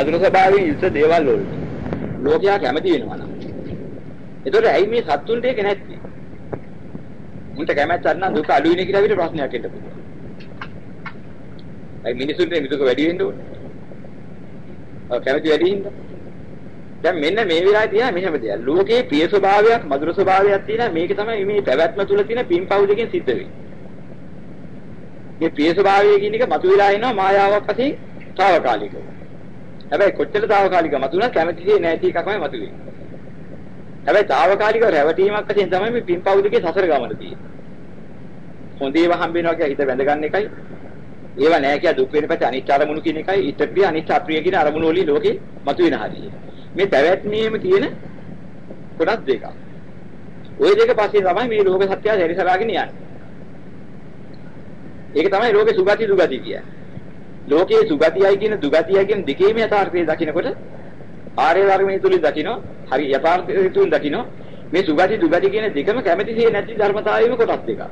මధుර ස්වභාවයෙන් යුත් දේවල් වලට ලෝකයා කැමති වෙනවා නම්. එතකොට ඇයි මේ සත්තුන්ට ඒක නැත්තේ? උන්ට කැමැත්තක් නම් දුක අඩු වෙන කියලා විතර ප්‍රශ්නයක් එන්න පුළුවන්. ඇයි මිනිසුන්ට මේ දුක වැඩි වෙන්න ඕනේ? ඔය කැමැති වැඩි වෙන්න. දැන් මෙන්න මේ වෙලාවේ තියෙන මෙහෙම දෙයක්. ලෝකයේ ප්‍රිය ස්වභාවයක්, මధుර ස්වභාවයක් තියෙනවා. මේක තමයි මේ පැවැත්ම තුල තියෙන පින්පව් දෙකෙන් සිද්ධ වෙන්නේ. මේ ප්‍රිය ස්වභාවය කියන එක මතුවලා එනවා මායාවක් වශයෙන් తాවකාලිකව. හැබැයි කොච්චර తాවකාලික මතුණා කැමැතිසේ නැති එකක්මයි මතුවේ. හැබැයි తాවකාලික රැවටීමක් වශයෙන් තමයි මේ පින්පවුදකේ සසර ගමන තියෙන්නේ. හොඳේව හම්බෙනවා කියලා හිත වැඳගන්න එකයි. ඒව නැහැ කියලා දුක් වෙන පැත්තේ අනිත්‍ය අරමුණු කියන එකයි ඊටපිය අනිත්‍ය අප්‍රිය කියන අරමුණු වලින් ලෝකේ මතුවෙන හරිය. මේ පැවැත්මේම තියෙන කොටස් දෙකක්. ওই දෙක පස්සේ තමයි මේ ලෝක සත්‍යය දැරිසලාගෙන යන්නේ. ඒක තමයි ලෝකේ සුගති දුගති කියන්නේ. ලෝකයේ සුගතියයි කියන දුගතියයි කියන දෙකේම යථාර්ථය දකිනකොට ආර්ය ධර්මයේ තුලින් දකින්න හරි යථාර්ථය තුලින් දකින්න මේ සුගති දුගති කියන දෙකම කැමැතිසේ නැති ධර්මතාවයේම කොටස් දෙකක්.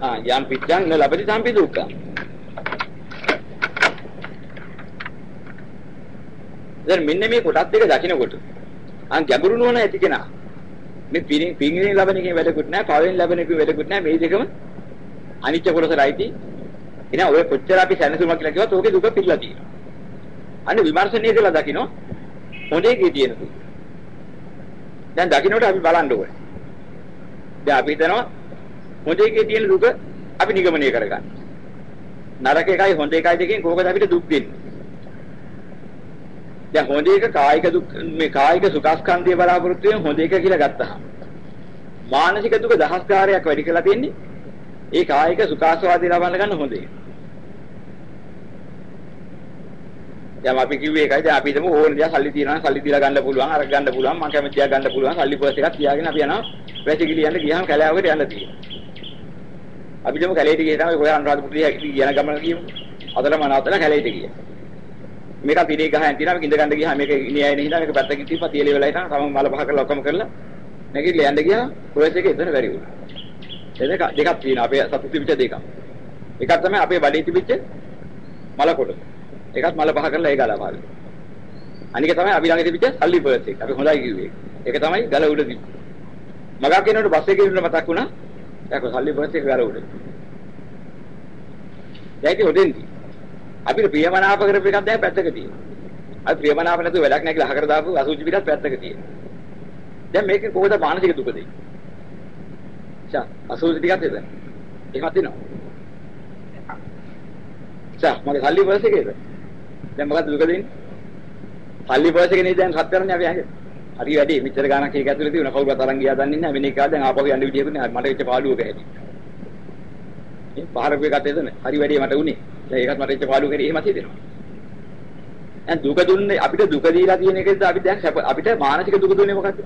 ආ යම් පිටං න ලබති සම්පි දුක්ඛං. දැන් මෙන්න මේ කොටස් දෙක දකිනකොට අන් ගැඹුරු නුවණ ඇති කෙනා මේ පිරින් පිංගිනේ ලබන එකේ වැඩකුත් නැහැ, පවෙන් ලබන එකේ වැඩකුත් නැහැ. මේ දෙකම අනිත්‍ය කොටසයි එහෙනම් ඔය කොච්චර අපි සැනසුමක් කියලා කිව්වත් ඕකේ දුක පිළිලා තියෙනවා. අන්න විමර්ශනය කළා දකින්න හොඳේ කී තියෙන දුක. දැන් දකින්නට අපි බලන්න ඕනේ. දැන් අපි හිතනවා හොඳේ කී තියෙන දුක අපි නිගමනය කරගන්න. නරක එකයි හොඳ එකයි දෙකෙන් කෝකද අපිට දුක් දෙන්නේ. දැන් හොඳ එක කායික දුක් මේ කායික සුඛස්කන්ධය බලාපොරොත්තු වෙන හොඳ එක කියලා ගත්තාම මානසික දුක දහස් කාර්යයක් වැඩි කරලා තියෙන්නේ ඒ කායික සුඛාස්වාදී ලබන්න ගන්න හොඳ එක. දැන් අපි කිව්වේ ඒකයි දැන් අපි හිතමු ඕන දේ සල්ලි තියනවා සල්ලි දීලා ගන්න පුළුවන් අර ගන්න පුළුවන් මම කැමති දේ ගන්න පුළුවන් සල්ලි පර්ස් එකක් තියාගෙන අපි යනවා වැසිකිලි යන්න ගියාම කැලෑවකට යන්න තියෙනවා. අපි දෙමු කැලේට ගියේ තමයි ඔය අනුරාධපුරේ යන ගමන කියමු. අදලම අනාතල කැලේට ගියා. මේක පිරේ ගහයන් තියෙනවා මේක ඉඳ ගන්න ගියාම මේක ඉනියයි නේ හිනා මේක පැත්තකින් තියපා තියලේ වෙලා හිටා තම මල පහ කරලා ඔක්කොම කරලා නැගිටලා යන්න ගියා පර්ස් එක එතන බැරි වුණා. එදක දෙකක් තියෙනවා අපේ සතු තිබිච්ච දෙකක්. එකක් තමයි අපේ බඩේ තිබිච්ච මල කොට. එකක් මල පහ කරලා ඒ ගාලා පාලු. අනික තමයි අපි ළඟ තිබිච්ච සල්ලි පර්ස් එක. අපි හොඳයි කිව්වේ. ඒක තමයි ගල උඩ තිබ්බ. මගක් කෙනෙකුට බස් එකේ ඉන්න මතක් වුණා. ඒක සල්ලි පර්ස් එක ගල උඩ. දැන් ඉතින් ඔතෙන්දී අපිට ප්‍රියමනාප කරපු එකක් දැන් පැත්තක තියෙනවා. අපි ප්‍රියමනාප නැතුව වැඩක් නැහැ කියලා අහකර දාපු අසුචි පිටත් පැත්තක තියෙනවා. දැන් මේකේ කොහොමද මානසික දුක දෙන්නේ? චා අසුචි ටිකක් එද? එහෙමත් වෙනවා. චා මගේ සල්ලි පර්ස් එකේද? දැන් මොකද්ද දුක දෙන්නේ? සල්ලි පර්ස් එකේ නේද දැන් හත් කරන්නේ අපි අහගෙන. හරි වැඩි මෙච්චර ගාණක් ඒක ඇතුලේ තියෙන කවුරුත් අරන් ගියා දන්නේ නැහැ වෙන එක දැන් ආපහු යන්න විදියකුත් නැහැ මට වෙච්ච පාළුවක ඇති. මේ පහරක එකත් එතන හරි වැඩි මට උනේ. දැන් ඒකත් මට වෙච්ච පාළුව කරේ එහෙමත් හිතෙනවා. දැන් දුක දුන්නේ අපිට දුක දීලා තියෙන එකද අපි දැන් අපිට මානසික දුක දුන්නේ මොකද්ද?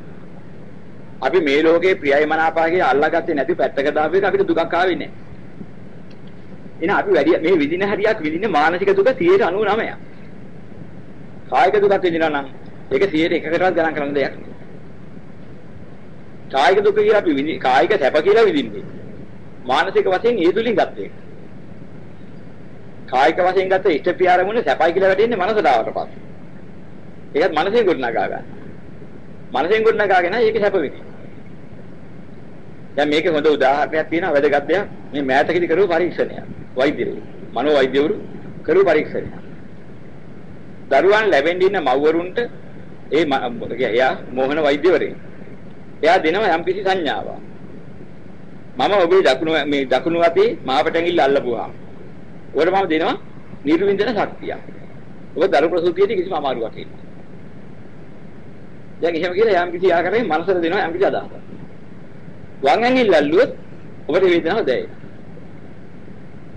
අපි මේ ලෝකේ ප්‍රියයි මනාපයි අල්ලාගත්තේ නැති පැත්තක දාපු එක අපිට දුකක් ආවේ නැහැ. එහෙනම් අපි වැඩි මේ විදින හරියක් විදින්නේ මානසික දුක 99ක්. කායික දුකක් විඳිනවා නම් ඒක 100කටවත් ගණන් කරන්න දෙයක් නෑ. කායික දුක කියලා අපි විඳි කායික සැප කියලා විඳින්නේ. මානසික වශයෙන් ඒ තුලින් ගත්ත එක. කායික වශයෙන් ගත්ත ඉෂ්ට ප්‍රියාරමුණ සැපයි කියලා වැටෙන්නේ මනසට ආවට පස්සේ. ඒකත් මනසෙන් ගොඩනගා ගන්න. මනසෙන් ගොඩනගාගෙන ඒක සැප විඳින. දැන් මේකේ හොඳ උදාහරණයක් තියෙනවා වැදගත් දෙයක්. මේ මෑතකදී කරපු පරීක්ෂණයක්. වෛද්‍යවරු, මනෝ වෛද්‍යවරු කරපු පරීක්ෂණයක්. දරුවන් ලැබෙන්න ඉන්න මව්වරුන්ට ඒ එයා මෝහන වෛද්‍යවරයෙක්. එයා දෙනවා යම්කිසි සංඥාවක්. මම ඔබේ දකුණු මේ දකුණු අතේ මාපට ඇඟිල්ල අල්ලපුවාම. ඔකට මම දෙනවා නිර්වින්දන ශක්තිය. ඔබ දරු ප්‍රසූතියේදී කිසිම අමාරුවක් නැහැ. දැන් එහෙම කියලා යම්කිසි ආකාරයෙන් මනසට දෙනවා යම්කිසි අදහසක්. වම් ඇඟිල්ල අල්ලුවොත් ඔබට වේදනාවක් දැනෙයි.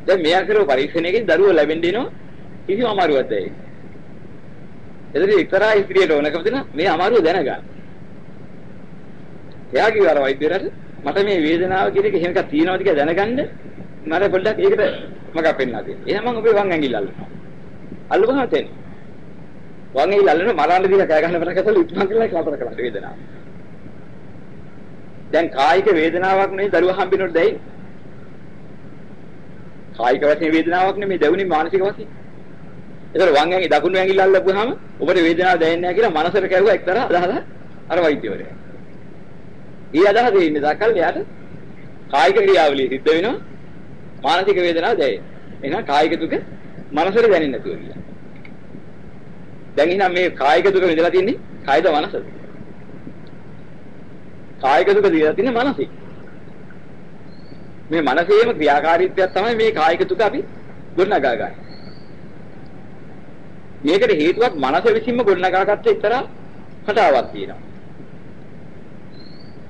දැන් මෙයා කරපු පරීක්ෂණයකින් දරුවෝ ලැබෙන්න එනවා කිසිම අමාරුවක් දැනෙන්නේ. එතකොට එක්තරා ස්ත්‍රියට ඕනකම දෙන මේ අමාරුව දැනගන්න. එයා කිව්වා අර වෛද්‍යවරයාට මට මේ වේදනාව කියන එක එහෙම එකක් තියෙනවද කියලා දැනගන්න මට පොඩ්ඩක් ඒකට මගක් පෙන්නලා දෙන්න. එහෙනම් මම ඔබේ වම් ඇඟිල්ල අල්ලනවා. අල්ලපුවම තේන්නේ. වම් ඇඟිල්ල අල්ලන මරන්න දීලා කෑ ගන්න බර කතල ඉක්මන් කරලා කලබල කරන්න වේදනාව. දැන් කායික වේදනාවක් නෙවෙයි දරුවා හම්බෙනකොට දැයි. කායික වශයෙන් වේදනාවක් නෙමෙයි දැවුනේ මානසික වශයෙන්. ඒතර වම් ඇඟි දකුණු ඇඟිල්ල අල්ලපුවාම ඔබට වේදනාවක් දැනෙන්නේ නැහැ කියලා මනසට කැවුවා එක්තරා අදහස අර වෛද්‍යවරයා. ඊ අදහස ඉන්නේ දකල් එයාට කායික ක්‍රියාවලිය සිද්ධ වෙනවා මානසික වේදනාව දැනෙනවා. එහෙනම් කායික දුක මනසට දැනෙන්නේ නැතුව කියලා. දැන් එහෙනම් මේ කායික දුක විඳලා තින්නේ කායද මනසද? කායික දුක දීලා තින්නේ මනසේ. මේ මනසේම ක්‍රියාකාරීත්වයක් තමයි මේ කායික දුක අපි ගොඩනගා ගන්න. මේකට හේතුවක් මනස විසින්ම ගොඩනගාගත්ත එක්තරා කතාවක් තියෙනවා.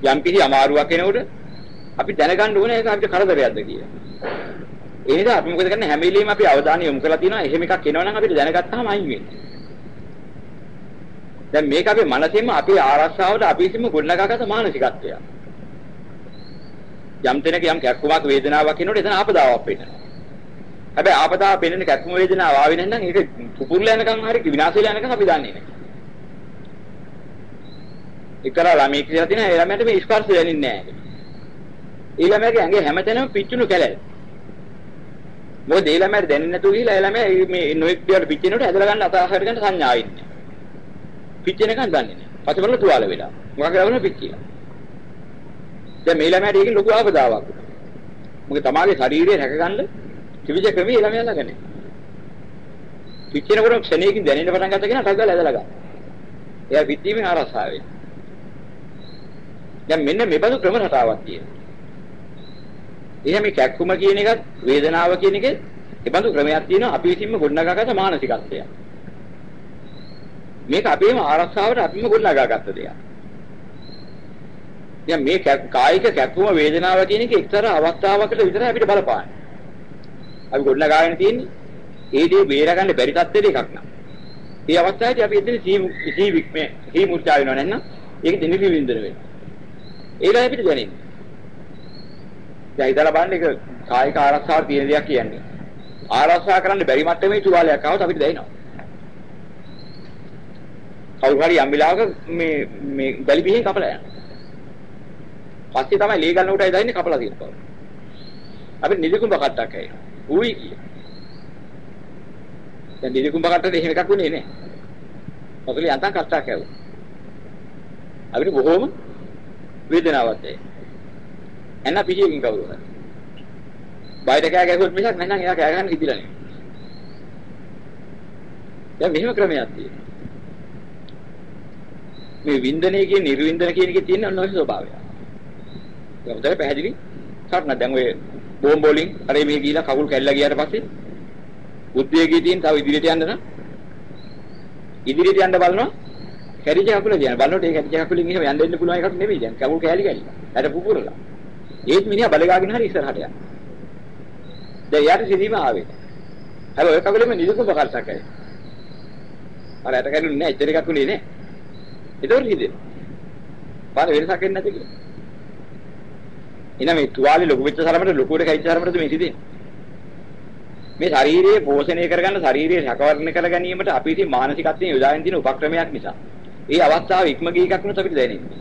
යම් කිසි අමාරුවක් එනකොට අපි දැනගන්න ඕනේ ඒක අපිට කරදරයක්ද කියලා. ඒ නිසා අපි මොකද කරන්නේ හැම වෙලෙම අපි අවධානය යොමු කරලා තියෙනවා එහෙම එකක් එනවනම් අපිට දැනගත්තාම අයින් වෙන්නේ. දැන් මේක අපේ මනසෙම අපේ ආරක්ෂාවට අපි විසින්ම ගොඩනගාගත්ත මානසිකත්වයක්. යම් තැනක යම් කැක්කුමක් වේදනාවක් එනකොට එතන ආපදාවක් වෙනවා. හැබැයි ආපදාව පෙන්වන කැක්කුම වේදනාව ආවේ නැත්නම් ඒක පුපුරලා යනකම් හරි විනාශ වෙලා යනකම් අපි දන්නේ නැහැ. එක්තරා ළමයි කියලා තියෙන ඒ ළමයාට මේ ස්පර්ශ දැනෙන්නේ නැහැ. ඒ ළමයාගේ ඇඟේ හැමතැනම පිච්චුණු කැලැල්. මොකද ඒ ළමයාට දැනෙන්නේ නැතුව ගිහිලා ඒ ළමයා මේ නොඑක් දේවල් පිච්චෙනකොට ඇදලා ගන්න අතහරින්න ගන්න සංඥා ඉන්නේ. පිච්චෙනකන් දන්නේ නැහැ. පස්සේ බලලා තුවාල වෙලා. මොකක් කරගෙන පිච්චිලා. දැන් මේ ළමයාට ඒකෙන් ලොකු ආපදාවක්. මොකද තමාගේ ශරීරය රැකගන්න ත්‍රිවිධ ක්‍රමයේ ළමයා ළඟ නැහැ. පිච්චෙනකොට ක්ෂණයකින් දැනෙන්න පටන් ගත්ත කෙනා ටග්ගල ඇදලා ගන්න. එයා පිච්චීමෙන් ආරසා වෙයි. දැන් මෙන්න මෙබඳු ක්‍රම රටාවක් තියෙනවා. එහෙනම් මේ කැක්කුම කියන එකත් වේදනාව කියන එකේ එබඳු ක්‍රමයක් තියෙනවා අපි විසින්ම ගොඩනගාගත්ත මානසිකත්වයක්. මේක අපේම ආරක්ෂාවට අපිම ගොඩනගාගත්ත දෙයක්. දැන් මේ කායික කැක්කුම වේදනාව කියන එක එක්තරා අවස්ථාවකට විතරයි අපිට බලපාන්නේ. අපි ගොඩනගාගෙන තියෙන්නේ ඒ දේ බේරගන්න බැරි තත්ත්වෙට එකක් නෑ. මේ අවස්ථාවේදී අපි එදින සී වික්මේ සී මුර්චා වෙනව නැත්නම් ඒක දෙනිවි වින්දන වෙනවා. ඒලා අපිට දැනෙන්නේ. දැන් හිතලා බලන්න ඒක කායික ආරක්ෂාව තියෙන දෙයක් කියන්නේ. ආරක්ෂා කරන්න බැරි මට්ටමේ තුවාලයක් આવත් අපිට දැනෙනවා. කවුරු හරි යම් වෙලාවක මේ මේ බැලි පිහින් කපලා යනවා. පස්සේ තමයි ලේ ගන්න උටයි දැනෙන්නේ කපලා තියෙනවා. අපිට නිදිකුඹ කට්ටක් ඇයි. ඌයි කිය. දැන් නිදිකුඹ කට්ටට එහෙම එකක් උනේ නෑ. මොකද යන්තම් කට්ටක් ඇව්වා. අපිට බොහෝම වේදනාවක් දැයි. එන්න පිටියකින් කවුරු හරි. බයිට කෑ ගැහුවොත් මිසක් නැත්නම් එයා කෑ ගන්න හිතිලා නෙමෙයි. දැන් මෙහෙම ක්‍රමයක් තියෙනවා. මේ වින්දනය කියන නිර්වින්දන කියන එකේ තියෙන ඔන්න ඔය ස්වභාවය. ඒක හොඳට පැහැදිලි. කාරණා දැන් ඔය බෝම්බ වලින් අර මේ ගිහිලා කකුල් කැල්ලා ගියාට පස්සේ උද්වේගී තියෙන තව ඉදිරියට යන්න නම් ඉදිරියට යන්න බලනවා කැරිච්ච කකුල දිහා බලනකොට ඒ කැරිච්ච කකුලෙන් එහෙම යන්න දෙන්න පුළුවන් එකක් නෙමෙයි දැන් කකුල් කෑලි කෑලි. යට පුපුරලා. ඒත් මිනිහා බලගාගෙන හරි ඉස්සරහට යනවා. දැන් යාට සිදීම ආවේ. හැබැයි ඔය කකුලෙම නිදුක බකල්සක් ඇයි. අර යට කැඩුනේ නැහැ, ඉතින් එකක් උනේ නැහැ. ඒතකොට හිතේ. පාර වෙනසක් වෙන්නේ නැති කියලා. එන මේ තුවාලේ ලොකු වෙච්ච තරමට ලොකුවට කැවිච්ච තරමට මේ හිතේ. මේ ශාරීරියේ පෝෂණය කරගන්න ශාරීරියේ රැකවරණය කර ගැනීමට අපි ඉතින් මානසිකත්වයෙන් යොදාගෙන තියෙන උපක්‍රමයක් නිසා. ඒ අවස්ථාව ඉක්ම ගිය එකක් නෙවෙයි අපිට දැනෙන්නේ.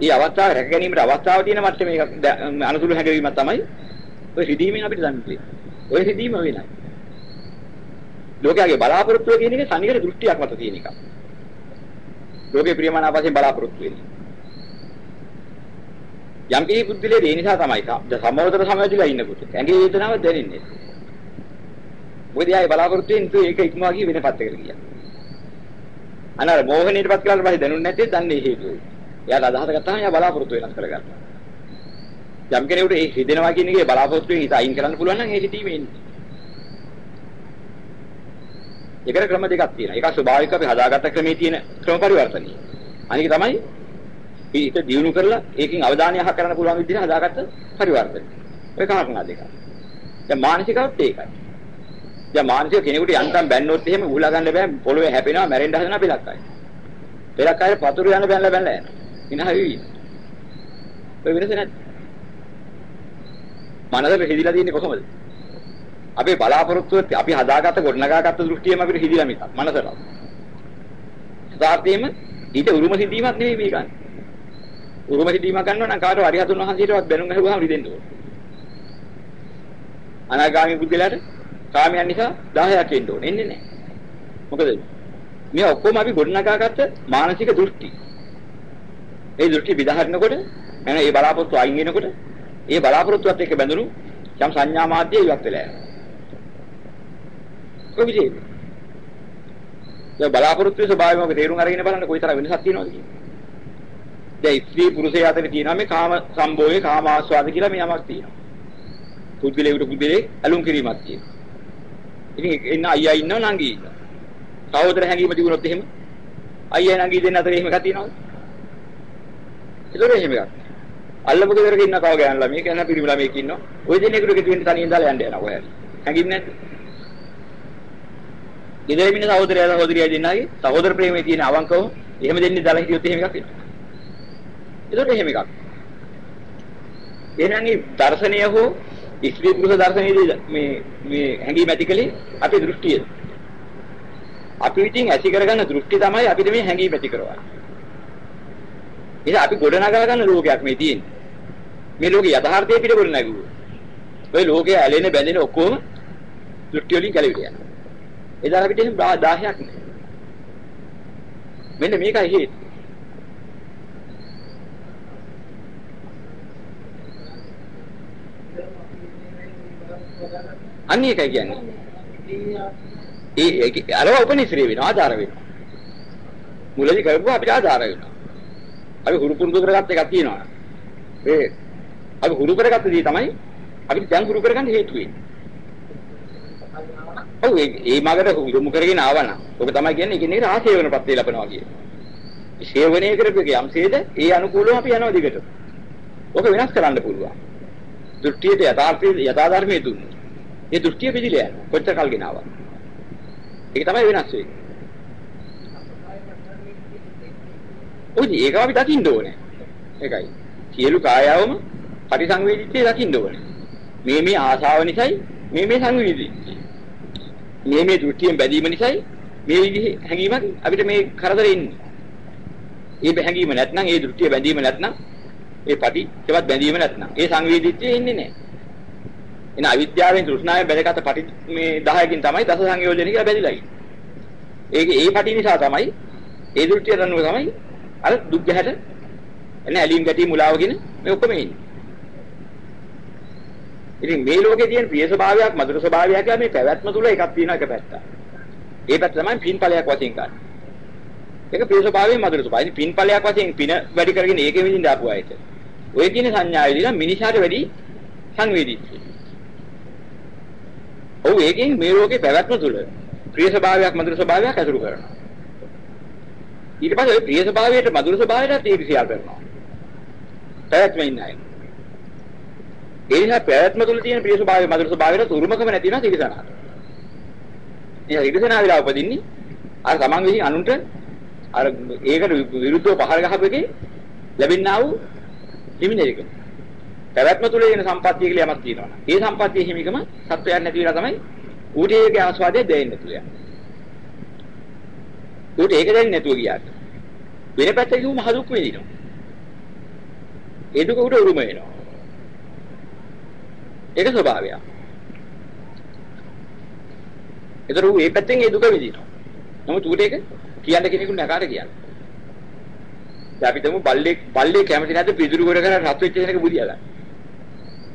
මේ අවස්ථාව රැක ගැනීමට අවස්ථාව තියෙන මට්ටමේ අනුසුළු හැඟවීමක් තමයි ඔය සිදීමෙන් අපිට දන්නේ. ඔය සිදීම වෙනයි. ලෝකයේ බලාපොරොත්තුව කියන එක සනිකර දෘෂ්ටියක් මත තියෙන එකක්. ලෝකේ ප්‍රියමනාපයෙන් බලාපොරොත්තු වෙන්නේ. යම් කිසි බුද්ධිලේ ඒ නිසා තමයි සමෝදර සමවැදිලා ඉන්නකොට. ඇඟේ වේදනාව දැනෙන්නේ. මොකද යායේ බලාපොරොත්තු වෙන්නේ ඒක ඉක්මවා ගිය වෙන පැත්තකට ගියා. අනාර මෝහණයටපත් කළාට පස්සේ දැනුන්නේ නැත්තේ දන්නේ හේතුව. එයාට අදහස ගත්තාම එයා බලාපොරොත්තු වෙනස් කරගන්නවා. යම් කෙනෙකුට ඒ හිතෙනවා කියන එකේ බලාපොරොත්තුෙන් හිත අයින් කරන්න පුළුවන් නම් ඒ හිතීමේ එන්නේ. ඒකට ක්‍රම දෙකක් තියෙනවා. එකක් ස්වභාවික අපි හදාගත්ත ක්‍රමේ තියෙන ක්‍රම පරිවර්තනය. අනික තමයි හිත දියුණු කරලා ඒකෙන් අවධානය යහ කරන්න පුළුවන් විදිහට හදාගත්ත පරිවර්තනය. ඔය කාරණා දෙක. දැන් මානසිකවත් ඒකයි. දැන් මානසික කෙනෙකුට යන්තම් බැන්නොත් එහෙම උහුලා ගන්න බෑ පොළවේ හැපෙනවා මැරෙන්න හදනවා පෙලක් අය. පෙලක් අය පතුරු යන බැලලා බැලලා යනවා. ඉනහ වෙවි. ඔය වෙනස නැද්ද? මනසට හිදිලා තියෙන්නේ කොහොමද? අපේ බලාපොරොත්තුව අපි හදාගත්ත ගොඩනගාගත්ත දෘෂ්ටියම අපිට හිදිලා මිසක් මනසට. සාර්ථේම ඊට උරුම සිද්ධීමක් නෙවෙයි මේ ගන්න. උරුම සිද්ධීමක් ගන්නවා නම් කාටවත් අරිහතුන් වහන්සේටවත් බැනුම් අහුවාම රිදෙන්න ඕන. අනාගාමී බුද්ධලට කාමයන් නිසා 10ක් එන්න ඕනේ. එන්නේ නැහැ. මොකද මේ ඔක්කොම අපි ගොඩනගාගත්ත මානසික දෘෂ්ටි. ඒ දෘෂ්ටි විදහාරනකොට එන ඒ බලාපොරොත්තු අයින් වෙනකොට ඒ බලාපොරොත්තුවත් එක්ක බැඳුණු යම් සංඥා මාධ්‍ය ඉවත් වෙලා යනවා. කොහොමද? දැන් බලාපොරොත්තුවේ ස්වභාවය මොකද තේරුම් අරගෙන බලන්න කොයිතරම් වෙනසක් තියෙනවද කියන්නේ. දැන් ස්ත්‍රී පුරුෂය අතර තියෙනවා මේ කාම සම්භෝගයේ කාම ආස්වාද කියලා මේ යමක් තියෙනවා. පුද්ගලයෙකුට පුද්ගලයෙක් ඇලුම් කිරීමක් තියෙනවා. ඉතින් එන්න අයියා ඉන්නව නංගි ඉන්නවා. සහෝදර හැඟීම තිබුණොත් එහෙම අයියා නංගි දෙන්න අතර එහෙම එකක් තියෙනවද? ඒතර එහෙම එකක්. අල්ලපු ගෙදරක ඉන්න කව ගෑන ළමයි කියන පිරිමි ළමයෙක් ඉන්නවා. ওই දිනෙකට ගෙදර වෙන්න තනියෙන් දාලා යන්න යනවා ඔයාලා. හැඟීම් නැද්ද? ගෙදර ඉන්න සහෝදරයා සහෝදරියා දෙන්නාගේ සහෝදර ප්‍රේමයේ තියෙන අවංකව එහෙම දෙන්නේ දාලා හිටියොත් එහෙම එකක් වෙනවා. ඒකට එහෙම එකක්. එහෙනම් මේ දර්ශනය හෝ ස්ත්‍රී පුරුෂ දර්ශනයේදී මේ මේ හැඟීම් ඇතිකලේ අපේ දෘෂ්ටියද? අපි විසින් ඇති කරගන්න දෘෂ්ටි තමයි අපිට මේ හැඟීම් ඇති කරවන්නේ. ඉතින් අපි ගොඩනගා ගන්න ලෝකයක් මේ තියෙන්නේ. මේ ලෝකේ යථාර්ථය පිට ගොඩනගුවා. ඔය ලෝකයේ ඇලෙන බැඳෙන ඔක්කොම දෘෂ්ටි වලින් ගැලවිලා යනවා. එදා අපිට එහෙම 10ක් නෑ. මෙන්න මේකයි හේතුව. අන්න ඒකයි කියන්නේ. ඒ අරව උපනිශ්‍රේ වෙනවා ආධාර වෙනවා. මුලදී කරපුවා අපිට ආධාර වෙනවා. අපි හුරු පුරුදු කරගත්ත එකක් තියෙනවා. ඒ අපි හුරු කරගත්ත දේ තමයි අපිට දැන් හුරු කරගන්න හේතු වෙන්නේ. ඔව් ඒ ඒ මගට යොමු කරගෙන ආවනම් ඔබ තමයි කියන්නේ ඒකේ නේද ආශේවනපත් වේ ලබනවා කියන්නේ. ශේවනය කරපු එක යම්සේද ඒ අනුකූලව අපි යනවා දිගට. ඔක වෙනස් කරන්න පුළුවන්. දෘෂ්ටියට යථාර්ථයේ යථාධර්මයේ දුන්නු. ඒ දෘෂ්ටිය පිළිලා යනවා. කොච්චර කල් ගෙනාවා. ඒක තමයි වෙනස් වෙන්නේ. ඔය ඒක අපි දකින්න ඕනේ. ඒකයි. සියලු කායවම පරිසංවේදීත්වයේ දකින්න ඕනේ. මේ මේ ආශාව නිසායි මේ මේ සංවේදීත්වය. මේ මේ දෘෂ්ටියෙන් බැඳීම නිසායි මේ විදිහේ හැඟීමක් අපිට මේ කරදරේ ඉන්නේ. ඒ හැඟීම නැත්නම් ඒ දෘෂ්ටිය බැඳීම නැත්නම් ඒ පටි ඒවත් බැඳීම නැත්නම් ඒ සංවේදීත්වයේ ඉන්නේ නැහැ. එන අවිද්‍යාවෙන් තෘෂ්ණාවෙන් බැඳගත් පටි මේ 10කින් තමයි දස සංයෝජන කියලා බැඳිලා ඉන්නේ. ඒක ඒ පටි නිසා තමයි ඒ දෘෂ්ටිය රණුව තමයි අර දුක් ගැහැට එන ඇලීම් ගැටි මුලාවගෙන මේ ඔක්කොම ඉන්නේ. ඉතින් මේ ලෝකේ තියෙන ප්‍රිය ස්වභාවයක් මధుර ස්වභාවයක් කියලා මේ පැවැත්ම තුල එකක් තියෙන එක පැත්තක්. ඒ පැත්ත තමයි පින්ඵලයක් වශයෙන් ගන්න. ඒක ප්‍රිය ස්වභාවයෙන් මధుර ස්වභාවයෙන් පින්ඵලයක් වශයෙන් පින වැඩි කරගෙන ඒකෙ විඳින්න ආපු අයට. ඔය කියන සංඥාවේදී නම් මිනිසාට වැඩි සංවේදීත්වය. ඔව් ඒකෙන් මේ ලෝකේ පැවැත්ම තුල ප්‍රිය ස්වභාවයක් මధుර ස්වභාවයක් අසුරු කරනවා. ඊට පස්සේ ප්‍රිය ස්වභාවයට මధుර ස්වභාවයට තීරසියල් කරනවා. පැවැත්ම ඉන්න අය. ඒ නිසා පැවැත්ම තුල තියෙන ප්‍රිය ස්වභාවය මధుර ස්වභාවයට උරුමකම නැති වෙනවා තිරසනාට. ඉතින් තිරසනා විලා උපදින්නේ අර තමන් විසින් අනුන්ට අර ඒකට විරුද්ධව පහර ගහපු එකේ ලැබෙනා වූ හිමිනේක. පැවැත්ම තුල එන සම්පත්තිය කියලා යමක් තියෙනවා. ඒ සම්පත්තිය හිමිකම සත්වයන් නැති වෙලා තමයි ඌට ඒකේ ආස්වාදය දෙන්නේ තුල යන්නේ. ඌට ඒක දෙන්නේ නැතුව ගියාට. වෙන පැත්තකින් ඌ මහ දුක් විඳිනවා. ඒ දුක උඩ උරුම වෙනවා. ඒක ස්වභාවය. ඒතර ඌ මේ පැත්තෙන් ඒ දුක විඳිනවා. නමුත් ඌට ඒක කියන්න කෙනෙකුට නැකාට කියන්න. දැන් අපි තමු බල්ලේ බල්ලේ කැමති නැද්ද පිදුරු කොට කරලා රත් වෙච්ච කෙනෙක් බුදියා ගන්න.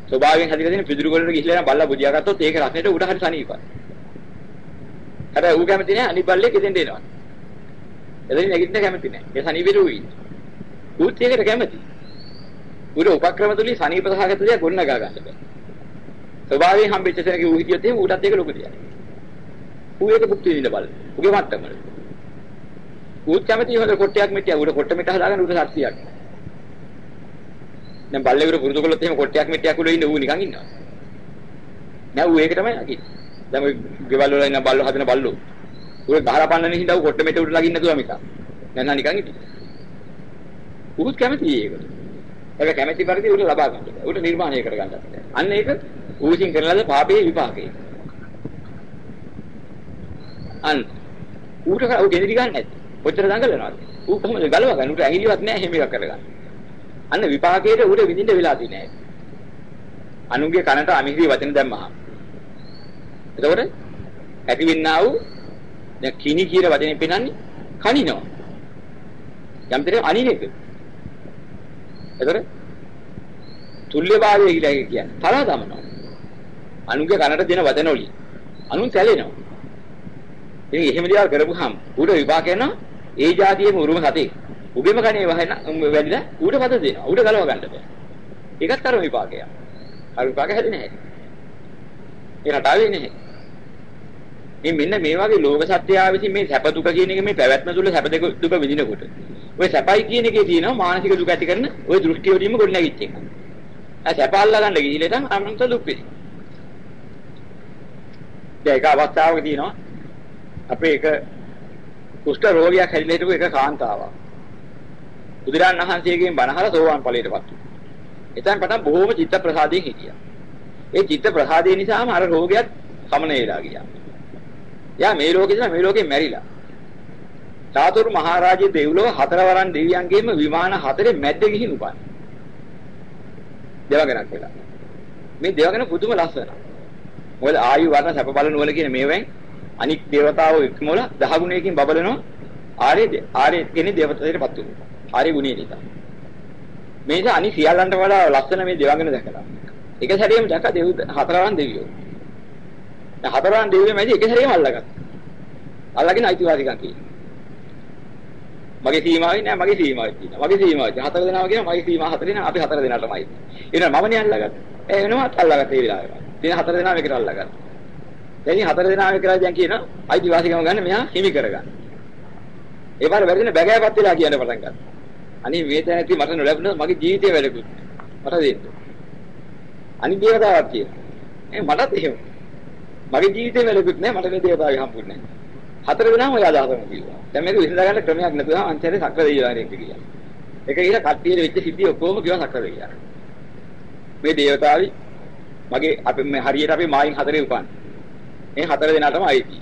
ස්වභාවයෙන් හදිලා තියෙන පිදුරු කොටට ගිහිල්ලා නම් බල්ලා බුදියා ගත්තොත් ඒක රසෙට උඩ හරි සනීපයි. හැබැයි ඌ කැමති නෑ අනිත් බල්ලේ කෙදෙන් දෙනවා. එදින නැගිටින්න කැමති නෑ. ඒ සනීපෙට ඌ ඉන්නේ. ඌත් ඒකට කැමති. ඌට උපක්‍රම තුලින් සනීප සහගත දෙයක් ගොඩනගා ගන්න බෑ. ස්වභාවයෙන් හම්බෙච්ච තැනක ඌ හිටියොත් එහෙම ඌටත් ඒක ලොකු දෙයක්. ඌ ඒක භුක්ති විඳින්න බල. ඌගේ මට්ටමල. ඌත් කැමති හොඳ කොට්ටයක් මෙටියක් ඌට කොට්ට මෙට හදාගන්න ඌට ශක්තියක්. දැන් බල්ලෙකුට පුරුදු කළොත් එහෙම කොට්ටයක් මෙටියක් උඩ ඉන්න ඌ නිකන් ඉන්නවා. නෑ ඌ ඒක තමයි අකින්නේ. දැන් ඔය ගෙවල් වල ඉන්න බල්ලෝ හදන බල්ලෝ. ඌ ගහලා පන්නන හින්දා ඌ කොට්ට මෙට උඩ ලගින්න නැතුව මික. දැන් නා නිකන් ඉති. ඌත් කැමති ඒකට. ඒක කැමැති පරිදි ඌට ලබා ගන්න. ඌට නිර්මාණය කර ගන්න. අන්න ඒක ඌසින් කරන ලද පාපයේ විපාකය. අන්න ඌට ඌ ගෙනිදි ගන්න නැද්ද? කොච්චර දඟලනවද? ඌ කොහොමද ගලව ගන්න? ඌට ඇඟිලිවත් නැහැ එහෙම එකක් කරගන්න. අන්න විපාකයේ ඌට විඳින්න වෙලා තියෙන්නේ නැහැ. අනුන්ගේ කනට අමිහිරි වචන දැම්මහම එතකොට ඇතිවෙන්නා වූ දැන් කිනි කියන වචනේ පෙන්නන්නේ කනිනවා. යම් තරම් අනින එක. එතකොට තුල්‍යභාවය කියලා කියන්නේ තරහ දමනවා. අනුන්ගේ කනට දෙන වචන වලින් අනුන් සැලෙනවා. ඉතින් එහෙම දේවල් කරපුවාම ඌට විපාක එනවා ඒ જાතියේම උරුම සතේ. උගෙම කණේ වහන වැඩිලා ඌට පද දෙනවා. ඌට ගලව ගන්න බෑ. ඒකත් කර්ම විපාකයක්. අර විපාක හැදෙන්නේ නැහැ. ඒ රටාවේ නැහැ. මේ මෙන්න මේ වගේ ලෝක සත්‍යය විසින් මේ සැප දුක කියන එක මේ පැවැත්ම තුළ සැප දෙක දුක විඳිනකොට ඔය සැපයි කියන එකේ තියෙනවා මානසික දුක ඇති කරන ඔය දෘෂ්ටි වලින්ම ගොඩනැගිච්ච එක. ආ සැප අල්ලා ගන්න ගිහිල්ලා නම් අනන්ත දුක් වෙයි. දැන් එක අවස්ථාවක තියෙනවා අපේ එක කුෂ්ඨ රෝගියක් හැදිලා හිටපු එක කාන්තාවක්. බුදුරන් වහන්සේගෙන් බණහල සෝවාන් ඵලයටපත් වුණා. එතෙන් පටන් බොහෝම චිත්ත ප්‍රසාදයෙන් හිටියා. ඒ චිත්ත ප්‍රසාදය නිසාම අර රෝගියත් සමන වේලා ගියා. යා මේ ලෝකේ ඉඳලා මේ ලෝකේ මැරිලා. චාතුරු මහරජා දෙව්ලොව හතරවරන් දෙවියන්ගේම විමාන හතරේ මැද්ද ගිහින් උපන්. දෙවගණක් වෙලා. මේ දෙවගණ පුදුම ලස්සන. මොකද ආයු වර්ණ සැප බල නුවණ කියන මේවෙන් අනික් దేవතාවෝ ඉක්මවල දහ ගුණයකින් බබලනවා. ආර්ය ආර්ය කෙනේ దేవතාවයටපත් වෙනවා. ආර්ය ගුණය නිසා. මේක අනික් සියල්ලන්ට වඩා ලස්සන මේ දෙවඟන දැකලා. එක සැරේම දැක්ක දෙව් හතරවන් දෙවියෝ. හතරවන් දෙවියෝ මැදි එක සැරේම අල්ලගත්තා. අල්ලගෙන අයිතිවාසිකම් කියනවා මගේ සීමාවයි නෑ මගේ සීමාවයි තියෙනවා. මගේ සීමාවයි. හතර දෙනා කියනවා මගේ සීමාව හතර දෙනා අපි හතර දෙනාටමයි. එහෙනම් මම නේ අල්ලගත්තා. ඒ වෙනවත් අල්ලගත්තා ඒ වෙලාවේ. දින හතර දෙනා මේකට අල්ලගත්තා. දැන් මේ හතර දෙනා මේකට දැන් කියනවා අයිතිවාසිකම ගන්න මෙහා හිමි කරගන්න. ඒ පාර වැරදින බැගෑපත් වෙලා කියන්න පටන් ගත්තා. අනේ මේ තැනදී මට නොලැබුණා මගේ ජීවිතේ වැඩකුත්. මට දෙන්න. අනිත් දේවතාවක් කියනවා. ඒ මටත් එහෙම. මගේ ජීවිතේ වැඩකුත් නෑ මට මේ දේවතාවය හම්බුනේ නෑ. හතර දෙනාම ඔය අදහසම කිව්වා. දැන් මේක විසඳ ගන්න ක්‍රමයක් නැතුව අන්තිමට සක්‍ර දෙවියන්ගෙන් කිව්වා. ඒක කියලා කට්ටියට වෙච්ච සිද්ධිය ඔක්කොම කිව්වා සක්‍ර දෙවියන්. මේ දේවතාවි මගේ අපි මේ හරියට අපි මායින් හතරේ උපන්. මේ හතර දෙනාටම අයිති.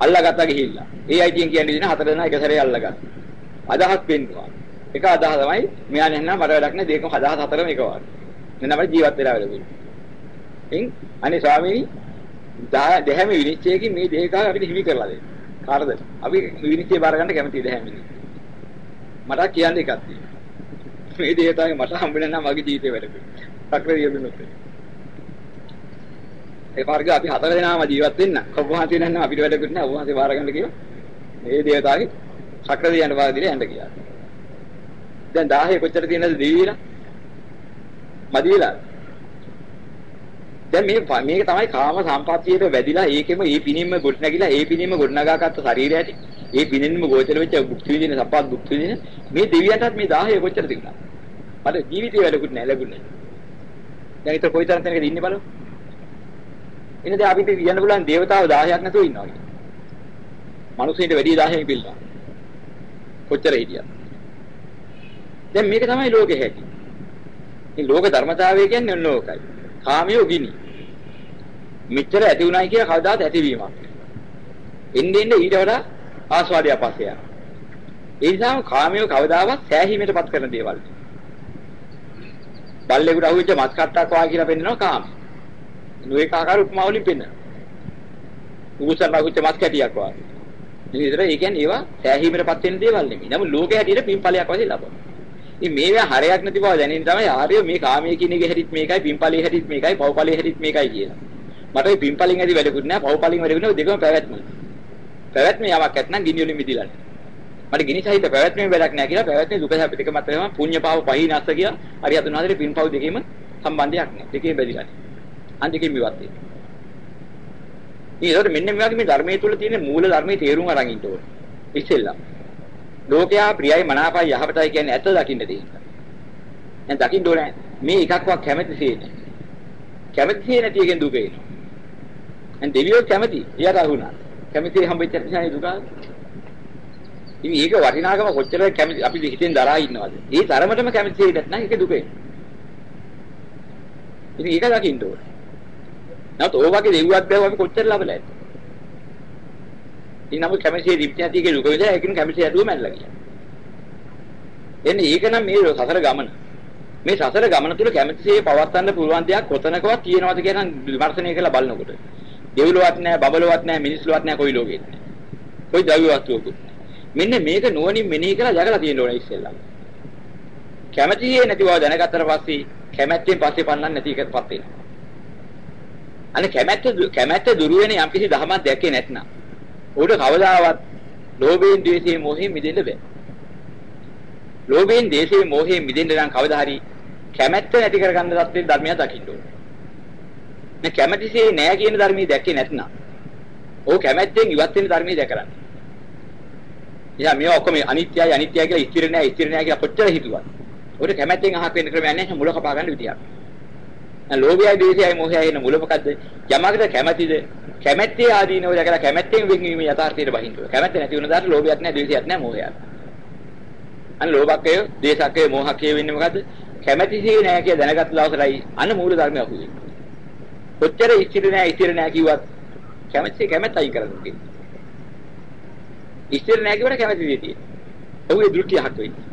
අල්ලාගත්තා ගිහිල්ලා. ඒ අයිතියෙන් කියන්නේ දින හතර දෙනා එක සැරේ අල්ලාගත්තා. අදහස් පෙන්නවා. එක අදහස තමයි මෙයා නැත්නම් මට වැඩක් නෑ දෙකම අදහස් හතරම එක වාගේ. මෙන්න අපේ ජීවත් වෙලා වෙලු. ඉන් අනේ ස්වාමීනි දෙහැම විනිශ්චයකින් මේ දේහකාව අපිට හිමි කරලා දෙන්න. කාටද? අපි විනිශ්චය බාර ගන්න කැමතිද හැමිනේ. මට කියන්න එකක් තියෙනවා. මේ දේහතාවගේ මට හම්බෙන්නේ නැහැ මගේ ජීවිතේ වැඩක. සක්‍රිය යෙදුනොත්. ඒ පාර්ග අපි හතර දෙනාම ජීවත් වෙන්න. ඔබ වහන්සේ නැත්නම් අපිට වැඩකුත් නැහැ. ඔබ වහන්සේ බාර ගන්න කියෝ. මේ දේහතාවගේ සක්‍රිය යන බාර දිලා යන්න කියලා. දැන් 10 කොච්චර තියෙනවද දෙවිලා? මදිලා. දැන් මේ මේක තමයි කාම සම්පත්තියට වැදිලා ඒකෙම ඒ පිනින්ම ගොඩ නැගිලා ඒ පිනින්ම ගොඩ නගාගත්ත ශරීරය ඇති. ඒ පිනින්ම ගෝචර වෙච්ච භුක්ති විඳින සපත් භුක්ති විඳින මේ දෙවියන්ටත් මේ 10 කොච්චර තිබුණා? මට ජීවිතේ වැඩකුත් නැහැ ලැබුණේ දැන් ඒක කොයිතරම් තැනකද ඉන්නේ බලන්න එන්නේ දැන් අපිට කියන්න පුළුවන් දේවතාව 10ක් නැතුව ඉන්නවා කියලා. මිනිස්සුන්ට වැඩි 10ක් පිළිලා කොච්චර හිටියද දැන් මේක තමයි ලෝකෙ හැටි. මේ ලෝක ධර්මතාවය කියන්නේ ඔන්න ඕකයි. කාමියෝ ගිනි. මෙච්චර ඇති උනායි කියලා කවදාත් ඇතිවීමක්. එන්නේ එන්නේ ඊට වඩා ආස්වාදය පස්සේ යනවා. ඒ නිසාම කාමියෝ කවදාවත් සෑහීමටපත් කරන දේවල්. බල්ලෙකුට අහුවෙච්ච මස් කට්ටක් වා කියලා පෙන්නනවා කාම. නොඒක ආකාර උපමා වලින් පෙන්නනවා. උගුසන් අහුවෙච්ච මස් කැටියක් වා. ඉතින් ඒතර ඒ කියන්නේ ඒවා සෑහීමටපත් වෙන දේවල් නෙමෙයි. නමුත් ලෝකයේ හැටියට පින්ඵලයක් වශයෙන් ලබනවා. ඉතින් මේවා හරයක් නැති බව දැනෙන තමයි ආර්ය මේ කාමයේ කියන එකේ හැටිත් මේකයි පින්පලයේ හැටිත් මේකයි පව්පලයේ හැටිත් මේකයි කියලා. මට ওই පින්පලින් ඇති වැඩකුත් නෑ පව්පලින් වැඩකුත් නෑ දෙකම පැවැත්ම. පැවැත්ම යමක් නැත්නම් ගිනි වලින් මිදිලා නෑ. මට ගිනි සහිත පැවැත්මේ වැඩක් නෑ කියලා පැවැත්මේ දුක සැප දෙක මත තමයි පුඤ්ඤ පාව පහිනස්ස කියලා හරි හතුනාදේ පින්පව් දෙකේම සම්බන්ධයක් නෑ. දෙකේ බැඳිලා නෑ. අන් දෙකේ මිවත් වෙනවා. ඊළඟට මෙන්න මේ වගේ මේ ධර්මයේ තුල තියෙන මූල ධර්මයේ තේරුම් අරන් ඉන්න ඕනේ. ඉස්සෙල්ලා ලෝකයා ප්‍රියයි මනාපයි යහපතයි කියන්නේ ඇත්ත දකින්න තියෙනවා. දැන් දකින්න ඕනේ මේ එකක්වත් කැමැතිසේ නැහැ. කැමැතිසේ නැති එකෙන් දුක එනවා. දැන් දෙවියෝ කැමැති. එයාට අහුණා. කැමැතිසේ හම්බෙච්ච නිසා දුක. ඉතින් ඒක වටිනාකම කොච්චර කැමැති අපි හිතෙන් දරා ඉන්නවද? ඒ තරමටම කැමැතිසේ නැත්නම් ඒක දුක එනවා. ඉතින් ඒක දකින්න ඕනේ. නැත්නම් ඔය වගේ දෙවියක් බෑව අපි කොච්චර ලබලා ඇද්ද? ඉතින් නමුත් කැමැසියේ දිප්ති නැති එකේ දුක විඳලා ඒකින් කැමැසිය ඇතුව මැරලා ගියා. එන්නේ ඒක නම් මේ සසර ගමන. මේ සසර ගමන තුල කැමැසියේ පවත්වන්න පුළුවන් දෙයක් කොතනකවත් තියෙනවද කියන විමර්ශනය කරලා බලනකොට දෙවිලොවත් නැහැ, බබලොවත් නැහැ, මිනිස්ලොවත් නැහැ, කොයි ලෝකෙත් නැහැ. කොයි ද්‍රව්‍ය වස්තුවකුත්. මෙන්න මේක නුවණින් මෙනෙහි කරලා දැකලා තියෙන්න ඕනේ ඉස්සෙල්ලා. කැමැතියේ නැති බව දැනගත්තට පස්සේ කැමැත්තෙන් පස්සේ පන්නන්න නැති එකපත් වෙනවා. අනේ කැමැත්ත කැමැත්ත දුරු වෙන යම් කිසි ධර්මයක් දැක්කේ නැත්නම් උඩ කවදාවත් ලෝභයෙන්, ද්වේෂයෙන්, මොහයෙන් මිදෙන්න බෑ. ලෝභයෙන්, ද්වේෂයෙන්, මොහයෙන් මිදෙන්න නම් කවදා හරි කැමැත්ත නැති කරගන්න තත්ත්වයේ ධර්මය දකින්න ඕනේ. මේ කැමැතිසේ නෑ කියන ධර්මයේ දැක්කේ නැත්නම් ඕක කැමැත්තෙන් ඉවත් වෙන ධර්මයේ දැකරන්න. එයා මේවා ඔක්කොම අනිත්‍යයි අනිත්‍යයි කියලා ස්ථිර නෑ ස්ථිර නෑ කියලා කොච්චර හිතුවත්. ඔකට කැමැත්තෙන් අහක් වෙන්න ක්‍රමයක් නැහැ මුල කපා ගන්න විදියක්. දැන් ලෝභයයි ද්වේෂයයි මොහයයි එන මුල මොකද්ද? යමකට කැමැතිද? කැමැත්තේ ආදීනව දැකලා කැමැත්තෙන් වෙන්වීම යථාර්ථයට බහින්න ඕන. කැමැත්ත නැති වුණ දාට ලෝභයක් නැහැ ද්වේෂයක් නැහැ මොහයක්. අන්න ලෝභකය, ද්වේෂකය, මොහකය වෙන්නේ මොකද්ද? කැමැතිසේ නැහැ කියලා දැනගත් දවසටයි අන්න මූල ධර්මය අහුවෙන්නේ. කොච්චර ඉස්තිර නැහැ ඉස්තිර නැහැ කිව්වත් කැමැත්තේ කැමැත්ත අයින් කරන්න තියෙනවා. ඉස්තිර නැහැ කියවට කැමැති දෙය තියෙනවා. ඔහුගේ දෘෂ්ටි අහක් වෙන්නේ.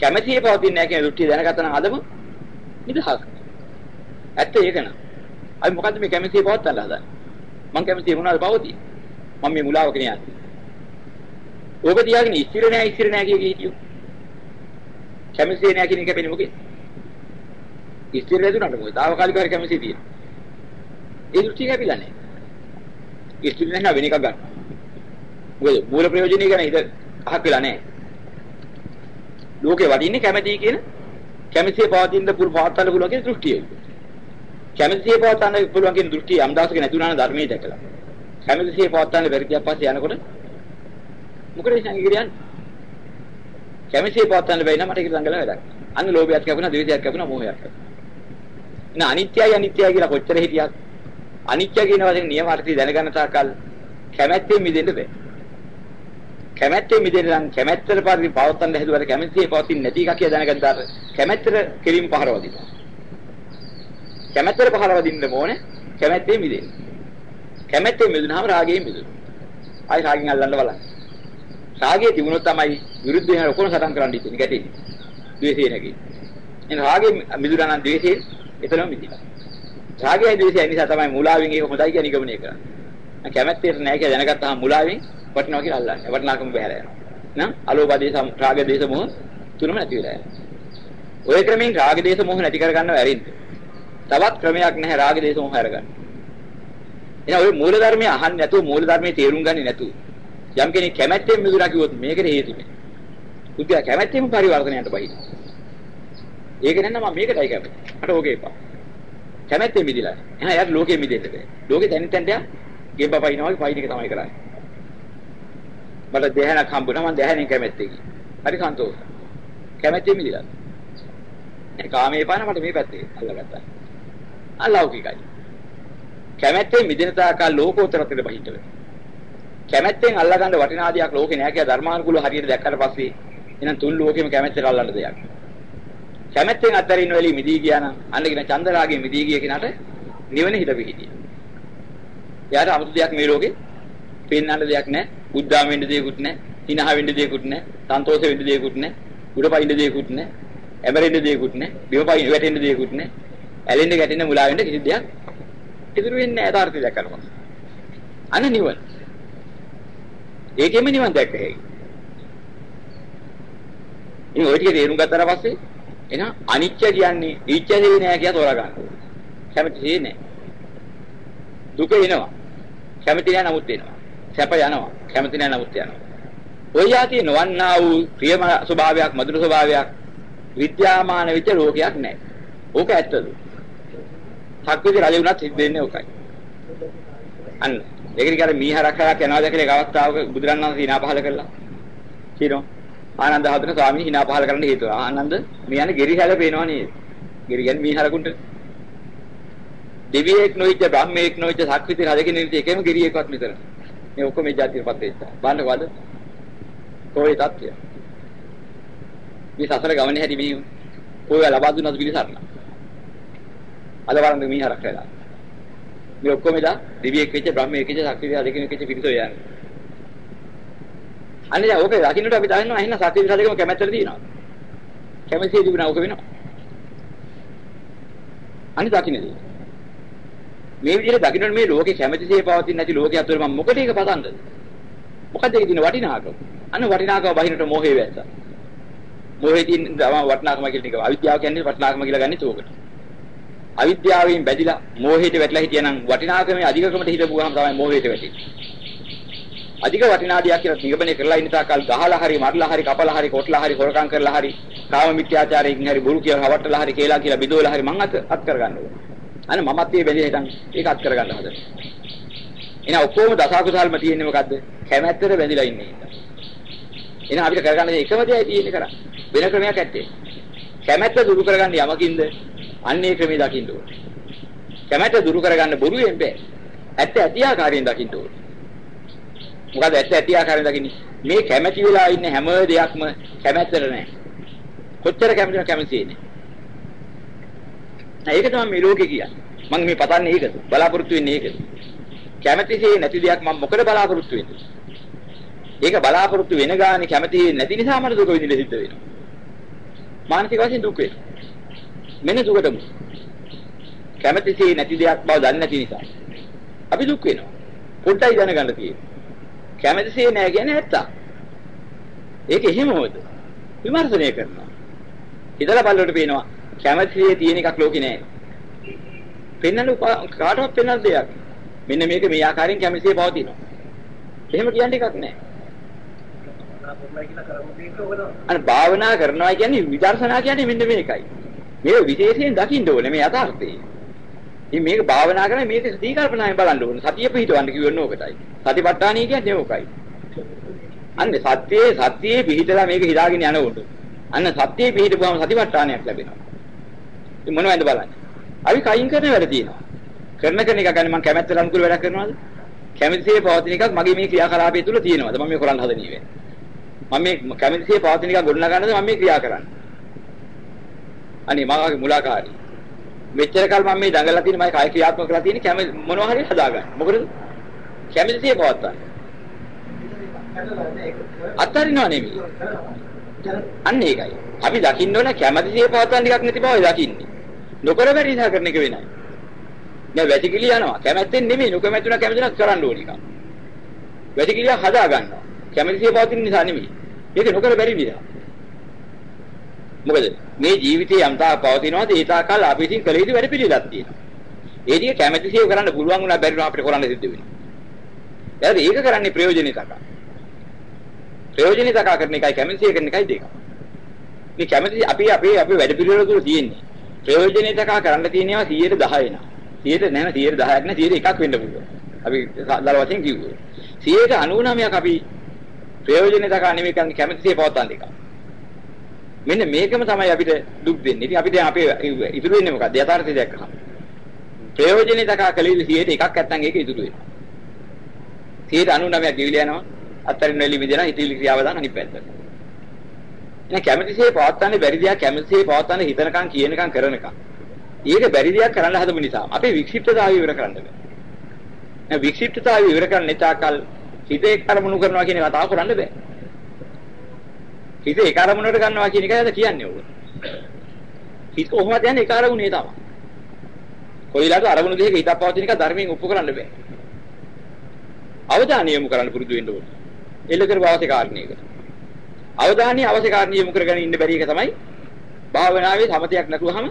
කැමැතිේ පවතින්නේ නැහැ කියන දෘෂ්ටිය දැනගත්තා නම් අදම නිදහස්. ඇත්ත ඒක නෑ. අපි මොකද්ද මේ කැමැතිේ පවත්තන්න හදන්නේ? මං කැමැතිේ මොනවද පවතින්නේ? මම මේ මුලාව කියන යන්නේ. ඕක තියාගෙන ඉස්තිර නැහැ ඉස්තිර නැහැ කිය කීතියෝ. කැමැතිේ නැහැ කියන එක පෙන්නේ මොකෙද? ඉස්තිර නැතුණාට මොකද? తాවකාලිකව හරි කැමැතිේ තියෙන. ඒ දෘෂ්ටිය කැපිලා නැහැ. ඉස්තිර නැහැ වෙන එකක් ගන්න. මොකද මූල ප්‍රයෝජනය ගැන හිත අහක් වෙලා නැහැ. ලෝකේ වටින්නේ කැමැති කියන කැමැතිය පවතින පුරු පවත්තන්න පුළුවන් කියන දෘෂ්ටියයි. කැමැතිය පවත්තන්න පුළුවන් කියන දෘෂ්ටිය යම් දවසක නැති වුණා නම් ධර්මයේ දැකලා. කැමැතිය පවත්තන්න බැරි කියක් පස්සේ යනකොට මොකද සංගිරියන් කැමැතිය පවත්තන්න බැරි නම් මට ඒක දඟල වැඩක්. අන්න ලෝභයක් කැපුණා, ද්වේෂයක් කැපුණා, මෝහයක් කැපුණා. ඉතින් අනිත්‍යයි අනිත්‍යයි කියලා කොච්චර හිටියත් අනිත්‍ය කියන වචනේ නියම අර්ථය දැනගන්න තාකල් කැමැත්තෙන් මිදෙන්න බෑ. කැමැත්තෙන් මිදෙන්න නම් කැමැත්තට පරිදි පවත්තන්න හැදුවට කැමැත්තේ පවතින්නේ නැති එක කියලා දැනගත්තාට කැමැත්තට කෙලින් පහර වදිනවා. කැමැත්තට පහර වදින්න ඕනේ කැමැත්තෙන් මිදෙන්න. කැමැත්තෙන් මිදුනහම රාගයෙන් මිදුණා. ආයි රාගෙන් අල්ලන්න බලන්න. රාගයේ තිබුණොත් තමයි විරුද්ධ වෙන ඔක්කොම සටන් කරන්න ඉන්නේ ගැටේ. ද්වේෂය නැගී. එන රාගයෙන් මිදුණා නම් ද්වේෂයෙන් එතනම මිදිලා. රාගයයි ද්වේෂයයි නිසා තමයි මූලාවෙන් ඒක හොඳයි කියන නිගමනය කරන්නේ. කැමැත්තේ නැහැ කියලා දැනගත්තාම මූලාවෙන් වටිනවා කියලා අල්ලන්නේ. වටිනාකම බහැලා යනවා. නම් අලෝභ දේශ රාග දේශ මොහ තුනම නැති වෙලා යනවා. ඔය ක්‍රමෙන් රාග දේශ මොහ නැති කරගන්නව ඇරින්ද. තවත් ක්‍රමයක් නැහැ රාග දේශ මොහ අරගන්න. එහෙනම් ඔය මූල ධර්මයේ අහන්නේ නැතුව මූල ධර්මයේ තේරුම් ගන්නේ නැතුව යම් කෙනෙක් කැමැත්තෙන් මිදුණා කිව්වොත් මේකට හේතුනේ. උද්‍යා කැමැත්තෙන් පරිවර්තනයට බහිද. ඒක නෑ මම මේකටයි කැමති. මට ඕකේ එපා. කැමැත්තෙන් මිදිලා. එහෙනම් එයාට ලෝකෙ මිදෙන්න බෑ. ලෝකෙ තැනින් තැනට යා ගෙබ්බපයින්නවා වගේ පයින් එක තමයි කරන්නේ. මට දෙහැණක් හම්බුණා මම දෙහැණෙන් කැමැත්තේ ගියා. හරි සන්තෝෂයි. කැමැත්තෙන් මිදිලා. ඒ කාමේ පාන මට මේ පැත්තේ අල්ලගත්තා. අලෞකිකයි. කැමැත්තෙන් මිදෙන තාකල් ලෝකෝත්තරතර බහින්න වෙනවා. කැමැත්තෙන් අල්ලගන්න වටිනාදියක් ලෝකේ නෑ කියලා ධර්මානුකූලව හරියට දැක්කට පස්සේ එහෙනම් තුන් ලෝකෙම කැමැත්තට අල්ලන්න දෙයක්. කැමැත්තෙන් අත්තරින්න වෙලී මිදී ගියා නම් අන්නගෙන චන්දරාගේ මිදී ගිය කෙනාට නිවන හිත පිහිටිය. එයාට 아무තු දෙයක් මේ ලෝකේ පෙන්වන්න දෙයක් නැහැ. බුද්ධාම වෙන්න දෙයක්වත් නැහැ. හිනහ වෙන්න දෙයක්වත් නැහැ. සන්තෝෂ වෙන්න දෙයක්වත් නැහැ. උඩ පයින්න දෙයක්වත් නැහැ. ඇමරෙන්න දෙයක්වත් නැහැ. බිම පයින් වැටෙන්න දෙයක්වත් නැහැ. ඇලෙන්න ගැටෙන්න මුලා වෙන්න කිසි දෙයක් ඉතුරු වෙන්නේ නැහැ තාර්ථි දැකනකොට. අන නිවන. ඒකෙම නිවන් දැක්ක හැකි. ඉතින් ওই ටික තේරුම් ගත්තාට පස්සේ එහෙනම් අනිච්ච කියන්නේ ඉච්ඡ දෙවි නෑ කියලා තෝරා ගන්න. කැමති දෙන්නේ නෑ. දුක එනවා. කැමති නෑ නමුත් එනවා. සැප යනවා. කැමති නෑ නමුත් යනවා. ඔය යටි නොවන්නා වූ ප්‍රියම ස්වභාවයක්, මధుර ස්වභාවයක් විද්‍යාමාන විච ලෝකයක් නෑ. ඕක ඇත්තද? සක්විති රජ වුණත් සිද්ධ වෙන්නේ ඕකයි. අන්න ඒකේ කර මීහරක් හරක් යනවාද කියලා එක අවස්ථාවක බුදුරණන් සීනා පහල කළා. කියනවා ආනන්ද හදන ස්වාමීන් hina පහල කරන්න හේතුව. ආනන්ද මේ යන්නේ ගෙරි හැල පේනවා නේද? ගෙරි කියන්නේ මීහරකුන්ට. දෙවියෙක් නොවිච්ච බ්‍රහ්මයෙක් නොවිච්ච සක්විති රජ කෙනෙක් එකම ගෙරියෙක්වත් මෙතන. මේ ඔක්කොම මේ જાතියපත් වෙච්චා. බලන්නකවද? කොයි තත්ත්වය? මේ සසර ගමනේ හැටි මේ කොයි ලබා දුන්නද පිළිසරණ. අද බලන්න මීහරක් වෙලා. මේ ඔක්කොම එදා දෙවියෙක් වෙච්ච බ්‍රහ්මයෙක් වෙච්ච සක්විති රජ කෙනෙක් වෙච්ච පිරිසෝ යන්නේ. අනේ දැන් ඕක දකින්නට අපි දන්නවා එහෙනම් සත්‍ය විසදකම කැමැත්තට තියෙනවා. කැමැතියි තිබුණා ඕක වෙනවා. අනිත් දකින්නේ. මේ විදිහට දකින්න මේ ලෝකේ කැමැතිසේ පවතින නැති ලෝකයේ අතර මම මොකද ඒක පතන්නද? මොකද ඒකේ තියෙන වටිනාකම? අන්න වටිනාකම බහිනට මොහේ වැස්සා. මොහේ තියෙන වටිනාකම කියලා නිකව අවිද්‍යාව කියන්නේ වටිනාකම කියලා ගන්නේ තෝකට. අවිද්‍යාවෙන් බැඳිලා මෝහයට වැටලා හිටියනම් වටිනාකමේ අධිකකමට හිටපුවාම තමයි මෝහයට වැටෙන්නේ. අධික වටිනාදියා කියලා නිගමනය කරලා ඉන්න තාකල් ගහලා හරි මරලා හරි කපලා හරි කොටලා හරි හොරකම් කරලා හරි කාම මිත්‍යාචාරයෙන් හරි බොරු කියලා හවට්ටලා හරි කියලා කියලා බිදෝලා හරි මං අත් අත් කරගන්න ඕනේ. අනේ මමත් මේ බැඳී හිටන් ඒක අත් කරගන්න හදන. එහෙනම් ඔක්කොම දසකුසල්ම තියෙන්නේ මොකද්ද? කැමැත්තට බැඳිලා ඉන්නේ. එහෙනම් අපිට කරගන්න එකම දෙයයි තියෙන්නේ කරා. වෙන ක්‍රමයක් ඇත්තේ. කැමැත්ත දුරු කරගන්න යමකින්ද අන්නේ ක්‍රමේ දකින්න ඕනේ. කැමැත්ත දුරු කරගන්න බොරුවෙන් බෑ. ඇත්ත ඇති ආකාරයෙන් දකින්න ඕනේ. මොකද ඇත්ත ඇති ආකාරයෙන් දකින්නේ මේ කැමැති වෙලා ඉන්න හැම දෙයක්ම කැමැත්තට නෑ. කොච්චර කැමතිද කැමති ඉන්නේ. ඒක තමයි මේ ලෝකේ කියන්නේ. මම මේ පතන්නේ ඒකද? බලාපොරොත්තු වෙන්නේ ඒකද? කැමැතිසේ නැති දෙයක් මම මොකද බලාපොරොත්තු වෙන්නේ? ඒක බලාපොරොත්තු වෙන ගානේ කැමති නැති නිසා මට දුක විඳින්න සිද්ධ වෙනවා. මානසික වශයෙන් දුක් වෙනවා. මෙන්න දුකටම. කැමැතිසේ නැති දෙයක් බව දන්නේ නැති නිසා. අපි දුක් වෙනවා. පොඩ්ඩයි දැනගන්න තියෙන්නේ. කැමැතිසේ නැහැ කියන්නේ ඇත්ත. ඒක එහෙමමද? විමර්ශනය කරනවා. හිතලා බලවට පේනවා කැමැතිසේ තියෙන එකක් ලෝකේ නැහැ. පෙන්වන්න කාටවත් පෙන්වන්න දෙයක්. මෙන්න මේක මේ ආකාරයෙන් කැමැතිසේ පවතිනවා. එහෙම කියන්න එකක් නැහැ. අර භාවනා කරනවා කියන්නේ විදර්ශනා කියන්නේ මෙන්න මේකයි. මේක විශේෂයෙන් දකින්න ඕනේ මේ යථාර්ථය. ඉතින් මේක භාවනා කරන්නේ මේක සීකල්පනාවෙන් බලන්න ඕනේ. සතිය පිහිටවන්න කිව්වොත් ඕකටයි. සතිපට්ඨානිය කියන්නේ ඕකයි. අන්න සත්‍යයේ සත්‍යයේ පිහිටලා මේක හිතාගෙන යනකොට අන්න සත්‍යයේ පිහිටපුවම සතිපට්ඨානයක් ලැබෙනවා. ඉතින් මොනවද බලන්නේ? අපි කයින් කරන වැඩ තියෙනවා. කරන කෙන එක ගන්න මම කැමැත්තට අනුකූල වැඩක් කරනවද? කැමැතිසේ පවතින එකක් මගේ මේ ක්‍රියාකලාපය තුල තියෙනවද? මම මේ කරන්න හදන ඉවේ. මම මේ කැමැතිසේ පවතින එක ගොඩනගන්නද මම මේ ක්‍රියා කරන්නේ? අනේ මාගේ මුලාකාරී. මෙච්චර කල් මම මේ දඟලලා තියෙන මම කාය ක්‍රියාත්මක කරලා තියෙන කැම මොනවා හරි හදාගන්න. මොකද කැමැතිසේ පවත්තා. අත්තරිනව නෙමෙයි. අන්න ඒකයි. අපි දකින්න ඕන කැමැතිසේ පවත්තන් ටිකක් නැති බවයි දකින්නේ. නොකර බැරි නිසා කරන එක වෙනයි. දැන් වැටිකිලි යනවා. කැමැත්තෙන් නෙමෙයි නොකමැතුණා කැමැතුණා කරන්න ඕන එක. වැටිකිලිය හදා ගන්නවා. කැමැතිසේ පවතින නිසා නෙමෙයි. ඒක නොකර බැරි නිසා. මොකද මේ ජීවිතේ යම්තා පවතිනවාද ඒ තාකල් අපි ඉතින් කළ යුතු වැඩ පිළිවෙලක් තියෙනවා. ඒ ටික කැමැතිසේ කරන්න පුළුවන් වුණා බැරි වුණා අපිට කරන්න සිද්ධ වෙනවා. ඊට ඒක කරන්නේ ප්‍රයෝජනෙටක. ප්‍රයෝජනෙටක කරන එකයි කැමැතිසේ කරන එකයි දෙක. මේ කැමැති අපි අපේ අපේ වැඩ පිළිවෙල තුල තියෙන්නේ. ප්‍රයෝජනෙටක කරන්න තියෙනවා 110 නා. 100ට නැහැ 110ක් නෑ 101ක් වෙන්න පුළුවන්. අපි දල වශයෙන් කිව්වේ. 199ක් අපි ප්‍රයෝජනෙටක නෙමෙයි කරන්නේ කැමැතිසේ පවත්තන් දෙක. මෙන්න මේකම තමයි අපිට දුක් දෙන්නේ. ඉතින් අපි දැන් අපේ ඉතුරු වෙන්නේ මොකද්ද? යථාර්ථය දැක්කහම. ප්‍රයෝජනේ දක්වා කලීල 100ට එකක් නැත්තම් ඒක ඉතුරු වෙනවා. 99ක් ගෙවිලා යනවා. අත්තරින් වෙලි විදිනා හිතවිලි ක්‍රියාව දාන අනිත් පැත්තට. එහෙනම් කැමැතිසේ පවත්තන්නේ බැරි දියා කැමැතිසේ පවත්තන්නේ හිතනකම් කියනකම් කරනකම්. ඒක බැරි දියක් කරන්න හදපු නිසා අපේ වික්ෂිප්තතාවය ඉවර කරන්න බෑ. දැන් වික්ෂිප්තතාවය ඉවර කරන්න තාකල් හිතේ කරමුණු කරනවා කියන එක තාම කරන්න බෑ. හිත ඒක අරමුණට ගන්නවා කියන එකයි අද කියන්නේ ඕක. හිත කොහොමද යන්නේ ඒක අරමුණේ තමයි. කොයිලාට අරමුණු දෙකක හිතක් පවතින එක ධර්මයෙන් ඔප්පු කරන්න බෑ. අවධානය යොමු කරන්න පුරුදු වෙන්න ඕනේ. එල්ල කර අවශ්‍ය කාරණේක. අවධානය අවශ්‍ය කාරණේ යොමු කරගෙන ඉන්න බැරි එක තමයි භාවනාවේ සමතයක් නැතුවම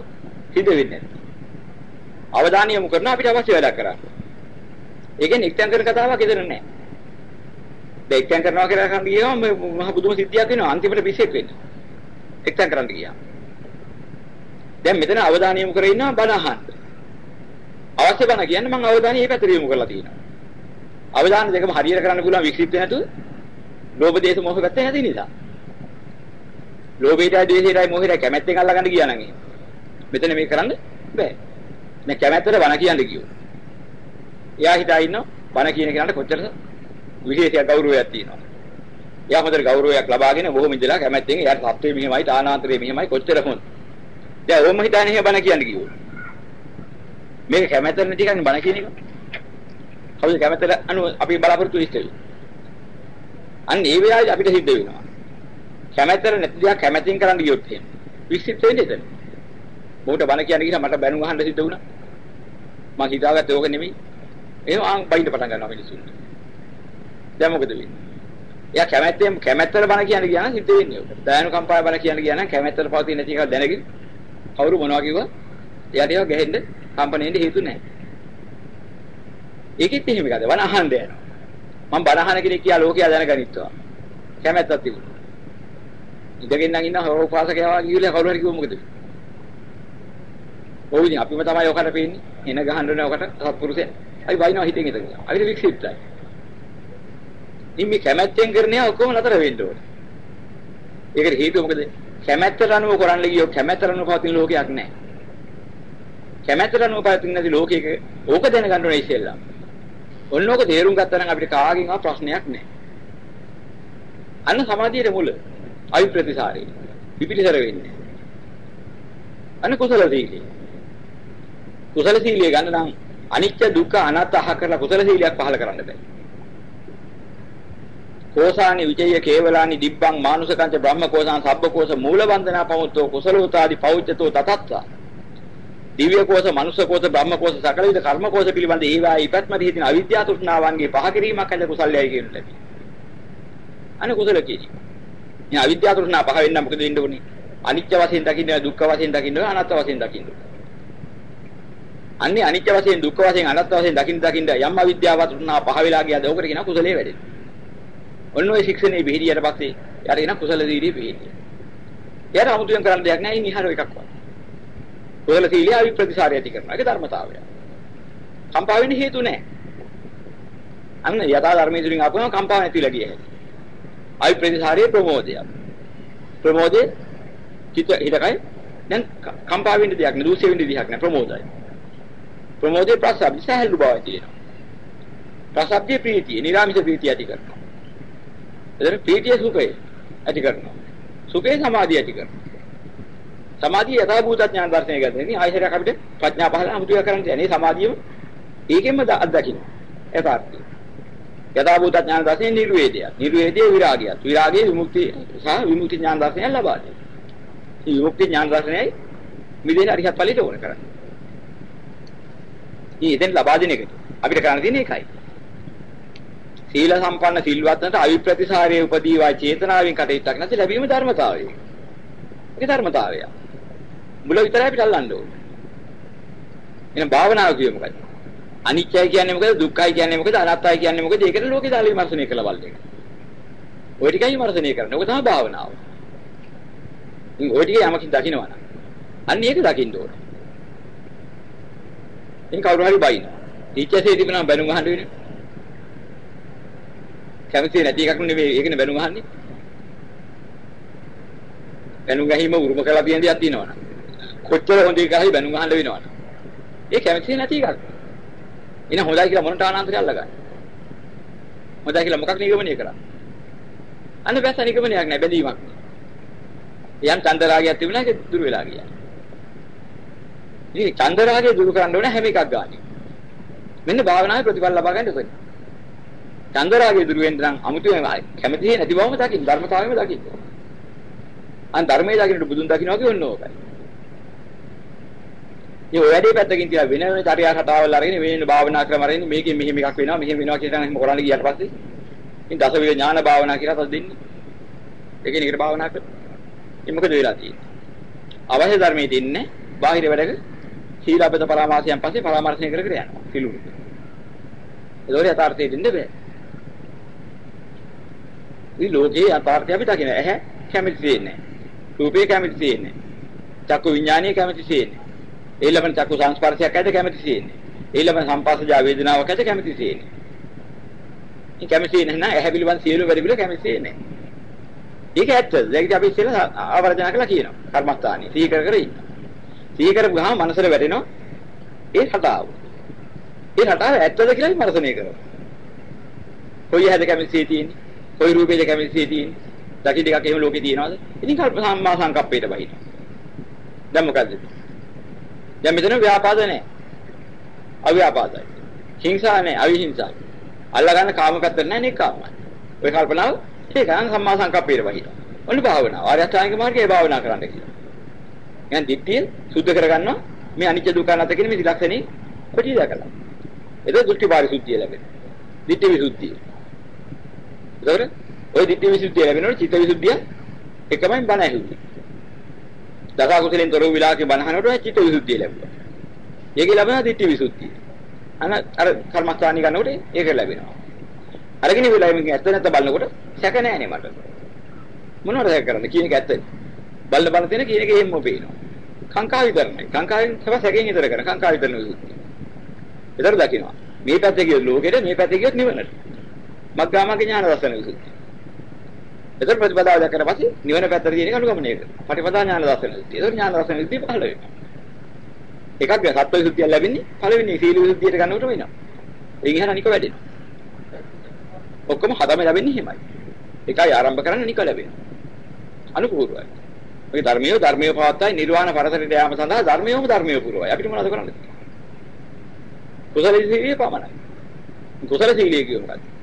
සිද්ධ වෙන්නේ. අවධානය යොමු කරන අපිට අවශ්‍ය වැඩක් කරන්න. ඒකෙන් එක්තෙන් කරන කතාවක් ඉදර නැහැ. දෙක්යන් කරනවා කියලා කරන් ගියාම මහ බුදුම සිද්ධියක් වෙනවා අන්තිමට පිස්සෙක් වෙන්න. එක්තෙන් කරන්න ගියා. දැන් මෙතන අවධානය යොමු කරගෙන ඉන්නවා බණ අහන්න. අවශ්‍ය බණ කියන්නේ මම අවධානය මේ පැත්තට යොමු කරලා තියෙනවා. අවධානය දෙකම හරියට කරන්න පුළුවන් වික්ෂිප්ත නැතුව ලෝභ දේශ මොහ පැත්ත හැදෙන නිසා. ලෝභයටයි ද්වේෂයටයි මොහේටයි කැමැත්තෙන් අල්ලගන්න ගියා නම් මෙතන මේක කරන්න බෑ. දැන් කැමැත්තට බණ කියන්න කිව්වෝ. එයා හිතා ඉන්නවා බණ කියන කෙනාට කොච්චර විශේෂ ගෞරවයක් තියෙනවා. එයා හොඳට ගෞරවයක් ලබාගෙන බොහොම ඉඳලා කැමැත්තෙන් එයාට සත්‍යය මෙහෙමයි, තානාන්තරය මෙහෙමයි කොච්චර හොඳ. දැන් ඕම හිතානේ එහෙම බණ කියන්න කිව්වෝ. මේක කැමැත්ත නැති කන්නේ බණ කියන එක. කවුද කැමැත්තට අනු අපි බලාපොරොත්තු ඉස්තෙවි. අන්න ඒ වෙලාවේ අපිට සිද්ධ වෙනවා. කැමැත්තට නැති දෙයක් කැමැතින් කරන්න ගියොත් එහෙම. වික්ෂිප්ත වෙන්නේ එතන. මොකට බණ කියන්නේ කියලා මට බැනුම් අහන්න සිද්ධ වුණා. මම හිතාගත්තේ ඕක නෙමෙයි. එහෙම ආන් බයින්ද පටන් ගන්නවා මිනිස්සුන්ට. දැන් මොකද වෙන්නේ? එයා කැමැත්තෙන් කැමැත්තට බන කියන ගියා නම් සිද්ධ වෙන්නේ ඔක. දයනු කම්පාය බන කියන ගියා නම් කැමැත්තට පවතින නැති එකක් දැනගෙන කවුරු මොනවා කිව්වා? එයාට ඒවා ගැහෙන්න කම්පණයෙන්න හේතු නැහැ. ඒකෙත් එහෙම එකද? වන අහන්න යනවා. මම බන අහන කෙනෙක් කියලා ලෝකයා දැනගනිත්වා. කැමැත්තක් තිබුණා. ඉඳගෙන නම් ඉන්න හොරෝපාසකයා කියලා කවුරු හරි කිව්ව මොකද? ඔව් ඉතින් අපිම තමයි ඔකට පේන්නේ. එන ගහන්න ඕනේ ඔකට සත්පුරුෂයා. අපි වයින්නවා හිතෙන් හිතගෙන. අපිට වික්ෂිප්තයි. ඉතින් මේ කැමැත්තෙන් කරන්නේ ඔක්කොම නතර වෙන්න ඕනේ. ඒකට හේතුව මොකද? කැමැත්තට අනුව කරන්න ගියොත් කැමැත්තට අනුව පවතින ලෝකයක් නැහැ. කැමැත්තට අනුව පවතින නැති ලෝකයක ඕක දැනගන්න ඕනේ ඉස්සෙල්ලා. ඔන්නෝක තේරුම් ගත්තා නම් අපිට කාගෙන්වත් ප්‍රශ්නයක් නැහැ. අන්න සමාධියේ මුල අවිප්‍රතිසාරේ. විපිලිසර වෙන්නේ. අන්න කුසල සීලය. කුසල සීලය ගන්න නම් අනිත්‍ය දුක්ඛ අනාත්ම අහ කරලා කුසල සීලයක් පහල කරන්න බෑ. කෝසානි විජය කේවලානි දිබ්බං මානුසකංච බ්‍රහ්මකෝසං සබ්බකෝස මූල වන්දනා පමුත්තෝ කුසලෝතාදි පෞච්ඡතෝ තතත්ත දිව්‍ය කෝස මනුෂ්‍ය කෝස බ්‍රහ්ම කෝස සකල විද කර්ම කෝස පිළිබඳ ඒවා ඉපත්ම දිහින අවිද්‍යා තෘෂ්ණාවන්ගේ පහ කිරීමක් ඇද කුසල්යයි කියන ලැබි. අනේ කුසල කියේ. මේ අවිද්‍යා තෘෂ්ණා පහ වෙන්න මොකද වෙන්න උනේ? අනිත්‍ය වශයෙන් දකින්න දුක්ඛ වශයෙන් දකින්න අනාත්ම වශයෙන් දකින්න. අන්නේ අනිත්‍ය වශයෙන් දුක්ඛ වශයෙන් අනාත්ම වශයෙන් දකින්න දකින්න යම් අවිද්‍යාව තෘෂ්ණා පහ වෙලා ගියාද ඕකට කියන කුසලයේ වැඩෙනවා. ඔන්න ඔය ශික්ෂණේ බෙහෙරියට පස්සේ යාර එන කුසල සීලිය බෙහෙරිය. යාර 아무තුයෙන් කරන්න දෙයක් නැහැ ඉන් ඉහර එකක් වත්. කුසල සීලිය අවි ප්‍රතිසාරය ඇති කරනවා. ඒක ධර්මතාවය. කම්පා වෙන්න හේතු නැහැ. අන්න යථා ධර්මයේ තුලින් ආපුවම කම්පා නැතිලා ගිය හැටි. අවි ප්‍රතිසාරයේ ප්‍රමෝදය. ප්‍රමෝදේ චිත හිතකයි දැන් කම්පා වෙන්න දෙයක් නෑ දූෂ්‍ය වෙන්න දෙයක් නෑ ප්‍රමෝදයි. ප්‍රමෝදේ ප්‍රසබ්ද සහැල්ලු බව තියෙනවා. ප්‍රසබ්දේ ප්‍රීතිය, නිරාමිෂ ප්‍රීතිය ඇති කරනවා. එතන පීඨිය සුඛය ඇති කරනවා. සුඛේ සමාධිය ඇති කරනවා. සමාධිය යථාභූත ඥාන දර්ශනය ගන්නේ ආයතරයක් අපිට ප්‍රඥා පහළ අමුතුය කරන්න යන්නේ සමාධියම ඒකෙන්ම අත්දකින්න. යථාර්ථය. යථාභූත ඥාන දර්ශනේ නිර්වේදය. නිර්වේදයේ විරාගය. විරාගයේ විමුක්තිය සහ විමුක්ති ඥාන දර්ශනය ලබා දෙනවා. මේ විමුක්ති ඥාන දර්ශනයයි මිදෙන අරිහත් ඵලයට ඕන කරන්නේ. ඉතින් ලබා දෙන එකට අපිට කරන්න තියෙන්නේ ඒකයි. සීල සම්පන්න සිල්වත්නට අවිප්‍රතිසාරයේ උපදීවා චේතනාවෙන් කටයුත්තක් නැති ලැබීම ධර්මතාවය. ඒක ධර්මතාවය. මුල විතරයි අපිට අල්ලන්න ඕනේ. එහෙනම් භාවනාව කියන්නේ මොකද? අනිත්‍යයි කියන්නේ මොකද? දුක්ඛයි කියන්නේ මොකද? අනාත්තයි කියන්නේ මොකද? ඒකට ලෝකේ දාලා විමර්ශනය කළ බලන්න. ඔය ටිකයි විමර්ශනය කරන්නේ. ඔක තමයි භාවනාව. ඔය ටික යමකින් දකින්නවා නම් අන්න ඒක දකින්න ඕනේ. ඉතින් කවුරු හරි බයින. ඊච්ඡාසේ තිබුණා බැනුම් අහන්න වෙන්නේ. කැමති නැති එකක් නෙවෙයි ඒකනේ බැනුම් අහන්නේ. බැනුම් ගහීම උරුම කරලා තියෙන දෙයක් තියෙනවනේ. කොච්චර හොඳ එකක් හරි බැනුම් අහන්න වෙනවනේ. ඒ කැමති නැති එකක්. එන හොඳයි කියලා මොනට ආනන්තරය අල්ලගන්න. හොඳයි කියලා මොකක් නිගමනය කරා? අන්න බැස නිගමනයක් නෑ බැඳීමක්. යම් චන්දරාගයක් තිබුණා ඒක දුර වෙලා ගියා. ඉතින් චන්දරාගය දුරු කරන්න ඕනේ හැම එකක් ගන්න. මෙන්න භාවනාවේ ප්‍රතිඵල ලබා ගන්න ඕනේ. චන්දරාගය දුරු වෙන්න නම් අමුතුවෙන් කැමැති නැති බවම දකින්න ධර්මතාවයම දකින්න. අන් ධර්මයේ දකින්නට බුදුන් දකින්නවා කියන්නේ ඕකයි. මේ ඔය වැඩේ පැත්තකින් තියලා වෙන වෙන චර්යා කතාවල් අරගෙන වෙන භාවනා ක්‍රම අරගෙන මේකෙන් මෙහෙම එකක් වෙනවා මෙහෙම වෙනවා කියලා එහෙම කරන්න ගියාට පස්සේ ඉතින් දසවිල ඥාන භාවනා කියලා තත් දෙන්නේ. ඒකේ නිකට භාවනා කරනවා. ඉතින් මොකද වෙලා තියෙන්නේ? අවශ්‍ය ධර්මයේ තින්නේ බාහිර වැඩක සීලබ්බත පරාමාසයන් පස්සේ පරාමර්ශණය කර කර යනවා. සිලුරු. ඒකෝර යථාර්ථයේ දෙන්න බෑ. මේ ලෝකේ යථාර්ථය අපි දකින ඇහැ කැමති දෙන්නේ. රූපේ කැමති දෙන්නේ. චක්කු විඥානීය කැමති දෙන්නේ. ඊළඟ චක්කු සංස්පර්ශයක් ඇද කැමති දෙන්නේ. ඊළඟ සංපස්සජා වේදනාවක් ඇද කැමති දෙන්නේ. මේ කැමති නැහැ ඇහැ පිළිබඳ සියලු වැඩ පිළිවෙල කැමති නැහැ. ඒක ඇත්ත. දැන් අපි ඉස්සෙල්ලා ආවර්ජන කළා කියනවා. කර්මස්ථානිය. සිහි කර කර ඉන්න. සිහි කරපු ගමන් මනසට වැටෙනවා ඒ රටාව. ඒ රටාව ඇත්තද කියලා විමර්ශනය කරනවා. කොයි හැද කැමති තියෙන්නේ? කොයි රූපේද කැමතිසිය තියෙන්නේ? දකි දෙකක් එහෙම ලෝකේ තියනවාද? ඉතින් කල්ප සම්මා සංකප්පයට බහින. දැන් මොකද්ද? දැන් මෙතන ව්‍යාපාද නැහැ. අව්‍යාපාදයි. හිංසා නැහැ, අවිහිංසයි. අල්ලා ගන්න කාම පැත්ත නැහැ නේ කාමයි. ඔය කල්පනාව ඒකන් සම්මා සංකප්පයට බහින. ඔන්න භාවනාව. ආර්ය අෂ්ටාංගික මාර්ගයේ භාවනා කරන්න කියලා. එහෙනම් දිට්ඨිය සුද්ධ කරගන්නවා මේ අනිත්‍ය දුක්ඛ අනාත්ම කියන මේ ත්‍රිලක්ෂණේ කොටි දැකලා. ඒක දෘෂ්ටි පාරිශුද්ධිය ලැබෙනවා. ditthi visuddhiය. ඒතකොට ওই ditthi visuddhiය ලැබෙනකොට චිත්ත විසුද්ධිය එකමයි බණ ඇහුවේ. දස කුසලෙන් තොර වූ විලාකේ බණ අහනකොට චිත්ත විසුද්ධිය ලැබුවා. ඒක ලැබෙනවා ditthi visuddhiය. අන අර කර්මස්ථානි ගන්නකොට ඒක ලැබෙනවා. අරගෙන ඉවිලා මේක ඇත්ත නැත්ත බලනකොට සැක නැහැනේ මට. මොනවද සැක කරන්නේ? කියන එක ඇත්තනේ. බල්ල බල තියෙන කියන එක එහෙම්ම පේනවා. කාංකා විතරනේ. කාංකාවෙන් තමයි සැකෙන් ඉතර කරන. කාංකා විතර නෙවෙයි. විතර දකින්නවා. මේ පැත්තේ ගියොත් ලෝකෙට මේ පැත්තේ ගියොත් නිවනට. මග්ගාමග්ග ඥාන දර්ශන විසුද්ධිය. එතකොට ප්‍රතිපදාව දැක්කට පස්සේ නිවන පැත්තට තියෙන එක අනුගමනය කරනවා. පටිපදා ඥාන දර්ශන විසුද්ධිය. එතකොට ඥාන දර්ශන විසුද්ධිය පහළ වෙනවා. එකක් සත්ව විසුද්ධිය ලැබෙන්නේ පළවෙනි සීල විසුද්ධියට ගන්නකොට වෙනවා. එයින් එහාට අනික වැඩෙනවා. ඔක්කොම හදම ලැබෙන්නේ එහෙමයි. එකයි ආරම්භ කරන්න නික ලැබෙනවා. අනුපූර්වයි. මේ ධර්මියෝ ධර්මියෝ පවත්තයි නිර්වාණ පරතරයට යාම සඳහා ධර්මියෝම ධර්මියෝ පුරවයි. අපිට මොනවද කරන්නේ? කුසල සීලිය පමණයි. කුසල සීලිය කියුව මොකක්ද?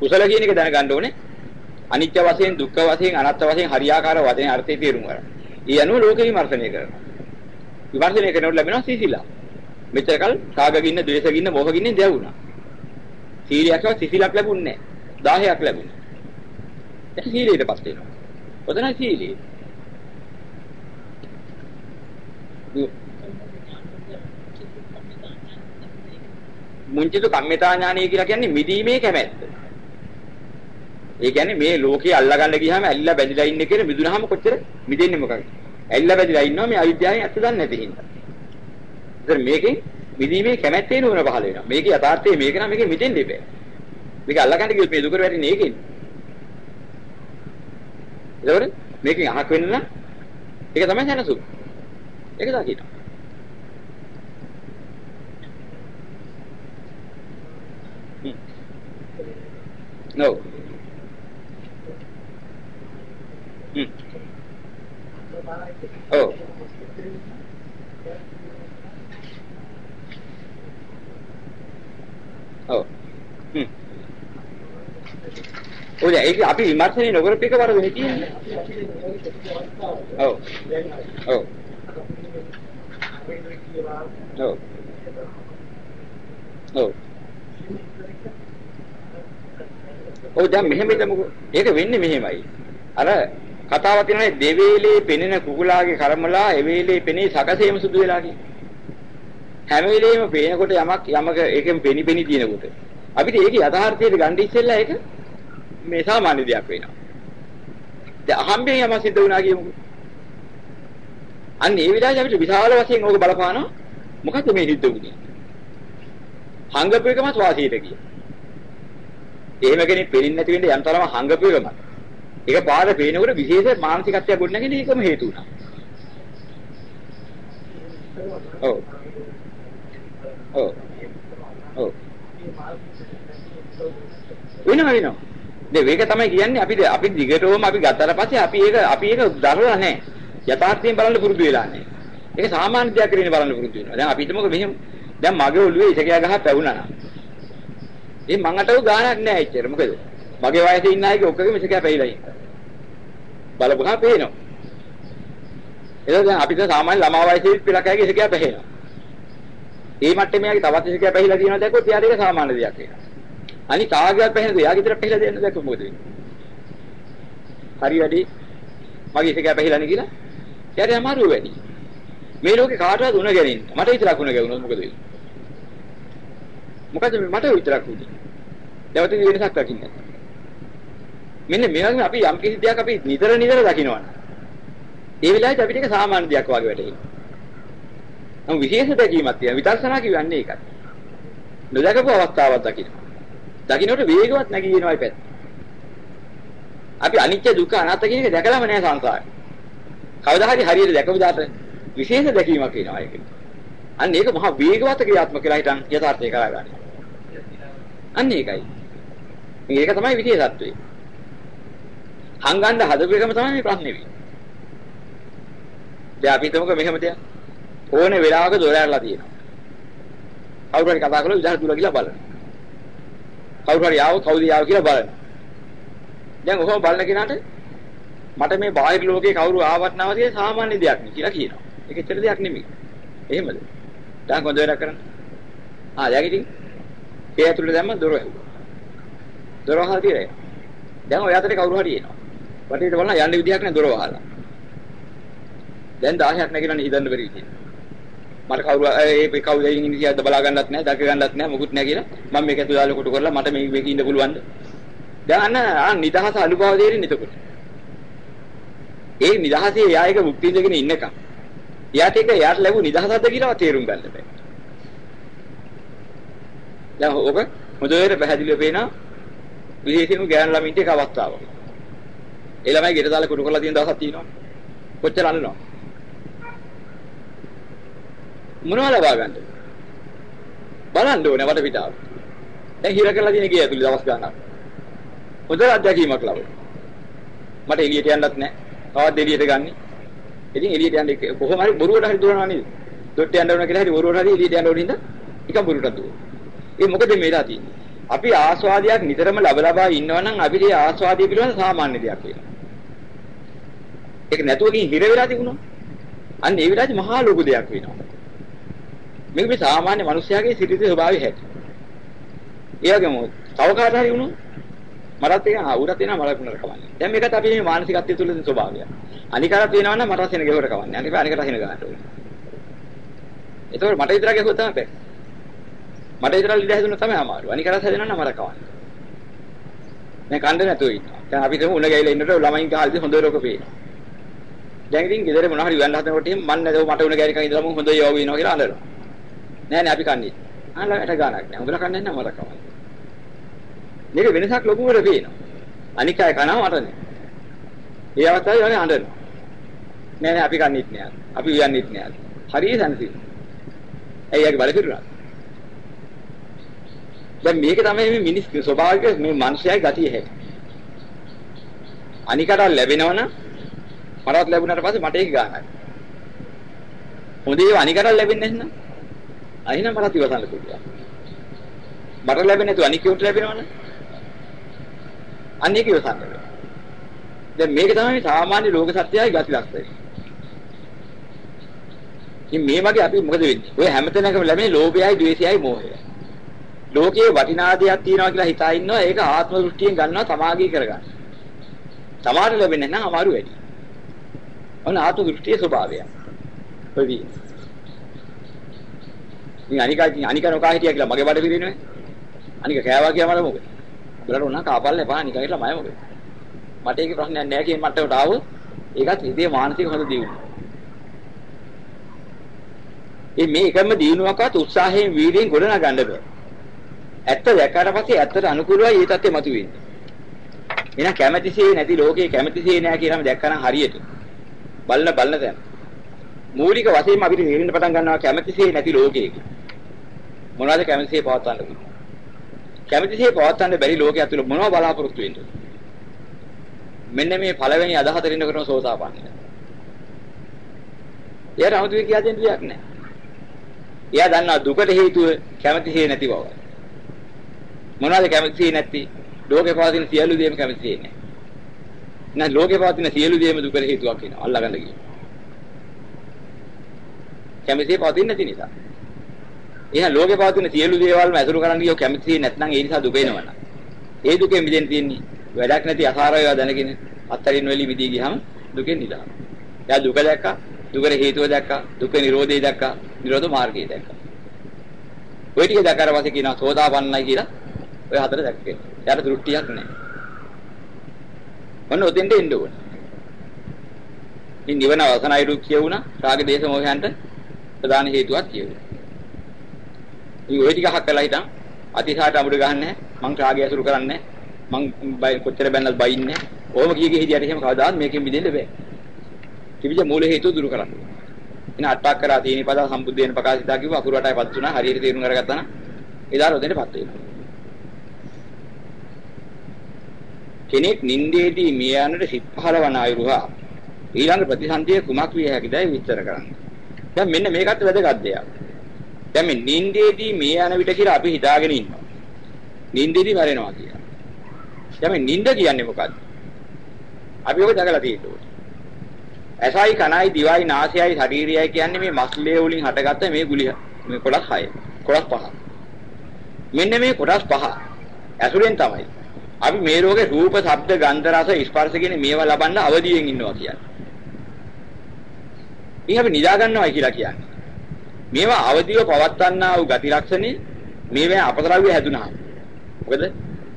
කුසල කියන එක දැනගන්න ඕනේ. අනිත්‍ය වශයෙන්, දුක්ඛ වශයෙන්, අනාත්ම වශයෙන් හරියාකාර වචනේ අර්ථය තේරුම් ගන්න. ඒ අනුව ලෝක විමර්ශනය කරනවා. විමර්ශනය කරනකොට ලැබෙනවා සීසිලා. මෙච්චරකල් කාගගින්න, ද්වේෂගින්න, මොහගින්න දැවුණා. සීලියක්ව සිසිලක් ලැබුණේ නැහැ. 10ක් ලැබුණා. ඒක සීලයටපත් වෙනවා. ඔතනයි සීලිය. මුංචිත කම්මිතා ඥානය කියලා කියන්නේ මිදීමේ කැමැත්ත. ඒ කියන්නේ මේ ලෝකේ අල්ලගන්න ගියාම ඇල්ලලා බැඳිලා ඉන්නේ කියන මිදුනහම කොච්චර මිදෙන්නේ මොකක්ද? ඇල්ලලා බැඳිලා ඉන්නවා මේ අවිද්‍යාවෙන් ඇත්ත දන්නේ නැති හින්දා. ඉතින් මේකෙන් මිදීමේ කැමැත්තේ නුවණ පහළ වෙනවා. මේකේ යථාර්ථය මේක නම් මේකෙන් මිදෙන්න දෙපෑ. මේක අල්ලගන්න ගියොත් මේ දුකට වැටෙන්නේ ඒකෙන්. ඒකවල මේකෙන් අහක් වෙන්න නම් ඒක තමයි සැනසුම. ඒක දකින්න. No. Hmm. Oh. ඔව්. හ්ම්. ඔය ඒක අපි විමර්ශනය නොකරපු එක වරදනේ කියන්නේ. ඔව්. ඔව්. ඔව්. ඔව්. ඔව් දැන් මෙහෙම ඉඳමුකෝ. ඒක වෙන්නේ මෙහෙමයි. අර කතාව තියෙනනේ දෙවේලේ පෙනෙන කුකුලාගේ කර්මලා එවේලේ පෙනේ සකසේම සුදු වෙලා කියන. හැම වෙලෙම පේනකොට යමක් යමක ඒකෙන් පෙනි පෙනි දිනකොට අපිට ඒකේ යථාර්ථයට ගන්න ඉස්සෙල්ලා ඒක මේ සාමාන්‍ය දෙයක් වෙනවා. දැන් අහම්බෙන් යමක් සිද්ධ වුණා කියමුකෝ. අන්න ඒ විදිහට අපිට විශාල වශයෙන් ඕක බලපානවා. මොකද්ද මේ සිද්ධ වුනේ? හංගපු එකමත් වාසියට ගියා. එහෙම කෙනෙක් පෙරින් නැති වෙන්න යම් තරම හංගපු එකම. ඒක පාර පේනකොට විශේෂ මානසිකත්වයක් ගොඩනගෙන ඒකම හේතු වුණා. ඔව්. ඔව්. ඔව්. වෙනවා වෙනවා. දැන් මේක තමයි කියන්නේ අපි අපි දිගටම අපි ගත්තට පස්සේ අපි ඒක අපි ඒක දරලා නැහැ. යථාර්ථයෙන් බලන්න පුරුදු වෙලා නැහැ. ඒක සාමාන්‍ය දෙයක් කරගෙන බලන්න පුරුදු වෙනවා. දැන් අපි හිතමුකෝ මෙහෙම දැන් මගේ ඔළුවේ ඉසකියා ගහ පැවුනා නම් ඒ මං අතව ගාණක් නෑ එච්චර. මොකද? මගේ වයසේ ඉන්න අයගේ ඔක්කොගේ මිසකයා පැහිලා ඉන්නවා. බලපුවා පේනවා. ඒක දැන් අපිට සාමාන්‍ය ළමා වයසේ පිළක් අයගේ ඉසකයා පැහෙනවා. ඒ මට්ටමේ යගේ තවත් ඉසකයා පැහිලා තියෙනවා දැක්කොත් එයාට ඒක සාමාන්‍ය දෙයක් වෙනවා. අනික කාගේවත් පැහෙනද එයාගේ විතර පැහිලා දෙන්න දැක්කොත් මොකද වෙන්නේ? හරි වැඩි මගේ ඉසකයා පැහිලානේ කියලා එයාට අමාරු වැඩි. මේ ලෝකේ කාටවත් උණ ගැනින්න. මට විතරක් උණ ගැවුනොත් මොකද වෙන්නේ? මොකද මේ මට විතරක් උනේ. නැවත වෙනසක් දකින්න. මෙන්න මේ වගේ අපි යම් කිසි දෙයක් අපි නිතර නිතර දකිනවා. ඒ වෙලාවට අපිට ඒක සාමාන්‍ය දෙයක් වගේ වැටහෙනවා. නම් විශේෂ දැකීමක් තියෙනවා. විදර්ශනා කියන්නේ ඒකයි. නොදකපු අවස්ථාවක් දකින්න. දකින්නට වේගවත් නැගී යනවායි පැත්ත. අපි අනිත්‍ය දුක්ඛ අනාත්ම කියන එක දැකලාම නෑ සංසාරේ. කවදා හරි හරියට දැකපු දාට විශේෂ දැකීමක් වෙනවා ඒක. අන්න ඒක මහා වේගවත් ක්‍රියාත්මක කියලා හිටන් යථාර්ථය කරා ගන්න. අන්න ඒකයි. මේක තමයි විශේෂත්වය. හංගන්න හදපු එකම තමයි මේ ප්‍රශ්නේ වෙන්නේ. දැන් අපි හිතමුකෝ මෙහෙම දෙයක්. ඕනේ වෙලාවක දොර ඇරලා තියෙනවා. කවුරු හරි කතා කරලා විදහාර දුර කියලා බලන්න. කවුරු හරි ආව කවුද ආව කියලා බලන්න. දැන් ඔහොම බලන කෙනාට මට මේ බාහිර ලෝකේ කවුරු ආවත් නැවතිය සාමාන්‍ය දෙයක් නේ කියලා කියනවා. ඒක ඇත්තට දෙයක් නෙමෙයි. එහෙමද? දැන් හොඳ වැඩක් කරන්න. ආ දැන් ඉතින් ඒ ඇතුළේ දැම්ම දොර ඇහුවා. දොර වහලා තියලා. දැන් ඔය අතරේ කවුරු හරි එනවා. වටේට බලන යන්න විදියක් නැහැ දොර වහලා. දැන් 10ක් නැගිලා හිතන්න බැරි විදියට. මට කවුරු ඒ කවුද ඉන්නේ කියද්ද බලා ගන්නත් නැහැ, දැක ගන්නත් නැහැ, මොකුත් නැහැ කියලා මම මේක ඇතුළේ දාලා කොට කරලා මට මේ මේක ඉන්න පුළුවන්ද? දැන් අන්න ආ නිදහස අනුභව දෙන්නේ එතකොට. ඒ නිදහසේ එයා එක මුක්ති ඉඳගෙන ඉන්නකම්. එයාට ඒක එයාට ලැබු නිදහසක්ද කියලාවත් තේරුම් ගන්න බෑ. දැන් ඔබ හොඳට පැහැදිලිව පේනවා විශේෂයෙන්ම ගෑනු ළමින්ට එක අවස්ථාවක්. ඒ ළමයි ගෙට දාලා කුඩු කරලා තියෙන දවසක් තියෙනවා. කොච්චර අඬනවා. මොනවද ලබා ගන්නද? බලන්න ඕනේ වට පිටාව. දැන් හිර කරලා තියෙන ගේ ඇතුළේ දවස් ගානක්. හොඳ අත්දැකීමක් ලැබුණා. මට එළියට යන්නත් නැහැ. තවත් එළියට ගන්නේ. ඉතින් එළියට යන්නේ කොහොම හරි බොරුවට හරි දුවනවා නේද? දොට්ට යන්න ඕන කියලා හරි බොරුවට හරි එළියට යන්න ඕන හින්දා එක බොරුවට දුවනවා. ඒ මොකද මේලා තියෙන්නේ? අපි ආස්වාදයක් නිතරම ලබ ලබා ඉන්නවනම් අපිට ඒ ආස්වාදය පිළිබඳ සාමාන්‍ය දෙයක් වෙනවා. ඒක නැතුව ගිහින් හිර වෙලා තිබුණා. අන්න ඒ විලාදී මහා ලොකු දෙයක් වෙනවා. මේක මේ සාමාන්‍ය මිනිස්යාගේ සිටිතේ ස්වභාවය හැටි. ඒ වගේම තව කාට හරි වුණොත් මටත් ඒක අවුරත් වෙනවා මලක් වුණාට කවන්නේ. දැන් මේකත් අපි මේ මානසිකත්වය තුළ තියෙන ස්වභාවය. අනිකාරත් වෙනවා නම් මටත් එන ගෙවකට කවන්නේ. අනික අනිකට හින ගන්නට ඕනේ. ඒතකොට මට විතරක් ගැහුවොත් තමයි බෑ. මට විතරක් ලිද හැදුණා තමයි අමාරු. අනිකාරත් හැදෙනවා නම් මට කවන්නේ. දැන් කණ්ඩ නැතුව ඉන්නවා. දැන් අපි තම උණ ගෑවිලා ඉන්නකොට ළමයින් ගහල්දී හොඳ රෝක පේනවා. දැන් ඉතින් ගෙදර මොන හරි වෙන්න හදනකොට එහෙම මන් නැදව මට උණ ගෑනිකන් ඉඳලා මම හොඳ යෝග වෙනවා කියලා අඬනවා. නෑ නෑ අපි කන්නේ. අහලට ගානක් නෑ. හොඳට කන්නේ නැහැ මට කවන්නේ. මේක වෙනසක් ලොකුවට පේනවා. අනික් අය කනවා මට නෑ. ඒ අවස්ථාවේ වගේ අඬනවා. නෑ නෑ අපි කන්නේත් නෑ. අපි උයන්නේත් නෑ. හරිය සනසි. ඇයි යාගේ බල පිරුණා. දැන් මේක තමයි මේ මිනිස් ස්වභාවික මේ මිනිස්යාගේ ගතිය හැටි. අනිකට ලැබෙනවනම් මටත් ලැබුණාට පස්සේ මට ඒක ගන්නයි. හොඳේ අනිකට ලැබෙන්නේ නැත්නම් අයින මටත් ඉවසන්න පුළුවන්. මට ලැබෙන්නේ නැතු අනිකේට ලැබෙනවනේ. අන්න ඒක ඉවසන්න බෑ. දැන් මේක තමයි සාමාන්‍ය ලෝක සත්‍යයයි ගති ලක්ෂණය. ඉතින් මේ වගේ අපි මොකද වෙන්නේ? ඔය හැමතැනකම ලැබෙන ලෝභයයි, ද්වේෂයයි, මෝහයයි. ලෝකයේ වටිනා දෙයක් තියෙනවා කියලා හිතා ඉන්නවා ඒක ආත්ම දෘෂ්ටියෙන් ගන්නවා තමාගේ කරගන්න. තමාට ලැබෙන්නේ නැහැ අමාරු වැඩි. ඔන්න ආත්ම දෘෂ්ටියේ ස්වභාවය. ඔය වි. ඉතින් අනිකා අනික නොකා හිටියා කියලා මගේ බඩ පිරෙන්නේ. අනික කෑවා කියලා මට මොකද? උඹලට උනා කාපල්ල එපා අනිකා කියලා මම මොකද? මට ඒකේ ප්‍රශ්නයක් නැහැ කියන මට්ටමට ආවොත් ඒකත් ඉතින් මානසික හොඳ දියුණුව. ඒ මේ එකම දිනුවකත් උත්සාහයෙන් වීර්යයෙන් ගොඩනගන්න බෑ. ඇත්ත දැක්කාට පස්සේ ඇත්තට අනුකූලවයි ඒ தත්ත්වෙ මතුවෙන්නේ. එහෙනම් කැමැතිසේ නැති ලෝකේ කැමැතිසේ නැහැ කියලාම දැක්කනම් හරියට. බලන බලන තැන. මූලික වශයෙන්ම අපිට තේරෙන්න පටන් ගන්නවා කැමැතිසේ නැති ලෝකයක. මොනවද කැමැතිසේ පවත්වන්න පුළුවන්? කැමැතිසේ පවත්වන්න බැරි ලෝකයක් තුල මොනවද බලාපොරොත්තු වෙන්නේ? මෙන්න මේ පළවෙනි අදහස දෙන්න කරන සෝතාපන්නය. එයාට 아무තු කියා දෙන්න දෙයක් නැහැ. එයා දන්නා දුකට හේතුව කැමැතිසේ නැති බව. මොනවද කැමැතිසේ නැති? ලෝකේ පවතින සියලු දේම කැමැතිසේ නැහැ. නැහ ලෝකේ පවතින සියලු දේම දුකට හේතුවක් වෙනවා. අල්ලගන්න කියන. කැමැතිසේ පවතින නැති නිසා. එහෙනම් ලෝකේ පවතින සියලු දේවල්ම ඇසුරු කරන්න ගියෝ කැමැතිසේ නැත්නම් ඒ නිසා දුක වෙනවනම්. ඒ දුකෙන් මිදෙන්න තියෙන්නේ වැඩක් නැති අසාරය දැනගෙන අත්තරින් වෙලි මිදී ගියහම දුකෙන් නිදහස්. එයා දුක දැක්කා, දුකට හේතුව දැක්කා, දුක නිරෝධය දැක්කා, නිරෝධ මාර්ගය දැක්කා. ඔය ටික දැක්කාට පස්සේ කියනවා සෝදාපන්නයි කියලා. ඔය හතර දැක්කේ. එයාට දෘෂ්ටියක් නැහැ. ඔන්න ඔතෙන්ට එන්න ඕනේ. ඉතින් නිවන අවසනයිරු කියවුණා රාග දේශ මොහයන්ට ප්‍රධාන හේතුවක් කියවුණා. ඉතින් ওই ටික අහක් කළා හිටන් අතිශාට අමුඩ ගහන්නේ මං රාගය අසුරු කරන්නේ මං බය කොච්චර බැන්නත් බයින්නේ ඕම කිය කී හිටියට එහෙම කවදාවත් මේකෙන් මිදෙන්න බෑ. තිබිච්ච මූල හේතුව දුරු කරන්න. ඉතින් අට්ටක් කරා තීනි පද සම්බුද්ධේන ප්‍රකාශිතා කිව්ව අකුරු අටයි පත් තුනා හරියට තේරුම් අරගත්තා නම් එදා රොදෙන්ටපත් වෙනවා. කෙනෙක් නින්දේදී මිය යනට සිත් පහළවන අයුරුහා ඊළඟ ප්‍රතිසන්දිය කුමක් විය හැකිදයි විස්තර කරන්න. දැන් මෙන්න මේකත් වැදගත් දෙයක්. දැන් මේ නින්දේදී මිය යන විට කියලා අපි හිතාගෙන ඉන්නවා. නින්දේදී මැරෙනවා කියලා. දැන් මේ නින්ද කියන්නේ මොකක්ද? අපි ඔක දැකලා තියෙනවා. ඇසයි කනයි දිවයි නාසයයි ශරීරයයි කියන්නේ මේ මස්ලේ වලින් හටගත්ත මේ ගුලිය මේ කොටස් 6. කොටස් 5. මෙන්න මේ කොටස් පහ ඇසුරෙන් තමයි අපි මේ රෝගේ රූප, ශබ්ද, ගන්ධ, රස, ස්පර්ශ කියන මේවා ලබන්න අවදියෙන් ඉන්නවා කියන්නේ. ඉතින් අපි නිදා ගන්නවා කියලා කියන්නේ. මේවා අවදිව පවත්වන්නා වූ ගති ලක්ෂණේ මේවා අපතරාවිය හැදුනා. මොකද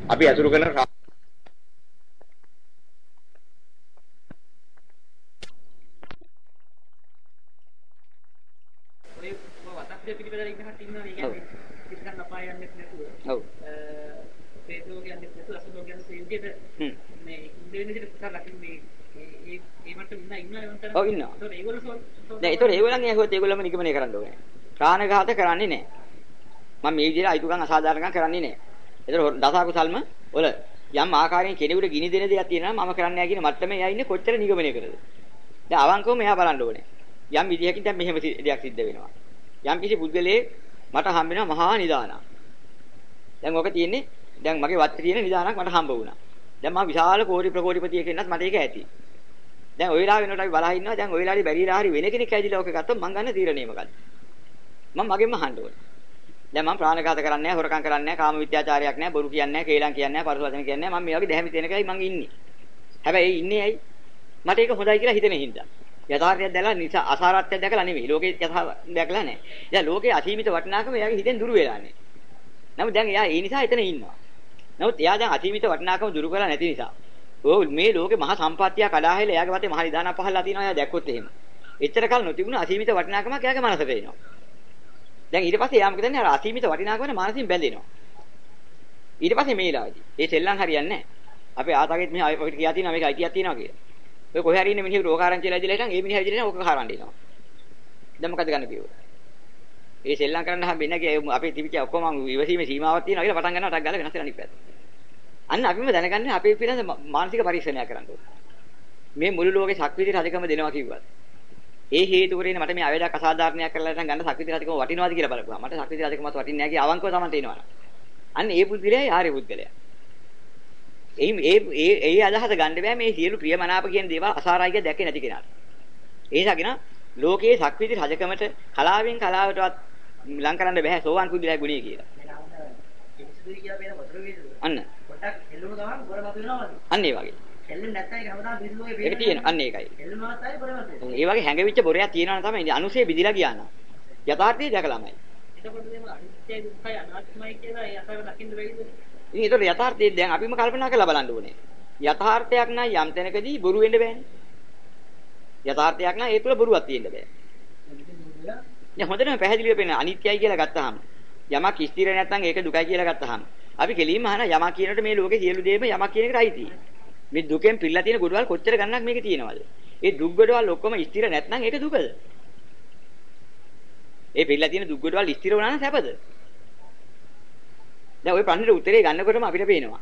අපි අසුරු කරන ඔය වතක් පිළිපදලා ඉන්න කට්ටිය ඉන්නවා ඒ කියන්නේ පිටකන් අපාය යන්නේ නැතුව. ඔව්. ප්‍රේතෝ කියන්නේ නැතුව අසුරෝ කියන්නේ ඒ විදිහට ඉන්දෙන විදිහට පුතා ලකින් මේ ඒ ඒ මට ඉන්න ඉන්නවා ඒවන්තර. ඔව් ඉන්නවා. ඒතකොට ඒගොල්ලෝ දැන් ඒතකොට ඒගොල්ලන් ඇහුවොත් ඒගොල්ලම නිගමනය කරන්න ඕනේ. ප්‍රාණඝාත කරන්නේ නැහැ. මම මේ විදිහට අයිතුකම් අසාධාරණකම් කරන්නේ නැහැ. ඒතකොට දසකුසල්ම වල යම් ආකාරයෙන් කෙනෙකුට ගිනි දෙන දෙයක් තියෙනවා මම කරන්නේ නැහැ කියන මට්ටමේ එයා ඉන්නේ කොච්චර නිගමනය කරද? දැන් අවංකවම එයා බලන්න ඕනේ. යම් විදිහකින් දැන් මෙහෙම දෙයක් සිද්ධ වෙනවා. යම් කිසි පුද්ගලයෙක් මට හම්බ වෙනවා මහා නිදානක්. දැන් ඔක තියෙන්නේ දැන් මගේ වත්තේ තියෙන නිදානක් මට හම්බ වුණා. දැන් මම විශාල කෝටි ප්‍රකෝටිපතියෙක් වෙන්නත් මට ඒක ඇති. දැන් ওই වෙලාව වෙනකොට අපි බලා ඉන්නවා දැන් ওই වෙලාවේ බැරිලා හරි වෙන කෙනෙක් ඇදිලා ඔක ගත්තොත් මම ගන්න තීරණය මොකද්ද? මම මගෙන්ම අහන්න ඕනේ. දැන් මම ප්‍රාණඝාත කරන්නේ නැහැ, හොරකම් කරන්නේ නැහැ, කාම විත්‍යාචාරයක් නැහැ, බොරු කියන්නේ නැහැ, කේලම් කියන්නේ නැහැ, පරුස වචන කියන්නේ නැහැ. මම මේ වගේ දැහැමි තැනකයි මං ඉන්නේ. හැබැයි ඉන්නේ ඇයි? මට ඒක හොඳයි කියලා හිතෙන හින්දා. යථාර්ථයක් දැකලා නිසා අසාරත්වයක් දැකලා නෙමෙයි. ලෝකේ යථා දැකලා නැහැ. දැන් ලෝකේ අසීමිත වටිනාකම එයාගේ හිතෙන් දුරු වෙලා නැහැ. නමුත් දැන් එයා ඒ නිසා එතන ඉන්නවා. නමුත් එයා දැන් අසීමිත වටිනාකම දුරු කරලා නැති නිසා. ඕ මේ ලෝකේ මහා සම්පත්තිය කඩාහැල එයාගේ වතේ මහා නිදාන පහළලා තියෙනවා එයා දැක්කොත් එහෙම. එච්චර කල නොතිබුණ අසීමිත වටිනාකමක් එයාගේ මනසට එනවා. දැන් ඊට පස්සේ එයා මොකද කරන්නේ අර අසීමිත වටිනාකම මානසින් බැඳෙනවා. ඊට පස්සේ මේ ලාවදී. ඒ සෙල්ලම් හරියන්නේ නැහැ. අපේ ආතාගෙත් මෙහා අපිට කියා තියෙනවා මේක අයිතියක් තියෙනවා කියලා. ඔය කොහේ හරි ඉන්න මිනිහෙකුට ඕකාරං කියලා ඉදලා හිටන් ඒ මිනිහා විදිහට ඕක කාරන්න එනවා. දැන් මොකද ගන්න පියවර? ඒ සෙල්ලම් කරන්න හම්බෙන්නේ නැහැ අපේ තිබිච්ච ඔක්කොම ඉවසීමේ සීමාවක් තියෙනවා කියලා පටන් ගන්නවා ටක් ගාලා වෙනස් වෙලා අනිත් පැත්ත. අන්න අපිම දැනගන්නේ අපේ පිළිඳ මානසික පරීක්ෂණයක් කරන්න ඕනේ. මේ මුළු ලෝකේ ශක්තිවිදි රජකම දෙනවා කිව්වත්. ඒ හේතු කරගෙන මට මේ අවේදක් අසාධාරණයක් කරලා නැත්නම් ගන්න ශක්තිවිදි රජකම වටිනවද කියලා බලපුවා. මට ශක්තිවිදි රජකමත් වටින්නේ නැහැ කියලා අවංකව තමයි තේනවා. අන්න ඒ පුද්ගලයා ආර්ය පුද්ගලයා. ඒ ඒ ඒ අදහස ගන්න බෑ මේ සියලු ප්‍රියමනාප කියන දේවල් අසාරයි කියලා දැකේ නැති කෙනාට. ඒ නිසා කියන ලෝකයේ ශක්තිවිදි රජකමට කලාවෙන් කලාවටවත් ලං කරන්න බෑ සෝවාන් පුද්ගලයා ගුණී කියලා. අන්න. පොට්ටක් හෙල්ලුම ගමන් ගොර මත වෙනවද? අන්න ඒ වගේ. හෙල්ලෙන්නේ නැත්නම් ඒක හැමදාම බිරිඳුගේ ඒක තියෙන අන්න ඒකයි. හෙල්ලුමවත් ආයි ගොර මත වෙනවා. ඒ වගේ හැඟවිච්ච බොරයක් තියෙනවා තමයි අනුසේ විදිලා ගියා නම්. යථාර්ථය දැකලාමයි. එතකොට මේ අනිත්‍යයි දුක්ඛයි අනාත්මයි කියලා ඒ අතර දකින්න බැරිද? ඉතින් ඒතර යථාර්ථය දැන් අපිම කල්පනා කරලා බලන්න ඕනේ. යථාර්ථයක් නම් යම් තැනකදී බොරු වෙන්න බෑනේ. යථාර්ථයක් නම් ඒ තුල බොරුවක් තියෙන්න බෑ. දැන් හොඳටම පැහැදිලිව පේන අනිත්‍යයි කියලා ගත්තාම යමක් ස්ථිර නැත්නම් ඒක දුකයි කියලා ගත්තාම අපි කෙලින්ම අහන යමක් කියනකොට මේ ලෝකේ සියලු දේම යමක් කියන එකට අයිති. මේ දුකෙන් පිරලා තියෙන ගොඩවල් කොච්චර ගණනක් මේකේ තියෙනවද? ඒ දුක් ගොඩවල් ඔක්කොම ස්ථිර නැත්නම් ඒක දුකද? ඒ පිරලා තියෙන දුක් ගොඩවල් ස්ථිර වුණා නම් සැපද? දැන් ওই ප්‍රශ්නෙට උත්තරේ ගන්නකොටම අපිට පේනවා.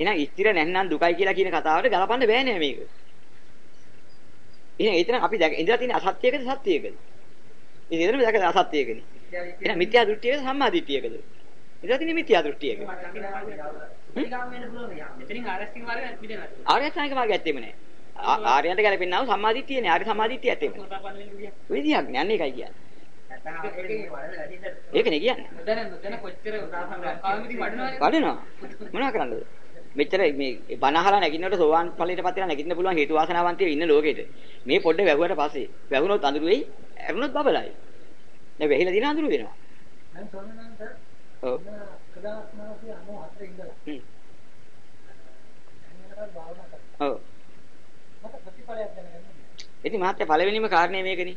එහෙනම් ස්ථිර නැත්නම් දුකයි කියලා කියන කතාවට ගලපන්න බෑ නෑ මේක. එහෙනම් එතන අපි දැක ඉඳලා තියෙන අසත්‍යයකද සත්‍යයකද? ඉතින් දැකලා අසත්‍යයකනේ. එහෙනම් මිත්‍යා දෘෂ්ටියකද සම්මා දිට්ඨියකද? ඉඳලා තියෙන මිත්‍යා දෘෂ්ටියක. ආර්ය අෂ්ටාංගික මාර්ගය ඇත්තෙම නෑ. ආර්යයන්ට ගැලපෙන්නේ නැව සම්මා දිට්ඨියනේ. ආර්ය සම්මා දිට්ඨිය ඇත්තෙම විදියක්. නෑ. අන්න ඒකයි කියන්නේ. ඒකනේ කියන්නේ. නොදැන නොදැන කොච්චර කාමීති වඩනවද? වඩනවා. මොනවා කරන්නද? මෙච්චර මේ බනහලා නැගින්නකොට සෝවාන් ඵලයට පත් වෙලා නැගින්න පුළුවන් හේතු වාසනාවන්තයෝ ඉන්න ලෝකෙට. මේ පොඩ්ඩ වැහුවට පස්සේ වැහුනොත් අඳුරු වෙයි, ඇරුණොත් බබලයි. දැන් වැහිලා දින අඳුරු වෙනවා. දැන් සෝමනන්ත ඔව්. කදාස්නාසී 94 ඉඳලා හ්ම්. ඔව්. මට ප්‍රතිඵලයක් දැනගන්න. ඉතින් මහත්තයා පළවෙනිම කාරණේ මේකනේ.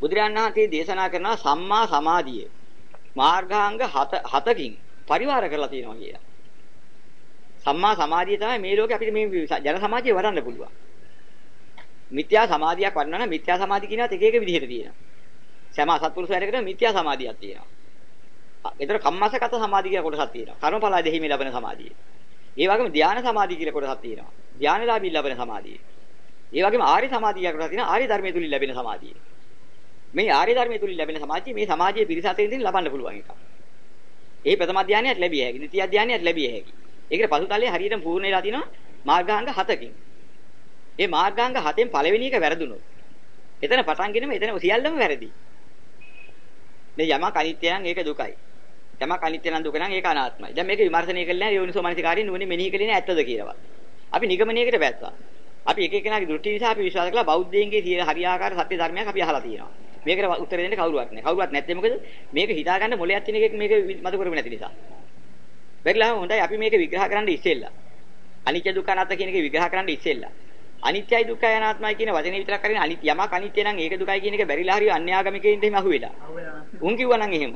බුදුරජාණන් වහන්සේ දේශනා කරනවා සම්මා සමාධිය. මාර්ගාංග හත හතකින් පරිවාර කරලා තියෙනවා කියලා. සම්මා සමාධිය තමයි මේ ලෝකේ අපිට මේ ජන සමාජයේ වඩන්න පුළුවන්. මිත්‍යා සමාධියක් වඩනවා නම් මිත්‍යා සමාධිය කියනත් එක එක විදිහට තියෙනවා. සෑම අසත්පුරුෂ වැඩකට මිත්‍යා සමාධියක් තියෙනවා. ඒතර කම්මසගත සමාධිය කියලා කොටසක් තියෙනවා. කර්මඵල දෙහිමේ ලැබෙන සමාධිය. ඒ වගේම ධානා සමාධිය කියලා කොටසක් තියෙනවා. ධානලාභී ලැබෙන සමාධිය. ඒ වගේම ආර්ය සමාධිය කියලා කොටසක් තියෙනවා. ආර්ය ධර්මයේ තුලින් ලැබෙන සමාධිය. මේ ආර්ය ධර්මයේ තුලින් ලැබෙන සමාධිය මේ සමාජයේ පිරිස අතරින් ලබන්න පුළුවන් එකක්. ඒ ප්‍රථම ධානයත් ලැබිය හැකි. ද්විතිය ධානයත් ලැබිය හැකි. ඒකට පසුතලයේ හරියටම පූර්ණ වෙලා තිනවා මාර්ගාංග 7කින්. ඒ මාර්ගාංග 7න් පළවෙනි එක වැරදුනොත් එතන පටන්ගෙනම එතන සියල්ලම වැරදි. මේ යමක් අනිත්‍ය නම් ඒක දුකයි. යමක් අනිත්‍ය නම් දුක නම් ඒක අනාත්මයි. දැන් මේක විමර්ශනය කළේ නැහැ යෝනිසෝ මනසිකාරයෙන් නුවණින් මෙනෙහි කළේ නැහැ ඇත්තද කියලාවත්. අපි නිගමනයකට බැස්සා. අපි එක එකනාගේ දෘෂ්ටි නිසා අපි විශ්වාස කළා බෞද්ධයන්ගේ හරියාකාර සත්‍ය ධර්මයක් අපි අහලා තියෙනවා. මේකට උත්තර දෙන්න කවුරුවත් නැහැ. කවුරුවත් නැත්නම් මොකද? මේක හිතාගන්න මොලයක් තියෙන එකෙක් මේක මත කරගෙන නැති නිසා. බැරිලා හොඳයි අපි මේක විග්‍රහ කරන්න ඉස්සෙල්ලා. අනිත්‍ය දුක්ඛ අනාත්ම කියන එක විග්‍රහ කරන්න ඉස්සෙල්ලා. අනිත්‍යයි දුක්ඛයි අනාත්මයි කියන වචනේ විතරක් කරගෙන අනිත් යමක් අනිත්‍ය නම් ඒක දුකයි කියන එක බැරිලා හරිය අන්‍යාගමිකයින්ට එහෙම අහුවෙලා. උන් කිව්වා නම් එහෙම.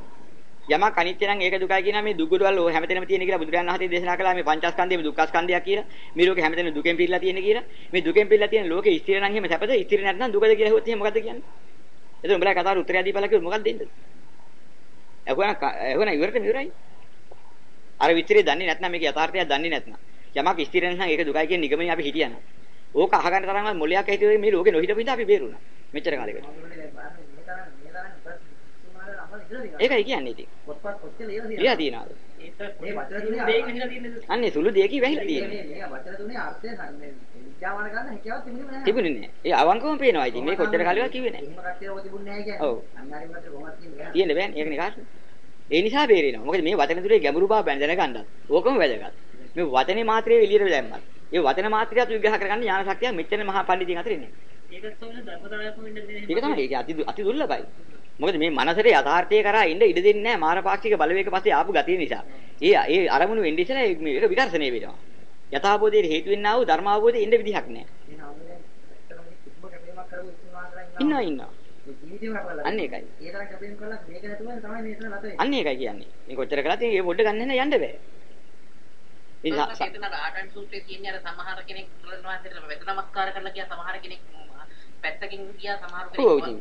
යමක් අනිත්‍ය නම් ඒක දුකයි කියන මේ දුක් දුවල් ඔය හැමතැනම තියෙන කියලා බුදුරජාණන් වහන්සේ දේශනා කළා මේ පංචස්කන්ධයේ දුක්ඛස්කන්ධයක් කියලා. මේ ලෝකේ හැමතැනම දුකෙන් පිරලා තියෙන කියලා. මේ දුකෙන් පිරලා තියෙන ලෝකේ ස්ථිර නම් එහෙම සැපද? ස්ථිර නැත්නම් දුකද කියලා හෙව්වොත් එහෙම මොකද්ද කියන්නේ? එතකොට උඹලා කතාවට උත්තරය දීපලා කිව්වොත් මොකක්ද දෙන්නද? එහුණා එහුණා ඉවරට ඉවරයි. අර විචරේ දන්නේ නැත්නම් මේක යථාර්ථයක් දන්නේ නැත්නම් යමක් ස්ථිර නැත්නම් ඒක දුකයි කියන නිගමනය අපි හිටියනම් ඕක අහගන්න තරම් මොලයක් ඇහිතුවේ මේ ලෝකේ නොහිටපු ඉඳ අපි බේරුණා. මෙච්චර කාලෙකට. ඒකයි කියන්නේ ඉතින්. පොත්පත් කොච්චර ලියලා ලියලා තියනවාද? මේ වචන තුනේ දෙයක හිලා තියෙන්නේ අන්නේ සුළු දෙයකින් වැහිලා තියෙන්නේ. මේ වචන තුනේ අර්ථය මේ විද්‍යාමාන ගන්න හැකියාවක් තිබුණේ නැහැ. තිබුණේ නෑ. ඒ අවංකවම පේනවා ඉතින්. මේ කොච්චර කාලෙවත් කිව්වේ නෑ. එහෙම කට්ටිය ඔය තිබුණේ නැහැ ඔව්. කියන්නේ. අනිවාර්යෙන්ම මට කොහොමද කියන්නේ. ඒ නිසා බේරෙනවා. මොකද මේ වචන තුනේ ගැඹුරු බව දැනගන්නත්. ඕකම වැදගත්. මේ වචනේ මාත්‍රයේ එළියට දැම්මත්. ඒ වචන මාත්‍රියත් විග්‍රහ කරගන්න ඥාන ශක්තිය මෙච්චර මහා පඬිතින් අතර ඉන්නේ. ඒකත් තමයි ධර්මතාවයක් වෙන්න. ඒක තමයි. ඒක අති අති දුර්ලභයි. මොකද මේ මනසට යථාර්ථය කරා ඉන්න ඉඩ දෙන්නේ නැහැ මානපාක්ෂික බලවේග පස්සේ ආපු ගතිය නිසා. ඒ ඒ අරමුණු වෙන්නේ ඉස්සෙල්ලා ඒක විකර්ෂණය වෙනවා. යථාබෝධයේ හේතු වෙන්නා වූ ධර්ම අවබෝධයේ ඉන්න විදිහක් නැහැ. ඉන්නවා ඉන්නවා. අන්න ඒකයි. ඒ තරම් කැපීම් කළා මේක නැතුව තමයි මේ එතන නැත. අන්න ඒකයි කියන්නේ. මේ කොච්චර කළත් මේ පොඩ්ඩ ගන්න නැහැ යන්න බෑ. මේ ස- ස- එතන ආටන් සූත්‍රයේ තියෙන අර සමහර කෙනෙක් වහන්සේට වෙත නමස්කාර කරලා ගියා සමහර කෙනෙක් පැත්තකින් ගියා සමහර ඔව් ඉතින්.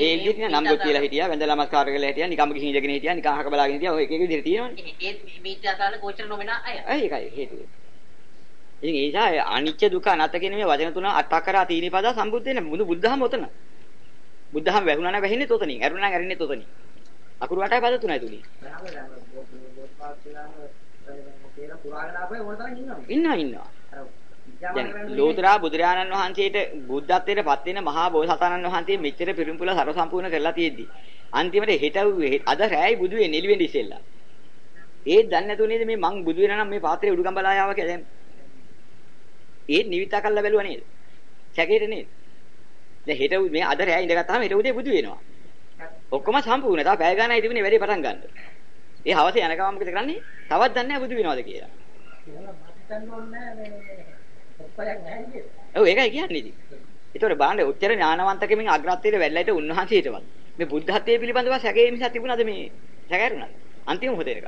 ඒ විදිහට නම් නම් කියලා හිටියා වැඳලා නමස්කාර කරලා හිටියා නිකම්ම ගිහින් ඉඳගෙන හිටියා නිකන් අහක බලාගෙන හිටියා ඔය එක එක විදිහට තියෙනවනේ. ඒ විද්‍යාසාල ගෝචර නොවන අය. ඒකයි හේතුව. ඉතින් ඒ නිසා අනිච්ච දුක අනත්ත කියන මේ වචන තුන අටක් කරා තීනි පදා සම්බුද්ධ වෙන මුදු බුද්ධහම ඔතන. බුද්ධහම වැහුණා නම් වැහින්නේ තොතනින්. ඇරුණා නම් ඇරින්නේ තොතනින්. අකුරු අටයි පද තුනයි තුලින්. බෑම දැන් බොත් පාස් කියලාම තේර පුරාගෙන ආපේ ඕන තරම් ඉන්නවා. ඉන්නවා ඉන්නවා. අර දැන් විද්‍යාමාන කරන්නේ ලෝතරා බුදුරජාණන් වහන්සේට බුද්ධත්වයට පත් වෙන මහා බෝසතාණන් වහන්සේ මෙච්චර පිරිම්පුල ਸਰව සම්පූර්ණ කරලා තියෙද්දි අන්තිමට හෙට අද රැයි බුදු වෙන්නේ එළිවෙන්න ඉස්සෙල්ලා. ඒත් දන්නේ නැතුව නේද මේ මං බුදු වෙනා නම් මේ පාත්‍රේ උඩුගම් බලා ආවා කියලා දැන්. ඒත් නිවිතා කල්ලා බැලුවා නේද? සැකේට නේද? දැන් හෙට මේ අද රැයි ඉඳගත්තාම හෙට උදේ බුදු වෙනවා. ඔක්කොම සම්පූර්ණ. තා පැය ගානයි තිබුණේ වැඩේ පටන් ගන්න. ඒ හවසේ යනකම් මොකද කරන්නේ? තවත් දන්නේ නැහැ බුදු වෙනවද කියලා. කියලා මට හිතන්න ඕනේ නැහැ මේ පොත්පතක් නැහැ නේද? ඔව් ඒකයි කියන්නේ ඉතින්. ඒතකොට බාණ්ඩ උච්චර ඥානවන්තකමින් අග්‍රත්වයට වැල්ලයිට උන්වහන්සේටවත් මේ බුද්ධත්වයේ පිළිබඳව සැකේ නිසා තිබුණාද මේ සැකහැරුණාද? අන්තිම මොහොතේ එක.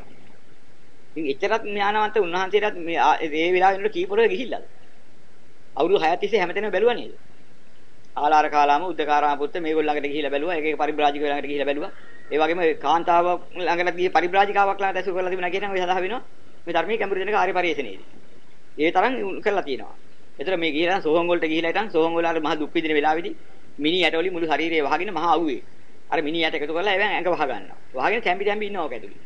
ඉතින් එච්චරත් ඥානවන්ත උන්වහන්සේටත් මේ ආ- ඒ වෙලාවෙ වෙනකොට කීපොරක ගිහිල්ලාද? අවුරුදු 6 තිස්සේ හැමතැනම බැලුවා නේද? ආලාර කාලාම උද්දකාරාම පුත්ත මේගොල්ලෝ ළඟට ගිහිල්ලා බැලුවා. එක එක පරිබ්‍රාජිකයෝ ළඟට ගිහිල්ලා බැලුවා. ඒ වගේම කාන්තාව ළඟට ගිහින් පරිබ්‍රාජිකාවක් ළඟට ඇසුරු කරලා තිබුණා කියන ඔය සඳහා වෙනවා. මේ ධර්මයේ ගැඹුරු දෙනක ආර්ය පරිශ්‍රණයේදී. ඒ තරම් කරලා තියෙනවා. ඒතර මේ ගිහිලා සෝහන් වලට ගිහිලා ඉතින් සෝහන් වල අර මහ දුක් විඳින වෙලාවේදී මිනි ඇටවලින් මුළු ශරීරය වහගෙන මහ අවුවේ. අර මිනි ඇට එකතු කරලා එවෙන් ඇඟ වහ ගන්නවා. වහගෙන තැම්බි තැම්බි ඉන්නවා ඔක ඇතුලේ.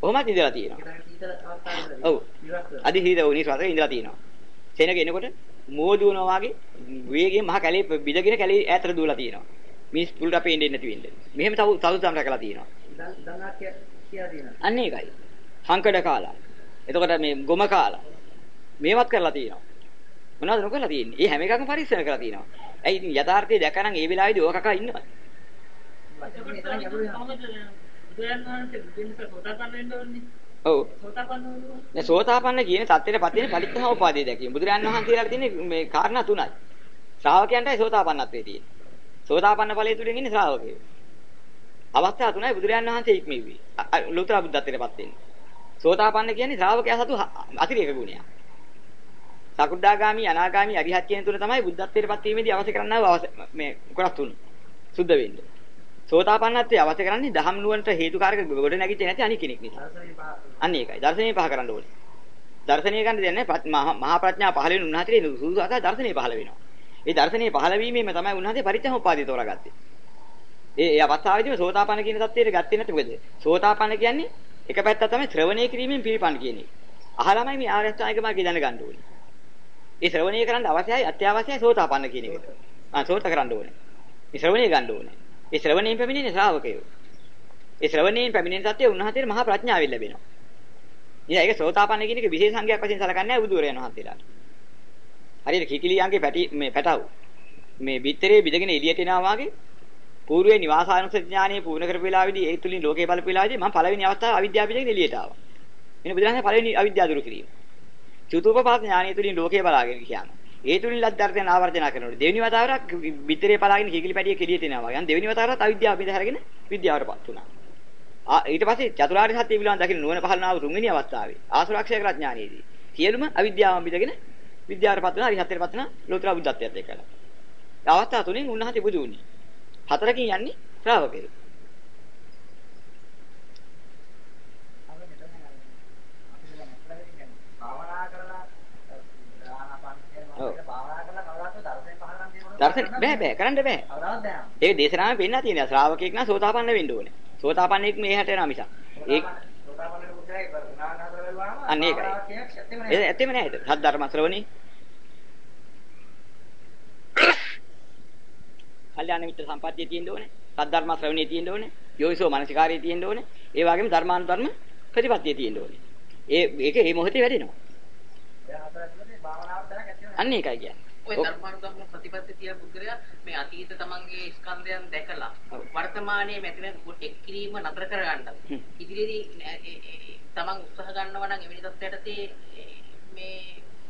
කොහොමද ඉඳලා තියෙනවා. ඒක ඔව්. ඉවත් කරලා. අදි හිරිද උනිස් රටේ ඉඳලා තියෙනවා. සෙනග එනකොට මෝදුවනවා වගේ වේගයෙන් මහ කැලේ බිදගෙන කැලේ ඈතට දුවලා තියෙනවා. මිනිස් පුල්ට අපේ එන්නේ නැති වෙන්නේ. මෙහෙම තව තව තම රැකලා තියෙනවා. දන් දන්නාක් කියලා තියෙනවා. අන්න ඒකයි. හංකඩ කාලා. එතකොට මේ ගොම කාලා. මේවත් කරලා තියෙනවා. මොනවද නොකරලා තියෙන්නේ? ඒ හැම එකක්ම පරිස්සම කරලා තියෙනවා. ඇයි ඉතින් යථාර්ථය දැකනනම් ඒ වෙලාවේදී ඕක කකා ඉන්නවා. වචනේ තරම් ගැඹුරු වෙනවා. කොහොමද බුදුරජාණන් වහන්සේ බුදුන්ට සෝතාපන්න වෙන්න ඕනේ? ඔව්. දැන් සෝතාපන්න කියන தත්ත්වයට පත් වෙන පරිත්‍ථාෝපාදී දැකීම. බුදුරයන් වහන්සේලාට තියෙන මේ කාරණා තුනයි. ශ්‍රාවකයන්ටයි සෝතාපන්නත්වයේ තියෙන්නේ. සෝතාපන්න ඵලයේ තුලින් ඉන්නේ ශ්‍රාවකයෝ. අවස්ථා තුනයි බුදුරයන් වහන්සේ ඉක්මෙව්වේ. ලෝතර බුද්ධත්වයට පත් වෙන්නේ. සෝතාපන්න කියන්නේ ශ්‍රාවකයා සතු අතිරේක ගුණයක්. සකුඩාගාමි අනාගාමි අරිහත් කියන තුන තමයි බුද්ධත්වයට පත් වීමේදී අවශ්‍ය කරන්නා වූ මේ කොටස් තුන. සුද්ධ වෙන්න. සෝතාපන්නත්වයේ අවශ්‍ය කරන්නේ දහම් නුවණට හේතුකාරක ගොඩ නැගිච්ච නැති අනික් කෙනෙක් නිසා. අන්න ඒකයි. දර්ශනීය පහ කරන්න ඕනේ. දර්ශනීය ගන්න දෙන්නේ මහා ප්‍රඥා පහළ වෙන උන්වහන්සේ සුදුසු දර්ශනීය පහළ වෙනවා. ඒ දර්ශනීය පහළ වීමෙම තමයි උන්වහන්සේ පරිත්‍යාගෝපාදී තෝරාගත්තේ. ඒ ඒ අවස්ථාවේදීම සෝතාපන්න කියන தත්ත්වයට ගත්තේ නැති මොකද? සෝතාපන්න කියන්නේ එක පැත්තක් තමයි ශ්‍රවණය කිරීමෙන් පිළිපන් කියන එක. අහලාමයි මේ ආර්ය අෂ්ටාංගික මාර්ගය දැනගන්න ඕනේ. ඒ ශ්‍රවණය කරන්න අවශ්‍යයි අත්‍යවශ්‍යයි සෝතාපන්න කියන එකට. ආ සෝත කරන්න ඕනේ. මේ ශ්‍රවණය ගන්න ඕනේ. ඒ ශ්‍රවණයෙන් පැමිණෙන ශ්‍රාවකයෝ. ඒ ශ්‍රවණයෙන් පැමිණෙන සත්‍ය උන්වහන්සේට මහා ප්‍රඥාවෙන් ලැබෙනවා. ඉතින් ඒක සෝතාපන්න කියන එක විශේෂ සංගයක් වශයෙන් සලකන්නේ නැහැ බුදුරයන් වහන්සේලාට. හරියට කිකිලියන්ගේ පැටි මේ පැටව මේ බිත්තරේ බිදගෙන එළියට එනවා වගේ పూర్වයේ නිවාසානුසති ඥානයේ පූර්ණ කරපු වෙලාවේදී ඒ තුලින් ලෝකේ බලපු වෙලාවේදී මම පළවෙනි අවස්ථාව අවිද්‍යාව පිටගෙන එළියට ආවා. එනේ බුදුරජාණන් පළවෙනි අවිද්‍යාව දුරු කිරීම. චතුූපපාත ඥානයේ තුලින් ලෝකේ බලාගෙන කියනවා. ඒ තුලින් ලද්දර්ථයන් ආවර්ජන කරනකොට දෙවෙනි වතාවරක් බිත්තරේ පලාගෙන කිකිලි පැටිය කෙලියට එනවා වගේ. දෙවෙනි වතාවරත් අවිද්‍යාව පිටහරගෙන විද්‍යාවටපත් වුණා. ආ ඊට පස්සේ චතුරාර්ය සත්‍ය පිළිබඳ දකින්න නුවණ පහළනාව තුන්වෙනි අවස්ථාවේ ආසුරක්ෂය කරඥානයේදී සියලුම අවිද්‍යාවන් පිටගෙන විද්‍යාවටපත් වෙනා අරිහත්ත්වයටපත් වෙනා ලෝතර බුද්ධත්වයට එක්කලා. අවස්ථා තුනෙන් උන්වහන්සේ බුදු වුණේ. හතරකින් යන්නේ ශ්‍රාවකයෝ. භාවනා කරලා ආනාපාන කියන භාවනා කරලා කවදාවත් දර්ශනේ පහළ නම් තියෙනවා. දර්ශන බෑ බෑ කරන්න බෑ. කවදාවත් බෑ. ඒක දේශනාවේ පෙන්නලා තියෙනවා ශ්‍රාවකෙක් නම් සෝතාපන්න වෙන්න ඕනේ. සෝතාපන්නෙක් මේ හැට යනවා මිසක්. ඒ සෝතාපන්න පුද්ගලයා ගුණාන හතර වෙලවාම අන්න ඒකයි. ඇත්තම ඒ ඇත්තෙම නෑ ඒක. සත් ධර්ම ශ්‍රවණේ. කල්යාණ මිත්‍ර සම්පත්තිය තියෙන්න ඕනේ. සත් ධර්ම ශ්‍රවණේ තියෙන්න ඕනේ. යෝනිසෝ මනසිකාරයේ තියෙන්න ඕනේ. ඒ වගේම ධර්මානුධර්ම ප්‍රතිපත්තිය තියෙන්න ඕනේ. ඒ ඒක මේ මොහොතේ වැඩෙනවා. අන්න ඒකයි කියන්නේ. ඔය ධර්මානුධර්ම ප්‍රතිපත්ති තිය පුද්ගලයා මේ අතීත තමන්ගේ ස්කන්ධයන් දැකලා. වර්තමානයේ මෙතන එක් කිරීම නතර කරගන්න. ඉදිරියේදී තමන් උත්සාහ ගන්නවා නම් එවැනි තත්ත්වයකදී මේ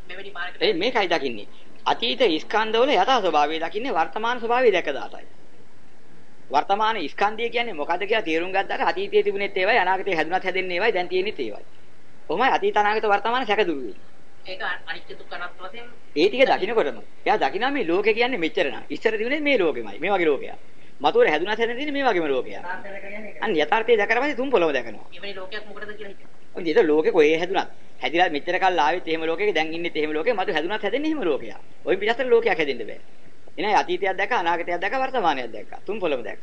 මෙවැනි මාර්ගයකට ඒ මේකයි දකින්නේ. අතීත ස්කන්ධවල යථා ස්වභාවය දකින්නේ වර්තමාන ස්වභාවය දැක දාතයි. වර්තමාන ස්කන්ධය කියන්නේ මොකද්ද කියලා තේරුම් ගත්තාට අතීතයේ තිබුණෙත් ඒවයි අනාගතයේ හැදුනත් හැදෙන්නේ ඒවයි දැන් තියෙනෙත් ඒවයි. කොහොමයි අතීත අනාගත වර්තමාන සැක දුරු වෙන්නේ. ඒක අනිත්‍ය දුක්ඛ අනාත්ම වශයෙන් ඒ ටික දකින්නකොටම එයා දකිනවා මේ ලෝකේ කියන්නේ මෙච්චර නා. ඉස්සර තිබුණේ මේ ලෝකෙමයි. මේ වගේ ලෝකයක්. මතුවර හැදුනත් හැදෙන්නේ මේ වගේම ලෝකයක්. අන්න යථාර්ථය දැකලා පස්සේ තුන් පොළව දැකනවා. එවැනි ලෝකයක් මොකටද කියලා හිතනවා. ඔන්න ඒක ලෝකේ කොහේ හැදුනත් හැදිලා මෙච්චර කල් ආවෙත් එහෙම ලෝකෙක දැන් ඉන්නෙත් එහෙම ලෝකෙක මතු හැදුනත් හැදෙන්නේ එහෙම ලෝකයක්. ওই පිටස්තර ලෝකයක් හැදෙන්න බෑ. එනයි අතීතයක් දැක අනාගතයක් දැක වර්තමානයක් දැක්ක. තුන් පොළම දැක්ක.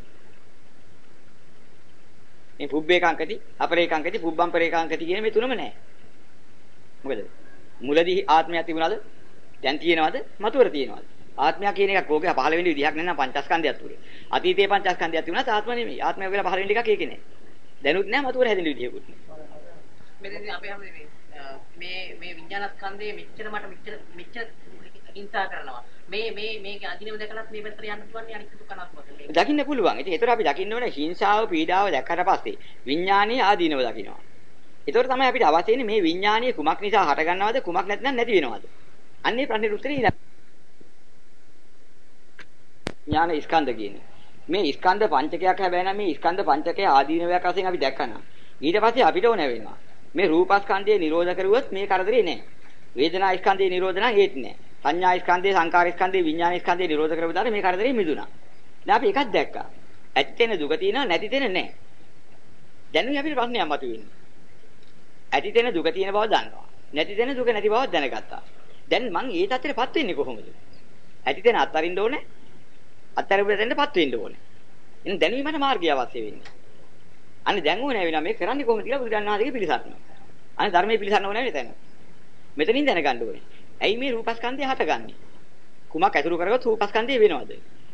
මේ පුබ්බේකාංකති, අපරේකාංකති, පුබ්බම්පරේකාංකති කියන මේ තුනම නැහැ. මොකද? මුලදී ආත්මයක් තිබුණාද? දැන් තියෙනවද? මතුවර තියෙනවද? ආත්මය කියන එකක් ඕකේ පහළ වෙන්න විදිහක් නැත්නම් පංචස්කන්ධයක් තුරේ. අතීතයේ පංචස්කන්ධයක් තිබුණාත් ආත්ම නෙමෙයි. ආත්මය කියලා පහළ වෙන්න එකක් ඒකේ නැහැ. දැනුත් නැහැ මතුවර හැදෙන්න විදිහකුත් නැහැ. මෙතනදී අපේ හැම අ, මේ මේ විඥානස්කන්ධයේ මෙච්චර මට මෙච්චර මෙච්චර හිංසා කරනවා. මේ මේ මේක අදිනව දැකලත් මේ පැත්තට යන්න පුළුවන් දුක්ඛ අනාත්ම වශයෙන්. දකින්න පුළුවන්. ඉතින් ඒතර අපි දකින්න ඕනේ හිංසාව පීඩාව දැක්කට පස්සේ විඥානීය ආදීනව දකින්නවා. ඒතර තමයි අපිට අවශ්‍ය වෙන්නේ මේ විඥානීය කුමක් නිසා හටගන්නවද කුමක් නැත්නම් නැති වෙනවද? අන්නේ ප්‍රශ්නේ උත්තරේ ඉතින් ඥාන ස්කන්ධ කියන්නේ. මේ ස්කන්ධ පංචකයක් හැබැයි නම් මේ ස්කන්ධ පංචකයේ ආදීනවයක් වශයෙන් අපි දැක්කනා. ඊට පස්සේ අපිට ඕන වෙනවා. මේ රූපස්කන්ධය නිරෝධ කරුවොත් මේ කරදරේ නැහැ. වේදනා ස්කන්ධය නිරෝධ නම් ඒත් නැහැ. සංඥා ස්කන්ධය, සංකාර ස්කන්ධය, විඥාන ස්කන්ධය නිරෝධ කරපුවාට මේ කරදරේ මිදුණා. දැන් අපි එකක් දැක්කා. ඇත්තෙන දුක තියෙනවා නැති තැන නැහැ. දැනුයි අපිට ප්‍රශ්නයක් මතුවෙන්නේ. ඇති තැන දුක තියෙන බව දන්නවා. නැති තැන දුක නැති බව දැනගත්තා. දැන් මං ඒ තත්ත්වෙටපත් වෙන්නේ කොහොමද? ඇති තැන අත්හරින්න ඕනේ. අත්හැරපු තැනටපත් වෙන්න ඕනේ. එහෙනම් දැනීමට මාර්ගය අවශ්‍ය වෙන්නේ. අනේ දැන් ඕනේ වෙනවා මේ කරන්නේ කොහොමද කියලා බුදුරජාණන් වහන්සේගේ පිළිසරණ. අනේ ධර්මයේ පිළිසරණ ඕනේ නේද තැන. මෙතනින් දැනගන්න ඕනේ. ඇයි මේ රූපස්කන්ධය හටගන්නේ? කුමක් ඇසුරු කරගොත් රූපස්කන්ධය වෙනවද?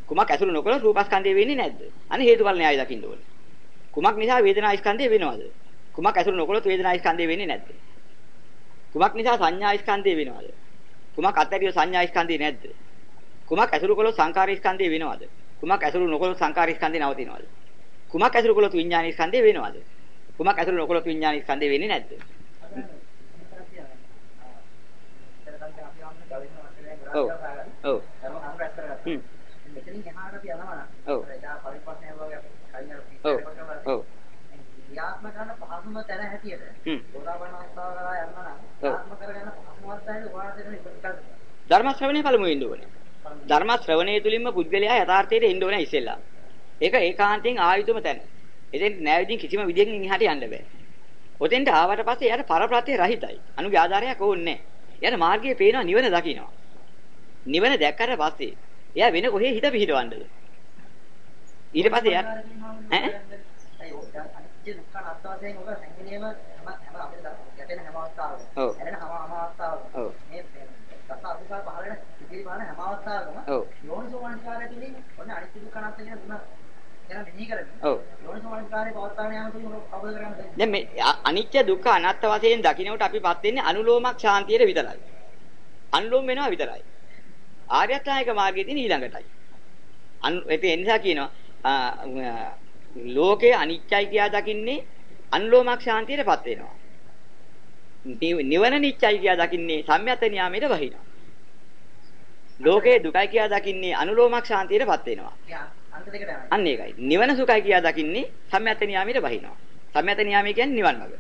කුමක් ඇසුරු නොකළොත් රූපස්කන්ධය වෙන්නේ නැද්ද? අනේ හේතුඵල න්‍යාය දකින්න ඕනේ. කුමක් නිසා වේදනා ස්කන්ධය වෙනවද? කුමක් ඇසුරු නොකළොත් වේදනා ස්කන්ධය වෙන්නේ නැද්ද? කුමක් නිසා සංඥා ස්කන්ධය වෙනවද? කුමක් අත්හැරිය සංඥා ස්කන්ධය නැද්ද? කුමක් ඇසුරු කළොත් සංකාර ස්කන්ධය වෙනවද? කුමක් ඇසුරු නොකළොත් සංකාර ස්කන්ධය නවතිනවද? කුමක් ඇසුරු කළොත් විඥාන ස්කන්ධය වෙනවද? කුමක් ඇසුරු නොකළොත් විඥාන ස්කන්ධය වෙන්නේ නැද්ද? ඔව්. ඔව්. හ්ම්. මෙතනින් එහාට අපි යනවා නම් ඔව්. එදා පරිපස්නය වගේ අපි කලින් අර ඔව්. පිටේ ඔව්. ක්‍රියාත්මක පහසුම තැන හැටියට. සෝදාපන්න අවස්ථාව කරා යනවා නම්. ආත්ම කරගන්න අවස්ථාවේ කරන ඉස්සරහට ධර්ම ශ්‍රවණය පළමු වෙන්න ඕනේ. ධර්ම ශ්‍රවණය තුලින්ම පුද්ගලයා යථාර්ථයට එන්න ඕනේ ඉස්සෙල්ලා. ඒක ඒකාන්තයෙන් ආයුතුම තැන. එතෙන් නෑවිදින් කිසිම විදියකින් එහාට යන්න බෑ. ඔතෙන්ට ආවට පස්සේ එයාට පරප්‍රත්‍ය රහිතයි. අනුගේ ආධාරයක් ඕනේ නෑ. එයාට මාර්ගයේ පේනවා නිවන දකින්නවා. නිවන දැක්කට පස්සේ එයා වෙන කොහේ හිත පිහිටවන්නද? ඊට පස්සේ එයා ඈ? සංකේතයේම හැම අපිට ගැටෙන හැම අවස්ථාවකම ඔව්. හැරෙන හැම අවස්ථාවකම. මේ දස අසුසා පහළ වෙන ඉතිරි පහළ හැම අවස්ථාවකම ඔව්. යෝනිසෝ මනස්කාරය තුළින් ඔන්න අනිත්‍ය දුක්ඛ අනාත්ම කියන තුන දැන් මේ අනිත්‍ය දුක්ඛ අනාත්ම වශයෙන් දකින්නකොට අපිපත් වෙන්නේ අනුලෝමක් ශාන්තියට විතරයි. අනුලෝම වෙනවා විතරයි. ආර්ය අෂ්ටාංගික මාර්ගයේ තියෙන ඊළඟටයි. අනු ඒ නිසා කියනවා ආ, ආ, ලෝකේ අනිත්‍යයි කියා දකින්නේ අනුලෝමක් ශාන්තියටපත් වෙනවා. නිව- නිවන නිත්‍යයි කියා දකින්නේ සම්යත නියාමයට වහිනවා. ලෝකේ දුකයි කියා දකින්නේ අනුලෝමක් ශාන්තියටපත් වෙනවා. අන්න ඒකයි. නිවන සුඛයි කියා දකින්නේ සම්යත නියාමයට වහිනවා. සම්යත නියාමය කියන්නේ නිවන් මඟ.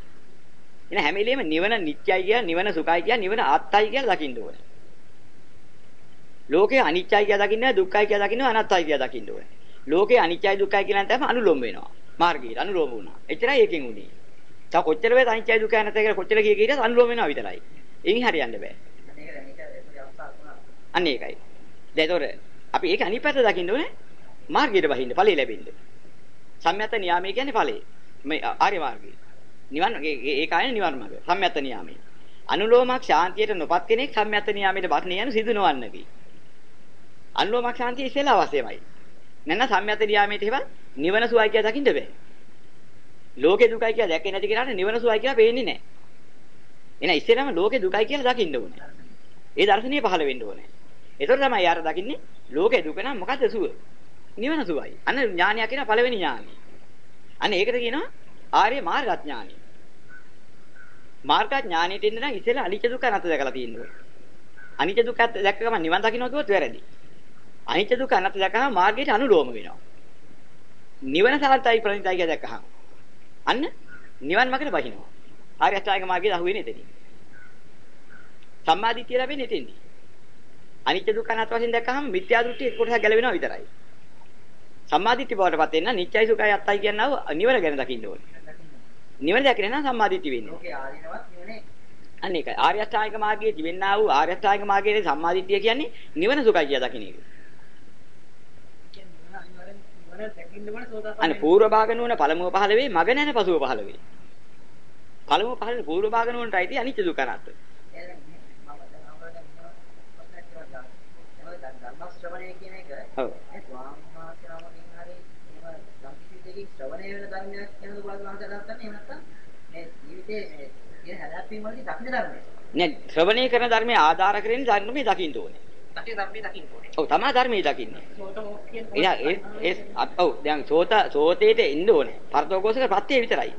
එන හැම වෙලෙම නිවන නිත්‍යයි කියා නිවන සුඛයි කියා නිවන ආත්තයි කියලා දකින්න ඕනේ. ලෝකේ අනිත්‍යයි කියලා දකින්නේ දුක්ඛයි කියලා දකින්නේ අනාත්තයි කියලා දකින්න ඕනේ. ලෝකේ අනිත්‍යයි දුක්ඛයි කියලා නම් තමයි අනුලෝම වෙනවා. මාර්ගයට අනුලෝම වුණා. එච්චරයි ඒකෙන් උනේ. තව කොච්චර වෙයි අනිත්‍යයි දුක්ඛයි අනාත්තයි කියලා කොච්චර කිය කීයට අනුලෝම වෙනවා විතරයි. එයින් හරියන්න බෑ. මේක මේක ඒකේ අවස්ථාවක් වුණා. අන්න ඒකයි. දැන් ඒතොර අපි ඒක අනිත් පැත්ත දකින්න ඕනේ. මාර්ගයට බහින්න ඵලෙ ලැබෙන්න. සම්යත නියාමයේ කියන්නේ ඵලෙ. මේ ආර්ය මාර්ගය. නිවන් ඒ- ඒ- ඒකයි නිවන් මාර්ගය. සම්යත නියාමය. අනුලෝමක් ශාන්තියට නොපත් කෙනෙක් සම්යත නියාමයට බස්නේ යන සිදු නොවන්නකි. අනුලෝමක් ශාන්තිය ඉස්සෙල්ලා අවශ්‍යමයි. නැත්නම් සම්යත නියාමයට හේවත් නිවන සුවයි කියලා දකින්න බෑ. ලෝකේ දුකයි කියලා දැකේ නැති කෙනාට නිවන සුවයි කියලා පේන්නේ නැහැ. එහෙනම් ඉස්සෙල්ලාම ලෝකේ දුකයි කියලා දකින්න ඕනේ. ඒ දර්ශනීය පහළ වෙන්න ඕනේ. ඒතර තමයි යාර දකින්නේ ලෝකේ දුක නම් මොකද්ද සුව? නිවන සුවයි. අන්න ඥානය කියන පළවෙනි ඥානය. අන්න ඒකට කියනවා ආර්ය මාර්ගඥානය. මාර්ගඥානයට එන්න නම් ඉස්සෙල්ලා අනිත්‍ය දුක්ඛ අනාත්ම දැකලා තියෙන්න ඕනේ. අනිත්‍ය දුක්ඛ දැක්ක ගමන් නිවන් දකින්න කිව්වොත් වැරදි. අනිත්‍ය දුක්ඛ අනාත්ම දැක්කම මාර්ගයට අනුලෝම වෙනවා. නිවන සාර්ථකයි ප්‍රණිතයි කියලා දැක්කහම අන්න නිවන් මාර්ගයට බහිනවා. ආර්ය අෂ්ටාංග මාර්ගයේ අහුවෙන්නේ එතනින්. සම්මාදිට්ඨිය ලැබෙන්නේ එතෙන්දී. අනිත්‍ය දුක්ඛ අනාත්ම වශයෙන් දැක්කහම මිත්‍යා දෘෂ්ටි එක කොටසක් ගැලවෙනවා විතරයි. සම්මාදිට්ඨිය බවටපත් වෙන්න නිත්‍යයි සුඛයි අත්තයි කියනව නිවන ගැන දකින්න ඕනේ. නිවන දැකගෙන නම් සම්මාදිට්ඨිය වෙන්නේ. ලෝකේ ආදීනවත් නිවනේ අන්න ඒකයි. ආර්ය අෂ්ටාංගික මාර්ගයේ තිබෙන්නා වූ ආර්ය අෂ්ටාංගික මාර්ගයේ සම්මාදිට්ඨිය කියන්නේ නිවන සුඛයි කියලා දකින්න එක. කියන්නේ අනිවාර්යෙන් නිවන දැකින්න ඕනේ සෝතාපන්න අන්න පූර්ව භාග නුවණ පළමුව පහළ වේ, මග නැන පසුව පහළ වේ. පළමුව පහළ වෙන පූර්ව භාග නුවණටයි තියෙන්නේ අනිත්‍ය දුක්ඛ අනාත්ම. එහෙනම් මම දැන් අපරට මොනවද කියනවා දැන් ධර්ම ශ්‍රවණය කියන එක ඔව්. ඒ ස්වාමීන් හරි එහෙම සම්පූර්ණයෙන් ශ්‍රවණය වෙන ධර්මයක් කියනද බලන්න මහත අදහස් ගන්න එහෙම නැත්නම් මේ ජීවිතේ මේ කියන හැදැප්පීම් වලදී දක්ෂ ධර්මය. නෑ ශ්‍රවණය කරන ධර්මයේ ආධාර කරගෙන ධර්මයේ දකින්න ඕනේ. දකින ධර්මයේ දකින්න ඕනේ. ඔව් තමයි ධර්මයේ දකින්නේ. සෝතමෝ කියන එයා ඒ ඒ අත්- ඔව් දැන් සෝත සෝතේට එන්න ඕනේ. පරතෝකෝසක ප්‍රත්‍යය විතරයි.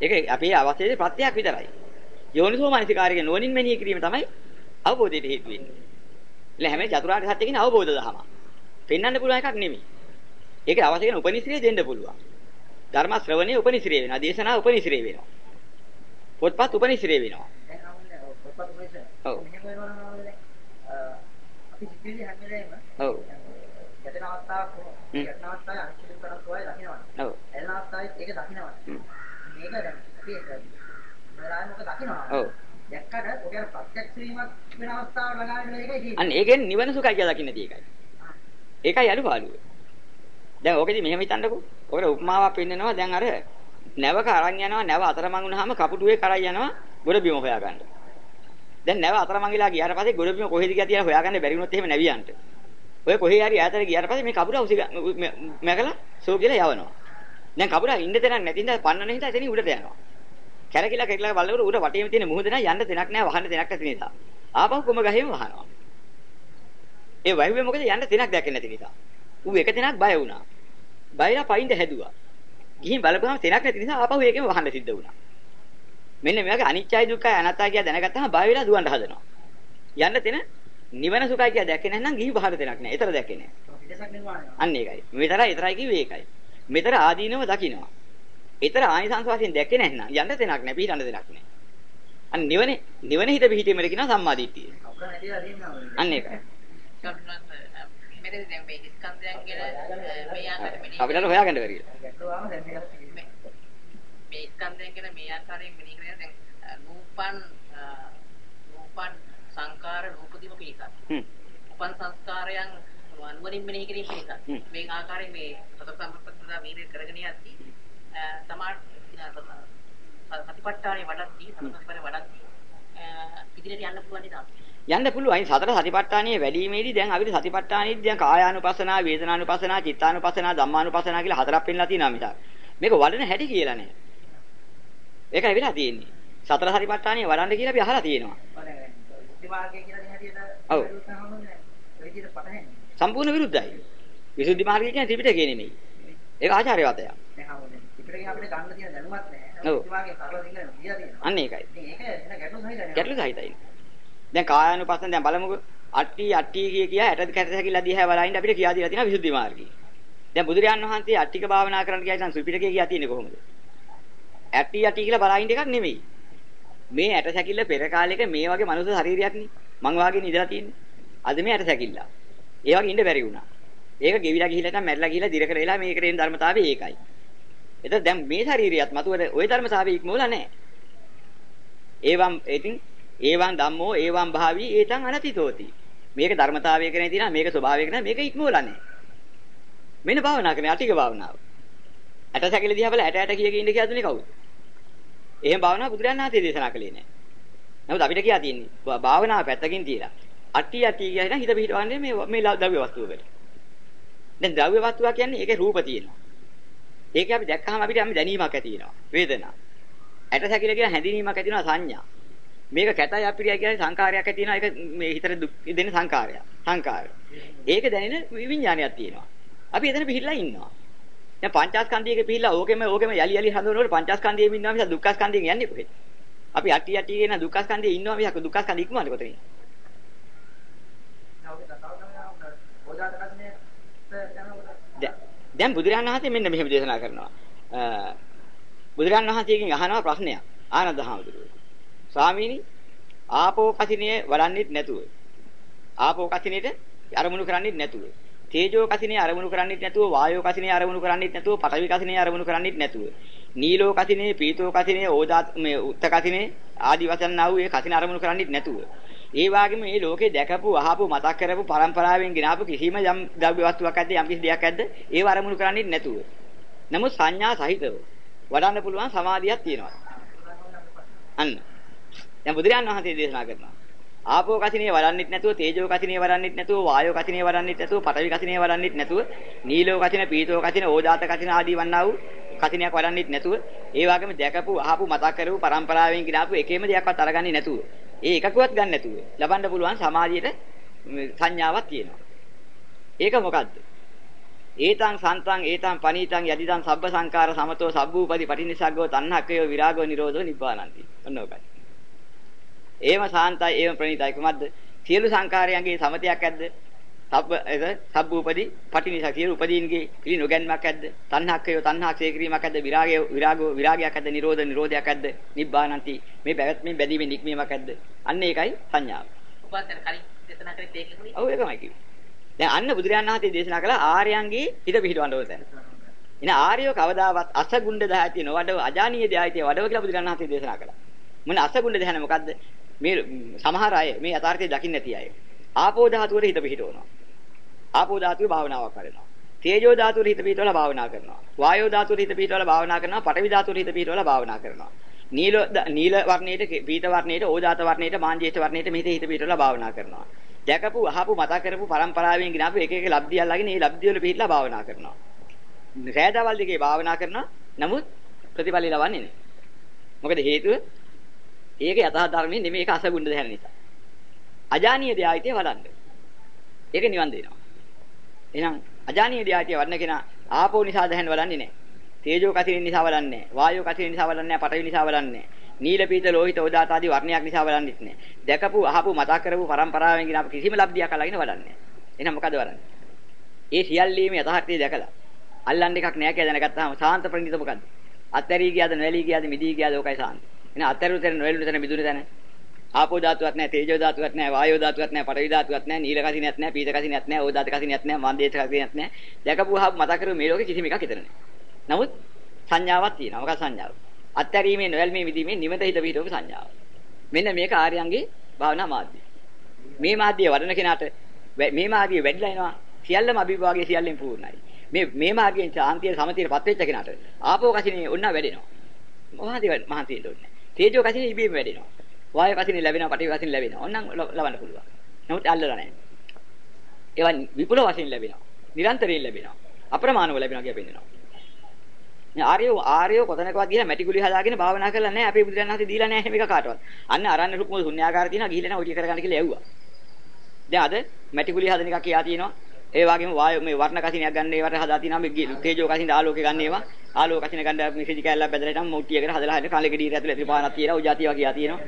ඒක අපේ අවශ්‍යයේ ප්‍රත්‍යක් විතරයි. යෝනිසෝ මනසිකාරයේ නොනින් මෙනෙහි කිරීම තමයි අවබෝධයට හේතු වෙන්නේ. એટલે හැම චතුරාර්ය සත්‍ය කියන අවබෝධ දහම. පෙන්වන්න පුළුවන් එකක් නෙමෙයි. ඒක අවශ්‍ය කරන උපනිශ්‍රේ දෙන්න පුළුවන්. ධර්ම ශ්‍රවණේ උපනිශ්‍රේ වෙනවා. දේශනා උපනිශ්‍රේ වෙනවා. පොත්පත් උපනිශ්‍රේ වෙනවා. දැන් අපිට පොත්පත් උපදේශ ඔව්. සිතිවිලි හැම වෙලේම ඔව්. ගැටෙන අවස්ථාවක්. ගැටෙන අවස්ථාවේ අනිශ්චිත කරක් වගේ දකින්නවා. ඔව්. එළන අවස්ථාවෙත් ඒක දකින්නවා. මේක දැන් ඒක වෙලාවෙ මොකද දකින්නවා. ඔව්. දැක්කට ඔක ප්‍රත්‍යක්ෂ වීමක් වෙන අවස්ථාවක් ළඟාගෙන මේකයි තියෙන්නේ. අන්න ඒකෙන් නිවන සුඛයි කියලා දකින්න තියෙකයි. ඒකයි අඩුපාඩුව. දැන් ඕකෙදි මෙහෙම හිතන්නකෝ. ඔකට උපමාවක් පෙන්නනවා දැන් අර නැවක අරන් යනවා නැව අතරමං වුණාම කපුටුවේ කරයි යනවා ගොඩ බිම හොයාගන්න. දැන් නැව අතරමංගිලා ගියාට පස්සේ ගොඩ බිම කොහෙද කියලා තියලා හොයාගන්න බැරි වුණොත් එහෙම නැවියන්ට. ඔය කොහේ හරි ඈතට ගියාට පස්සේ මේ කපුටා උසි මැකලා සෝ කියලා යවනවා. දැන් කපුටා ඉන්න තැනක් නැති නිසා පන්නන හින්දා එතනින් උඩට යනවා. කැරකිලා කැරකිලා බලනකොට උඩ වටේම තියෙන මුහුද නෑ යන්න තැනක් නෑ වහන්න තැනක් නැති නිසා. ආපහු කොම ගහේම වහනවා. ඒ වහිුවේ මොකද යන්න තැනක් දැක්කේ නැති නිසා. ඌ එක තැනක් බය වුණා. බයලා පයින්ද හැදුවා. ගිහින් බලපුවම තැනක් නැති නිසා ආපහු ඒකෙම වහන්න සිද්ධ වුණා. මෙන්න මේ වගේ අනිත්‍යයි දුක්ඛයි අනාත්තයි කියලා දැනගත්තාම බය වෙලා දුවන්න හදනවා. යන්න තැන නිවන සුඛයි කියලා දැක්කේ නැත්නම් ගිහි බහර තැනක් නෑ. ඒතර දැක්කේ නෑ. අන්න ඒකයි. මෙතරයි ඒතරයි කිව්වේ ඒකයි. මෙතර ආදීනව දකින්නවා. ඒතර ආනිසංස වශයෙන් දැක්කේ නැත්නම් යන්න තැනක් නෑ පිටින්න තැනක් නෑ. අන්න නිවනේ නිවන හිත පිහිටීමල කියනවා සම්මාදිට්ඨිය. අන්න ඒකයි. මෙතන දැන් මේ ස්කන්ධයන් ගැන මේ ආකාරයෙන් මෙනෙහි අපිට හොයාගන්න බැරි. තියෙන්නේ. මේ- ස්කන්ධයන් ගැන මේ ආකාරයෙන් මෙනෙහි කරගෙන දැන් අ, රූපන් සංකාර රූපදීම පිළිසක්. හ්ම්. උපන් සංස්කාරයන් අනුවරින් මෙනෙහි කිරීම පිළිසක්. හ්ම්. මේ ආකාරයෙන් මේ සතර සම්පත්තදා වීර්ය කරගෙන යද්දී තමා සතිපට්ඨානේ වඩද්දී සතරපරේ වඩද්දී ඉදිරියට යන්න පුළුවන් නේද? යන්න පුළුවන්. සතර සතිපට්ඨානයේ වැඩිීමේදී දැන් අපිට සතිපට්ඨානයේදී දැන් කායානුපස්සනා, වේදනානුපස්සනා, චිත්තානුපස්සනා, ධම්මානුපස්සනා කියලා හතරක් පෙන්නලා තියෙනවා මිසක්. මේක වඩන හැටි කියලා නෑ. ඒකයි වෙලා තියෙන්නේ. සතර සතිපට්ඨානිය වඩන්න කියලා අපි අහලා තියෙනවා. සම්පූර්ණ විරුද්ධයි. විසුද්ධි මාර්ගය කියන්නේ ත්‍රිපිටකය නෙමෙයි. ඒක ලියලා තියෙනවා. අන්න ඒකයි. ඉතින් ඒක එන ගැටලු සහිතයි. දැන් කායानुපස්සන දැන් බලමුකෝ අට්ටි අට්ටි කිය කිය 60 කැට හැකිලා දිහා බලයින් අපිට කියා දීලා තියෙනවා විසුද්ධි මාර්ගය. දැන් බුදුරජාන් වහන්සේ අට්ටික භාවනා කරන්න කියයි ත්‍රිපිටකය කියා තියෙන්නේ කොහොමද? ඇටි යටි කියලා බලයින් එකක් නෙමෙයි. මේ ඇට සැකිල්ල පෙර කාලෙක මේ වගේ මනුස්ස ශරීරයක් නේ. මං වාගේ නිදලා තියෙන්නේ. අද මේ ඇට සැකිල්ල. ඒ වගේ ඉන්න බැරි වුණා. ඒක ගෙවිලා ගිහිල්ලා නැත්නම් මැරිලා ගිහිල්ලා දිර කරේලා මේකට එන ධර්මතාවය ඒකයි. එතකොට දැන් මේ ශරීරියත් මතුවර ওই ධර්මතාවය ඉක්මවලා නැහැ. ඒවම් ඉතින් ඒවම් ධම්මෝ ඒවම් භාවී ඒතං අනතිතෝති. මේක ධර්මතාවය කරනේ තියෙනවා මේක ස්වභාවය කරනේ මේක ඉක්මවලා නැහැ. මෙන්න භාවනා කරන්නේ අටික භාවනාව. ඇට සැකිලි දිහා බලලා ඇට ඇට කිය කිය ඉන්න කියලා දුන්නේ කවුද? එහෙම භාවනාව බුදුරජාණන් වහන්සේ දේශනා කළේ නැහැ. නමුත් අපිට කියා තියෙන්නේ භාවනාව පැත්තකින් තියලා අට්ටි අට්ටි කියන හිත පිටවන්නේ මේ මේ ද්‍රව්‍ය වස්තුවකට. දැන් ද්‍රව්‍ය වස්තුව කියන්නේ ඒකේ රූප තියෙනවා. ඒක අපි දැක්කහම අපිට යම් දැනීමක් ඇති වෙනවා. වේදනා. ඇට සැකිල කියන හැඳිනීමක් ඇති වෙනවා සංඥා. මේක කැතයි අපිරිය කියන්නේ සංකාරයක් ඇති වෙනවා. ඒක මේ හිතට දුක් දෙන සංකාරයක්. සංකාරය. ඒක දැනෙන විඥානයක් තියෙනවා. අපි එතන පිළිලා ඉන්නවා. දැන් පංචස්කන්ධයක පිළිලා ඕකෙම ඕකෙම යලි යලි හඳුනනකොට පංචස්කන්ධයේ ඉන්නවා මිස දුක්ඛස්කන්ධයෙන් යන්නේ කොහෙද? අපි අටි අටි කියන දුක්ඛස්කන්ධයේ ඉන්නවා මිස දුක්ඛස්කන්ධ ඉක්මවන්නේ කොතනින්ද? දැන් බුදුරජාණන් වහන්සේ මෙන්න මෙහෙම දේශනා කරනවා. බුදුරජාණන් වහන්සේගෙන් අහනවා ප්‍රශ්නයක්. ආනන්ද හාමුදුරුවෝ. ස්වාමීනි ආපෝ කසිනිය වඩන්නෙත් නැතුව. ආපෝ කසිනියට අරමුණු කරන්නෙත් නැතුව. තේජෝ කසිනේ අරමුණු කරන්නෙත් නැතුව වායෝ කසිනේ අරමුණු කරන්නෙත් නැතුව පඨවි කසිනේ අරමුණු කරන්නෙත් නැතුව. නීලෝ කසිනේ පීතෝ කසිනේ ඕදාත් මේ උත්ත කසිනේ ආදි වශයෙන් ආ වූ ඒ කසින අරමුණු කරන්නෙත් නැතුව. ඒ වගේම මේ ලෝකේ දැකපු අහපු මතක් කරපු පරම්පරාවෙන් ගෙනාපු කිසිම යම් ද්‍රව්‍ය වස්තුවක් ඇද්ද යම් කිසි දෙයක් ඇද්ද ඒව අරමුණු කරන්නෙත් නැතුව. නමුත් සංඥා සහිතව වඩන්න පුළුවන් සමාධියක් තියෙනවා. අන්න. දැන් බුදුරජාණන් වහන්සේ දේශනා කරනවා. ආපෝ කසිනේ වඩන්නෙත් නැතුව තේජෝ කසිනේ වඩන්නෙත් නැතුව වායෝ කසිනේ වඩන්නෙත් නැතුව පඨවි කසිනේ වඩන්නෙත් නැතුව නීලෝ කසින පීතෝ කසින ඕදාත කසින ආදී වන්නා වූ කසිනයක් වඩන්නෙත් නැතුව ඒ වගේම දැකපු අහපු මතක් කරපු පරම්පරාවෙන් ගినాපු එකේම දෙයක්වත් අරගන්නේ නැතුව ඒ එකකුවත් ගන්න නැතුව ලබන්න පුළුවන් සමාධියට සංඥාවක් තියෙනවා. ඒක මොකද්ද? ඒතං සන්තං ඒතං පනීතං යදිදං සබ්බ සංකාර සමතෝ සබ්බූපදී පටිනිසග්ගෝ තණ්හක්කයෝ විරාගෝ නිරෝධෝ නිබ්බානන්ති. ඔන්න ඔකයි. ඒම සාන්තයි ඒම ප්‍රණීතයි කුමක්ද? සියලු සංකාරයන්ගේ සමතයක් ඇද්ද? සබ්බ සබ්බූපදී පටිනිසා සියලු උපදීන්ගේ පිළි නොගැන්මක් ඇද්ද? තණ්හක්කයෝ තණ්හාක්ෂය කිරීමක් ඇද්ද? විරාගය විරාගෝ විරාගයක් ඇද්ද? නිරෝධ නිරෝධයක් ඇද්ද? නිබ්බානන්ති මේ පැවැත්මෙන් බැඳීමෙන් නික්මීමක් ඇද්ද? අන්න ඒකයි සංඥාව. උපාසන කලින් දේශනා කරේ ඒකනේ. ඔව් ඒකමයි කිව්වේ. දැන් අන්න බුදුරජාණන් වහන්සේ දේශනා කළා ආර්යයන්ගේ හිත පිහිටවන්න ඕන තැන. එන ආර්යෝ කවදාවත් අසගුණ්ඩ දහයතිය නොවඩව අජානීය දහයතිය වඩව කියලා බුදුරජාණන් වහන්සේ දේශනා කළා. මොන අසගුණ්ඩ දහන මොකද්ද? මේ සමහර අය මේ යථාර්ථය දකින්න නැති අය. ආපෝ ධාතුවේ හිත පිහිටවනවා. ආපෝ ධාතුවේ භාවනාවක් කරනවා. තේජෝ ධාතුවේ හිත පිහිටවලා භාවනා කරනවා. වායෝ ධාතුවේ හිත පිහිටවලා භාවනා කරනවා. පඨවි ධාතුවේ හිත පිහිටවලා භාවනා කරනවා. නීල නීල වර්ණයට, පීත වර්ණයට, ඕදාත වර්ණයට, මාංජේෂ්ඨ වර්ණයට මෙහිත හිත පිහිටවලා භාවනා කරනවා. දැකපු, අහපු, මතක් කරපු පරම්පරාවෙන් ගినాපු එක එක ලබ්ධිය අල්ලගෙන මේ ලබ්ධිය වල පිහිටලා භාවනා කරනවා. රෑදවල් දෙකේ භාවනා කරනවා. නමුත් ප්‍රතිඵල ලබන්නේ නැහැ. මොකද හේතුව ඒක යථා ධර්මයේ නෙමෙයි ඒක අසගුණ දෙයක් නිසා. අජානීය දෙයයිතේ වඩන්න. ඒක නිවන් දෙනවා. එහෙනම් අජානීය දෙයයිතේ වඩන කෙනා ආපෝ නිසා දැහැන් වඩන්නේ නැහැ. තේජෝ කසිනින් නිසා වඩන්නේ නැහැ. වායෝ කසිනින් නිසා වඩන්නේ නැහැ. පඨවි නිසා වඩන්නේ නැහැ. නීල පීත ලෝහිත ඕදාත ආදී වර්ණයක් නිසා වඩන්නේත් නැහැ. දැකපු අහපු මතක් කරපු පරම්පරාවෙන් ගින අප කිසිම ලබ්ධියක් අල්ලගෙන වඩන්නේ නැහැ. එහෙනම් මොකද වඩන්නේ? ඒ සියල්ලීම යථාර්ථය දැකලා අල්ලන්න එකක් නැහැ කියලා දැනගත්තාම සාන්ත ප්‍රණීත මොකද්ද? අත්හැරී ගියාද නොඇලී ගියාද මිදී ගියාද ඕකයි සාන්ත. එහෙනම් අත්හැරුණු තැන නොඇලුණු තැන මිදුණු තැන ආපෝ ධාතුවක් නැහැ, තේජෝ ධාතුවක් නැහැ, වායෝ ධාතුවක් නැහැ, පඨවි ධාතුවක් නැහැ, නීල කසිනියක් නැහැ, පීත කසිනියක් නැහැ, ඕදාත කසිනියක් නැහැ, මන්දේශ කසිනියක් නැහැ. දැකපුවාම මතක කරු මේ ලෝකේ කිසිම එකක් හිතර නැහැ. නමුත් සංඥාවක් තියෙනවා. මොකක්ද සංඥාව? අත්හැරීමේ නොඇල්මේ විදීමේ නිමත හිත පිටවපු සංඥාව. මෙන්න මේක ආර්යයන්ගේ භාවනා මාධ්‍යය. මේ මාධ්‍යය වඩන කෙනාට මේ මාර්ගය වැඩිලා එනවා. සියල්ලම අභිභාගයේ සියල්ලෙන් පූර්ණයි. මේ මේ මාර්ගයෙන් සාන්තිය සමතියටපත් වෙච්ච කෙනාට ආපෝ කසිනේ ඔන්න වැඩෙනවා. මහාදී මහන්සිය දෙන්නේ. තේජෝ කසිනේ ඉබේම වැඩෙනවා. වායෝ කසිනේ ලැබෙනවා, පඨවි කසිනේ ලැබෙනවා. ඕනනම් ලබන්න පුළුවන්. නමුත් අල්ලලා නැහැ. ඒවා විපුල වශයෙන් ලැබෙනවා. නිරන්තරයෙන් ලැබෙනවා. අප්‍රමාණව ලැබෙනවා කියලා පෙන්නනවා. ආර්යෝ ආර්යෝ කොතනකවත් ගිහලා මැටි කුලි හදාගෙන භාවනා කරලා නැහැ. අපේ බුදුරජාණන් වහන්සේ දීලා නැහැ මේක කාටවත්. අන්න අරන්න රුක්ම ශුන්‍යාකාර තියෙනවා ගිහිල්ලා නැහැ ඔය ටික කරගන්න කියලා ඇව්වා. දැන් අද මැටි කුලි හදන එක කියා තියෙනවා. ඒ වගේම වායු මේ වර්ණ කසිනයක් ගන්න ඒවට හදා තියෙනවා මේ තේජෝ කසින ආලෝකය ගන්න ඒවා. ආලෝක කසින ගන්න මෙසේජ් කැල්ලක් බැදලා හිටම් මොට්ටියකට හදලා හදන කලෙක දීර ඇතුලේ ත්‍රිපාණක් තියලා ඔය જાතිය වගේ තියා තියෙනවා.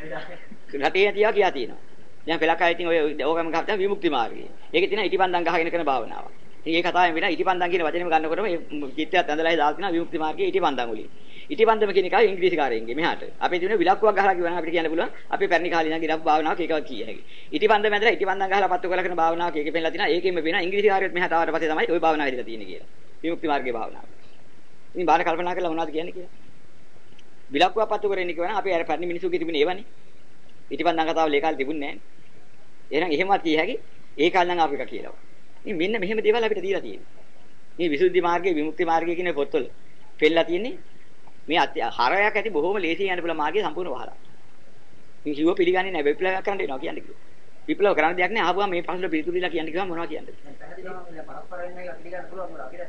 රටේ තියා කියා තියෙනවා. දැන් පෙලක් අය ඉතින් ඔය ඕගම ගහපුවා විමුක්ති මාර්ගය. ඒකේ තියෙන ඉටිපන්දම් ගහගෙන කරන භාවනාව. ඉතින් ඒ කතාවෙන් වෙන ඉටිපන්දම් කියන වචනේම ගන්නකොටම මේ චිත්තයත් ඇඳලා දාලා තියෙනවා විමුක්ති මාර්ගයේ ඉටිපන්දම් වලින්. ඉටිපන්දම කියන එක ඉංග්‍රීසි කාරයෙන්ගේ මෙහාට. අපේ තියෙන විලක්කුවක් ගහලා කියවනම් අපිට කියන්න පුළුවන් අපේ පැරණි කාලේ ඉඳන් ගිරප් භාවනාවක් ඒකවත් කිය හැකි. ඉටිපන්දම ඇඳලා ඉටිපන්දම් ගහලා පත්තු කරලා කරන භාවනාවක් ඒකේ පෙන්නලා තියෙනවා. ඒකෙම වෙන ඉංග්‍රීසි කාරයෙත් මෙහාට ආවට පස්සේ තමයි ওই භාවනාව ඉදලා තියෙන්නේ කියලා. විමුක්ති මාර්ගයේ භාවනාව. ඉතින් බාහිර කල්පනා කරලා මොනවද කියන්නේ කියලා. විලක්කුවක් පත්තු කරගෙන කියවනම් අපේ අර පැරණි මිනිස්සුගේ තිබුණේ ඒවනේ. ඉටිපන්දම් කතාව ලේ කාලේ තිබුණේ නැහැ. එහෙනම් එහෙමත් කිය හැකි. ඒ කාලේ නම් අපිට කියලා. ඉතින් මෙන්න මෙහෙම දේවල් අපිට දීලා තියෙනවා. මේ විසුද්ධි මාර්ගයේ විමුක්ති මාර්ගයේ කියන පොත්වල පෙන්නලා තියෙන්නේ මේ හරයක් ඇති බොහොම ලේසියෙන් යන්න පුළුවන් මාර්ගය සම්පූර්ණ වහලා. මේ කිව්ව පිළිගන්නේ නැහැ විප්ලවයක් කරන්න වෙනවා කියන්නේ කිව්වා. විප්ලව කරන්න දෙයක් නැහැ ආපුවා මේ පහසුල පිළිතුරුලා කියන්නේ කිව්වම මොනවද කියන්නේ? පැහැදිලිවම පරස්පරයෙන් මේක පිළිගන්න පුළුවන් මොකද අපිට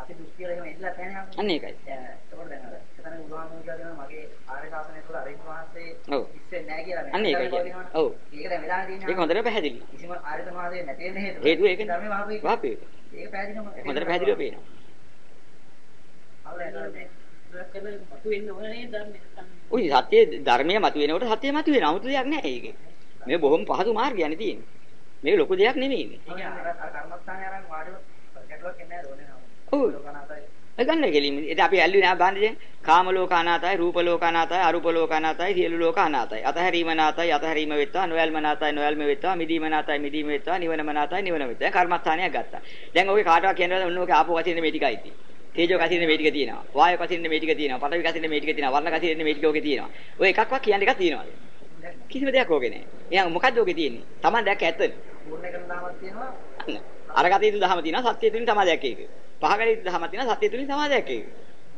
අපි දෘෂ්ටිය එහෙම ඉන්නත් නැහැ අන්න ඒකයි. එතකොට දැන් අර එතන උදාහරණ කියලා දෙනවා මගේ ආර්ය ශාසනය තුළ අරින් වහන්සේ ඔව්. නැහැ කියලා අන්න ඒකයි කියන්නේ. ඔව්. ඒක දැන් වෙලා තියෙනවා. ඒක හොඳට පැහැදිලි. කිසිම ආර්ය සමාජයේ නැති වෙන හේතුව. හේතුව ඒකනේ. ධර්මයේ වහපේ. වහපේ. ඒක පැහැදිලිවම හොඳට පැහැදිලිව පේනවා. ඔය සත්‍ය ධර්මයේ මතුවෙනකොට සත්‍ය මතුවෙන 아무තු දෙයක් නැහැ ඒකේ. මේ බොහොම පහසු මාර්ගයනේ තියෙන්නේ. මේක ලොකු දෙයක් නෙමෙයි. ඒක අර කර්මස්ථානේ අරන් වාඩිව ගැටලුවක් එන්නේ නැහැ ඕනේ නම. ඔව්. ලෝකනාථයි. ගන්න කෙලින් ඉතින් අපි ඇල්ලුවේ නෑ බාන්නේ කාම ලෝක අනාතයි රූප ලෝක අනාතයි අරූප ලෝක අනාතයි සියලු ලෝක අනාතයි. අතහැරීම නාතයි අතහැරීම වෙත්තා නොයල්ම නාතයි නොයල්ම වෙත්තා මිදීම නාතයි මිදීම වෙත්තා නිවනම නාතයි නිවන වෙත්තා කර්මස්ථානයක් ගත්තා. දැන් ඔගේ කාටවත් කියන්නද ඔන්න ඔගේ ආපෝ වචින්නේ මේ ටිකයි තියෙන්නේ තේජෝ කසින්නේ මේ ටික තියෙනවා. වායෝ කසින්නේ මේ ටික තියෙනවා. පඨවි කසින්නේ මේ ටික තියෙනවා. වර්ණ කසින්නේ මේ ටික ඔගේ තියෙනවා. ඔය එකක්වත් කියන්න එකක් තියෙනවද? කිසිම දෙයක් ඕකේ නෑ. එහෙනම් මොකද්ද ඔගේ තියෙන්නේ? Taman දැක්ක ඇත්ත පූර්ණ කරන දාමක් තියෙනවා. අරගත යුතු දහම තියෙනවා සත්‍ය තුලින් තමයි දැක්ක ඒක පහකට යුතු දහම තියෙනවා සත්‍ය තුලින් තමයි දැක්ක ඒක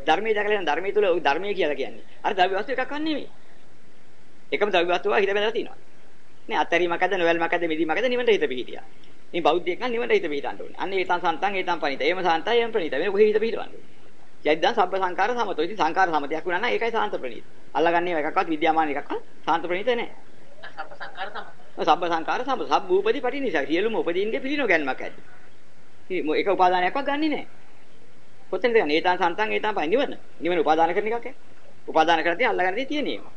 ධර්මයේ දැකලා යන ධර්මයේ තුල ධර්මයේ කියලා කියන්නේ. අර ද්‍රව්‍ය වස්තු එකක් වත් නෙමෙයි. එකම ද්‍රව්‍ය වස්තුව හිත බැලලා තියෙනවා. නේ අත්තරීමකද නොවැල්මකද මිදීමකද නිවනට හිත පිහිටියා. මේ බෞද්ධයෙක් නම් නිවනට හිත පිහිටන්න ඕනේ. අන්න ඒතන් සන්තන් ඒතන් පණිත. ඒම සන්තයි එම් ප්‍රණීත. වෙන කොහේ හිත පිහිටවන්නේ? යද්දන් සබ්බ සංකාර සමතෝ. ඉතින් සංකාර සමතයක් වුණා නම් ඒකයි සාන්ත ප්‍රණීත. අල්ලගන්නේ එකක්වත් විද්‍යාමාන එකක්වත් සාන්ත ප්‍රණීත නැහැ. සබ්බ සංකාර තමයි. සබ්බ සංකාර සම්බ සබ්බ උපදී පටිනිසා. සියලුම උපදීන්ගේ පිළිනෝ ගැනීමක් ඇති. ඉතින් ඒක උපාදානයක්වත් ගන්නෙ නැහැ. කොතනද ගන්නේ? ඒතන් සන්තන් ඒතන් පයි නිවන. නිවන උපාදාන කරන එකක් ඈ. උපාදාන කරද්දී අල්ලගන්න දේ තියෙන ඒවා.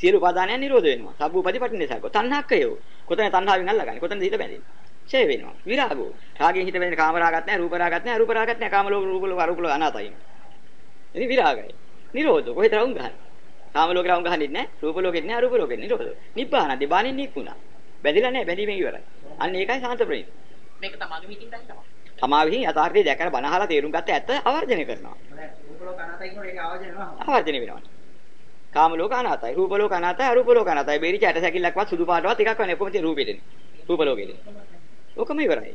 සියලු උපාදානයන් නිරෝධ වෙනවා. සබ්බූපදී පටිනිසග්ගෝ. තණ්හක්කයෝ. කොතන තණ්හාවෙන් අල්ලගන්නේ? කොතනද හිත බැඳෙන්නේ? ඡය වෙනවා. විරාගෝ. රාගයෙන් හිත බැඳෙන කාම රාගත් නැහැ, රූප රාගත් නැහැ, අරූප රාගත් නැහැ. කාම ලෝක රූප ලෝක අරූප ලෝක අනාතයි. ඉතින් විරාගයි. නිරෝධෝ. කොහෙද රවුම් ගහන්නේ? කාම ලෝකේ රවුම් ගහන්නේ නැහැ, රූප ලෝකෙත් නැහැ, අරූප ලෝකෙත් නිරෝධෝ. නිබ්බාන දෙබානින් නික්ුණා. බැඳිලා නැහැ, බැඳීමෙන් ඉවරයි. අන්න ඒකයි සාන්ත ප්‍රේම. මේක තමගේ මිටින් දැක්කම. තමා විසින් යථාර්ථය දැකලා බනහලා තේරුම් ගත්ත ඇත්ත අවර්ජනය කරනවා. දැන් රූප ලෝක අනාතයි කියන එක ආවද වෙනවා. අවර්ජනය වෙනවා. කාම ලෝක අනාතයි, රූප ලෝක අනාතයි, අරූප ලෝක අනාතයි. බේරිච්ච ඇට සැකිල්ලක්වත් සුදු පාටවත් එකක් වෙන්නේ කොහොමද රූපෙදෙන්නේ. රූප ලෝකෙදෙන්නේ. ඔකම ඉවරයි.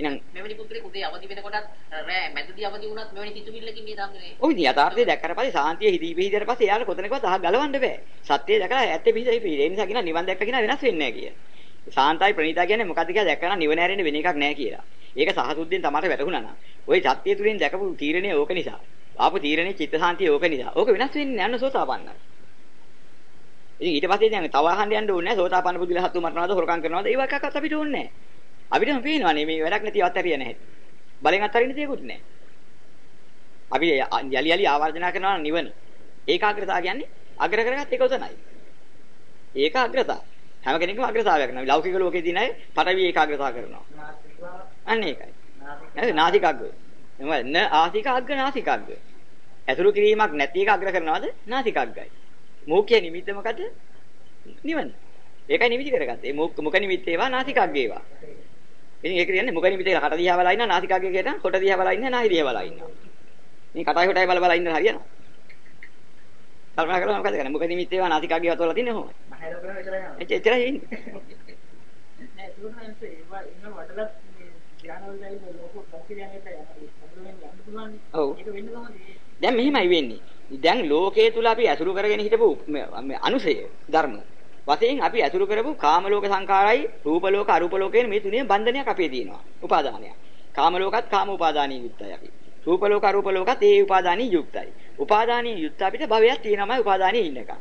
එහෙනම් මෙවැනි පුද්ගලෙක් උදේ අවදි වෙනකොටත් රෑ මැදදී අවදි වුණත් මෙවැනි සිතුවිල්ලකින් මේ ධම්මනේ. ඔය ඉතින් යථාර්ථය දැක්කට පස්සේ සාන්තිය හිදී පිහිදියට පස්සේ එයාට කොතනකවත් අහ ගලවන්න බෑ. සත්‍යය දැකලා ඇත්තේ පිහිදයි පිහිදයි. ඒ නිසා කියන නිවන් දැක්ක කියන වෙනස් වෙන්නේ නැහැ කිය. සාන්තයි ප්‍රණීතා කියන්නේ මොකද්ද කියලා දැක්කම නිවන හැරෙන්න වෙන එකක් නැහැ කියලා. ඒක සහසුද්ධියෙන් තමයි වැටහුණා නම්. ওই සත්‍ය තුලින් දැකපු තීරණය ඕක නිසා. ආපු තීරණේ චිත්තසාන්තිය ඕක නිසා. ඕක වෙනස් වෙන්නේ නැහැ සෝතාපන්න. ඉතින් ඊට පස්සේ දැන් තව අහන්න යන්න ඕනේ නැහැ. සෝතාපන්න පුදුල හතු මරනවාද හොරකම් කරනවාද ඒව එකක්වත් අපිට ඕනේ නැහැ. අපිටම පේනවානේ මේ වැඩක් නැති අත්හැරිය නැහැ. බලෙන් අත්හරින්න දෙයක්වත් නැහැ. අපි යලි යලි ආවර්ජනා කරනවා නිවන. ඒකාග්‍රතාව කියන්නේ අග්‍ර කරගත් එක උතනයි. ඒකාග්‍රතාව. හැම කෙනෙක්ම අග්‍රතාවයක් නෑ. ලෞකික ලෝකේ දින අය පටවි ඒකාග්‍රතාව කරනවා. අන්න ඒකයි. නේද? නාසිකාග්ග. එහම න ආසිකාග්ග නාසිකාග්ග. ඇසුරු කිරීමක් නැති එක අග්‍ර කරනවද? නාසිකාග්ගයි. මෝක්‍ය නිමිත්ත මොකද? නිවන. ඒකයි නිමිති කරගත්තේ. මොක මොක නිමිත්ත ඒවා නාසිකාග්ග ඒවා. ඉතින් ඒක කියන්නේ මොක නිමිත්තේ කට දිහා බලලා ඉන්නවා නාසිකාග්ග කියන කොට දිහා බලලා ඉන්නවා නාහි දිහා බලලා ඉන්නවා. මේ කටයි කොටයි බල බල ඉන්න හරියනවා. කල්පනා කරලා මොකද කරන්නේ? මොක නිමිත්ත ඒවා නාසිකාග්ග වතවලා තින්නේ කොහොමද? මහේර කරන විතරයි යනවා. එච්ච එච්චරයි ඉන්නේ. නෑ සුදුහන්ස ඒවා ඉන්න වටලත් මේ ධානවල දැයි ලෝක ප්‍රතිඥානයට යනවා. යන්න පුළුවන්. ඔව්. ඒක වෙන්න කොහොමද? දැන් මෙහිමයි වෙන්නේ. දැන් ලෝකයේ තුල අපි ඇසුරු කරගෙන හිටපු මේ අනුසය ධර්ම. වශයෙන් අපි ඇසුරු කරපු කාම ලෝක සංකාරයි රූප ලෝක අරූප ලෝක කියන මේ තුනේ බන්ධනයක් අපේ තියෙනවා. උපාදානයක්. කාම ලෝකත් කාම උපාදානීය යුක්තයි අපි. රූප ලෝක අරූප ලෝකත් ඒ උපාදානී යුක්තයි. උපාදානී යුක්ත අපිට භවයක් තියෙනමයි උපාදානී ඉන්නකම්.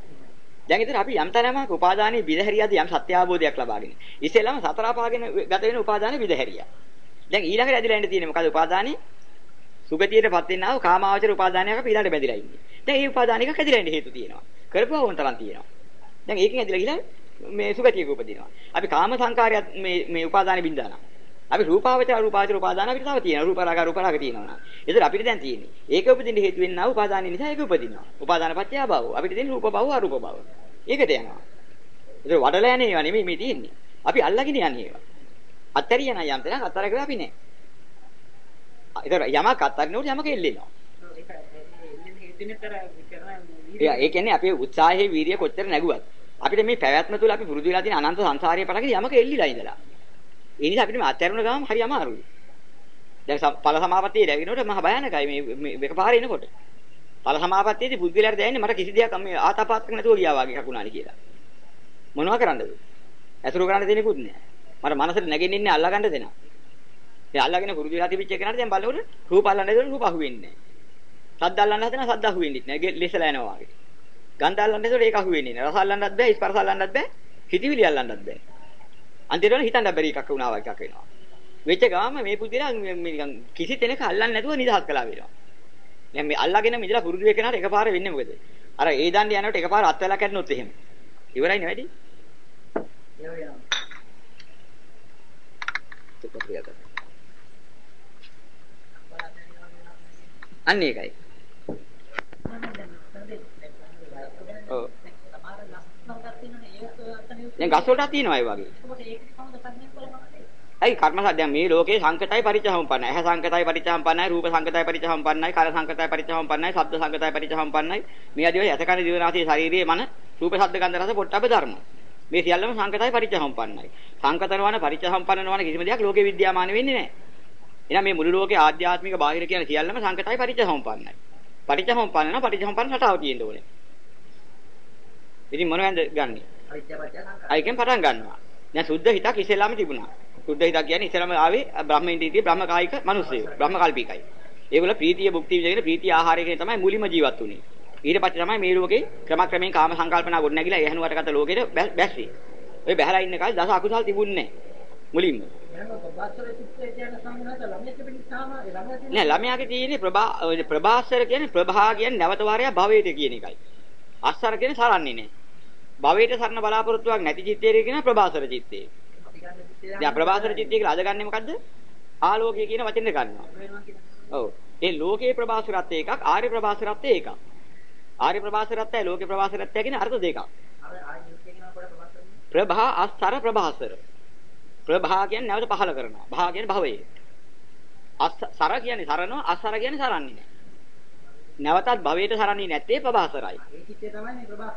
දැන් ඉතින් අපි යම් තරමක උපාදානී බිදහැරියද යම් සත්‍ය අවබෝධයක් ලබාගෙන. ඉස්සෙල්ලාම සතර අපාගෙන ගත වෙන උපාදානී බිදහැරිය. දැන් ඊළඟට ඇදිලා ඉන්න තියෙන්නේ මොකද උපාදානී? සුගතියටපත් වෙන්නා වූ කාමාවචර උපාදානයක් අපි ඊළඟට බැඳිලා ඉන්නේ. දැන් මේ උපාදානික කැදිලා ඉන්න හේතු තියෙනවා. කරපුවා වුණ තරම් තියෙනවා. දැන් ඒකෙන් ඇදිලා ගිහලා මේ සුගතියක උපදිනවා. අපි කාම සංකාරයත් මේ මේ උපාදානෙ බින්දානා. අපි රූපාවචර අරූපාවචර උපාදාන අපිට තව තියෙනවා. රූප රාග රූප රාග තියෙනවා. ඒතර අපිට දැන් තියෙන්නේ. ඒක උපදින්න හේතු වෙන්නා වූ උපාදාන නිසා ඒක උපදිනවා. උපාදාන පත්‍ය භව. අපිට තියෙන රූප භව අරූප භව. ඒකට යනවා. ඒතර වඩලා යන්නේ ඒවා නෙමෙයි මේ තියෙන්නේ. අපි අල්ලගෙන යන්නේ ඒවා. අත්තරිය නම් යම් තැනක් අත්තර කරලා අපි නෑ. ඒතර යමක් අත්තරිනකොට යමක එල්ලෙනවා. ඒක ඒ හේතුනෙතර කරන එයා ඒ කියන්නේ අපේ උත්සාහයේ වීරිය කොච්චර නැගුවත් අපිට මේ පැවැත්ම තුළ අපි පුරුදු වෙලා තියෙන අනන්ත සංසාරයේ පටගෙන යමක එල්ලිලා ඉඳලා. ඒ නිසා අපිට මේ අත්හැරුණ ගමන් හරි අමාරුයි. දැන් ඵල සමාපත්තිය ලැබෙනකොට මහ භයානකයි මේ මේ එකපාරේ එනකොට. ඵල සමාපත්තියේදී බුද්ධිලාට දැනෙන්නේ මට කිසි දෙයක් මේ ආතපාත්ක නැතුව ගියා වගේ එකක් වුණානි කියලා. මොනවද කරන්නද? ඇසුරු කරන්න දෙනෙකුත් නෑ. මට මනසට නැගෙන්නේ ඉන්නේ අල්ලගන්න දෙනවා. ඒ අල්ලගෙන පුරුදු වෙලා තිබිච්ච එකනට දැන් බලනකොට රූප අල්ලන්න දෙනකොට රූප අහුවෙන්නේ නෑ. සද්ද අල්ලන්න හදන සද්ද අහුවෙන්නේ නෑ. ලෙසලා යනවා වගේ. ගන්ධ අල්ලන්න දෙනකොට ඒක අහුවෙන්නේ නෑ. රස අල්ලන්නත් බෑ, ස්පර්ශ අල්ලන්නත් බෑ, හිතවිලි අල්ලන්නත් බෑ. අන්තිමට හිතන්න බැරි එකක් වුණා වගේ එකක් වෙනවා. වෙච්ච ගාම මේ පුදුලා මේ නිකන් කිසි තැනක අල්ලන්නේ නැතුව නිදහස් කළා වෙනවා. දැන් මේ අල්ලගෙන මිදලා පුරුදු වෙ කෙනාට එකපාර වෙන්නේ මොකද? අර ඒ දණ්ඩ යනකොට එකපාර අත්වැලා කැඩනොත් එහෙම. ඉවරයි නේ වැඩි? අන්න ඒකයි. ඔව්. දැන් ගස් වලට තියෙනවා ඒ වගේ. ඇයි කර්ම සද්දයන් මේ ලෝකේ සංකතයි පරිචහම්පන්නයි. ඇහැ සංකතයි පරිචහම්පන්නයි, රූප සංකතයි පරිචහම්පන්නයි, කන සංකතයි පරිචහම්පන්නයි, ශබ්ද සංකතයි පරිචහම්පන්නයි. මේ ආදී වල යතකන දිවනාසී ශාරීරියේ මන රූප ශබ්ද ගන්ධ රස පොට්ටබ ධර්ම. මේ සියල්ලම සංකතයි පරිචහම්පන්නයි. සංකතනවන පරිචහම්පන්නනවන කිසිම දෙයක් ලෝකේ විද්‍යාමාන වෙන්නේ නැහැ. එහෙනම් මේ මුළු ලෝකේ ආධ්‍යාත්මික බාහිර කියන සියල්ලම සංකතයි පරිචහම්පන්නයි. පරිචහම්පන්නන පරිචහම්පන්න රටාව තියෙන්න ඕනේ. ඉතින් මොනවද ගන්නෙ? අවිද්‍යාවච්ච සංකාර. අයිකෙන් පටන් ගන්නවා. දැන් සුද්ධ හිතක් ඉස්සෙල්ලාම තිබුණා. සුද්ධ හිතක් කියන්නේ ඉස්සෙල්ලාම ආවේ බ්‍රහ්මීන්ද්‍රිය බ්‍රහ්ම කායික මිනිස්සු. බ්‍රහ්ම කල්පිකයි. ඒගොල්ල ප්‍රීතිය භුක්ති විඳගෙන ප්‍රීතිය ආහාරය කියන තමයි මුලින්ම ජීවත් වුනේ. ඊට පස්සේ තමයි මේ ලෝකේ ක්‍රමක්‍රමයෙන් කාම සංකල්පනා ගොඩ නැගිලා ඒ හැනුවට ගත ලෝකෙට බැස්සේ. ඔය බැහැලා ඉන්න කාලේ දස අකුසල් තිබුණේ නැහැ. මුලින්ම. නෑ ළමයාගේ තියෙන්නේ ප්‍රභා ප්‍රභාස්වර කියන්නේ ප්‍රභා කියන්නේ නැවත වාරයක් භවයට කියන එකයි. අස්සර කියන්නේ සරන්නේ නෑ. භවයට සරණ බලාපොරොත්තුවක් නැති චිත්තයේ කියන ප්‍රභාස්වර චිත්තේ. දැන් ප්‍රභාස්වර චිත්තය කියලා අද ගන්නෙ මොකද්ද? ආලෝකය කියන වචනේ ගන්නවා. ඔව්. ඒ ලෝකේ ප්‍රභාස්වරත් එකක් ආර්ය ප්‍රභාස්වරත් එකක්. ආර්ය ප්‍රභාස්වරත්ය ලෝකේ ප්‍රභාස්වරත්ය කියන අර්ථ දෙකක්. ප්‍රභා අස්තර ප්‍රභාස්වර. ප්‍රභා කියන්නේ නැවත පහල කරනවා. භා කියන්නේ භවයේ. අස්සර කියන්නේ සරනවා අස්සර කියන්නේ සරන්නේ නැහැ. නැවතත් භවයට සරන්නේ නැත්තේ ප්‍රභාසරයි.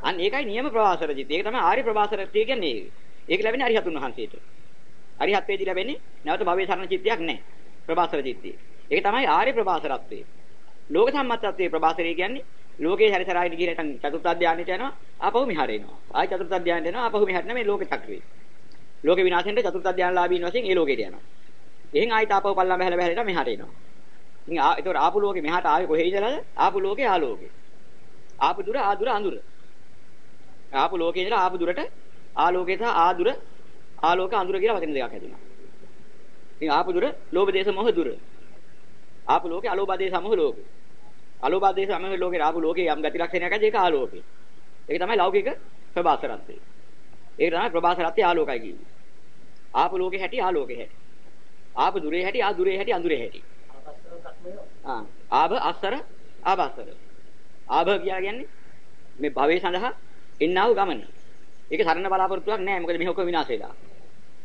අන්න ඒකයි නියම ප්‍රභාසර චිත්තය. ඒක තමයි ආර්ය ප්‍රභාසර චිත්තය කියන්නේ. ඒක ලැබෙන්නේ අරිහතුන් වහන්සේට. අරිහත් වේදී ලැබෙන්නේ නැවත භවයේ සරණ චිත්තයක් නැහැ. ප්‍රභාසර චිත්තය. ඒක තමයි ආර්ය ප්‍රභාසරත්වය. ලෝක සම්මතත්වයේ ප්‍රභාසරය කියන්නේ ලෝකේ හැරිසරායිට ගිහින් චතුර්ථ ධානයට යනවා ආපහු මෙහාට එනවා. ආයි චතුර්ථ ධානයට එනවා ආපහු මෙහාට නෙමෙයි ලෝක චක්‍රේ. ලෝක විනාශෙන්ට චතුර්ථ ධානලාභීන් වශයෙන් ඒ ලෝකෙට යනවා. එහෙන් ආයි තාපව පල්ලම් බහැලා බහැලා මෙහාට එනවා. ඉතින් ආ ඒතකොට ආපු ලෝකේ මෙහාට ආවේ කොහේ ඉඳලාද? ආපු ලෝකේ ආලෝකේ. ආපු දුර ආදුර අඳුර. ආපු ලෝකේ ඉඳලා ආපු දුරට ආලෝකේ සහ ආදුර ආලෝක අඳුර කියලා වචන දෙකක් හැදුනා. ඉතින් ආපු දුර ලෝභ දේශ මොහ දුර. ආපු ලෝකේ අලෝභ දේශ මොහ ලෝකේ. අලෝභ දේශ මොහ ලෝකේ ආපු ලෝකේ යම් ගති ලක්ෂණයක්ද ඒක ආලෝකේ. ඒක තමයි ලෞකික ප්‍රභාසරත්වය. ඒක තමයි ප්‍රභාසරත්වය ආලෝකයි කියන්නේ. ආපු ලෝකේ හැටි ආලෝකේ හැටි. ආපු දුරේ හැටි ආ දුරේ හැටි අඳුරේ හැටි. ආ ආභ අස්සර ආභාසර. ආභ කියලා කියන්නේ මේ භවයේ සඳහා එන්නා වූ ගමන. ඒක සරණ බලාපොරොත්තුවක් නෑ මොකද මේ ඔක්කොම විනාශ වෙලා.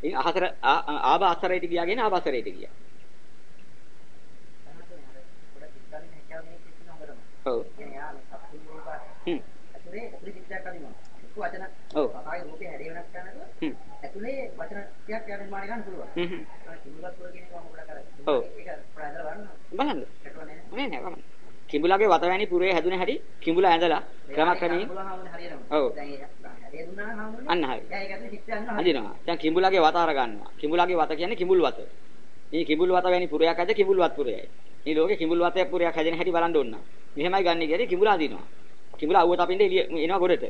ඉතින් අහසර ආභ අස්සරයට ගියා කියන්නේ ආභාසරයට ගියා. ඔව්. හ්ම්. චිත්තයක් අදිනවා. එක්ක වචන ඔව්. ආයේ රූපේ හැඩේ වෙනස් කරනකොට. ඇතුලේ වචන ටිකක් නිර්මාණය කරන්න පුළුවන්. හ්ම් හ්ම්. අර කිඹුලක් පුර කියන එක මොකද කරන්නේ? ඔව්. ඒක ප්‍රාදල බලන්න. බලන්න. කටවනේ. නෑ නෑ බලන්න. කිඹුලාගේ වතවැනි පුරේ හැදුන හැටි කිඹුලා ඇඳලා ක්‍රමක්‍රමයෙන් ඔව්. දැන් ඒ හැඩේ දුන්නා නම් හම්බුනේ. අන්න හරි. දැන් ඒක ඇතුලේ චිත්තය අඳිනවා. අඳිනවා. දැන් කිඹුලාගේ වත අර ගන්නවා. කිඹුලාගේ වත කියන්නේ කිඹුල් වත. මේ කිඹුල් වත වැනි පුරයක් ඇද කිඹුල් වත් පුරයයි. මේ ලෝකේ කිඹුල් වතේ පුරයක් හැදෙන හැටි බලන්න ඕන. මෙහෙමයි ගන්න කියලා කිඹුලා දිනවා. කිඹුලා අවුව තපින්න එළිය එනවා ගොඩට.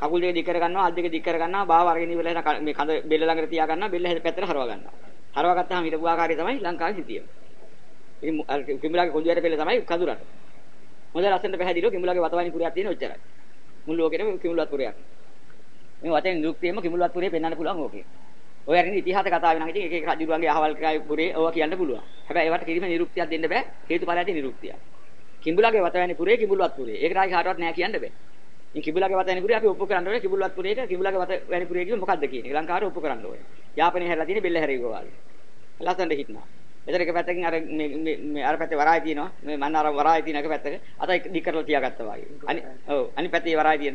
කකුල් දෙක දික් කර ගන්නවා, අත් දෙක දික් කර ගන්නවා, බාව අරගෙන ඉවරලා මේ කඳ බෙල්ල ළඟට තියා ගන්නවා, බෙල්ල හැද පැත්තට හරවා ගන්නවා. හරවා ගත්තාම හිටපු ආකාරය තමයි ලංකාවේ සිටිය. ඉතින් කිඹුලාගේ කොඳුයට පෙළ තමයි කඳුරට. හොඳ ලස්සනට පැහැදිලිව කිඹුලාගේ වතවයින් පුරයක් තියෙන ඔච්චරයි. මුළු ලෝකෙටම කිඹුලත් පුරයක්. මේ වතෙන් නිරුක්තියම කිඹුලත් පුරේ පෙන්වන්න පුළුවන් ඕකේ. ඔය අරින් ඉතිහාස කතාව වෙනවා. ඉතින් එක එක රජුරුවන්ගේ අහවල් කරයි පුරේ ඕවා කියන්න පුළුවන්. හැබැයි ඒවට කිසිම නිරුක්තියක් දෙන්න බෑ. හේතුඵල ඇති නිරුක්තියක්. කිඹුලාගේ වතවැනි පුරේ කිඹුලවත් පුරේ. ඒක රාජ කාටවත් නෑ කියන්න බෑ. ඉතින් කිඹුලාගේ වතවැනි පුරේ අපි ඔප්පු කරන්න ඕනේ කිඹුලවත් පුරේට කිඹුලාගේ වතවැනි පුරේ කිව්ව මොකද්ද කියන්නේ? ලංකාවට ඔප්පු කරන්න ඕනේ. යාපනයේ හැරලා තියෙන බෙල්ල හැරේ ගෝවාලේ. ලස්සනට හිටනවා. එතන එක පැත්තකින් අර මේ මේ අර පැත්තේ වරාය තියෙනවා. මේ මන්න අර වරාය තියෙන එක පැත්තක අත දික් කරලා තියාගත්තා වගේ. අනි ඔව් අනි පැත්තේ වරාය තියෙන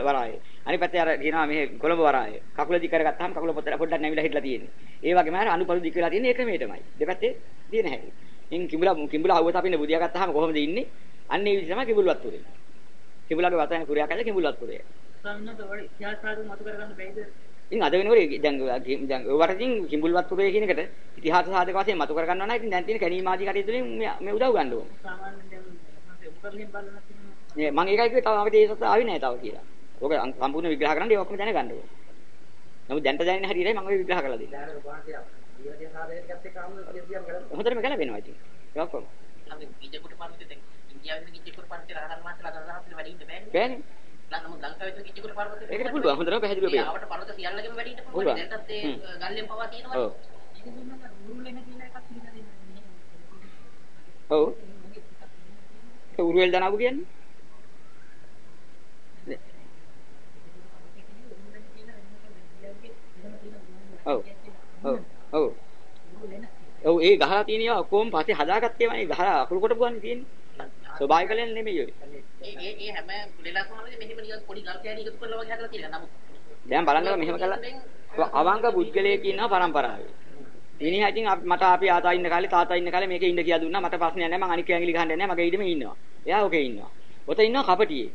වරාය. අනි පැත්තේ අර කියනවා මේ කොළඹ වරාය. කකුල දික් කරගත්තාම කකුල පොඩ්ඩක් පොඩ්ඩක් නැවිලා හිටලා තියෙන්නේ. ඒ වගේම අර අනුපළු දික් වෙලා තියෙන එක මේටමයි. දෙපැත්තේ තියෙන හැටි. ඉන් කිඹුලා කිඹුලා අවුව තපින්න බුදියා ගත්තාම කොහොමද ඉන්නේ? අන්න ඒ විදිහ තමයි කිඹුල්වත් පුරේ. කිඹුලාගේ වතන කුරියා කැල්ල කිඹුල්වත් පුරේ. ස්වාමීන් වහන්සේ වල ඉතිහාස සාධක මතු කරගන්න බැයිද? ඉතින් අද වෙනකොට දැන් දැන් ඔයාලට ඉතින් කිඹුල්වත් පුරේ කියන එකට ඉතිහාස සාධක වශයෙන් මතු කර ගන්නවා නම් ඉතින් දැන් තියෙන කැණීම ආදී කටයුතු වලින් මේ උදව් ගන්න ඕන. සාමාන්‍යයෙන් මම ඒකයි කිව්වේ තව අපිට ඒ සත ආවේ නැහැ තව කියලා. ඕක සම්පූර්ණ විග්‍රහ කරන්න ඒ ඔක්කොම දැනගන්න ඕන. නමුත් දැන්ට දැනෙන හැටියටයි මම විග්‍රහ කරලා දෙන්නේ. හොඳටම ගැලපෙනවා ඉතින්. ඒ ඔක්කොම. අපි ගිජ්ජකුට පර්වතේ දැන් ඉන්දියාවේ ගිජ්ජකුට පර්වතේ රහතන් වහන්සේලා දහසක් වැඩි ඉන්න බෑනේ. බෑනේ. නමුත් ලංකාවේ ගිජ්ජකුට පර්වතේ ඒකට පුළුවන් හොඳටම පැහැදිලිව පේනවා. ආවට පර්වත සියල්ලගෙම වැඩි ඉන්න පුළුවන්. දැන්ටත් ඒ ගල්ලෙන් පවා තියෙනවා. ඔව්. ඔව්. ඒ උරුවෙල් දනාවු කියන්නේ? ඔව්. ඔව්. ඔව්. ඔව් ඒ ගහලා තියෙන ඒවා ඔක්කොම පස්සේ හදාගත්තේ වනේ ගහලා අකුරු කොටපුවානේ තියෙන්නේ. ස්වභාවිකලෙන් නෙමෙයි ඔය. ඒ ඒ හැම වලදී මෙහෙම නිකන් පොඩි ගල් කෑලි එකතු කරලා වගේ හදලා තියෙනවා. නමුත් දැන් බලන්න මෙහෙම කළා අවංක පුද්ගලයෙක් ඉන්නවා පරම්පරාවේ. මිනිහා ඉතින් මට අපි ආතා ඉන්න කාලේ තාත්තා ඉන්න කාලේ මේකේ ඉන්න කියලා දුන්නා මට ප්‍රශ්නයක් නැහැ මං අනික් ඇඟිලි ගහන්නේ නැහැ මගේ ඉඩමේ ඉන්නවා. එයා ඔකේ ඉන්නවා. ඔත ඉන්නවා කපටියේ.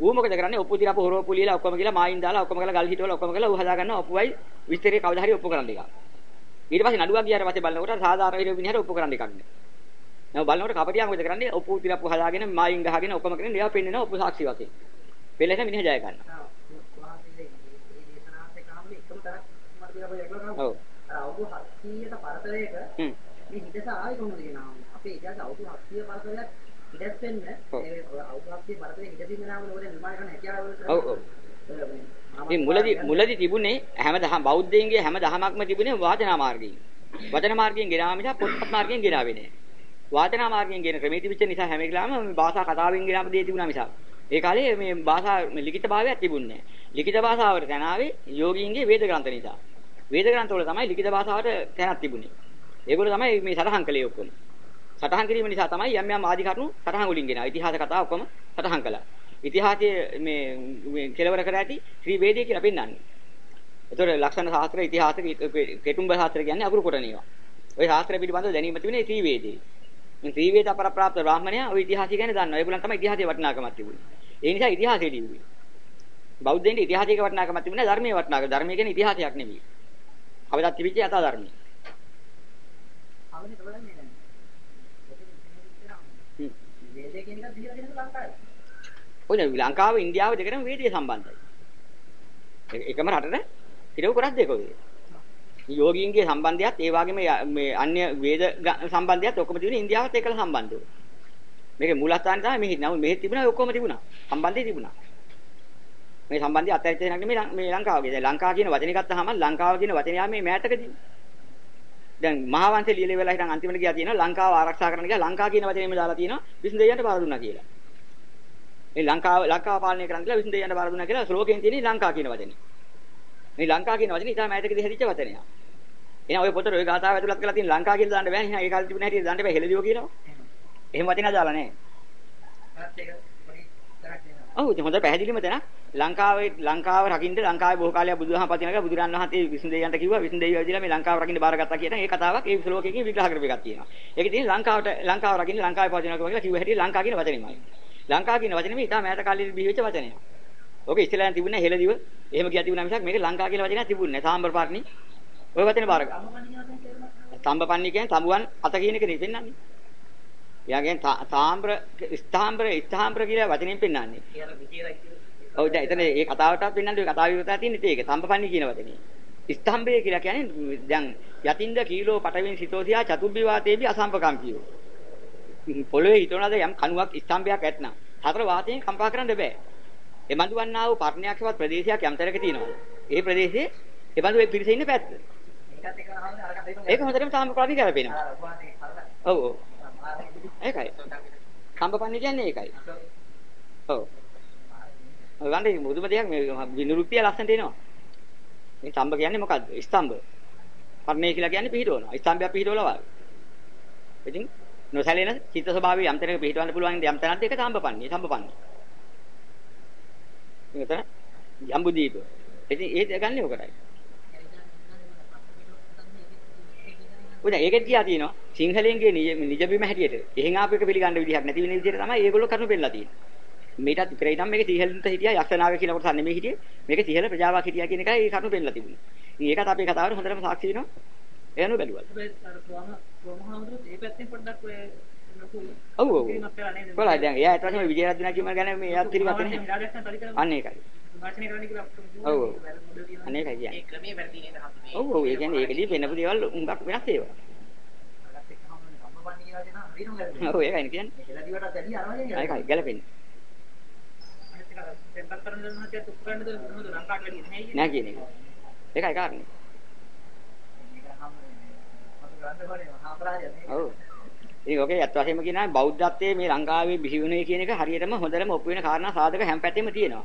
ඌ මොකද කරන්නේ ඔප්පු දිරපු හොරෝ පුලියලා ඔක්කොම ගිහලා මායින් දාලා ඔක්කොම ගලා ගල් හිටවල ඔක්කොම ගලා ඌ හදා ගන්නවා ඔප්පුවයි විස්තරේ කවදා හරි ඔප්පු කරන්න එකක්. ඊට පස්සේ නඩුවක් ගියාට පස්සේ බලනකොට සාධාරණ මිනිහට ඔප්පු කරන්න එකක් නෑ. නම බලනකොට කපටියා මොකද කරන්නේ ඔප්පු දිරපු හදාගෙන මායින් ගහගෙන ඔක්කොම කරගෙන එයා පෙන්නනවා ඔප්පු සාක්ෂි වශයෙන්. පෙළෙන මිනිහ ජය ගන්නවා. මේ. ඔව්. අවුරුදු 700ක පරතරයක. මේ හිතස ආවේ කොහොමද කියනවා. අපේ ඉතිහාස අවුරුදු 700 පරතරයක් හිතස් වෙන්න ඒ අවුරුදු 700 පරතරේ හිතසින්න නාම නෝරේ නිර්මාණය කරන හැකියාව වල ඔව් ඔව්. ඉතින් මුලදී මුලදී තිබුණේ හැම දහම් බෞද්ධයන්ගේ හැම දහමක්ම තිබුණේ වාචනා මාර්ගයෙන්. වචන මාර්ගයෙන් ගෙනාව මිසක් පොත්පත් මාර්ගයෙන් ගෙනාවේ නෑ. වාචනා මාර්ගයෙන් ගෙන ක්‍රමයේ තිබිච්ච නිසා හැම එකලාම මේ භාෂා කතාවෙන් ගෙනාව දේ තිබුණා මිසක්. ඒ කාලේ මේ භාෂා මේ ලිඛිත භාවයක් තිබුණේ නෑ. ලිඛිත භාෂාවට තැන ආවේ යෝගීන්ගේ වේද ග්‍රන්ථ නිසා. වේද ග්‍රන්ථ වල තමයි ලිඛිත භාෂාවට තැනක් තිබුණේ. ඒගොල්ලෝ තමයි මේ සටහන් කළේ ඔක්කොම. සටහන් කිරීම නිසා තමයි යම් යම් ආදි කරුණු සටහන් වලින් ගෙනාවා. ඉතිහාස කතා ඔක්කොම සටහන් කළා. ඉතිහාසයේ මේ මේ කෙලවර කර ඇති ශ්‍රී වේදේ කියලා පෙන්වන්නේ. ඒතකොට ලක්ෂණ ශාස්ත්‍ර ඉතිහාස කෙටුම්බ ශාස්ත්‍ර කියන්නේ අකුරු කොටන ඒවා. ওই ශාස්ත්‍ර පිළිබඳව දැනීම තිබුණේ ශ්‍රී වේදේ. මේ ශ්‍රී වේද අපරප්‍රාප්ත බ්‍රාහ්මණයා ওই ඉතිහාසය ගැන දන්නවා. ඒගොල්ලන් තමයි ඉතිහාසයේ වටිනාකමක් තිබුණේ. ඒ නිසා ඉතිහාසය ලියුවේ. බෞද්ධයන්ට ඉතිහාසයක වටිනාකමක් තිබුණේ ධර්මයේ වටිනාකම. ධර්මය කියන්නේ ඉතිහාසයක් නෙවෙයි. අවදත් තිබිච්ච යථා ධර්මය. අවනේ තවලන්නේ නැහැ. හ්ම්. වේදේ කියන එක දීලා දෙනක ලංකාවේ. ඔය ලංකාව ඉන්දියාව දෙකම වේදේ සම්බන්ධයි. එකම රටට හිරව කරත් දෙක ඔය. යෝගීන්ගේ සම්බන්ධයත් ඒ වගේම ය- මේ අන්‍ය වේද ග- සම්බන්ධයත් ඔක්කොම තිබුණේ ඉන්දියාවත් එක්කලා සම්බන්ධව. මේකේ මූලස්ථානේ තමයි මෙහි. නමුත් මෙහි තිබුණා ඔක්කොම තිබුණා. සම්බන්ධය තිබුණා. මේ සම්බන්ධය අත්‍යවශ්‍ය දෙයක් නෙමෙයි ලං- මේ ලංකාවගේ. දැන් ලංකාව කියන වචනේ ගත්තාම ලංකාව කියන වචනේ යා මේ මෑතකදී. දැන් මහාවංශේ ලියලා වෙලා හිටන් අන්තිමට ගියා තියෙනවා ලංකාව ආරක්ෂා කරන්න ගියා ලංකාව කියන වචනේම දාලා තියෙනවා විසඳ දෙයයන්ට බාර දුන්නා කියලා. මේ ලංකාව ලංකාව පාලනය කරන්න කියලා විසඳ දෙයයන්ට බාර දුන්නා කියලා ශ්ලෝකයෙන් තියෙන්නේ ලංකාව කියන වචනේ. මේ ලංකාව කියන වචනේ ඉතාලම ඈතකදී හැදිච්ච වචනයක්. එහෙනම් ඔය පොතේ ඔය ගාථාව ඇතුළත් කරලා තියෙන ලංකාව කියලා දාන්න බෑ. එහෙනම් ඒ කාලේ තිබුණ හැටි දාන්න බෑ හෙළදිව කියනවා. එහෙම වචන දාලා නැහැ. ඒත් ඒක පොඩි තරක් දෙනවා. ඔව් ඉතින් හොඳ පැහැදිලිම තැන ලංකාවේ ලංකාව රකින්න ලංකාවේ බොහෝ කාලයක් බුදුදහම පතිනක බුදුරන් වහන්සේ විසුණු දෙවියන්ට කිව්වා විසුණු දෙවියෝ ඇවිදලා මේ ලංකාව රකින්න බාරගත්තා කියන ඒ කතාවක් ඒ ශ්ලෝකයකින් විග්‍රහ කරපු එකක් තියෙනවා. ඒක තියෙන්නේ ලංකාවට ලංකාව රකින්න ලංකාවේ පතිනක කියලා කිව්ව හැටි ලංකාව කියන වචනේමයි. ලංකාව කියන වචනේ මේ ඉතාල මෑත කාලේ බිහි වෙච්ච වචනයක්. ඕක ඉස්ලාම් තිබුණේ හෙළදිව. එහෙම කියා තිබුණා මිසක් මේක ලංකාව කියලා වචනයක් තිබුණේ නැහැ. සාම්බර පාර්ණි ඔය වචනේ බාරගත්තා. තඹපන්නි කියන්නේ තඹුවන් අත කියන එක නේ පෙන්වන්නේ. යාගෙන් තාම්බ්‍ර ස්ථාම්බ්‍ර ස්ථාම්බ්‍ර කියලා වචනෙන් පෙන්නන්නේ. ඒ අර විචේරයි කියන ඔව් දැන් එතන මේ කතාවටත් පෙන්නන්නේ ඔය කතාව විතරයි තියෙන්නේ ඒක. සම්පපන්නි කියන වචනේ. ස්තම්භය කියලා කියන්නේ දැන් යතින්ද කීලෝ පටවින් සිතෝසියා චතුබ්බි වාතේබි අසම්පකම්පියෝ. පොළවේ හිතනවාද යම් කණුවක් ස්තම්භයක් ඇත්නම් හතර වාතයෙන් කම්පා කරන්න බෑ. ඒ බඳු වන්නා වූ පර්ණයක්වත් ප්‍රදේශයක් යම් තැනක තියෙනවා. ඒ ප්‍රදේශයේ ඒ බඳු ඒ පිරිස ඉන්න පැත්ත. ඒකත් එක්ක ආවද අරකට දෙන්න. ඒක හොඳටම සාම්ප්‍රදායික කරපේනවා. අර උපවාසයේ හරලා. ඔව් ඔව්. ඒකයි. සම්පපන්නි කියන්නේ ඒකයි. ඔව්. ඔය ගන්නේ මුදුම දෙයක් මේ විනුරුප්තිය ලස්සනට එනවා. මේ ස්තම්භ කියන්නේ මොකද්ද? ස්තම්භ. පර්ණේ කියලා කියන්නේ පිහිටවනවා. ස්තම්භයක් පිහිටවලා වාගේ. ඉතින් නොසැලෙන චිත්ත ස්වභාවය යම් තැනක පිහිටවන්න පුළුවන් යම් තැනක් ඒක සම්පපන්නේ සම්පපන්නේ. මෙතන යම්බුදීප. ඉතින් ඒ ගන්නේ ඔකටයි. උදේ ඒකෙත් කියා තියෙනවා සිංහලෙන්ගේ නිජ බිම හැටියට එහෙන් ආපු එක පිළිගන්න විදිහක් නැති වෙන විදිහට තමයි ඒගොල්ලෝ කරුණු පෙන්නලා තියෙන්නේ. මේකත් ඉතරයි නම් මේක සිහලින්ත හිටියා යක්ෂනාග කියලා කොටස නෙමෙයි හිටියේ. මේක සිහල ප්‍රජාවක් හිටියා කියන එකයි ඒ කරුණු පෙන්නලා තිබුණේ. ඉතින් ඒකත් අපේ කතාවට හොඳටම සාක්ෂි වෙනවා. ඒ අනුව බැලුවා. ඒ ඔව් ඔව්. කොහොමද දැන් එයා ඊට පස්සේ විජේරත්න කියම ගැන මේ එයාත් පිළිගත්තේ නැහැ. විරාජයන් පරිකරම අන්න ඒකයි. විමර්ශනය කරන්න කියලා අපිට ඔව්, ඔව්. අන්න ඒකයි ඒ කියන්නේ. ක්‍රමයේ වැරදි නේද හම්බුනේ? ඔව් ඔව් ඒ කියන්නේ ඒකදී වෙනපු දේවල් උඟක් වෙනස් ඒවා. ඔව් ඒකයි කියන්නේ. මේ හෙළ දිවට දැඩි අරවලේ කියලා. ඒකයි ගැලපෙන්නේ. නෑ කියන එක. ඒකයි කාරණේ. ඔව්. ඉතින් ඔකේ ඇත්ත වශයෙන්ම කියනවා බෞද්ධත්වයේ මේ ලංකාවේ බිහි වුණේ කියන එක හරියටම හොඳටම ඔප්පු වෙන කාරණා සාධක හැම පැත්තෙම තියෙනවා.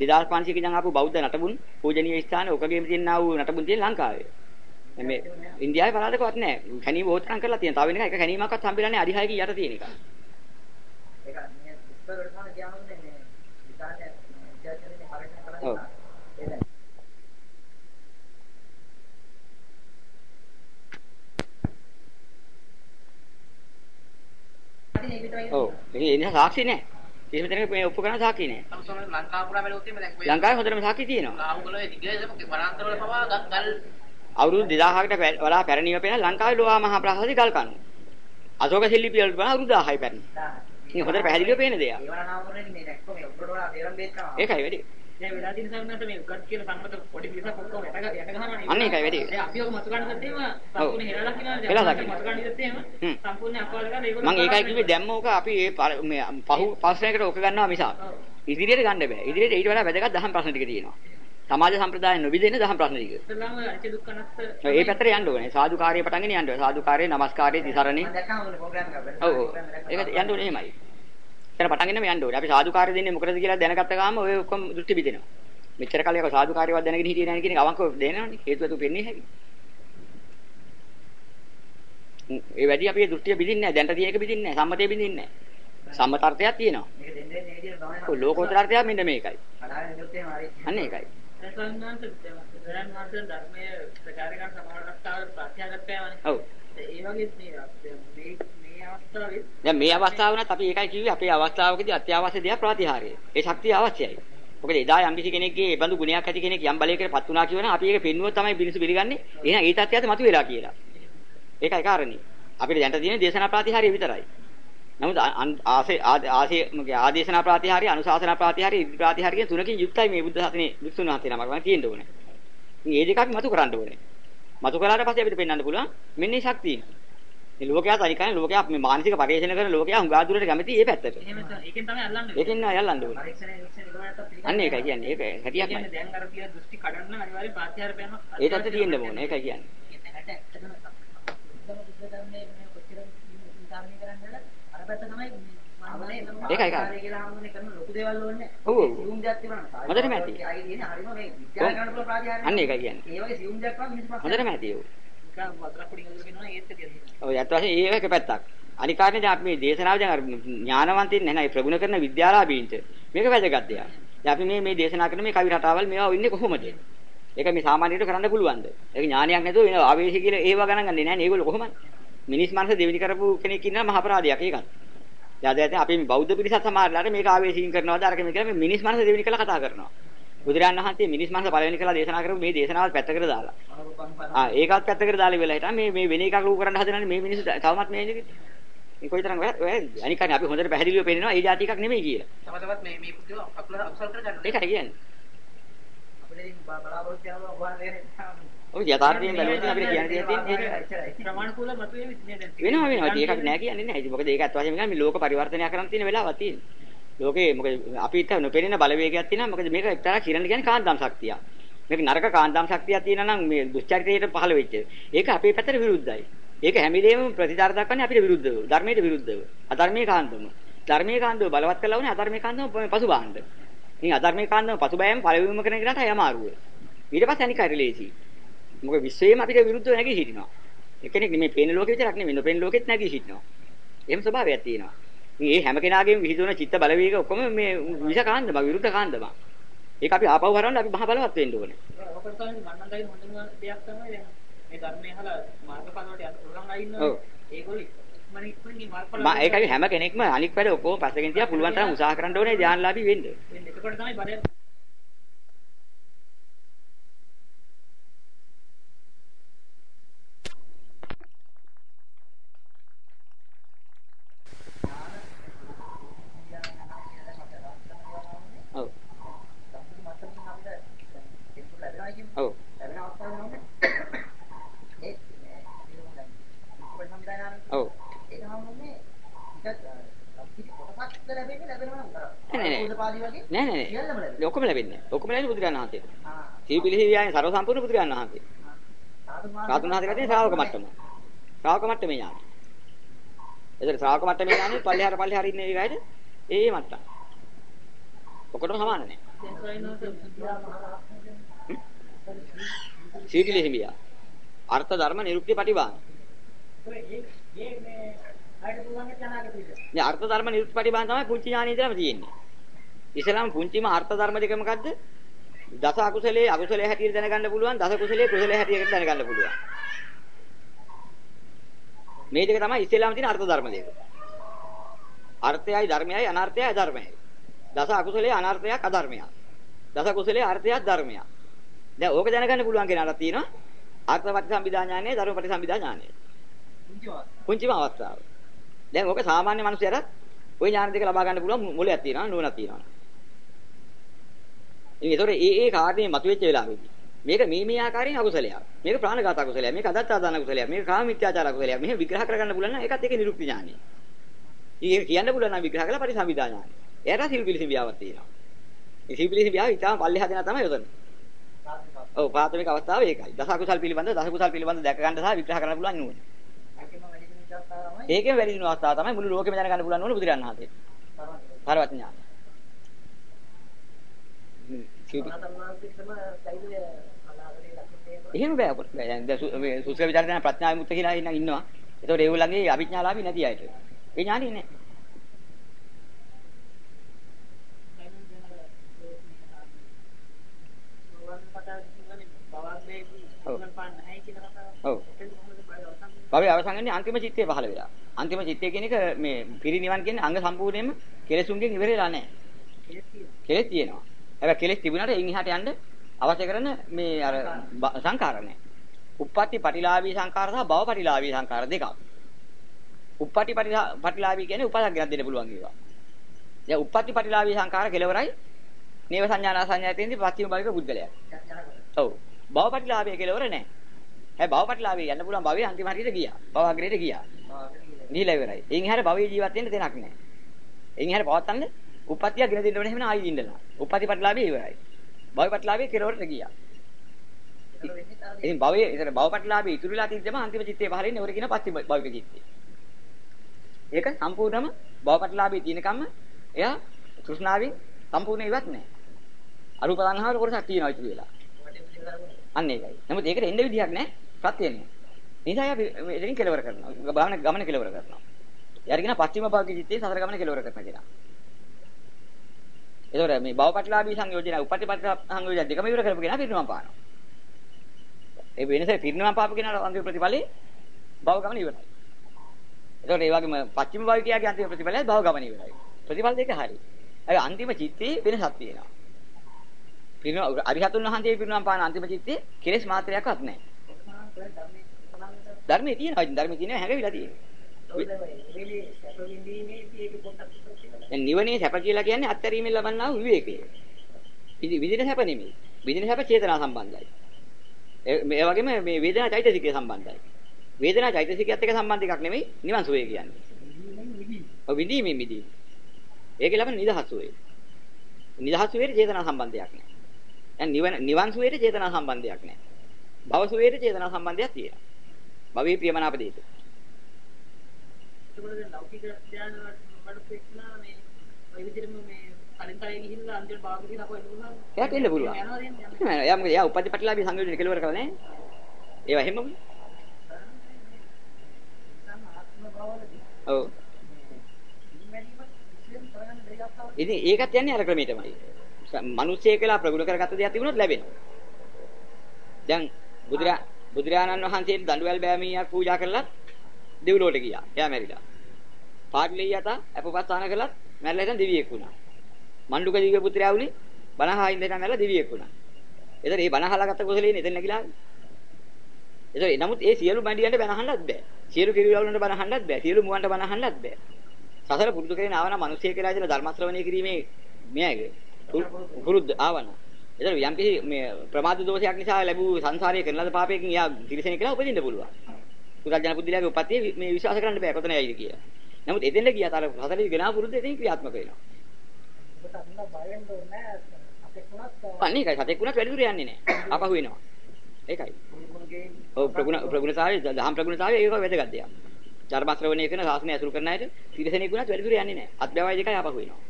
2500 ඉඳන් ආපු බෞද්ධ නටබුන් පූජනීය ස්ථාන ඔකගේම තියෙනා වූ නටබුන් තියෙන ලංකාවේ. දැන් මේ ඉන්දියාවේ පළාතකවත් නැහැ. කණීම ඕතරම් කරලා තියෙනවා. තව වෙන එක එක කණීමක්වත් හම්බෙලා නැහැ අරිහයකින් යට තියෙන එක. ඒක මේ ඉස්සර වලට තමයි කියනවානේ මේ විකාශය විද්‍යාඥයන්ගේ පරීක්ෂණ ඔව්. කරලා ඒක ඔව්. ඒ නිසා සාක්ෂි නැහැ. කිසිම තැනක මේ ඔප්පු කරන සාක්ෂි. සමහරවිට ලංකාව පුරා බැලුවොත් එහෙම දැන් ලංකාවේ හොඳටම සාක්ෂි තියෙනවා. ගාමුගලේ දිගටම වනාන්තරවල පවා ගල්- අවුරුදු 2000කට පැ- වඩා පැරණිව පෙන ලංකාවේ ලෝහා මහා ප්‍රාසාදේ ගල් කණු. අශෝක ශිල්පී වල අවුරුදු 1000යි පැරණි. ඉතින් හොඳට පැහැදිලිව පේන දෙයක්. ඒවල නාම කරන්නේ මේ දැක්කො මේ උඩට වඩා තේරම් බේත් කරනවා. ඒකයි වැඩි. දැන් වෙලා තියෙන සම්මත මේ උගත් කියන සම්මත පොඩි පිරිසක් ඔක්කොම යට යට ගහනවා අන්න ඒකයි වැඩි. දැන් අපි ඔක මතු ගන්නත් එහෙම සම්පූර්ණ හෙලලා කියනවා හෙලලා දැන් දකිනවා. මතු ගන්නත් එහෙම හ්ම්. සම්පූර්ණ අපවල ගන්න ඒගොල්ලෝ මම ඒකයි කිව්වේ දැම්ම ඕක අපි මේ පහු ප්‍රශ්නයකට ඕක ගන්නවා මිසක්. ඉදිරියට ගන්න බෑ. ඉදිරියට ඊට වඩා වැදගත් දහම් ප්‍රශ්න ටික තියෙනවා. සමාජ සම්ප්‍රදාය නොබිදෙන දහම් ප්‍රශ්න ටික. ඉස්ලාම අනිත්‍ය දුක්ඛ අනාත්ම ඒ පැත්තට යන්න ඕනේ. සාදුකාරය පටන් ගෙන යන්න ඕනේ. සාදුකාරය, නමස්කාරය, දිසරණේ. මම දැක්කම ඕනේ ප්‍රෝග්‍රෑම්. ඔව් ඔව්. ඒක යන්න ඕනේ එහෙමයි. එතන පටන් ගෙනම යන්න ඕනේ. අපි සාදුකාරය දෙන්නේ මොකටද කියලා දැනගත්ත ගාම ඔය ඔක්කොම දෘෂ්ටි බිඳිනවා. මෙච්චර කාලයක සාදුකාරයවත් දැනගෙන හිටියේ නැහැ කියන එක අවංකව දෙනවනේ. හේතුව තු පෙන්නේ හැකි. ඒ වැඩි අපි දෘෂ්ටිය බිඳින්නේ නැහැ. දැනට තියෙන එක බිඳින්නේ නැහැ. සම්මතය බිඳින්නේ නැහැ. සම්මතාර්ථයක් තියෙනවා. මේක දෙන්නේ මේ විදිහට තමයි. ඔය ලෝකෝත්තරාර්ථයක් මෙන්න මේකයි. ඉඳුත් එහෙම හරි. අන්න ඒකයි. මාසෙන් ධර්මයේ ප්‍රචාර කරන සමාජ රටාවට ප්‍රත්‍යාගත කරනවානේ. ඔව්. ඒ වගේ මේ දැන් මේ අවස්ථාව වුණත් අපි ඒකයි කිව්වේ අපේ අවස්ථාවකදී අත්‍යවශ්‍ය දෙයක් ප්‍රතිහාරය. ඒ ශක්තිය අවශ්‍යයි. මොකද එදා යම් කිසි කෙනෙක්ගේ ඒ බඳු ගුණයක් ඇති කෙනෙක් යම් බලයකටපත් වුණා කියවනම් අපි ඒක පෙන්වුව තමයි බිනිසු පිළිගන්නේ. එහෙනම් ඒ තත්ත්වයට මතු වෙලා කියලා. ඒකයි කාරණේ. අපිට දැන් තියෙන දේශනා ප්‍රතිහාරය විතරයි. නමුත් ආසේ ආසේ මොකද ආදේශනා ප්‍රතිහාරය, අනුශාසනා ප්‍රතිහාරය, ඉදි ප්‍රතිහාරය කියන තුනකින් යුක්තයි මේ බුද්ධ ධාතනේ විසුණු හන්තේ නමක් මම තියෙන්න ඕනේ. මේ දෙකක් මතු කරන්න ඕනේ. මතු කරාට පස්සේ අපිට පෙන්වන්න පුළුවන් මෙන්න මේ ශක්තිය. මේ ලෝකයා තනිකරනේ ලෝකයා මේ මානසික පරිශ්‍රණය කරන ලෝකයා හුඟා දුරට කැමති ඒ පැත්තට. එහෙම තමයි. ඒකෙන් තමයි අල්ලන්නේ. ඒකෙන් නෑ යල්ලන්න ඕනේ. පරීක්ෂණය විශ්ෂණ ඉක්මනට පිළිගන්න. අන්න ඒකයි කියන්නේ. ඒක හැටියක් කියන්නේ නෑ. දැන් අර කියන දෘෂ්ටි කඩන්න අනිවාර්යෙන් ප්‍රත්‍යාර පෑමක්. ඒ තත්ත්වෙ තියෙන්න ඕනේ. ඒකයි කියන්නේ. ඒකයි ඕනේ ඔව්, ඔව්. හොඳටම ඇති. අන්න ඒකයි කියන්නේ. ඒ වගේ සියුම් දෙයක් වගේ මිනිස්සු හොඳටම ඇති ඒක. නිකන් වතුරක් කුඩින් අදුර කියනවා ඒත් තියෙනවා. ඔය අත් වශයෙන් ඒ එක පැත්තක්. අනික කාරණේ දැන් අපි මේ දේශනාව දැන් අර ඥානවන්තින් නැහැ නයි ප්‍රගුණ කරන විද්‍යාලාභීන්ට මේක වැදගත් දෙයක්. දැන් අපි මේ මේ දේශනා කරන මේ කවි රටාවල් මේවා ඉන්නේ කොහොමද? ඒක මේ සාමාන්‍යයට කරන්න පුළුවන්ද? ඒක ඥානයක් නැතුව වෙන ආවේශය කියලා ඒව ගණන් ගන්නේ නැහැ නේ. ඒගොල්ලෝ කොහොමද? මිනිස් මනස දෙවිනි කරපු කෙනෙක් ඉන්නවා මහ අපරාධයක් ඒකත්. දැන් දැන් අපි මේ බෞද්ධ පිරිසත් සමහරලාට මේක ආවේශයෙන් කරනවාද අරක මේ කියලා මේ මිනිස් මනස දෙවිනි කරලා කතා කරනවා. බුදුරජාණන් වහන්සේ මිනිස් මනස පළවෙනි කළා දේශනා කරපු මේ දේශනාවත් පැත්තකට දාලා. ආ ඒකත් පැත්තකට දාලා ඉවරලා හිටා මේ මේ වෙන එකක් ලූ කරන්න හදනනේ මේ මිනිස්සු තවමත් මේ ඉන්නේ. මේ කොයිතරම් වැරදිද? අනිකනේ අපි හොඳට පැහැදිලිව පේනවා ඒ જાති එකක් නෙමෙයි කියලා. තම තවත් මේ මේ පුදුම අකුල අකුසල් කරගන්න. ඒකයි කියන්නේ. අපිට ඉතින් බලාපොරොත්තු වෙනවා ඔබ ඔය යථාර්ථයෙන් බැලුවොත් අපිට කියන්න තියෙන්නේ ප්‍රමාණිකූල මතුවේ වෙනවා වෙනවා. ඒක අපි නෑ කියන්නේ නෑ. මොකද ඒක අත් වශයෙන්ම මේ ලෝක පරිවර්තනය කරන් තියෙන වෙලාවක් තියෙනවා. ලෝකේ මොකද අපිට නොපෙනෙන බලවේගයක් තියෙනවා. මොකද මේක එක්තරා කිරණ කියන්නේ කාන්දාම් ශක්තියක්. මේක නරක කාන්දාම් ශක්තියක් තියෙනවා නම් මේ දුස්චරිතයට පහළ වෙච්ච. ඒක අපේ පැත්තට විරුද්ධයි. ඒක හැමිදේම ප්‍රතිචාර දක්වන්නේ අපිට විරුද්ධව. ධර්මයට විරුද්ධව. අධර්මයේ කාන්දම. ධර්මයේ කාන්දම බලවත් කළා වුණේ අධර්මයේ කාන්දම පසුබාහන්න. ඉතින් අධර්මයේ කාන්දම පසුබෑම පළවෙනිම කරන කෙනාට යමාරුව. ඊට පස්සේ අනික හරි ලේසි. මොකද විශ්වයේම අපිට විරුද්ධව නැගී හිටිනවා. එක්කෙනෙක් නෙමෙයි පේන ලෝකෙ විතරක් නෙමෙයි නොපේන ලෝකෙත් නැගී හිටිනවා. එහෙම ස්වභාවයක් තියෙනවා. මේ හැම කෙනාගේම විහිදුවන චිත්ත බලවේග ඔක්කොම මේ විෂ කාන්දම විරුද්ධ කාන්දම. ඒක අපි ආපහු හරවන්න අපි මහ බලවත් වෙන්න ඕනේ. ඔකට තමයි මන්නම් ගයි හොඳම දෙයක් තමයි දැන් මේ ධර්මයේ අහලා මාර්ගඵල වලට යන උලන් අයින්න ඔව්. ඒගොල්ලෝ ඉක්මනින් ඉක්මනින් මාර්ගඵල මම ඒකයි හැම කෙනෙක්ම අනික් වැඩ ඔක්කොම පස්සකින් තියා පුළුවන් තරම් උත්සාහ කරන්න ඕනේ ධානලාභී වෙන්න. එතකොට තමයි බඩේ ඔව්. ඔව්. ඔව්. නෑ නෑ නෑ. ඔක්කොම ලැබෙන්නේ. ඔක්කොම ලැබෙන්නේ බුදුරජාණන් වහන්සේට. සීපිලිහි ව්‍යායන් ਸਰව සම්පූර්ණ බුදුරජාණන් වහන්සේ. සාතුන් වහන්සේ කියන්නේ ශ්‍රාවක මට්ටම. ශ්‍රාවක මට්ටමේ ඥාන. ඒතර ශ්‍රාවක මට්ටමේ ඥානෙ පල්ලෙහාට පල්ලෙහාට ඉන්නේ ඒකයිද? ඒ මට්ටම. ඔකොටම සමාන නෑ. සීපිලිහි වියා. අර්ථ ධර්ම නිරුක්ති පටිභාන. මේ අර්ථ ධර්ම නිරුක්ති පටිභාන තමයි පුංචි ඥානෙ ඉඳලාම තියෙන්නේ. ඉස්ලාම පුංචිම අර්ථ ධර්ම දෙක මොකද්ද? දස අකුසලයේ අකුසලයේ හැටියට දැනගන්න පුළුවන් දස කුසලයේ කුසලයේ හැටියට දැනගන්න පුළුවන්. මේ දෙක තමයි ඉස්ලාම තියෙන අර්ථ ධර්ම දෙක. අර්ථයයි ධර්මයයි අනර්ථයයි අධර්මයයි. දස අකුසලයේ අනර්ථයක් අධර්මයක්. දස කුසලයේ අර්ථයක් ධර්මයක්. දැන් ඕක දැනගන්න පුළුවන් කෙනාට තියෙනවා අර්ථ ප්‍රතිසම්පදා ඥානය ධර්ම ප්‍රතිසම්පදා ඥානය. පුංචිම අවස්ථාව. දැන් ඕක සාමාන්‍ය මිනිසයාට ওই ඥාන දෙක ලබා ගන්න පුළුවන් මොලයක් තියෙනවා නුවණක් තියෙනවා. ඉතින් ඒතොර ඒ ඒ කාර්යයේ මතුවෙච්ච වෙලාවෙදී මේක මේ මේ ආකාරයෙන් අකුසලයක්. මේක ප්‍රාණඝාත අකුසලයක්. මේක අදත්තාදාන අකුසලයක්. මේක කාම මිත්‍යාචාර අකුසලයක්. මෙහෙම විග්‍රහ කරගන්න පුළුවන් නම් ඒකත් ඒකේ නිරුක්ති ඥානය. ඒක කියන්න පුළුවන් නම් විග්‍රහ කළා පරිසම්පදා ඥානය. එයාට සිල් පිළිසින් වියාවක් තියෙනවා. මේ සිල් පිළිසින් වියාව ඉතාලම පල්ලෙහා දෙනා තමයි යොදන්නේ. ඔව් ප්‍රාථමික අවස්ථාව ඒකයි. දස අකුසල් පිළිබඳ දස කුසල් පිළිබඳ දැක ගන්න සහ විග්‍රහ කරන්න පුළුවන් නුවණ. ඒකෙන් වැඩි දින අවස්ථාව තමයි මුළු ලෝකෙම දැනගන්න පුළුවන් නුවණ බුදුරජාණන් වහන්සේ. පරවත් ඥාන. එහෙම බෑ අපිට. දැන් මේ සුසල විචාරණ ප්‍රඥා විමුක්ත කියලා ඉන්න ඉන්නවා. ඒතකොට ඒගොල්ලන්ගේ අවිඥාලාභී නැති අයට. ඒ ඥානෙ නෑ. ඔව්. භවය අවසන් වෙන්නේ අන්තිම චිත්තය පහළ වෙලා. අන්තිම චිත්තය කියන එක මේ පිරිනිවන් කියන්නේ අංග සම්පූර්ණයෙන්ම කෙලෙසුන්ගෙන් ඉවර වෙලා නැහැ. කෙලෙස් තියෙනවා. හැබැයි කෙලෙස් තිබුණාට එයින් එහාට යන්න අවශ්‍ය කරන මේ අර සංකාර නැහැ. උප්පත්ති පටිලාභී සංකාර සහ භව පටිලාභී සංකාර දෙකක්. උප්පත්ති පටිලාභී කියන්නේ උපසර්ගයක් දෙන්න පුළුවන් ඒවා. දැන් උප්පත්ති පටිලාභී සංකාර කෙලවරයි නේව සංඥානා සංඥාතෙන්දී පස්චිම භවික බුද්ධලයක්. ඔව්. භව පටිලාභයේ කෙලවර නැහැ. හැබැයි භව පටිලාභයේ යන්න පුළුවන් භවයේ අන්තිම හරියට ගියා. භව අග්‍රයට ගියා. ගිහිලා ඉවරයි. එයින් හැර භවයේ ජීවත් වෙන්න දෙයක් නැහැ. එයින් හැර පවත්තන්න උපත්තිය ගෙන දෙන්න ඕනේ එහෙම ආයි ඉන්නලා. උපත්ති පටිලාභයේ ඉවරයි. භව පටිලාභයේ කෙලවරට ගියා. ඉතින් භවයේ ඉතින් භව පටිලාභයේ ඉතුරුලා තිද්දම අන්තිම චිත්තේ පහළ ඉන්නේ ඔර කියන පස්චිම භවික චිත්තේ. ඒක සම්පූර්ණම භව පටිලාභයේ තියෙනකම්ම එයා තෘෂ්ණාවෙන් සම්පූර්ණ ඉවත් නැහැ. අරූප තණ්හාවල කොටසක් තියෙනවා ඉතුරු වෙලා. අන්න ඒකයි. නමුත් ඒකට එන්න විදිහක් නැහැ. ප්‍රත්‍ය නැහැ. නිසා අපි එතනින් කෙලවර කරනවා. ගමන ගමන කෙලවර කරනවා. යාර කියන පස්චිම භාගයේ චිත්තේ සතර ගමන කෙලවර කරනවා කියලා. ඒතකොට මේ භවපටලාභී සංයෝජන උපපටිපටල සංයෝජන දෙකම ඉවර කරපු කෙනා පිරිනවම් පානවා. ඒ වෙනසේ පිරිනවම් පාපු කෙනාට අන්තිම ප්‍රතිඵලේ භව ගමන ඉවරයි. ඒතකොට ඒ වගේම පස්චිම භාවිකයාගේ අන්තිම ප්‍රතිඵලය භව ගමන ඉවරයි. ප්‍රතිඵල දෙක හරි. ඒ අන්තිම චිත්තේ වෙනසක් තියෙනවා. පිරිනව අරිහතුන් වහන්සේ පිරිනවම් පාන අන්තිම චිත්තේ කෙලෙස් මාත්‍රයක්වත් නැහැ. ධර්මයේ තියෙනවා. ධර්මයේ තියෙනවා හැඟවිලා තියෙනවා. දැන් නිවනේ සැප කියලා කියන්නේ අත්තරීමෙන් ලබන්නා වූ විවේකය. ඉතින් විදින සැප නෙමෙයි. විදින සැප චේතනා සම්බන්ධයි. ඒ වගේම මේ වේදනා චෛතසිකය සම්බන්ධයි. වේදනා චෛතසිකයත් එක්ක සම්බන්ධ එකක් නෙමෙයි නිවන් සුවය කියන්නේ. ඔව් විදීමේ මිදීම. ඒකේ ලබන නිදහස් සුවය. නිදහස් සුවේට චේතනා සම්බන්ධයක් නැහැ. දැන් නිවන නිවන් සුවේට චේතනා සම්බන්ධයක් නැහැ. භව සුවේට චේතනා සම්බන්ධයක් තියෙනවා. භවයේ ප්‍රියමනාප දෙයට. ඒකවල දැන් ලෞකික ධ්‍යාන වලට එක්කලා මේ ඔය විදිහටම මේ කලින් කලින් ගිහිල්ලා අන්තිමට භාග කියලා කොහෙද පුළුවන්? එයාට එන්න පුළුවන්. එයා මොකද එයා උපදිපටිලාභී සංයෝජන කෙලවර කරලා නැහැ. ඒවා එහෙමම. ඔව්. ඉතින් ඒකත් යන්නේ අර ක්‍රමයටමයි. මිනිස්සෙක් කියලා ප්‍රගුණ කරගත්ත දෙයක් තිබුණොත් ලැබෙනවා. දැන් බුදුරා බුදුරාණන් වහන්සේට දඬුවල් බෑමියක් පූජා කරලා දෙව්ලොවට ගියා. එයා මැරිලා. පාටලියත අපපස්ථාන කළත් මැරිලා ඉතින් දිවියෙක් වුණා. මණ්ඩුක දිව්‍ය පුත්‍රයා වුණේ බණහා ඉඳලා මැරිලා දිවියෙක් වුණා. එතකොට මේ බණහලා ගත්ත කුසලයෙන් එතන නැගිලා. එතකොට නමුත් ඒ සියලු බණ්ඩියන්ට බණහන්නත් බෑ. සියලු කිරියවලුන්ට බණහන්නත් බෑ. සියලු මුවන්ට බණහන්නත් බෑ. සසර පුරුදු කරගෙන ආවනම් මිනිස්සෙක් කියලා ඉඳලා ධර්ම ශ්‍රවණය කිරීමේ මෙයගේ පුරුද්ද ආවනම් එතන යම් කිසි මේ ප්‍රමාද දෝෂයක් නිසා ලැබූ සංසාරයේ කරන ලද පාපයකින් එයා තිරසෙනෙක් කියලා උපදින්න පුළුවන්. පුතර්ජන බුද්ධිලාගේ උපත්තිය මේ විශ්වාස කරන්න බෑ කොතන යයිද කියලා. නමුත් එතෙන්ද ගියාට අර හතරේ ගෙනා පුරුද්ද එතෙන් ක්‍රියාත්මක වෙනවා. අනේ ඒකයි සතෙක් වුණත් වැඩි දුර යන්නේ නැහැ. ආපහු එනවා. ඒකයි. ඔව් ප්‍රගුණ ප්‍රගුණතාවය දහම් ප්‍රගුණතාවය ඒක වැදගත් දෙයක්. ධර්ම ශ්‍රවණය කරන ශාසනය ඇසුරු කරන අයට තිරසෙනෙක් වුණත් වැඩි දුර යන්නේ නැහැ. අත්බැවයි දෙකයි ආපහු එනවා.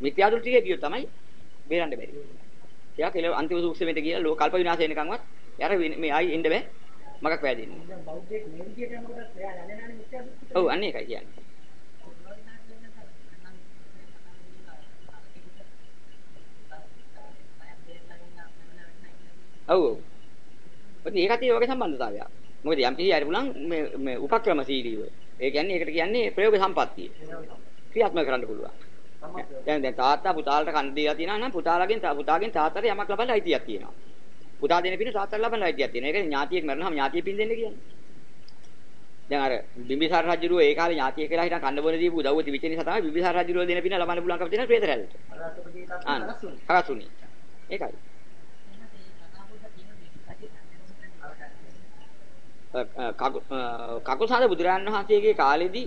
මිත්‍යා දෘෂ්ටිකේ ගියොත් තමයි බේරන්න බැරි. එයා කියලා අන්තිම සූක්ෂමෙට ගිහලා ලෝක කල්ප විනාශ වෙනකන්වත් යාර මේ ආයි එන්න බෑ. මගක් වැදින්නේ. දැන් බෞද්ධයෙක් මේ විදියට යනකොට එයා යන්නේ නැහැ මිත්‍යා දෘෂ්ටි. ඔව් අන්න ඒකයි කියන්නේ. ඔව් ඔව්. ඔතින් ඒකත් ඒ වගේ සම්බන්ධතාවයක්. මොකද යම් කිසි අය පුළුවන් මේ මේ උපක්‍රමශීලීව. ඒ කියන්නේ ඒකට කියන්නේ ප්‍රයෝග සම්පත්තිය. ක්‍රියාත්මක කරන්න පුළුවන්. දැන් දැන් තාත්තා පුතාලට කන් දීලා තියෙනවා නම් පුතාලගෙන් පුතාගෙන් තාත්තට යමක් ලබන්න අයිතියක් තියෙනවා. පුතා දෙන පින තාත්තට ලබන්න අයිතියක් තියෙනවා. ඒකනේ ඥාතියෙක් මරනහම ඥාතිය පින් දෙන්න කියන්නේ. දැන් අර බිම්බිසාර රජුරෝ ඒ කාලේ ඥාතිය කියලා හිටන් කන්න බොන දීපු උදව්ව තිබිච්ච නිසා තමයි බිම්බිසාර රජුරෝ දෙන පින ලබන්න පුළුවන්කම තියෙන ප්‍රේත රැල්ලට. ආ හරසුනි. ඒකයි. කකුසාද බුදුරන් වහන්සේගේ කාලෙදී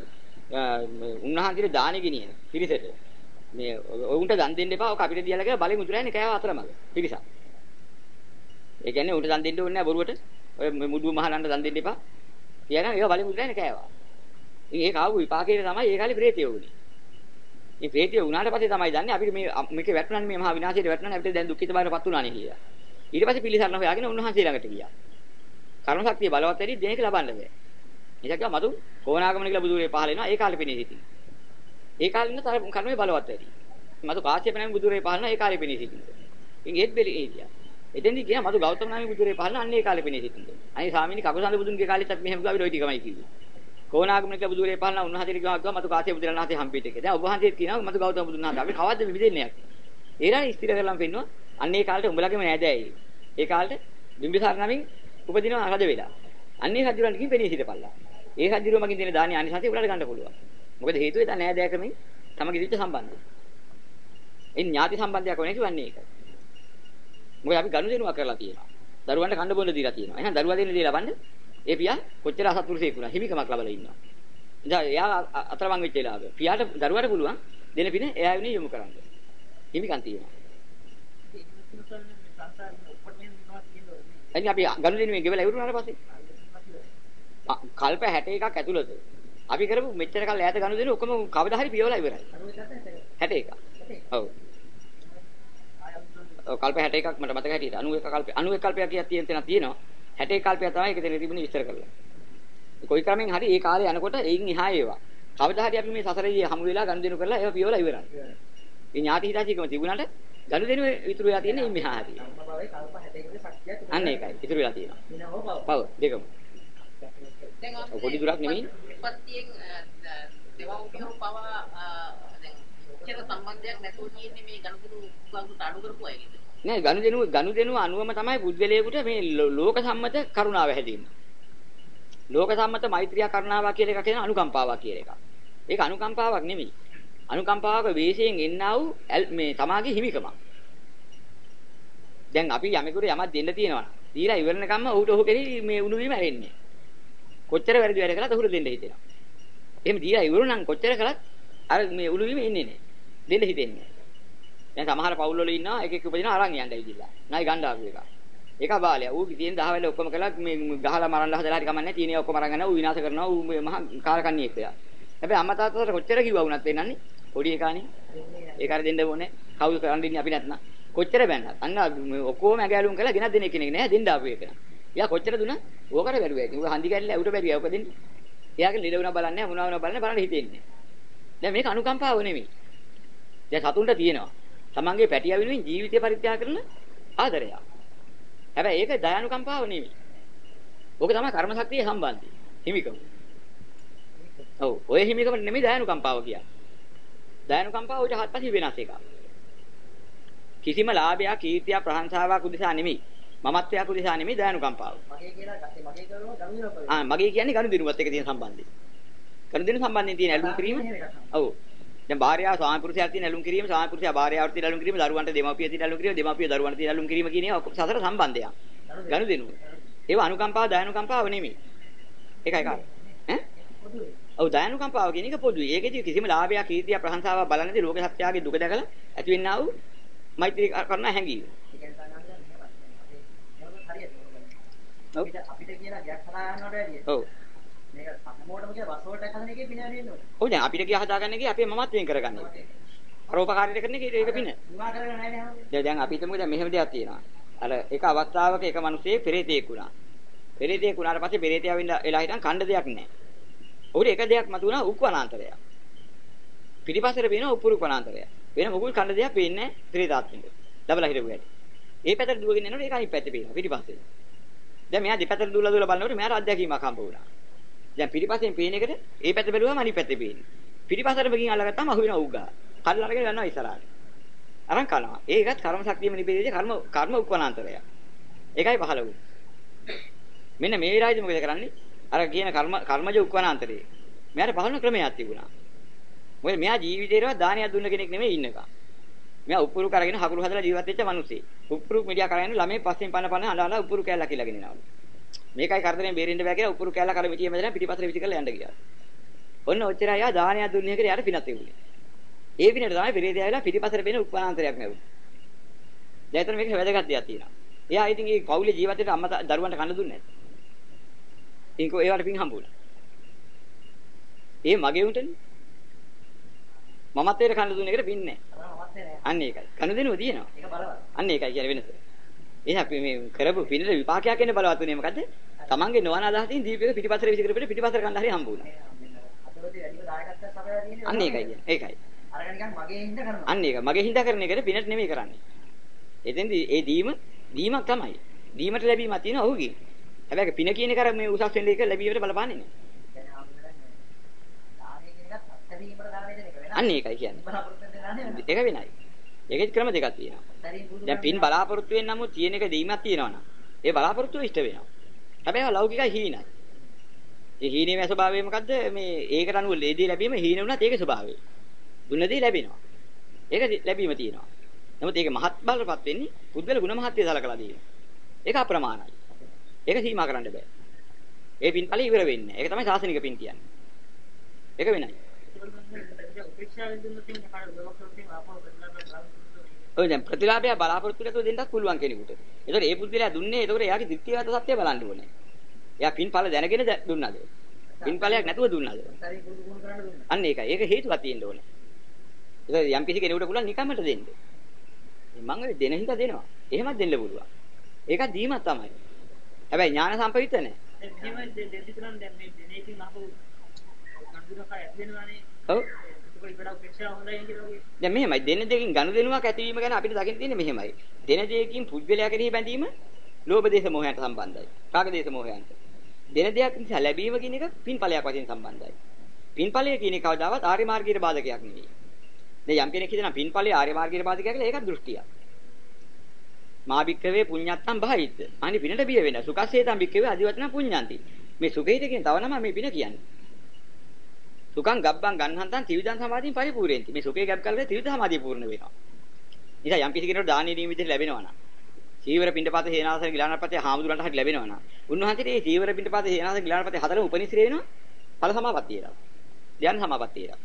උන්වහන්සේට දානෙ ගෙනියන පිරිසට මේ උන්ට දන් දෙන්න එපා ඔක අපිට දියලා කියලා බලෙන් උතුරන්නේ කෑව අතරමඟ පිරිසක්. ඒ කියන්නේ උන්ට දන් දෙන්න ඕනේ නැහැ බොරුවට. ඔය මුඩුව මහලන්ට දන් දෙන්න එපා. කියනවා ඒවා බලෙන් උතුරන්නේ කෑවා. ඉතින් ඒක ආපු විපාකයේ තමයි ඒ කාලේ ප්‍රේතය වුනේ. මේ ප්‍රේතය වුණාට පස්සේ තමයි දන්නේ අපිට මේ මේකේ වැටුණානේ මේ මහා විනාශයට වැටුණානේ අපිට දැන් දුක්ඛිත බාරපත් වුණානේ කියලා. ඊට පස්සේ පිළිසරණ හොයාගෙන උන්වහන්සේ ළඟට ගියා. කර්ම ශක්තිය බලවත් වැඩි දෙයක ලබන්න බෑ. එනිසා කිව්වා මතු කොවනාගමන කියලා බුදුරේ පහල වෙනවා ඒ කාලේ පෙනී සිටින. ඒ කාලේ ඉන්න තර කර්මයේ බලවත් වැඩි. මතු කාශ්‍යප නම් බුදුරේ පහලන ඒ කාලේ පෙනී සිටින. ඉතින් ඒත් බෙලි ඒදියා. එතෙන්දි කියන මතු ගෞතම නම් බුදුරේ පහලන අන්න ඒ කාලේ පෙනී සිටින. අනේ ස්වාමීනි කපුසඳ බුදුන්ගේ කාලෙත් මෙහෙම ගාවි ඔය ටිකමයි කිව්වේ. කොවනාගමන කියලා බුදුරේ පහලන උන්වහන්සේට කිව්වා මතු කාශ්‍යප බුදුරණන් හතේ හම්බෙට එක. දැන් ඔබ වහන්සේත් කියනවා මතු ගෞතම බුදුන් වහන්සේ අපි කවද්ද විදෙන්නේ නැහැ. ඒරණ ස්ථිර කරලම් පෙන්නවා. අන්න ඒ කාලේ උඹලගේම නෑදෑයි. ඒ කාලේ බිම්බිසාර නමින් උපදිනවා රජ වෙලා. අන්නේ රජුරන්ට කින් පෙනී සිටපල්ලා. ඒ රජුරුව මගින් දෙන දානි අනිසන්ති උඩට ගන්න පුළුවන්. මොකද හේතුව එතන නෑ දැකමින් තමගේ දිච්ච සම්බන්ධය. ඒ ඥාති සම්බන්ධයක් වෙන්නේ කිව්වන්නේ ඒකයි. මොකද අපි ගනුදෙනුවක් කරලා තියෙනවා. දරුවන්ට කන්න බොන්න දීලා තියෙනවා. එහෙනම් දරුවා දෙන්න දීලා බලන්න. ඒ පියා කොච්චර අසත්පුරුෂයෙක් වුණා හිමිකමක් ලබලා ඉන්නවා. ඉතින් එයා අතරමං වෙච්ච වෙලාව. පියාට දරුවාට පුළුවන් දෙන පින එයා වෙන්නේ යොමු කරන්න. හිමිකම් තියෙනවා. එනි අපි ගනුදෙනුවෙන් ගෙවලා ඉවරුනාට පස්සේ කල්ප 61ක් ඇතුළත අපි කරපු මෙච්චර කල් ඈත ගනුදෙනු ඔක්කොම කවදා හරි පියවලා ඉවරයි. 61. ඔව්. ඔව් කල්ප 61ක් මට මතක හැටියට 91 කල්ප 91 කල්පයක් කියක් තියෙන තැනක් තියෙනවා. 61 කල්පයක් තමයි ඒක දෙන තිබුණේ විස්තර කරලා. කොයි ක්‍රමෙන් හරි ඒ කාලේ යනකොට එයින් එහා ඒවා. කවදා හරි අපි මේ සසරේදී හමු වෙලා ගනුදෙනු කරලා ඒවා පියවලා ඉවරයි. මේ ඥාති හිතාචිකම තිබුණාට ගනුදෙනු ඉතුරු වෙලා තියෙන්නේ එයින් මෙහා හරි. අන්න ඒකයි ඉතුරු වෙලා තියෙනවා. පව දෙකම. දැන් පොඩි දුරක් නෙමෙයි. උපත්තියෙන් දෙවව්පියෝ පවා දැන් ඉච්ඡර සම්බන්ධයක් නැතුව තියෙන්නේ මේ ගනුදෙනු උගන්ට අඩු කරපු අයගේද? නෑ ගනුදෙනු ගනුදෙනු අනුවම තමයි පුද්ගලයාට මේ ලෝක සම්මත කරුණාව හැදෙන්නේ. ලෝක සම්මත මෛත්‍රිය කරුණාවක් කියලා එකක් කියන අනුකම්පාවක් කියලා එකක්. ඒක අනුකම්පාවක් නෙමෙයි. අනුකම්පාවක වේශයෙන් එන්නා වූ මේ තමාගේ හිමිකමක්. දැන් අපි යමෙකුට යමක් දෙන්න තියෙනවා. දීලා ඉවරනකම්ම ඌට ඔහු කෙරෙහි මේ උණු වීම ඇරෙන්නේ. කොච්චර වැරදි වැඩ කළත් ඔහුට දෙන්න හිතෙනවා. එහෙම දීලා ඉවරුනම් කොච්චර කළත් අර මේ උණු වීම එන්නේ නැහැ. දෙන්න හිතෙන්නේ. දැන් සමහර පවුල් වල ඉන්නවා එක එක උපදින අරන් යන්න ඇවිදilla. නයි ගන්න ආපු එක. ඒක බාලයා. ඌ තියෙන දහවැල ඔක්කොම කළා මේ ගහලා මරන්න හදලා හරි කමන්නේ. තියෙන ඔක්කොම අරන් යනවා. ඌ විනාශ කරනවා. ඌ මහා කාලකන්ණියෙක් වෙලා. හැබැයි අම්මා තාත්තට කොච්චර කිව්වා වුණත් වෙන්නන්නේ පොඩි එකානේ. ඒක හරි දෙන්න ඕනේ. කවුද කරන්නේ අපි නැත්නම්. කොච්චර බැන්නත්. අන්න ඔක්කොම ඇගෑලුම් කළා ගෙනත් දෙන කෙනෙක් නෑ දෙන්න ආපු එක. එයා කොච්චර දුන්නා? ඕකට බැරුවා ඒක. ඌ හන්දි කැල්ල ඇවිට බැරියා. ඔක දෙන්න. එයාගේ ලීල වුණා බලන්නේ මොනවා වුණා බලන්නේ බලන්න හිතෙන්නේ. දැන් මේක අනුකම්පාව නෙමෙයි. දැන් සතුන්ට තියෙනවා. තමන්ගේ පැටිය වෙනුවෙන් ජීවිතය පරිත්‍යාග කරන ආදරය. හැබැයි ඒක දයානුකම්පාව නෙමෙයි. ඕක තමයි කර්ම ශක්තිය සම්බන්ධයි. හිමිකම. ඔව් ඔය හිමිකම නෙමෙයි දයානුකම්පාව කියන්නේ. දයානුකම්පාව උට හත්පසින් වෙනස් එකක්. කිසිම ලාභයක්, කීර්තියක්, ප්‍රශංසාවක් උදෙසා නෙමෙයි. මමත්වයක් උදෙසා නෙමෙයි දයානුකම්පාව. මගේ කියලා ගත්තේ මගේ කරනවා ගනුදෙනු කරනවා. ආ මගේ කියන්නේ ගනුදෙනුවත් එක්ක තියෙන සම්බන්ධය. ගනුදෙනු සම්බන්ධයෙන් තියෙන ඇලුම් කිරීම. ඔව්. දැන් භාර්යාව ස්වාමි පුරුෂයාට තියෙන ඇලුම් කිරීම, ස්වාමි පුරුෂයා භාර්යාවට තියෙන ඇලුම් කිරීම, දරුවන්ට දෙමාපිය තියෙන ඇලුම් කිරීම, දෙමාපිය දරුවන්ට තියෙන ඇලුම් කිරීම කියන ඒවා සතර සම්බන්ධයක්. ගනුදෙනු. ඒවා අනුකම්පාව, දයානුකම්පාව නෙමෙයි. ඒකයි කාර්ය. ඈ? ඔව් දයානුකම්පාව කියන එක පොදුයි. ඒකෙදි කිසිම ලාභයක්, කීර්තියක්, ප්‍රශංසාවක් බලන්නේ ලෝක සත්‍යයේ දුක දැකලා ඇති වෙන්නා වූ මෛත්‍රී කරන හැඟීම. ඒ කියන්නේ සාමාන්‍යයෙන් මේක හරියට ඔව්. අපිට කියලා ගැක් හදා ගන්නවට වැඩිය. ඔව්. මේක හැමෝටම කියලා බස් වලට හදන එකේ පින හරියන්න ඕනේ. ඔව් දැන් අපිට කියා හදාගන්න එකේ අපේ මමත්වයෙන් කරගන්න එක. පරෝපකාරයට කරන එකේ ඒක පින. නිවා කරගෙන නැහැ නේ හැමෝම. දැන් අපි හිතමුකෝ දැන් මෙහෙම දෙයක් තියෙනවා. අර එක අවස්ථාවක එක මිනිහෙක් පෙරේතෙක් වුණා. පෙරේතෙක් වුණාට පස්සේ පෙරේතයා වෙලා හිටන් කණ්ඩ දෙයක් නැහැ. උඩ එක දෙයක් මතුණා උක්වනාන්තරයක්. පිටිපස්සට පේන උපුරු වනාන්තරයක්. වෙන මොකුල් කණ්ඩ දෙයක් පේන්නේ නැහැ පෙරේතාත්මිට. ලබලා හිටපු හැටි. ඒ පැත්තට දුවගෙන යනකොට ඒක අනිත් පැත්තේ පේනවා පිටිපස්සේ. දැන් මෙයා දෙපැත්තට දුවලා දුවලා බලනකොට මෙයාට අත්දැකීමක් හම්බ වුණා. දැන් පිටිපස්සෙන් පේන එකට ඒ පැත්ත බැලුවම අනිත් පැත්තේ පේන්නේ. පිටිපස්සට බගින් අල්ලගත්තාම අහු වෙනවා උගා. කල්ල අරගෙන යනවා ඉස්සරහට. අරන් කනවා. ඒකත් කර්ම ශක්තියම නිපෙදෙච්ච කර්ම කර්ම උපවනාන්තරය. ඒකයි පහළ වුනේ. මෙන්න මේ විරාජය මොකද කරන්නේ? අර කියන කර්ම කර්මජ උපවනාන්තරේ. මෙයාට පහළ වෙන ක්‍රමයක් තිබුණා. මොකද මෙයා ජීවිතේරවත් දානයක් දුන්න කෙනෙක් නෙමෙයි ඉන්නකම්. මෙයා උපුරු කරගෙන හකුරු හදලා ජීවත් වෙච්ච මිනිස්සෙක්. උපුරු මිඩියා කරගෙන ළමයි පස්සෙන් පන පන අඬ අඬ උපුරු කෑල්ලා කියලා ගෙනිනවලු. මේකයි කරදරෙන් බේරෙන්න බෑ කියලා උපුරු කෑල්ලා කර මිටිය මැදලා පිටිපස්සට විසි කරලා යන්න ගියා. ඔන්න ඔච්චර අය දානයක් දුන්නේ කියලා යාට පිනත් තිබුණේ. ඒ පිනට තමයි පෙරේතය ආවිලා පිටිපස්සට වෙන උපවනාන්තරයක් නැවුනේ. දැන් එතන මේක වැදගත් දෙයක් තියෙනවා. එයා ඉතින් ඒ පවුලේ ජීවිතේට අම්මා දරුවන්ට කන්න දුන්නේ නැහැ. ඉන්කෝ ඒවට පින් හම්බුණා. ඒ මගේ උන්ටනේ. මමත් ඒක කන්න දුන්න එකට පින් නැහැ. නෑ. අන්න ඒකයි. කන දෙනුව තියෙනවා. ඒක බලවත්. අන්න ඒකයි කියන්නේ වෙනස. එහෙනම් අපි මේ කරපු පිනට විපාකයක් එන්න බලවත් උනේ මොකද්ද? Tamange නොවන අදහසින් දීපේක පිටිපස්සට විසි කරපිට පිටිපස්සට කන්න හරි සපයලා තියෙන්නේ. අන්න ඒකයි කියන්නේ. ඒකයි. අරගෙන නිකන් මගේ හින්දා කරනවා. අන්න ඒක. මගේ හින්දා කරන එකට පිනට නෙමෙයි කරන්නේ. එතෙන්දී ඒ දීම දීමක් තමයි. දීමට ලැබීමක් තියෙනවා ඔහුගේ. හැබැයි පින කියන එක අර මේ උසස් වෙන්න එක ලැබීමට බලපාන්නේ වෙනස්. අන්න ඒකයි කියන්නේ. බලාපොරොත්තු වෙන. ඒක වෙනයි. ඒකෙත් ක්‍රම දෙකක් තියෙනවා. දැන් පින්. බලාපොරොත්තු වෙන්න නමුත් තියෙන එක දීමක් තියෙනවනම් ඒ බලාපොරොත්තුව ඉෂ්ට වෙනවා. හැබැයි ඒවා ලෞකිකයි හීනයි. ඒ හීනීමේ ස්වභාවය මොකද්ද? මේ ඒකට අනුව ලේදී ලැබීම හීන වුණත් ඒකේ ස්වභාවය. දුන්නදී ලැබෙනවා. ඒක ලැබීම තියෙනවා. නමුත් ඒක මහත් බලපත් වෙන්නේ පුද්ගල ගුණ මහත්ය සලකලා දීලා. ඒක අප්‍රමාණයි. ඒක සීමා කරන්න බෑ. ඒ පින්ඵල ඉවර වෙන්නේ. ඒක තමයි සාසනික පින් කියන්නේ. ඒක වෙනයි. උපේක්ෂාවෙන් දුන්නොත් ඉන්නේ කාට ලෝකෝත්තර ආපහු බදලා බලන්න. ඔය දැන් ප්‍රතිලාභය බලාපොරොත්තු නැතුව දෙන්නත් පුළුවන් කෙනෙකුට. ඒතකොට ඒ පුද්ගලයා දුන්නේ ඒතකොට එයාගේ ධිට්ඨියගත සත්‍ය බලන්න ඕනේ. එයා පින්ඵල දැනගෙන දුන්නාද? පින්ඵලයක් නැතුව දුන්නාද? දුන්නා. අන්න ඒකයි. ඒක හේතුවක් තියෙන්න ඕනේ. ඒක යම් කිසි කෙනෙකුට පුළුවන් නිකම්මට දෙන්න. මම ඔය දෙන හින්දා දෙනවා. එහෙමත් දෙන්න පුළුවන්. ඒක දීමක් තමයි. හැබැයි ඥාන සම්පවිත නැහැ. දැන් මෙහෙම දෙදි තුනන් දැන් මේ දෙනේකින් අහපු ගණ්ඩුරක ඇත් වෙනවානේ. ඔව්. ඒක ඉවර උපේක්ෂාව හොඳයි කියලා වගේ. දැන් මෙහෙමයි දෙන දෙකින් ගනුදෙනුවක් ඇතිවීම ගැන අපිට දකින්න තියෙන්නේ මෙහෙමයි. දෙන දෙයකින් පුද්ගලයා කෙරෙහි බැඳීම ලෝභ දේශ මොහයන්ට සම්බන්ධයි. රාග දේශ මොහයන්ට. දෙන දෙයක් නිසා ලැබීම කියන එක පින්ඵලයක් වශයෙන් සම්බන්ධයි. පින්ඵලය කියන එක කවදාවත් ආර්ය මාර්ගයේ බාධකයක් නෙවෙයි. දැන් යම් කෙනෙක් හිතනවා පින්ඵලය ආර්ය මාර්ගයේ බාධකයක් කියලා ඒකත් දෘෂ්ටියක්. මා භික්කවේ පුඤ්ඤත්තම් භායිත්ත. අනි පිනට බිය වෙන. සුකස්සේතම් භික්කවේ අදිවචන පුඤ්ඤන්ති. මේ සුඛේට කියන තව නම මේ පින කියන්නේ. සුඛං ගබ්බං ගන්නහන්තං ත්‍රිවිධං සමාධියෙන් පරිපූර්ණෙන්ති. මේ සුඛේ ගැබ් කරලා ත්‍රිවිධ සමාධිය පූර්ණ වෙනවා. නිසා යම් කිසි කෙනෙකුට දානීය නියමිතේ ලැබෙනවා නම් චීවර පිණ්ඩපාත හේනාසන ගිලානපතේ හාමුදුරන්ට හරි ලැබෙනවා නම් උන්වහන්සේට මේ චීවර පිණ්ඩපාත හේනාසන ගිලානපතේ හතරම උපනිශ්‍රේ වෙනවා ඵල සමාපත්තියලා. ධ්‍යාන සමාපත්තියලා.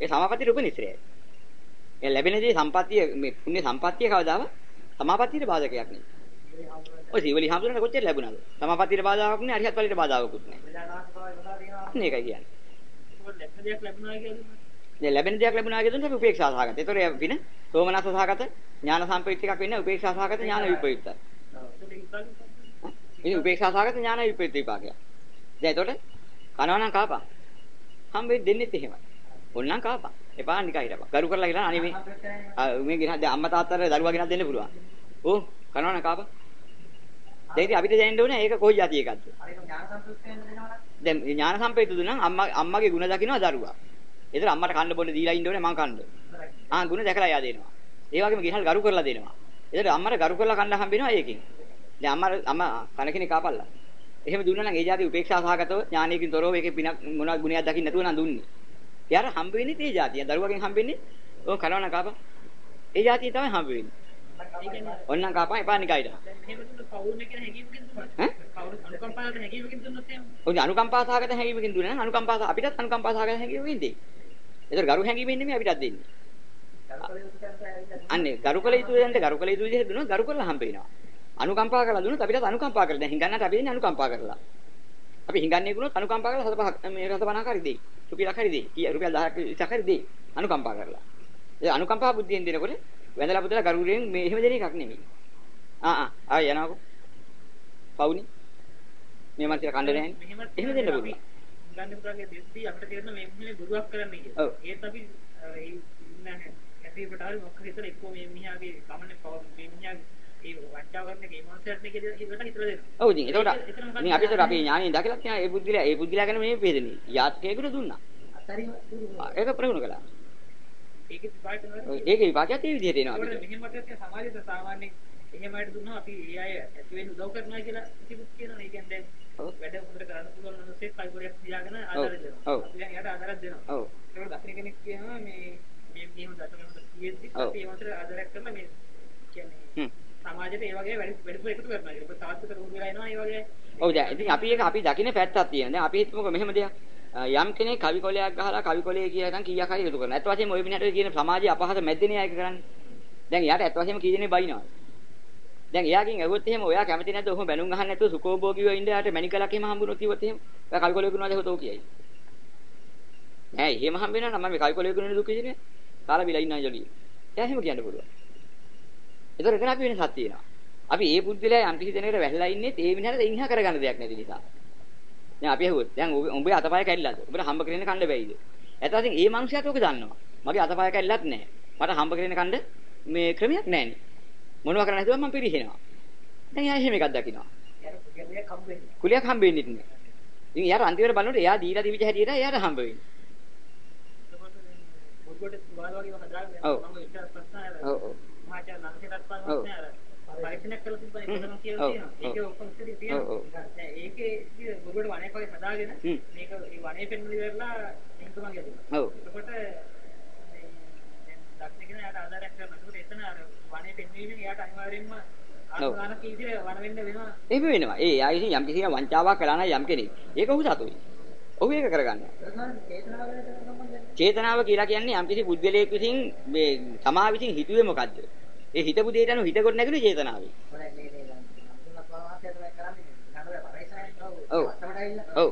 ඒ සමාපත්තිය උපනිශ්‍රේයයි. ඒ ලැබෙන දේ සම්පත්තිය මේ පුණ්‍ය සම්පත්තිය කවදාම සමාපත්තියට බාධකයක් නෙවෙයි. ඔය සීවලි හාමුදුරන්ට කොච්චර ලැබුණාද? සමාපත්තියට බාධාවක් නෙවෙයි අරිහත් ඵලයට බාධාවකුත් නෙවෙයි. මේකයි කියන්නේ. ලැබෙන දෙයක් ලැබුණා කියලා දැන් ලැබෙන දෙයක් ලැබුණා කියදුනොත් අපි උපේක්ෂා සහගත. ඒතොර පින සෝමනස්ස සහගත ඥාන සම්ප්‍රයුක්ත එකක් වෙන්නේ උපේක්ෂා සහගත ඥාන විප්‍රයුක්තයි. ඉතින් උපේක්ෂා සහගත ඥාන විප්‍රයුක්ත විපාකයක්. දැන් ඒතොර කනවා නම් කාපන්. හම්බෙන්නේ දෙන්නෙත් එහෙමයි. ඕන්නම් කාපන්. එපා නිකන් හිටපන්. ගරු කරලා කියලා අනේ මේ මේ ගෙනහ දැන් අම්මා තාත්තට දරුවා ගෙනත් දෙන්න පුළුවන්. ඕ කනවා නම් කාපන්. දැන් ඉතින් අපිට දැනෙන්න ඕනේ ඒක කොයි જાති එකක්ද? හරියට ඥාන සම්ප්‍රයුක්ත වෙන්න දෙනවනම් දැන් ඥාන සම්පේතුද නම් අම්මා අම්මගේ ಗುಣ දකිනවා දරුවා. ඒතර අම්මට කන්න බොන්න දීලා ඉන්න ඕනේ මං කන්න. ආ ಗುಣ දැකලා යා දෙනවා. ඒ වගේම ගෙහල් ගරු කරලා දෙනවා. ඒතර අම්මට ගරු කරලා කන්න හම්බෙනවා ඒකෙන්. දැන් අම්මා අම්මා කන කෙනෙක් කාපල්ලා. එහෙම දුන්නා නම් ඒ જાති උපේක්ෂා සහගතව ඥානයකින් තොරව ඒකේ පිනක් මොනවා ගුණයක් දකින්න නැතුව නම් දුන්නේ. යාර හම්බ වෙන්නේ තේ જાතිය. දරුවගෙන් හම්බෙන්නේ ඕක කරවන කාපා. ඒ જાතිය තමයි හම්බ වෙන්නේ. ඔන්නම් කාපන් එපා නිකයිද. ඔය අනුකම්පා සහගත හැඟීමකින් දුන්නා නම් අනුකම්පා අපිටත් අනුකම්පා සහගත හැඟීමකින් දෙයි. ඒතර ගරු හැඟීමෙන් නෙමෙයි අපිටත් දෙන්නේ. අන්නේ ගරු කළ යුතු දෙයන්ට ගරු කළ යුතු විදිහට දුන්නොත් ගරු කරලා හම්බ වෙනවා. අනුකම්පා කරලා දුන්නොත් අපිටත් අනුකම්පා කරලා දැන් හිඟන්නට අපි දෙන්නේ අනුකම්පා කරලා. අපි හිඟන්නේ ගුණොත් අනුකම්පා කරලා හත පහක් මේ රස පණක් හරි දෙයි. රුපියලක් හරි දෙයි. කීය රුපියල් 10ක් 20ක් හරි දෙයි. අනුකම්පා කරලා. ඒ අනුකම්පා බුද්ධියෙන් දෙනකොට වැඳලා පුදලා ගරුරෙන් මේ එහෙම දෙන එකක් නෙමෙයි. ආ ආ ආ යනකො. පවුනි. මේ මන්තිර කණ්ඩ නැහැ. එහෙම දෙන්න පුළුවන්. ගන්න පුතාගේ දෙස්දී අපිට තේරෙන මේ මිනිහේ ගුරුවක් කරන්න කියලා. ඒත් අපි ඒ ඉන්න හැටි ප්‍රකාරය මොකක් හිතලා එක්කෝ මේ මිනිහාගේ කමන්නේ පව මේ මිනිහාගේ. ඔව් ඉතින් ඒකට ඉතින් අපිට අපි ඥානිය දැකලා තියෙන ඒ බුද්ධිලා ඒ බුද්ධිලා ගැන මේ වේදනේ. යාත්කේකට දුන්නා. ඒක ප්‍රගුණ කළා. ඒකේ විපාක. ඔය ඒකේ විපාකයක් ඒ විදිහට එනවා අපිට. මෙහෙම මතක සමාජයට සාමාන්‍යයෙන් එහෙම අයට දුන්නා අපි ඒ අය ඇති වෙන්න උදව් කරනවා කියලා කිව්වොත් කියනවා. ඒ කියන්නේ. දැන් වැඩ හොඳට කරන්න පුළුවන් මිනිස්සෙක් කයිබරයක් තියාගෙන ආධාර දෙනවා. අපි දැන් එයාට ආධාරයක් දෙනවා. ඔව්. ඒකට දකින්න කෙනෙක් කියනවා මේ මේ දතකම තියෙද්දි ඔව්. අපි ඒ වන්තර ආධාරයක් කරලා මේ කියන්නේ. සමාජයට ඒ වගේ වැඩි වැඩිපුර එකතු කරනවා. ඒක තාත්ත කරුණු වෙලා එනවා ඒ වගේ. ඔව් දැන් ඉතින් අපි ඒක අපි දකින්න පැත්තක් තියෙනවා. දැන් අපි හිතමුකෝ මෙහෙම දෙයක්. අ, යම් කෙනෙක් කවි කොලයක් ගහලා කවි කොලේ කියනකම් කීයක් හරි එකතු කරනවා. ඇත්ත වශයෙන්ම ওই මිනිහට කියන සමාජයේ අපහාස මැද්දේනේ ඒක කරන්නේ. දැන් එයාට ඇත්ත වශයෙන්ම කී දෙනේ බයිනවා. දැන් එයාගෙන් ඇහුවොත් එහෙම ඔයා කැමති නැද්ද ඔහොම බැනුම් අහන්න නැතුව සුකෝභෝගීව ඉන්න යාට මැනිකලක් එහෙම හම්බුනොත් කිව්වොත් එහෙම. ඔයා කවි කොලේ කරනවාද හොතෝ කියයි. නෑ එහෙම හම්බ වෙනවා නම් මම මේ කවි කොලේ කරන දුක ඉන්නේ. කාලා බිලා ඉන්නා ජොලිය. එයා එහෙම කියන්න පුළුවන්. ඒතර එතන අපි වෙනසක් තියෙනවා. අපි ඒ පුද්ගලයා යම් කිසි දෙයකට වැහලා ඉන්නේ ඒ විනහට ඉන්හා කරගන්න දෙයක් නැති නිසා. දැන් අපි ඇහුවොත් දැන් උඹේ අතපය කැඩිලාද? ඔබට හම්බ කරගෙන කන්න බැයිද? ඇත්ත වශයෙන් ඒ මනුස්සයාට ඔක දන්නවා. මගේ අතපය කැඩිලත් නැහැ. මට හම්බ කරගෙන කන්න මේ ක්‍රමයක් නැහැනේ. මොනවා කරන්න හිතුවා මම පිරිහෙනවා. දැන් එයා එහෙම එකක් දකිනවා. කුලියක් හම්බ වෙන්නේ. නැහැ. ඉතින් එයාට අන්තිමට බලනකොට එයා දීලා දීවිච හැටියට එයාට හම්බ වෙන්නේ. ඔව්. ඔව් පරීක්ෂණයක් කරලා තිබ්බනේ. කොහොමද කියලා. තියෙනවා. ඒකේ ඔක්කොම ඔව්, තියෙනවා. දැන් ඒකේ ඉතින් මුල්කොට වණේ වගේ හදාගෙන හ්ම්. මේක ඒ වණේ පෙන්වලි වෙරලා හිතුවා කියලා. ඔව්. එතකොට මේ දැන් දක්ෂ කෙනා යාට ආධාරයක් කරනවා. ඒකට එතන අර වණේ පෙන්වීමෙන් යාට අනිවාර්යෙන්ම ආත්මගානක ඉදිරිය වණ වෙන්න වෙනවා. එහෙම වෙනවා. ඒ එයා ඉතින් යම් කිසි වංචාවක් කළා නම් යම් කෙනෙක්. ඒක ඔහු සතුයි. ඔහු ඒක කරගන්නවා. චේතනාව කියලා කියන්නේ යම් කිසි පුද්ගලයෙක් විසින් මේ තමා විසින් හිතුවේ මොකද්ද? ඒ හිතපු දෙයට අනුව හිත කොට නැගුණේ චේතනාවයි. හොඳයි මේ මේ නම්තුලක් වාහකය තමයි කරන්නේ නඩුවේ පරිසරයෙන් ඔව්. ඔව්.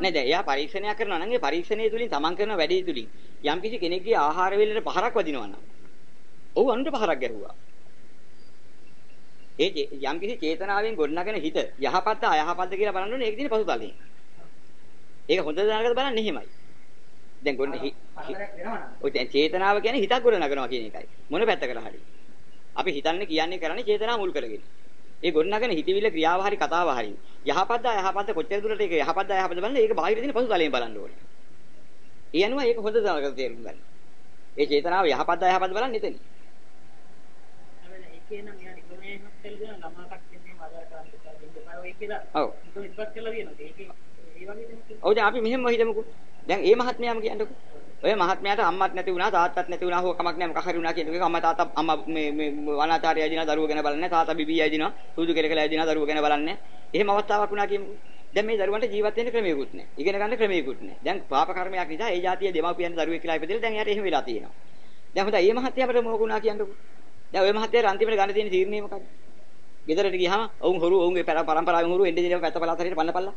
නේද? එයා පරීක්ෂණයක් කරනවා නම් ඒ පරීක්ෂණය තුලින් තමන් කරන වැඩේ තුලින් යම් කිසි කෙනෙක්ගේ ආහාර වේලට පහරක් වදිනවා නම් ඔහු අනුන්ට පහරක් ගැහුවා. ඒ යම් කිසි චේතනාවෙන් ගොඩනගෙන හිත යහපත්ද අයහපත්ද කියලා බලන්න ඕනේ ඒක දින පසුතලයෙන්. ඒක හොඳ දැනගද බලන්න එහෙමයි. දැන් ගොඩ ඔය දැන් චේතනාව කියන්නේ හිතක් ගොඩ නගනවා කියන එකයි. මොන පැත්තකට හරි. අපි හිතන්නේ කියන්නේ කරන්නේ චේතනාව මුල් කරගෙන. ඒ ගොඩ නගන හිතවිල්ල ක්‍රියාව හරි කතාව හරි. යහපත්ද අයහපත්ද කොච්චර දුරට ඒක යහපත්ද අයහපත්ද බලන්න ඒක බාහිර දින පසුතලයෙන් බලන්න ඕනේ. ඒ අනුව ඒක හොඳ දායක තේරුම් ගන්න. ඒ චේතනාව යහපත්ද අයහපත්ද බලන්න එතන. ඔව්. ඔව් දැන් අපි මෙහෙම හිතමුකෝ. දැන් ඒ මහත්මයාම කියන්නකෝ. ඔය මහත්මයාට අම්මත් නැති වුණා තාත්තත් නැති වුණා හෝ කමක් නැහැ මොකක් හරි වුණා කියන එක අම්මා තාත්තා අම්මා මේ මේ අනාථාරය ඇදිනා දරුවෝ ගැන බලන්නේ තාත්තා බිබී ඇදිනා සූදු කෙරකලා ඇදිනා දරුවෝ ගැන බලන්නේ. එහෙම අවස්ථාවක් වුණා කියමුකෝ. දැන් මේ දරුවන්ට ජීවත් වෙන්න ක්‍රමයකුත් නැහැ. ඉගෙන ගන්න ක්‍රමයකුත් නැහැ. දැන් පාප කර්මයක් නිසා ඒ જાතිය දෙමාපියන් දරුවෙක් කියලා ඉපදෙලා දැන් යාට එහෙම වෙලා තියෙනවා. දැන් හොඳයි මේ මහත්යාට මොකක් වුණා කියන්නකෝ. දැන් ඔය මහත්යාට අන්තිමට ගන්න තියෙන තීරණය මොකක්ද? ගෙදරට ගියාම ඔවුන් හොරු ඔවුන්ගේ පරම්පරාවෙන් හොරු එන්නේ දෙනවා පැත්ත පළාත හරියට පන්නපල්ලා.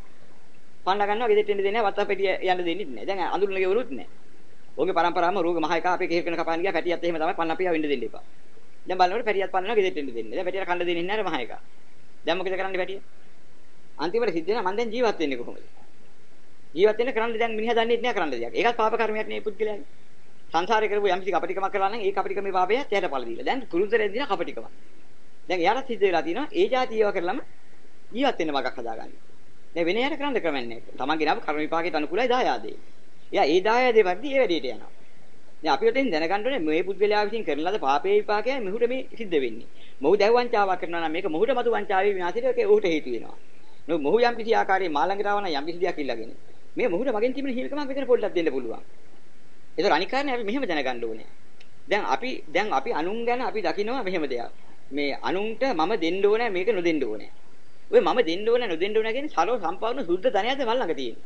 පන්න ගන්නවා ගෙදරට එන්න දෙන්නේ නැහැ වත්ත පෙටිය යන්න දෙන්නේ නැහැ. දැන් අඳුරන ගෙවලුත් නැහැ. ඔහුගේ පරම්පරාවම රෝග මහ එක අපේ කෙහෙකන කපාන ගියා පැටියත් එහෙම තමයි පන්න අපියා වෙන්න දෙන්න එපා. දැන් බලනකොට පැටියත් පන්නනවා ගෙදරට එන්න දෙන්නේ. දැන් පැටියට කන්න දෙන්නේ නැහැ මහ එක. දැන් මොකද කරන්නේ පැටිය? අන්තිමට සිද්ධ වෙනවා මම දැන් ජීවත් වෙන්නේ කොහොමද? ජීවත් වෙන්න කරන්න දැන් මිනිහා දන්නේ නැහැ කරන්න දෙයක්. ඒකත් පාප කර්මයක් නේ පුද්ගලයාගේ. සංසාරේ කරපු යම්කිසි කපටිකමක් කරලා නම් ඒ කපටිකමේ පාපය එයාට පළ දීලා. දැන් කුරුතරෙන් දින කපටිකම. දැන් එයාට සිද්ධ වෙලා තියෙනවා ඒ જાතිය ඒවා කරලම ජීවත් වෙන්න මගක් හදාගන්න. දැන් වෙන යට කරන්න ක්‍රමයක් නැහැ. තමන් ගෙනාව කර්ම විපාකයට අනුකූලයි දායාදේ. එයා ඒ දායාදේ වර්ධි ඒ වැඩේට යනවා. දැන් අපි උටින් දැනගන්න ඕනේ මේ පුද්ගලයා විසින් කරන ලද පාපේ විපාකයයි මෙහුට මේ සිද්ධ වෙන්නේ. මොහු දැව වංචාවක් කරනවා නම් මේක මොහුට මතු වංචාවේ විනාශයට ඒක ඌට හේතු වෙනවා. නෝ මොහු යම් කිසි ආකාරයේ මාළඟට ආවන යම් කිසි දෙයක් ඉල්ලගෙන මේ මොහුට මගෙන් තිබෙන හිල්කමක් විතර පොඩ්ඩක් දෙන්න පුළුවන්. ඒතර අනික් කාරණේ අපි මෙහෙම දැනගන්න ඕනේ. දැන් අපි දැන් අපි අනුන් ගැන අපි දකිනවා මෙහෙම දෙයක්. මේ අනුන්ට මම දෙන්න ඕනේ මේක නොදෙන්න ඕනේ. ඔය මම දෙන්න ඕනේ නොදෙන්න ඕනේ කියන්නේ සරල සම්පූර්ණ සුද්ධ ධනයද මල් ළඟ තියෙන්නේ.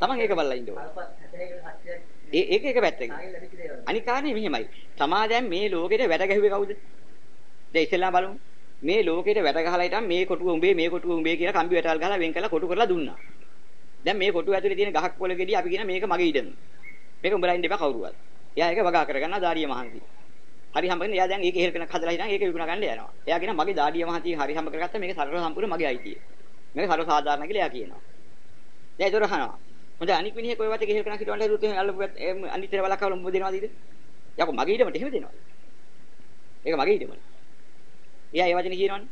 Taman ඒක බලලා ඉන්න ඕනේ. අල්ප 60කට 70කට ඒ ඒක එක පැත්තකින්. කාගෙන් ලැබිච්ච දේවල්. අනික් කාරණේ මෙහෙමයි. තමා දැන් මේ ලෝකෙට වැඩ ගැහුවේ කවුද? දැන් ඉස්සෙල්ලා බලමු. මේ ලෝකෙට වැඩ ගහලා හිටන් මේ කොටුව උඹේ මේ කොටුව උඹේ කියලා කම්බි වැටල් ගහලා වෙන් කරලා කොටු කරලා දුන්නා. දැන් මේ කොටුව ඇතුලේ තියෙන ගහක් පොළ ගෙඩි අපි කියන මේක මගේ ඉඩම. මේක උඹලා ඉන්න එපා කවුරුවත්. එයා ඒක වගා කරගන්නවා දාඩිය මහන්සි. හරි හම්බෙන්නේ එයා දැන් ඒක ඉහෙල් කරන හදලා හිටන් ඒක විකුණ ගන්න යනවා. එයා කියන මගේ දාඩිය මහන්සි හරි හම්බ කරගත්තා මේක සරල සම්පූර්ණ මගේ අයිතිය. මේක සරල සාධාරණ කියලා එයා කියනවා. දැන් ඒතර අහනවා. හොඳ අනික් මිනිහෙක් ඔය වටේ ඉහෙල් කරන හිටවන්න හදුවොත් එහෙනම් අල්ලපු අනිත් තර බලකවල උඹ දෙනවද ඊට? යකෝ මගේ ඉඩමට එහෙම දෙනවා. ඒක මගේ ඉඩමනේ. එයා ඒ වචනේ කියනවනේ.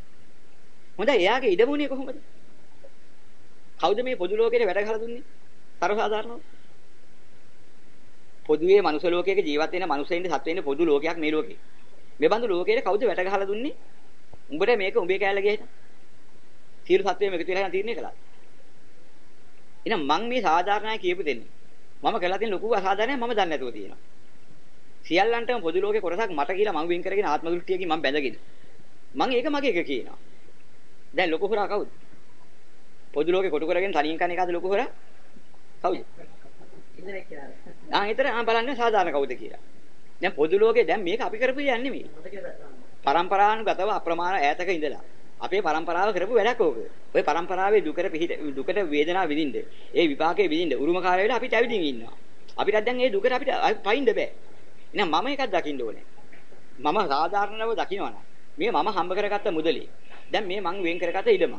හොඳයි එයාගේ ඉඩමුනේ කොහොමද? කවුද මේ පොදු ලෝකෙට වැඩ ගහලා දුන්නේ? සර්වසාධාරණව. පොදුවේ මනුස්ස ලෝකයක ජීවත් වෙන මනුස්සයින්ට සත් වෙන්නේ පොදු ලෝකයක් මේ ලෝකේ. මේ බඳු ලෝකෙට කවුද වැඩ ගහලා දුන්නේ? උඹට මේක උඹේ කෑල්ල ගිහින්. සියලු සත්වයම එකතු වෙලා තීරණය කළා. එහෙනම් මං මේ සාධාරණයි කියපු දෙන්නේ. මම කළා තියෙන ලොකු අසාධාරණයක් මම දන්නේ නැතුව තියෙනවා. සියල්ලන්ටම පොදු ලෝකේ කොටසක් මට කියලා මම වෙන් කරගෙන ආත්ම දෘෂ්ටියකින් මම බැඳගෙන. මං ඒක මගේ එක කියනවා. දැන් ලොකු හොරා කවුද? පොදු ලෝකේ කොටු කරගෙන තනියෙන් කන එකද ලොකු හොරා? කවුද? ඉන්දරෙක් කියලා. ආ ඊතර ආ බලන්න සාධාරණ කවුද කියලා. දැන් පොදු ලෝකේ දැන් මේක අපි කරපු දෙයක් නෙමෙයි. පරම්පරානුගතව අප්‍රමාණ ඈතක ඉඳලා අපේ පරම්පරාව කරපු වැඩක් ඕක. ওই පරම්පරාවේ දුකට පිහිට දුකට වේදනාව විඳින්න, ඒ විපාකේ විඳින්න උරුමකාරය වෙලා අපිට ඇවිදින් ඉන්නවා. අපිට දැන් මේ දුකට අපිට පයින්න බෑ. එහෙනම් මම එකක් දකින්න ඕනේ. මම සාධාරණව දකින්නවනම් මේ මම හම්බ කරගත්ත මුදලේ. දැන් මේ මං වෙන් කරගත්ත ඉඩම.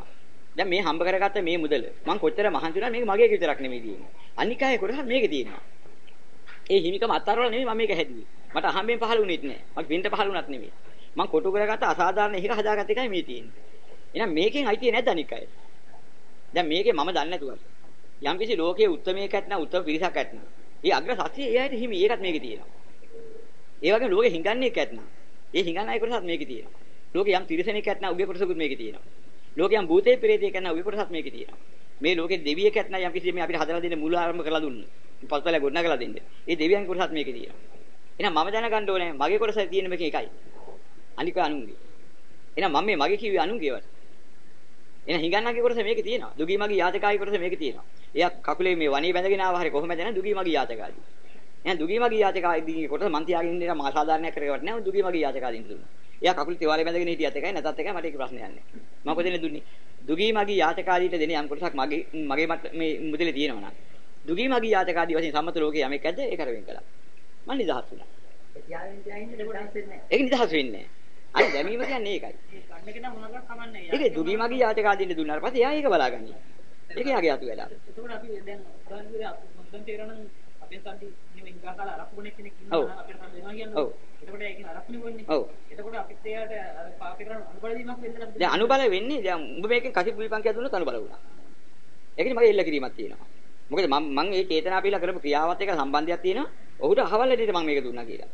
දැන් මේ හම්බ කරගත්ත මේ මුදල මං කොච්චර මහන්සි වුණා මේක මගේ විතරක් නෙමෙයි තියෙන්නේ. අනික් අය කොටස මේකේ තියෙනවා. ඒ හිමිකම අත්තරවල නෙමෙයි මම මේක හැදුවේ. මට අහම්බෙන් පහළ වුණෙත් නෑ. මට පින්ට පහළ වුණත් නෙමෙයි. මං කොටු කරගත්ත අසාධාරණ හිර හදාගත්ත එකයි මේ තියෙන්නේ. එහෙනම් මේකෙන් අයිතිය නැද්ද අනික් අය? දැන් මේකේ මම දන්නේ නැතුව. යම් කිසි ලෝකයේ උත්මේකයක් නැත්නම් උත්තම පිරිසක් නැත්නම්. ඒ අග්‍ර සත්‍යය ඒ අයට හිමි. ඒකත් මේකේ තියෙනවා. ඒ වගේම ලෝකේ හිඟන්නේ එකක් නැත්නම්. ඒ හිඟන අය කොටසත් මේකේ තියෙනවා. ලෝකේ යම් තිරසනෙක් නැත්නම් උගේ කොටසකුත් මේකේ තියෙනවා. ලෝකේ යම් භූතේ ප්‍රේතයෙක් නැත්නම් උගේ කොටසත් මේකේ තියෙනවා. මේ ලෝකේ දෙවියෙක් නැත්නම් යම් කිසි මේ අපිට හදලා දෙන්න මුල ආරම්භ කරලා දුන්න. පස්වල ගොඩනගලා දෙන්න. ඒ දෙවියන් කොටසත් මේකේ තියෙනවා. එහෙනම් මම දැනගන්න ඕනේ මගේ කොටස තියෙන මේක එකයි. අනික අනුන්ගේ. එහෙනම් මම මේ මගේ කිව්වේ අනුන්ගේ වට. එහෙනම් හිඟන්නගේ කොටස මේකේ තියෙනවා. දුගී මගේ යාචකායි කොටස මේකේ තියෙනවා. එයා කකුලේ මේ වනේ බැඳගෙන ආව හරි කොහොමද නැන දුගී මගේ යාචකාදී. එහෙනම් දුගී මගේ යාචකාදී කොටස මන් තියාගෙන ඉන්න මා සාධාරණයක් කරගවට නෑ දුගී මගේ යාචකාදීන් දුන්නා. එයා කකුල් තිවාලේ බැඳගෙන හිටියත් එකයි නැතත් එකයි මට ඒක ප්‍රශ්නයක් නෑ. මම කොහෙද දුන්නේ? දුගී මගේ යාචකාදීට දෙන යම් කොටසක් මගේ මගේ මට මේ මුදලේ තියෙනවා නම්. දුගී මගේ යාචකාදී වශයෙන් සම්මත ලෝකයේ යමෙක් ඇද්ද ඒක කරවෙන් කළා. මම නිදහස් වුණා. ඒ තියාගෙන තියාගෙන ඉන්න දෙයක් වෙන්නේ නැහැ. ඒක නිදහස් වෙන්නේ නෑ. අර දැමීම කියන්නේ ඒකයි. ඒ ගන්න කෙනා මොනවාක් කමන්නේ. ඒකේ දුගී මගේ යාචකාදීන්ට දුන්නාට පස්සේ එයා ඒක බලාගන්නේ. ඒක යාගේ අතු වැඩ. එතකොට අපි දැන් උදාහරණයක් මොකක්ද තේරෙනවනම් අපේ සම්ටි නිම ඉංගා කාලා අරක්කු කෙනෙක් කෙනෙක්. ඉන්නවා අපිට සම්ටි දෙනවා කියන්නේ. ඔව්. එතකොට ඒකෙන් අරක්කුනේ වෙන්නේ. ඔව්. එතකොට අපිත් එයාට අර පාපේ කරන අනුබල දීමක් වෙන්න අපිට. දැන් අනුබල වෙන්නේ දැන් උඹ මේකෙන් කසිප් විපංකය දුන්නොත් අනුබල වුණා. ඒකනේ මගේ එල්ල කිරීමක් තියෙනවා. මොකද මම මම මේ චේතනා පිළිලා කරපු ක්‍රියාවත් එක්ක සම්බන්ධයක් තියෙනවා. ඔහුට අහවල් දෙයට මම මේක දුන්නා කියලා.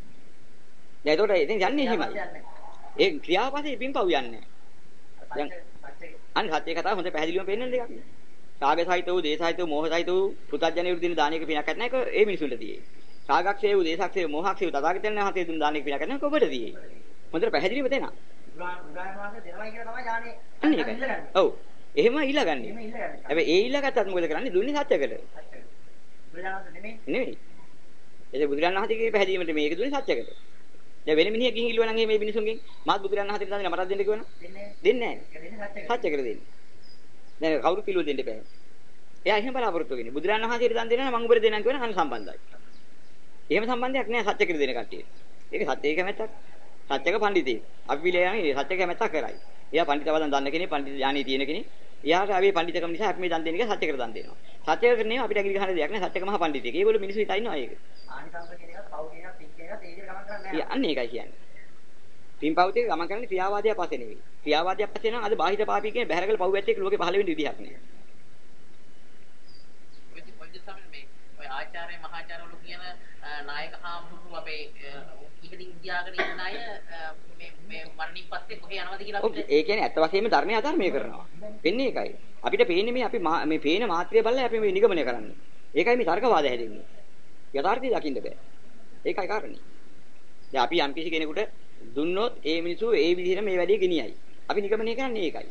දැන් ඒතකොට ඉතින් යන්නේ එහෙමයි. ඒ ක්‍රියාවපස්සේ පින්පව් යන්නේ. පස්සේ අනිත් සත්‍ය කතාව හොඳ පැහැදිලිවම පෙන්නන දෙයක් නේ. රාග සහිත වූ, දේස සහිත වූ, මෝහ සහිත වූ පුතඥය වෘදින දානයක පිනක් නැහැ ඒක ඒ මිනිසුන්ට තියෙයි. රාගක්ෂේ වූ, දේසක්ෂේ වූ, මොහක්ෂේ වූ තථාගතයන් වහන්සේ දුන් දානයක පිනක් නැහැ ඔබට තියෙයි. හොඳට පැහැදිලිව දෙනවා. උදාහරණ වාසේ දෙනවා කියලා තමයි ඥානෙ. අන්න ඒකයි. ඔව්. එහෙම ඊළඟන්නේ. එහෙම ඉල්ලගන්නේ. හැබැයි ඒ ඊළඟටත් මොකද කරන්නේ? දුන්නේ සත්‍යකට. බුදුරජාණන් නෙමෙයි. නෙමෙයි. ඒක බුදුරජාණන් වහන්සේගේ පැහැදීමට මේක දුන්නේ සත්‍යකට. දැන් වෙන මිනිහෙක් ගිහින් ඉල්ලුවා නම් මේ මිනිසුන්ගෙන් මාත් බුදුරජාණන් වහන්සේට දන්නේ මටත් දෙන්න කිව්වනම් දෙන්නේ දෙන්නේ නැහැ. ඒක දෙන්නේ සත්‍යකට. සත්‍යකට දෙන්නේ. දැන් කවුරු කිලෝ දෙන්න බෑ. එයා එහෙම බලාපොරොත්තු වෙන්නේ. බුදුරජාණන් වහන්සේට දන් දෙනවා නම් මං උඹට දෙන්නම් කියවන අන්න සම්බන්ධයි. එහෙම සම්බන්ධයක් නැහැ සත්‍යකට දෙන කට්ටිය. ඒක සත්‍යයේ කැමැත්තක්. සත්‍යක පඬිතේ. අපි පිළියන්නේ සත්‍ය කැමැත්තක් කරයි. එයා පඬිතවදන් දන්න කෙනෙක්, පඬිත ඥානෙ තියෙන කෙනෙක්. එයාට අපි පඬිතකම නිසා අපි මේ දන් දෙන එක සත්‍යකට දන් දෙනවා. සත්‍යක කරන්නේ අපිට ඇඟිලි ගහන දෙයක් නෑ. සත්‍යක මහා පඬිතෙක්. ඒගොල්ලෝ මිනිස්සු හිතා ඉන්නවා ඒක. ආනිසංස කියන එකත් පව් කියන එකත් පික් කියන එකත් ඒ විදිහට ගමන් කරන්නේ නැහැ. අන්න ඒකයි කියන්නේ. පින්පව්තික ගමන් කරන්නේ ක්‍රියාවාදය පස්සේ නෙවෙයි. ක්‍රියාවාදය පස්සේ නම් අද බාහිර පාපී කියන බහැරකල පව් ඇත්තෙක් ලෝකේ පහළ වෙන්න විදිහක් නෑ. ඔය ආචාර්ය මහාචාර්යවරු කියන නායක හාමුදුරුවෝ අපේ ඉහළින් ගියාගෙන ඉන්න අය මේ මේ මරණින් පස්සේ කොහේ යනවද කියලා අපිට ඒ කියන්නේ ඇත්ත වශයෙන්ම ධර්මය අධර්මය කරනවා. වෙන්නේ ඒකයි. අපිට පේන්නේ මේ අපි මේ පේන මාත්‍රිය බලලා අපි මේ නිගමනය කරන්නේ. ඒකයි මේ තර්කවාද හැදෙන්නේ. යථාර්ථය දකින්න බෑ. ඒකයි කාරණේ. දැන් අපි යම් කිසි කෙනෙකුට දුන්නොත් ඒ මිනිස්සු ඒ විදිහට මේ වැඩේ ගෙනියයි. අපි නිගමනය කරන්නේ ඒකයි.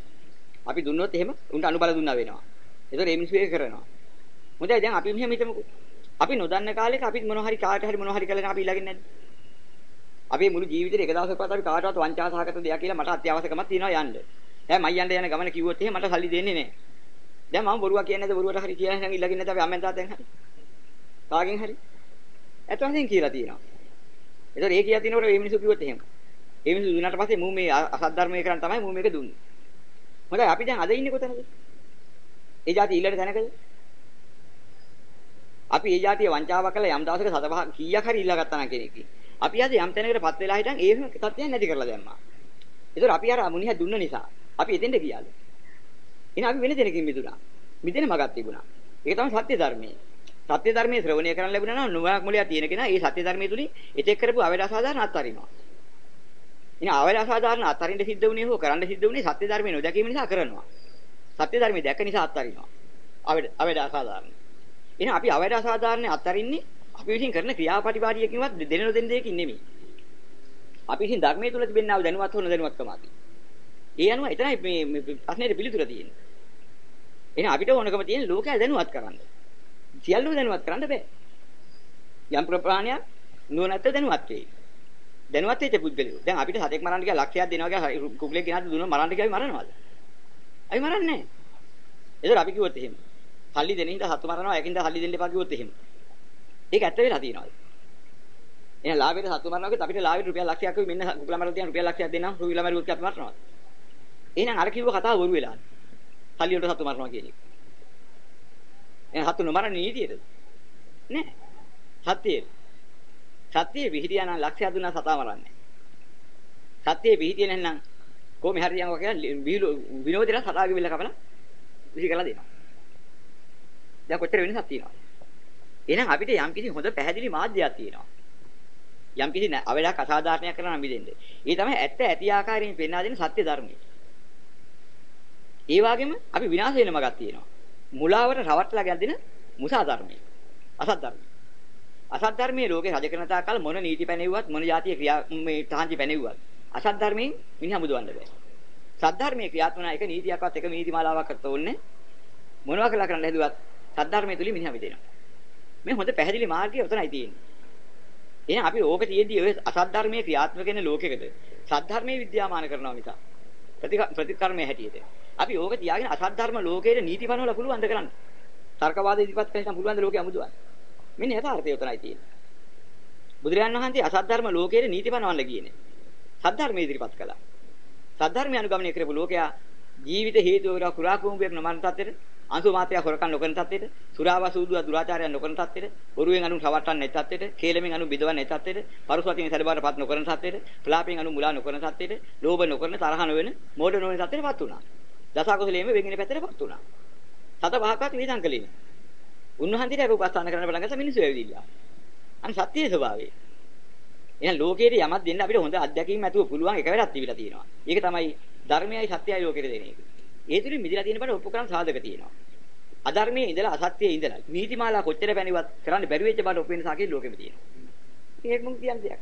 අපි දුන්නොත් එහෙම උන්ට අනුබල දුන්නා වෙනවා. ඒතකොට ඒ මිනිස්සු ඒක කරනවා. මොකද දැන් අපි මෙහෙම හිතමුකෝ. අපි නොදන්න කාලෙක අපි මොන හරි කාට හරි මොන හරි කළා අපි ඊළඟින් නැද්ද? අපේ මුළු ජීවිතේ එක දවසකවත් අපි කාටවත් වංචා සහගත දෙයක් කියලා මට අත්‍යවශ්‍යකමක් තියෙනවා යන්න. දැන් මයි යන්න යන ගමන කිව්වොත් එහෙම මට සල්ලි දෙන්නේ නැහැ. දැන් මම බොරුවක් කියන්නේ නැද්ද බොරුවට හරි කියලා නම් ඊළඟින් නැද්ද අපි අම්මෙන් තාත්තෙන් හරි. කාගෙන් හරි. ඇත්ත වශයෙන් කියලා තියෙනවා. ඒතකොට ඒ කියලා තිනකොට මේ මිනිස්සු කිව්වොත් එහෙම. ඒ මිනිස්සු දුන්නාට පස්සේ මූ මේ අසත් ධර්මයේ කරන් තමයි මූ මේක දුන්නේ. මොකද අපි දැන් අද ඉන්නේ කොතනද? ඒ જાති ඊළඟ තැනකද? අපි ඒ જાතිය වංචාවක් කළා යම් දවසක සතපහ කීයක් හරි ඉල්ලා ගත්තා නම් කෙනෙක්. අපි අද යම් තැනකටපත් වෙලා හිටන් ඒ තත්ත්වයන් නැති කරලා දැම්මා. ඒතර අපි අර මුනිහ දුන්න නිසා අපි එතෙන්ට ගියාද? එහෙනම් අපි වෙන දෙනකින් මිදුණා. මිදෙන මගක් තිබුණා. ඒක තමයි සත්‍ය ධර්මයේ. සත්‍ය ධර්මයේ ශ්‍රවණය කරන්න ලැබුණා නම් නුවණක් මොලයක් තියෙන කෙනා ඒ සත්‍ය ධර්මයේ තුලින් එතෙක් කරපු අවේද අසාධාරණ අත්හරිනවා. ඉතින් අවේද අසාධාරණ අත්හරින්න සිද්ධ වුණේ හෝ කරන්න සිද්ධ වුණේ සත්‍ය ධර්මයේ නොදැකීම නිසා කරනවා. සත්‍ය ධර්මයේ දැක නිසා අත්හරිනවා. අවේද අවේද අසාධාරණ. එහෙනම් අපි අවේද අසාධාරණ අත්හරින්නේ අපි විසින් කරන ක්‍රියාපටිපාටියකින්වත් දෙන නොදෙන දෙයකින් නෙමෙයි. අපි විසින් ධර්මයේ තුල තිබෙනා වූ දැනුවත් හෝ නොදැනුවත්කම අපි. ඒ අනුව එතනයි මේ මේ ප්‍රශ්නේ පිළිතුර තියෙන්නේ. එහෙනම් අපිට ඕනකම තියෙන ලෝකය දැනුවත් කරන්න. සියල්ලම දැනුවත් කරන්න බෑ. යම් ප්‍රප්‍රාණයක් නුවණැත්ත දැනුවත් වෙයි. දැනුවත් වෙච්ච පුද්ගලයෝ. දැන් අපිට සතෙක් මරන්න කියලා ලක්ෂයක් දෙනවා කියලා කුකුලෙක් ගෙනාද දුන්නා මරන්න කියලා මරනවද? අපි මරන්නේ නැහැ. ඒතර අපි කිව්වොත් එහෙම. සල්ලි දෙන හින්දා සතු මරනවා, ඒකින්ද සල්ලි දෙන්න එපා කිව්වොත් එහෙම. ඒක ඇත්ත වෙලා තියෙනවද? එහෙනම් ලාභයට සතු මරනවා කියත් අපිට ලාභයට රුපියල් ලක්ෂයක් වෙයි මෙන්න කුකුලා මරලා තියන රුපියල් ලක්ෂයක් දෙන්නම් රුවිලා මරුවොත් අපි මරනවද? එහෙනම් අර කිව්ව කතාව බොරු වෙලා. සල්ලි වලට සතු මරනවා කියන එක. එහෙනම් සතු නොමරන නීතියද? නෑ. සත්‍යය. සත්‍යයේ විහිදියා නම් ලක්ෂයක් දුන්නා සතා මරන්නේ. සත්‍යයේ විහිදියේ නැත්නම් කොහොම හරි යනවා කියලා විනෝදේලා සතාගේ විල කපලා විසි කරලා දෙනවා. දැන් කොච්චර වෙනසක් තියෙනවද? එහෙනම් අපිට යම් කිසි හොඳ පැහැදිලි මාධ්‍යයක් තියෙනවා. යම් කිසි අවලක් අසාධාරණයක් කරලා නම් මිදෙන්න. ඒ තමයි ඇත්ත ඇති ආකාරයෙන් පෙන්වා දෙන සත්‍ය ධර්මය. ඒ වගේම අපි විනාශ වෙන මගක් තියෙනවා. මුලාවට රවට්ටලා ගැදින මුසා ධර්මය. අසත් ධර්මය. අසත් ධර්මයේ ලෝකේ රජ කරන තාකල් මොන නීති පැනෙව්වත් මොන જાතිය ක්‍රියා මේ තහංචි පැනෙව්වත් අසත් ධර්මයෙන් මිනිහා මුදවන්න බෑ. සත් ධර්මයේ ක්‍රියාත්මන එක නීතියක්වත් එක නීති මාලාවක් කරත ඕනේ. මොනවා කළා කරන්න හැදුවත් සත් ධර්මයේ තුලින් මිනිහා මිදෙනවා. මේ හොඳ පැහැදිලි මාර්ගය උතනයි තියෙන්නේ. එහෙනම් අපි ඕක තියෙද්දි ඔය අසත් ධර්මයේ ක්‍රියාත්මක වෙන ලෝකයකද සත් ධර්මයේ විද්‍යාමාන කරනවා මිස ප්‍රතිකර්මයේ හැටියට. අපි ඕක තියාගෙන අසත් ධර්ම ලෝකයේ නීති පනවල පුළුවන් ද කරන්න. තර්කවාද ඉදිරිපත් කරන්න පුළුවන් ද ලෝකෙ අමුදුවන්න. මෙන්න යථාර්ථය උතනයි තියෙන්නේ. බුදුරජාණන් වහන්සේ අසත් ධර්ම ලෝකයේ නීති පනවන්න කියන්නේ. සත් ධර්මයේ ඉදිරිපත් කළා. සත් ධර්මය අනුගමනය කරපු ලෝකයා ජීවිත හේතු වේලා කුරා කුඹුයක් නොමරන තත්ත්වෙට අංශු මාත්‍යා හොරකම් නොකරන තත්ත්වෙට සුරාවසූදුව දුරාචාරයන් නොකරන තත්ත්වෙට බොරුවෙන් අනු රවට්ටන්න නැති තත්ත්වෙට කේලමෙන් අනු බිදවන්න නැති තත්ත්වෙට පරුසවතින් සැලබාරපත් නොකරන තත්ත්වෙට ප්‍රලාපයෙන් අනු මුලා නොකරන තත්ත්වෙට ලෝභ නොකරන තරහ නොවන මෝඩ නොවන තත්ත්වෙටපත් වුණා දසකුසලයේම වෙගෙන පැත්තටපත් වුණා සත පහක්වත් වේදන් කළේ නෑ උන්වහන්සේට අප උපස්ථාන කරන්න බලන් ගත්ත මිනිස්සු ඇවිදිලා අන්න සත්‍යයේ ස්වභාවය එහෙනම් ලෝකයේ යමක් දෙන්න අපිට හොඳ අත්දැකීම් ඇතුව පුළුවන් එක වෙලක් තිබිලා තියෙනවා ඒක තමයි ධර්මයයි සත්‍යයයි ලෝකෙට දෙන එක ඒ තුලින් මිදලා තියෙන බඩ ඔප්පු කරන් සාධක තියෙනවා. අධර්මයේ ඉඳලා අසත්‍යයේ ඉඳලා නීතිමාලා කොච්චර පැණිවත් කරන්න බැරි වෙච්ච බඩ ඔප්පු වෙන සාකේ ලෝකෙම තියෙනවා. ඉතින් ඒක මොකද කියන්නේ දෙයක්.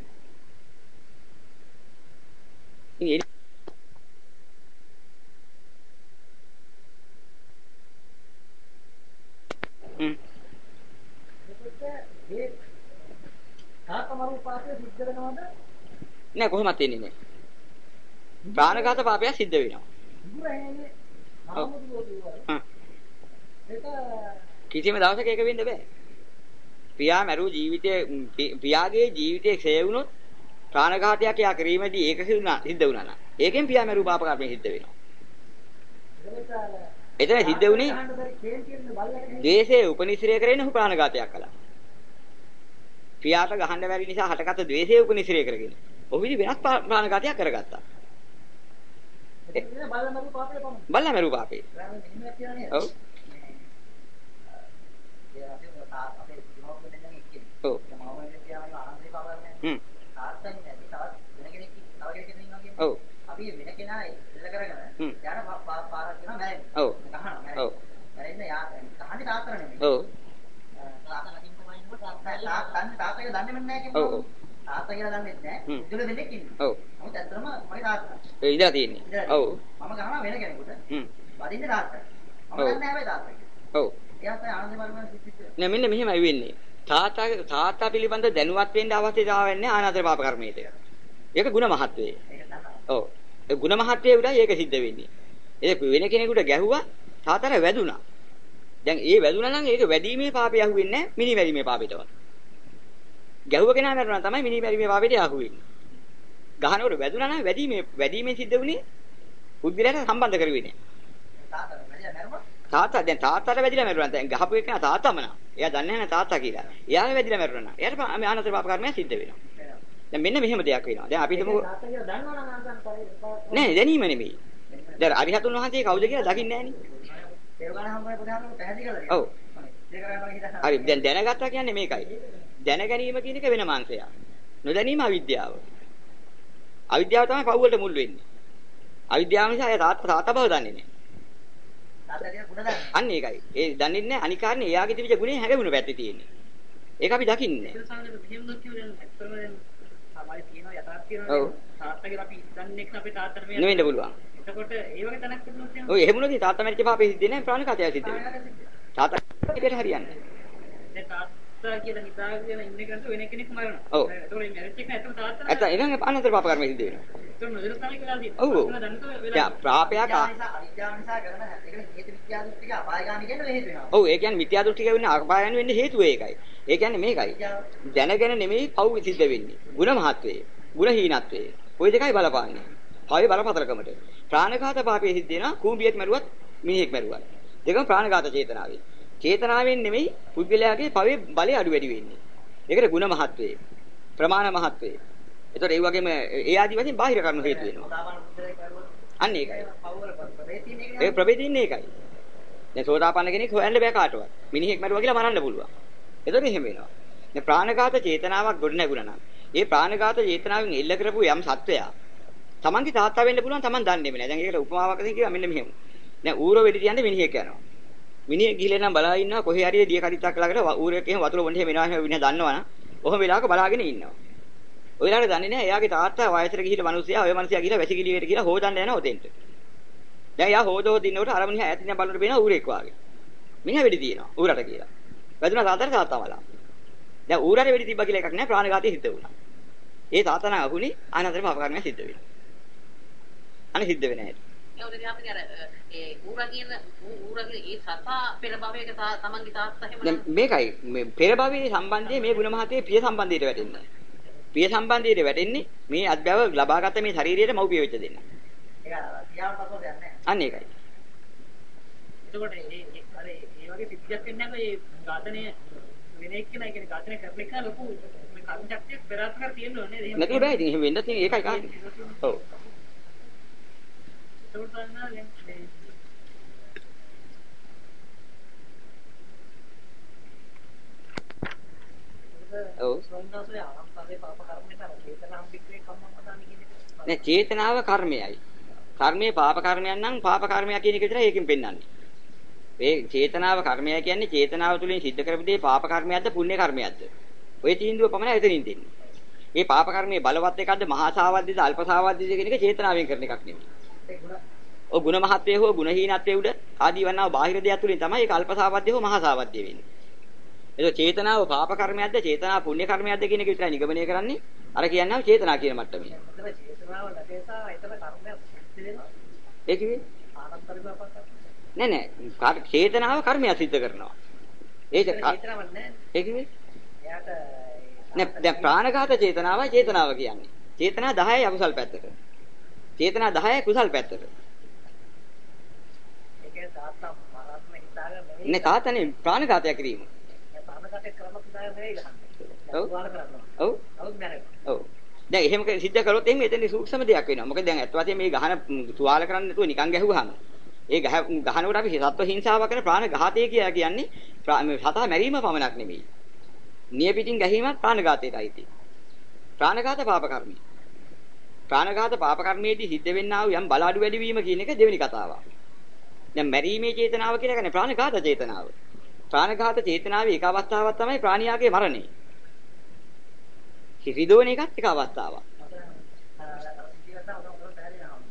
ඉතින් හ්ම් ඒ තාකමරු පාපය සිද්ධ වෙනවද? නෑ කොහොමත් වෙන්නේ නෑ. ප්‍රාණඝාත පාපය සිද්ධ වෙනවා. දුර එන්නේ මහමුදුෝ කිව්වා. හ්ම්. ඒක කිසිම දවසක ඒක වෙන්න බෑ. පියා මැරු ජීවිතයේ පියාගේ ජීවිතයේ ක්ෂය වුණොත් ප්‍රාණඝාතයක් යා කිරීමේදී ඒක සිද්ධ වුණා නම් ඒකෙන් පියා මැරු පාප කර්මය සිද්ධ වෙනවා. එතන සිද්ධ වුණේ ද්වේෂයේ උපනිශ්‍රය කරගෙන ඔහු ප්‍රාණඝාතයක් කළා. පියාට ගහන්න බැරි නිසා හටගත්ත ද්වේෂයේ උපනිශ්‍රය කරගෙන ඔහු ඉතින් වෙනස් ප්‍රාණඝාතයක් කරගත්තා. බල්ලා මැරු පාපේ. ඔව්. ඔව්. හ්ම්. ඔව්. අපි වෙන කෙනා ඉල්ල කරගෙන. යාන පාරක් දෙනවා මැරෙන්න. ඔව්. මැරෙන්න. මැරෙන්න යා කහන්නේ තාත්තා නෙමෙයි. ඔව්. තාත්තා නැතිනම් තමයි ඉන්නකොට තාත්තා තාත්තා තාත්තා කියලා දන්නේම නැහැ ඔව්, කියන්නේ. ඔව්. තාත්තා කියලා දන්නේ නැහැ. හ්ම්. උදේ දෙනෙක් ඉන්නවා. ඔව්. නමුත් ඇත්තටම මගේ තාත්තා. ඒ ඉඳලා තියෙන්නේ. ඔව්. මම ගහනවා වෙන කෙනෙකුට. හ්ම්. වදින්නේ තාත්තා. මම ඔව්. දන්නේ හැබැයි තාත්තා කියලා. ඔව්. එයා තමයි ආනන්ද බලන්න සිද්ධ නෑ මෙන්න මෙහෙමයි වෙන්නේ. තාත්තාගේ තාත්තා පිළිබඳ දැනුවත් වෙන්න අවශ්‍යතාවය වෙන්නේ ආනාතර පාප කර්මයේද. ඒක ಗುಣ මහත්වේ. ඒක තමයි. ඔව්. ඒ ಗುಣ මහත්වයේ උඩයි ඒක සිද්ධ වෙන්නේ. ඒක වෙන කෙනෙකුට ගැහුවා තාත්තට වැදුනා. දැන් ඒ වැදුනා නම් ඒක වැඩිමේ පාපය අහුවෙන්නේ නැහැ මිනි වැරීමේ පාපයටවත්. ගැහුව කෙනා මරුණා තමයි මිනි වැරීමේ පාපයට අහුවෙන්නේ. ගහනකොට වැදුනා නම් වැඩිමේ වැඩිමේ සිද්ධ වුණේ බුද්ධිලට සම්බන්ධ කරුවේ නෑ. තාත්තා වැඩිලා මැරුණා. තාත්තා දැන් තාත්තට වැදිලා මැරුණා. දැන් ගහපු එකන තාත්තම නා. එයා දන්නේ නැහැ තාත්තා කියලා. එයාම වැදිලා මැරුණා. එයාට මේ ආනතර පාප කර්මය සිද්ධ වෙනවා. දැන් මෙන්න මෙහෙම දෙයක් වෙනවා. දැන් අපි හිතමු තාත්තා කියලා දන්නවනම්. නෑ දැනීම නෙමෙයි. දැන් අරිහතුන් වහන්සේ කවුද කියලා දකින්නේ නෑනේ. ඔව්. හරි දැන් දැනගත්තා කියන්නේ මේකයි. දැන ගැනීම කියන එක වෙන මාංශයක්. නොදැනීම අවිද්‍යාව. අවිද්‍යාව තමයි පව් වලට මුල් වෙන්නේ. අවිද්‍යාව නිසා එයා තාත්තා බව දන්නේ නැහැ. අන්න ඒකයි. ඒ දන්නේ නැහැ අනිකාරනේ එයාගේ තිබිච්ච ගුණේ හැඟුණු පැත්තේ තියෙන්නේ. ඒක අපි දකින්නේ ඔව්. තියෙනවා තාත්තා කියලා අපි දන්නේ නැහැ අපේ තාත්තට මේ නෙවෙන්න පුළුවන්. එතකොට ඒ වගේ තැනක් තිබුණොත් එහෙනම් ඔය එහෙම නොදී තාත්තා මැරිච්ච පාපේ සිද්ධ නැහැ ප්‍රාණඝාතය සිද්ධ වෙනවා. තාත්තා එකට හරියන්නේ. දැන් තාත්තා කියලා හිතාගෙන ඉන්න කෙනාට වෙන කෙනෙක් මරනවා. ඔව්. එතකොට මේ මැරිච් එක ඇත්තම තාත්තා ඇත්ත එනම් අනන්ත පාප කර්ම සිද්ධ වෙනවා. එතකොට නොදැන තමයි කියලා තියෙන්නේ. ඔව්, ඔව්. තාත්තා දන්නතෝ වෙලා දැන් ප්‍රාපයක් ආ- අවිද්‍යාව නිසා අවිද්‍යාව නිසා කරන ඒකනේ හේතු විද්‍යා දෘෂ්ටික අපායගාමී කියන හේතු වෙනවා. ඔව් ඒ කියන්නේ මිත්‍යා දෘෂ්ටික වෙන්නේ අපායන් වෙන්නේ හේතුව ඒකයි. ඒ කියන්නේ මේකයි. දැනගෙන නෙමෙයි පව් සිද්ධ වෙන්නේ. ಗುಣ මහත්වේ, ಗುಣ හීනත්වේ. ওই දෙකයි බලපාන්නේ. පවේ බලපතරකමට. ප්‍රාණඝාත පාපයේ සිද්ධ වෙනවා කූඹියෙක් මැරුවත් මිනිහෙක් මැරුවත්. දෙකම ප්‍රාණඝාත චේතනාවේ. චේතනාවෙන් නෙමෙයි පුද්ගලයාගේ පවේ බලය අඩු වැඩි වෙන්නේ. ඒකට ಗುಣ මහත්වේ, ප්‍රමාණ මහත්වේ. ඒතකොට ඒ වගේම ඒ ආදි වශයෙන් බාහිර කර්ම හේතු වෙනවා. සෝතාපන්න පුද්ගලයෙක් කරුවොත් අන්න ඒකයි. පව්වල ප්‍රවේතින් එක ඒ ප්‍රභේදීන්නේ ඒකයි. දැන් සෝතාපන්න කෙනෙක් හොයන්න බෑ කාටවත්. මිනිහෙක් මරුවා කියලා මරන්න පුළුවන්. එතකොට එහෙම වෙනවා. දැන් ප්‍රාණඝාත චේතනාවක් ගොඩ නැගුණා නම් ඒ ප්‍රාණඝාත චේතනාවෙන් එල්ල කරපු යම් සත්වයා තමන්ගේ තාත්තා වෙන්න පුළුවන් තමන් දන්නේම නෑ. දැන් ඒකට උපමාවක් වශයෙන් කියවා මෙන්න මෙහෙම. දැන් ඌරෝ වෙඩි තියන්නේ මිනිහෙක් යනවා. මිනිහෙක් ගිහලා නම් බලා ඉන්නවා කොහේ හරි දිය කඩਿੱත්තක් ළඟට ඌරෙක් එහෙම වතුර බොන්න එහෙම එනවා එහෙම විනා දන්නවනම් ඔහොම වෙලාවක බලාගෙන ඉන්නවා. ඔය ලාට දන්නේ නැහැ එයාගේ තාත්තා වයසට ගිහිල්ලා මිනිස්සයා ඔය මිනිස්සයා ගිහිල්ලා වැසිකිළියට ගිහිල්ලා හොදන්න යනවා ඔතෙන්ට. දැන් යා හොද හොද ඉන්නකොට අර මිනිහා ඈතින් යන බලනකොට පේනවා ඌරෙක් වාගේ. මිනිහා වෙඩි තියනවා ඌරට කියලා. වැදුනා තාත්තට තාත්තා වලා. දැන් ඌරට වෙඩි තිබ්බා කියලා එකක් නැහැ ප්‍රාණඝාතය සිද්ධ වුණා. ඒ තාත්තා නම් අහුනි ආනන්දර පාප කර්මය සිද්ධ වෙනවා. අනේ සිද්ධ වෙන්නේ නැහැ. ඒ උදේ අපි අර ඒ ඌරා කියන ඌරාගේ ඒ සතා පෙර භවයක තමන්ගේ තාත්තා දැන් හැමනම් මේකයි මේ පෙර භවයේ සම්බන්ධයේ මේ ගුණ මහතේ ප්‍රිය සම්බන්ධයට වැටෙන්නේ. ප්‍රිය සම්බන්ධයට වැටෙන්නේ මේ අත්බව ලබාගත මේ ශරීරයට මව්පිය වෙච්ච දෙන්න. ඒක තියාවට පස්සෝ දෙයක් නැහැ. අන්න ඒකයි. එතකොට ඒ ඒ- අර ඒ වගේ සිද්ධියක් වෙන්නේ නැහැ මේ ඝාතනය වෙන එක්කෙනා කියන්නේ ඝාතනය කරන එක ලොකු මේ කර්ම ශක්තිය පෙරාත් කර තියෙන්න ඕනේ නේද? එහෙම නැතුව බෑ ඉතින් එහෙම වෙන්නත් තියෙන ඒකයි කාරණේ. ඔව්. එතකොට තමයි දැන් මේ ඔව්. ස්වයංදාසයේ ආනන්දේ පාප කර්මයට චේතනාම් පිටේ කම්මම දාන කියන එක. නෑ චේතනාව කර්මයයි. කර්මයේ පාප කර්මයක් නම් පාප කර්මයක් කියන එක විතරයි ඒකෙන් පෙන්වන්නේ. ඒ චේතනාව කර්මය කියන්නේ චේතනාව තුළින් සිද්ධ කරපු දේ පාප කර්මයක්ද පුණ්‍ය කර්මයක්ද? ඔය තීන්දුව පමණයි එතනින් දෙන්නේ. මේ පාප කර්මයේ බලවත් එකක්ද මහා සාවද්දද අල්ප සාවද්දද කියන එක චේතනාවෙන් කරන එකක් නෙමෙයි. ඒ ගුණ ඔය ಗುಣ මහත්වයේ හෝ ಗುಣ හීනත්වයේ උඩ ආදී වන්නා බාහිර දෙයක් තුලින් තමයි ඒක අල්ප සාවද්දේ හෝ මහා සාවද්දේ වෙන්නේ. ඒක චේතනාව පාප කර්මයක්ද චේතනාව පුණ්‍ය කර්මයක්ද කියන එක විතරයි නිගමනය කරන්නේ. අර කියනවා චේතනා කියන මට්ටමේ. එතන චේතනාව නැතේසා එතන කර්මයක් සිද්ධ වෙනවා. ඒ කිව්වේ ආනන්තරික අපක් නෑ නෑ කර- චේතනාව කර්මයක් සිද්ධ කරනවා. ඒක ක- චේතනාවක් නැහැ. ඒ කිව්වේ එයාට නෑ දැන් ප්‍රාණඝාත චේතනාවයි චේතනාව කියන්නේ. චේතනා 10යි අකුසල් පැත්තට. චේතනා 10යි කුසල් පැත්තට. ඒකේ තාත්තා මරන්න හිතාගෙන නෙවෙයි. නේ තාතනේ ප්‍රාණඝාතය කිරීම. පරණකට ක්‍රම හිතාගෙන නෙවෙයි ගහන්නේ. ඔව්. ඔව්. අවුත් මැරෙනවා. ඔව්. දැන් එහෙම සිද්ධ කරොත් එහෙම එතන සූක්ෂම දෙයක් වෙනවා. මොකද දැන් අත් වශයෙන් මේ ගහන තුවාල කරන්නේ නැතුව නිකන් ගැහුවාම ඒ ගහ ගහනකොට අපි සත්ව හිංසාව කරන ප්‍රාණ ඝාතය කියලා කියන්නේ මේ සතා මැරීම පමණක් නෙමෙයි. නියපිටින් ගැහීමත් ප්‍රාණඝාතයටයි අයිති. ප්‍රාණඝාත පාප කර්මයි. ප්‍රාණඝාත පාප කර්මයේදී සිද්ධ වෙන්නා වූ යම් බල අඩු වැඩි වීම කියන එක දෙවෙනි කතාවක්. දැන් මැරීමේ චේතනාව කියලා කියන්නේ ප්‍රාණඝාත චේතනාව. ප්‍රාණඝාත චේතනාවේ එක අවස්ථාවක් තමයි ප්‍රාණියාගේ මරණය. හිරිදෝන එකත් එක අවස්ථාවක්.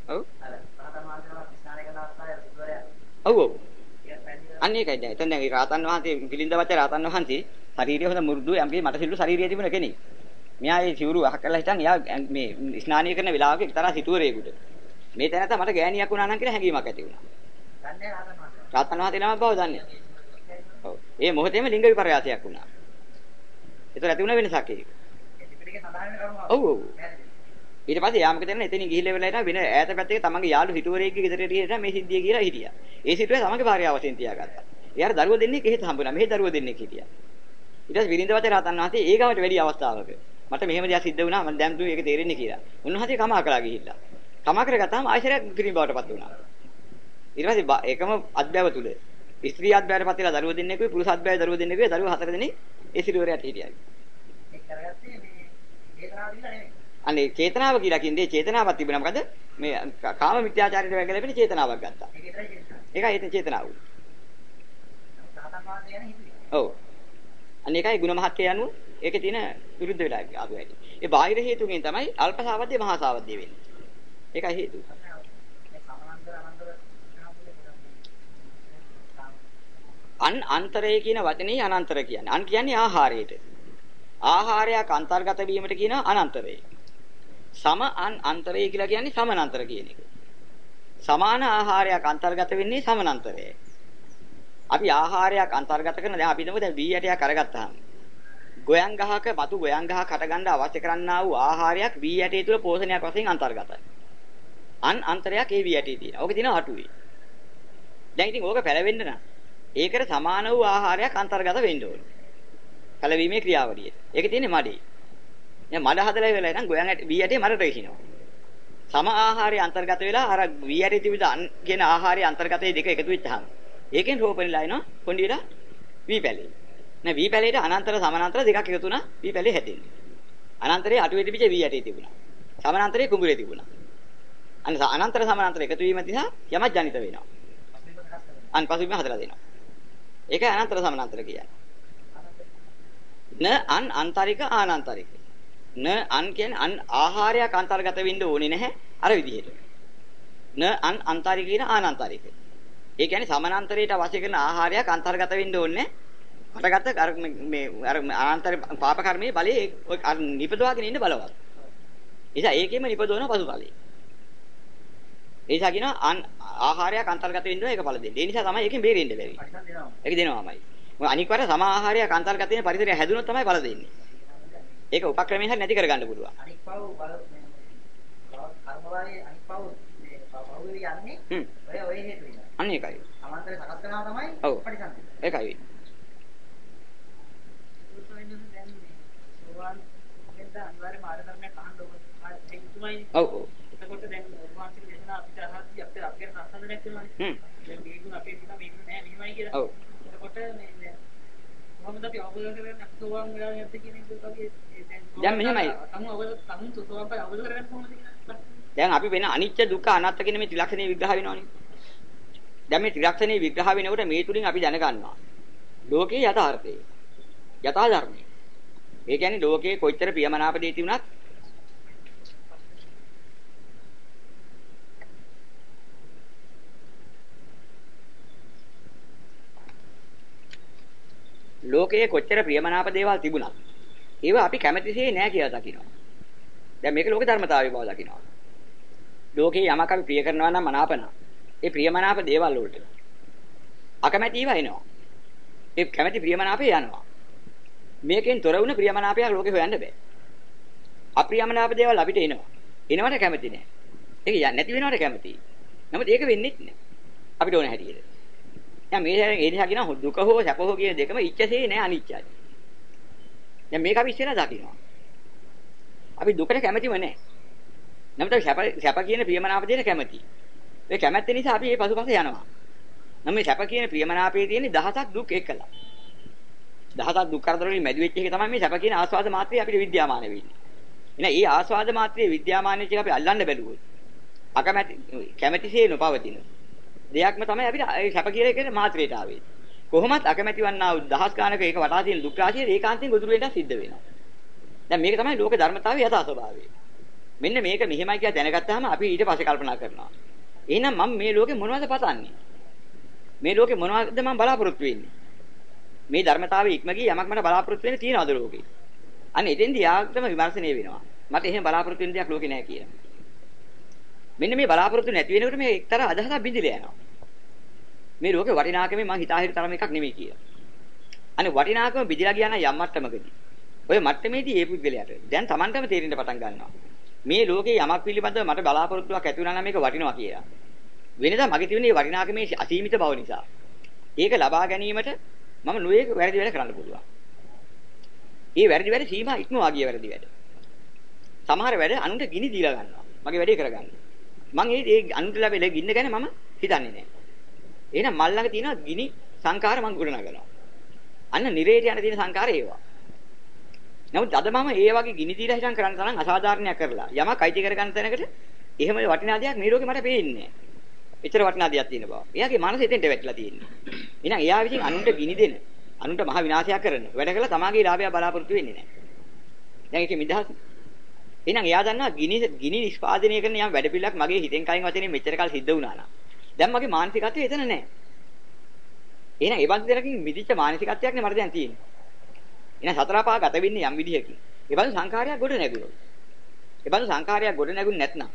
ඔව්. ඔව් ඔව්. අන්න ඒකයි දැන්. එතන දැන් ඒ රාතන් වහන්සේ පිළිඳවච්ච රාතන් වහන්සේ ශාරීරිය හොඳ මුරුදු යම්කේ මට සිල්ලු ශාරීරිය තිබුණ කෙනෙක්. මෙයා ඒ සිවුරු අහ කරලා හිටන් එයා මේ ස්නානය කරන වෙලාවක එක්තරා සිටුවරයෙකුට. මේ තැනත්තා මට ගෑණියක් වුණා නම් කියලා හැඟීමක් ඇති වුණා. රාතන් වහන්සේ නමක් බව දන්නේ. ඔව්. ඒ මොහොතේම ලිංග විපර්යාසයක් වුණා. ඒතර ඇති වුණ වෙනසක් ඒක. ඔව් ඔව්. ඊට පස්සේ යාමක දෙන්න එතනින් ගිහිල්ලා වෙලා ඉන්න වෙන ඈත පැත්තේ තමන්ගේ යාළු හිටුවරයෙක්ගේ ගෙදරට ගිහින් මේ සිද්ධිය කියලා හිටියා. ඒ සිටුවේ තමන්ගේ භාර්යාවසෙන් තියාගත්තා. එයාට දරුවෝ දෙන්නෙක් එහෙත් හම්බුණා. මෙහෙ දරුවෝ දෙන්නෙක් හිටියා. ඊට පස්සේ විරින්දවතේ රහතන් වහන්සේ ඒ ගාවට වැඩි අවස්ථාවක මට මෙහෙම දෙයක් සිද්ධ වුණා මම දැන් දුවේ ඒක තේරෙන්නේ කියලා. උන්වහන්සේ කමා කළා ගිහිල්ලා. කමා කරගත්තාම ආයශරයක් පිරිමි බවටපත් වුණා. ඊට පස්සේ බ- එකම අත්බැව තුල ස්ත්‍රී අත්බැවටපත් වෙලා දරුවෝ දෙන්නෙකුයි පුරුෂ අත්බැව දරුවෝ දෙන්නෙකුයි දරුවෝ හතර දෙනෙක් ඒ සිටුවරයට හිටියා. අනේ චේතනාව කියලා කියන්නේ චේතනාවක් තිබුණා මොකද මේ ක- කාම මිත්‍යාචාරයට වැගලෙන චේතනාවක් ගත්තා. ඒකයි එතන චේතනාව. ඔව්. අන්න ඒකයි ಗುಣ මහත්ය යනුව ඒකේ තියෙන විරුද්ධ වෙලා ආපු හැටි. ඒ බාහිර හේතුකින් තමයි අල්ප සාවද්‍ය මහා සාවද්‍ය වෙන්නේ. ඒකයි හේතුව. අන් අන්තරය කියන වචනේ අනන්තර කියන්නේ. අන් කියන්නේ ආහාරයට. ආහාරයක් අන්තර්ගත වීමට කියන අනන්තරය. සම අන් අන්තරය කියලා කියන්නේ සමනන්තර කියන එක. සමාන ආහාරයක් අන්තර්ගත වෙන්නේ සමනන්තරයයි. අපි ආහාරයක් අන්තර්ගත කරන දැන් අපි හිතමු දැන් වී ඇටයක් අරගත්තාම ගොයන් ගහක බතු ගොයන් ගහ කට ගන්න අවශ්‍ය කරන්නා වූ ආහාරයක් වී ඇටේ තුල පෝෂණයක් වශයෙන් අන්තර්ගතයි. අන් අන්තරයක් ඒ වී ඇටේ තියෙනවා. ඕක තියෙනවා අටුවේ. දැන් ඉතින් ඕක පැලවෙන්න නම් ඒකට සමාන වූ ආහාරයක් අන්තර්ගත වෙන්න ඕනේ. පැලවීමේ ක්‍රියාවලිය. ඒක තියෙන්නේ මඩේ. දැන් මඩ හදලා වෙලා නම් ගොයන් ඇට වී ඇටේ මඩට එකිනවා. සම ආහාරය අන්තර්ගත වෙලා අර වී ඇටේ තිබිද අන් කියන ආහාරය අන්තර්ගතයේ දෙක එකතු වෙච්චාම ඒකෙන් රෝපණිලා එනවා කොණ්ඩියලා වී පැලේ. නෑ වී පැලේට අනන්තර සමානතර දෙකක් එකතු වුණා වී පැලේ හැදෙන්නේ. අනන්තරේ අටුවේ තිබිච්ච වී ඇටේ තිබුණා. සමානතරේ කුඹුරේ තිබුණා. අන්න අනන්තර සමානතර එකතු වීම නිසා යමක් ජනිත වෙනවා. අන් පසුබිම හදලා දෙනවා. ඒකයි අනන්තර සමානතර කියන්නේ. න අන් අන්තරික ආනන්තරික. න අන් කියන්නේ අන් ආහාරයක් අන්තර්ගත වෙන්න ඕනේ නැහැ අර විදිහට. න අන් අන්තරික කියන ආනන්තරික. ඒ කියන්නේ සමානාන්තරයට අවශ්‍ය කරන ආහාරයක් අන්තර්ගත වෙන්න ඕනේ හටගත්ත අර මේ අර අනන්තර පාප කර්මයේ බලේ ඔය අර නිපදවාගෙන ඉන්න බලවත්. නිසා ඒකෙම නිපදවන පසුඵලයි. ඒ නිසා කියනවා ආහාරයක් අන්තර්ගත වෙන්න ඒක ඵල දෙන්න. ඒ නිසා තමයි ඒකෙන් බේරෙන්න බැරි. ඒක දෙනවාමයි. මොකද අනික් වර සම ආහාරයක් අන්තර්ගත වෙන පරිසරය හැදුනොත් තමයි ඵල දෙන්නේ. ඒක උපක්‍රමයෙන් හරි නැති කරගන්න පුළුවන්. අනික් පව බල කර්ම වාගේ අනික් පව මේ පව යන්නේ. ඔය ඔය හේතු වෙනවා. අන්න ඒකයි. සමාන්තරේ සකස් කරනවා තමයි. පරිසම්පද. ඒකයි. සෝවාන් වෙන්න අනිවාර්යයෙන්ම ආර්ය ධර්මයක් අහන්න ඕනේ. ඒක තුමයි. ඔව් ඔව්. එතකොට දැන් උන්වහන්සේගේ දේශනා අපිට අහද්දී අපිට අපේ සංසන්දනයක් වෙනවානේ. හ්ම්. දැන් මේ ගුණ අපේ ගුණ මේ ගුණ නෑ මෙහෙමයි කියලා. ඔව්. එතකොට මේ කොහොමද අපි අවබෝධ කරගන්නේ අපි සෝවාන් වෙලා නැද්ද කියන එක ඒ දැන් මෙහෙමයි. තමුන් අවබෝධ තමුන් සෝවාන් බව අවබෝධ කරගන්න කොහොමද කියලා. දැන් අපි වෙන අනිත්‍ය දුක්ඛ අනාත්ම කියන මේ ත්‍රිලක්ෂණේ විග්‍රහ වෙනවනේ. දැන් මේ ත්‍රිලක්ෂණේ විග්‍රහ වෙනකොට මේ තුලින් අපි දැනගන්නවා. ලෝකේ යථාර්ථය. යථා ධර්මය. ඒ කියන්නේ ලෝකේ කොච්චර ප්‍රියමනාප දේ තිබුණත් ලෝකයේ කොච්චර ප්‍රියමනාප දේවල් තිබුණත් ඒවා අපි කැමතිසේ නෑ කියලා දකිනවා. දැන් මේක ලෝක ධර්මතාවය බව දකිනවා. ලෝකේ යමක් අපි ප්‍රිය කරනවා නම් මනාපන. ඒ ප්‍රියමනාප දේවල් වලට අකමැති ඒවා එනවා. ඒ කැමැති ප්‍රියමනාපේ යනවා. මේකෙන් තොර වුණ ප්‍රියමනාපයක් ලෝකේ හොයන්න බෑ. අප්‍රියමනාප දේවල් අපිට එනවා. එනවට කැමති නෑ. ඒක නැති වෙනවට කැමතියි. නමුත් ඒක වෙන්නේ නැහැ. අපිට ඕන හැටියට. දැන් මේ ඒ නිසා කියන දුක හෝ සැප හෝ කියන දෙකම ඉච්ඡසේ නෑ අනිච්චයි. දැන් මේක අපි ඉස්සෙල්ලා දකිනවා. අපි දුකට කැමතිම නෑ. නමුත් සැප සැප කියන ප්‍රියමනාප දෙයට කැමති. ඒ කැමැත්ත නිසා අපි මේ පසුපස යනවා. නම් මේ සැප කියන ප්‍රියමනාපයේ තියෙන දහසක් දුක් එකලා. දහසක් දුක් කරදර වලින් මැදි වෙච්ච එක තමයි මේ සැප කියන ආස්වාද මාත්‍රය අපිට විද්‍යාමාන වෙන්නේ. එහෙනම් ඒ ආස්වාද මාත්‍රයේ විද්‍යාමාන එක අපි අල්ලන්න බැලුවොත් අකමැති කැමැතිසේ නොපවතින දෙයක්ම තමයි අපිට ඒ සැප කියලා එකේ මාත්‍රයට ආවේ. කොහොමත් අකමැති වන්නා වූ දහස් ගානක ඒක වටා තියෙන දුක් රාශිය ඒකාන්තයෙන් ගොදුරු වෙන්න සිද්ධ වෙනවා. දැන් මේක තමයි ලෝක ධර්මතාවයේ යථා ස්වභාවය. මෙන්න මේක මෙහෙමයි කියලා දැනගත්තාම අපි ඊට පස්සේ කල්පනා කරනවා. එහෙනම් මම මේ ලෝකේ මොනවද පතන්නේ? මේ ලෝකේ මොනවද මම බලාපොරොත්තු වෙන්නේ? මේ ධර්මතාවයේ ඉක්ම ගිය යමක් මට බලාපොරොත්තු වෙන්න තියනවද ලෝකේ? අන්න එතෙන්දී ආගම විමර්ශනය වෙනවා. මට එහෙම බලාපොරොත්තු වෙන්න දෙයක් ලෝකේ නැහැ කියලා. මෙන්න මේ බලාපොරොත්තු නැති වෙනකොට මේ එක්තරා අදහසක් බිඳිලා යනවා. මේ ලෝකේ වටිනාකමේ මං හිතාහිර තරම එකක් නෙමෙයි කියලා. අනේ වටිනාකම බිඳිලා ගියා නම් යම් මට්ටමකදී. ඔය මට්ටමේදී ඒ පුද්ගලයාට දැන් Tamanටම තේරෙන්න පටන් ගන්නවා. මේ ලෝකේ යමක් පිළිබඳව මට බලාපොරොත්තුවක් ඇති වුණා නම් මේක වටිනවා කියලා. වෙනදා මගේ තියෙන මේ වටිනාකමේ අසීමිත බව නිසා. ඒක ලබා ගැනීමට මම නොයේක වැරදි වැඩ කරන්න පුළුවන්. ඒ වැරදි වැඩ සීමා ඉක්මවා ගිය වැරදි වැඩ. සමහර වැඩ අනුන්ට ගිනි දීලා ගන්නවා. මගේ වැඩේ කරගන්න. මම ඒ ඒ අනුන්ට ලැබෙල ගින්න ගැන මම හිතන්නේ නැහැ. එහෙනම් මල් ළඟ තියෙන ගිනි සංකාර මම ගොඩනගනවා. අන්න නිරේට යන තියෙන සංකාර ඒවා. නමුත් අද මම ඒ වගේ ගිනි දීලා හිටන් කරන්න තරම් අසාධාරණයක් කරලා යමක් අයිති කරගන්න තැනකට එහෙම වටිනා දෙයක් නිරෝගේ මට පේන්නේ නැහැ. එච්චර වටිනා දෙයක් තියෙන බව. එයාගේ මනස එතෙන්ට වැටිලා තියෙන්නේ. එහෙනම් එයා විසින් අනුන්ට ගිනි දෙන, අනුන්ට මහ විනාශයක් කරන වැඩ කළා තමාගේ ලාභය බලාපොරොත්තු වෙන්නේ නැහැ. දැන් ඒකේ මිදහස. එහෙනම් එයා දන්නවා ගිනි ගිනි නිෂ්පාදනය කරන යම් වැඩ පිළිලක් මගේ හිතෙන් කයින් වචනේ මෙච්චර කල් සිද්ධ වුණා නා. දැන් මගේ මානසිකත්වය එතන නැහැ. එහෙනම් ඒ බඳු දෙනකින් මිදිච්ච මානසිකත්වයක් නේ මට දැන් තියෙන්නේ. එහෙනම් සතර පහ ගත වෙන්නේ යම් විදිහකින්. ඒ බඳු සංඛාරයක් ගොඩ නැගුණොත්. ඒ බඳු සංඛාරයක් ගොඩ නැගුණ නැත්නම්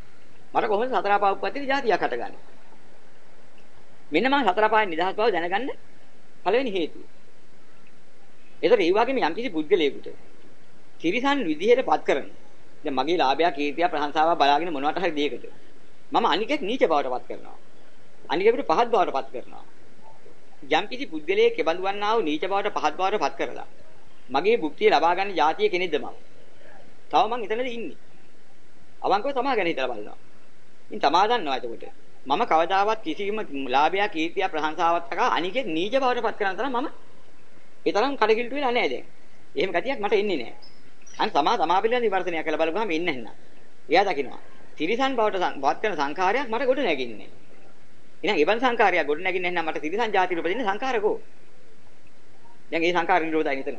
මට කොහොමද සතර පහ උප්පත්තියේ જાතියක් හටගන්නේ? මෙන්න මම සතර පහෙන් නිදහස් බව දැනගන්න පළවෙනි හේතුව. ඒතර ඒ වගේම යම්කිසි පුද්ගලයෙකුට තිරිසන් විදිහට පත් කරන. දැන් මගේ ලාභයක්, කීර්තිය, ප්‍රශංසාව බලාගෙන මොනවට හරි දෙයකට මම අනිකෙක් නීච බවට පත් කරනවා. අනිකෙකුට පහත් බවට පත් කරනවා. යම්කිසි පුද්ගලයෙක් කෙබඳු වන්නා වූ නීච බවට පහත් බවට පත් කරලා මගේ භුක්තිය ලබා ගන්න જાතිය කෙනෙක්ද මම. තව මං එතනද ඉන්නේ. අවංකව තමා ගැන හිතලා බලනවා. ඉතින් තමා දන්නවා එතකොට. මම කවදාවත් කිසිම ලාභයක් කීර්තිය ප්‍රශංසාවක් තකා අනිකෙක් නීච බවට පත් කරන තරම් මම ඒ තරම් කඩකිලුට වෙලා නැහැ දැන්. එහෙම ගතියක් මට එන්නේ නැහැ. අන්න තමා තමා පිළිබඳ විවර්තනය කළ බලපුවාම එන්නේ නැහැ. එයා දකිනවා. තිරිසන් බවට පත් කරන සංඛාරයක් මට ගොඩ නැගින්නේ. එහෙනම් එවන් සංඛාරයක් ගොඩ නැගින්නේ නැත්නම් මට තිරිසන් જાති උපදින්න සංඛාරකෝ. දැන් ඒ සංඛාර නිරෝධය නිතන.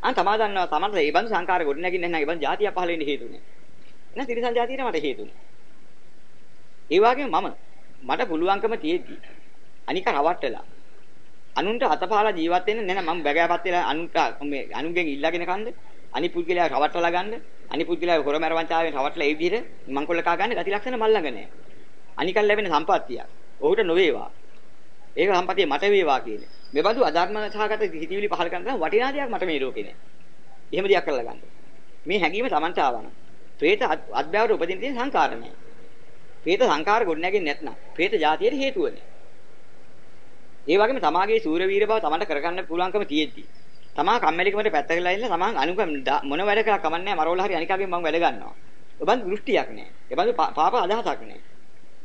අන්න තමා දන්නවා තමන්ට එවන් සංඛාර ගොඩ නැගින්නේ නැත්නම් එවන් જાතියක් පහළ වෙන්න හේතුනේ. එහෙනම් තිරිසන් જાතියට මට හේතුනේ. ඒ වගේම මම මට පුළුවන්කම තියෙද්දි අනික රවට්ටලා අනුන්ට අතපාලා ජීවත් වෙන්න නෑ මම බගෑපත් වෙලා අනුන්ට මේ අනුන්ගෙන් ඉල්ලගෙන කන්ද අනිත් පුද්ගලයා රවට්ටලා ගන්න අනිත් පුද්ගලයා හොරමරවංචාවෙන් රවට්ටලා ඒ විදිහට මංකොල්ල කා ගන්න ගති ලක්ෂණ මල් ළඟ නෑ. අනිකල් ලැබෙන සම්පත්තිය. ඔහුට නොවේවා. ඒක සම්පත්තිය මට වේවා කියන්නේ මේ බඳු අධර්ම සහගත හිතවිලි පහල කරන වටිනා දෙයක් මට මේ ලෝකේ නෑ. එහෙම දෙයක් කරලා ගන්න. මේ හැඟීම Tamanta ආවන ප්‍රේත අත්බෑවට උපදින තියෙන සංකාර ප්‍රේත සංකාර ගොඩනැගෙන්නේ නැත්නම් ප්‍රේත જાතියට හේතු වෙන්නේ. ඒ වගේම තමාගේ සූරවීර බව තමන්ට කරගන්න පුළුවන්කම තියෙද්දි තමා කම්මැලිකමට පැත්තකලා ඉන්න තමන් අනුක මොන වැඩ කරා කමන්නේ නැහැ මරවල හරි අනිකාගෙන් මම වැඩ ගන්නවා. ඔබන් දෘෂ්ටියක් නැහැ. ඒබඳු පාප අදහසක් නැහැ.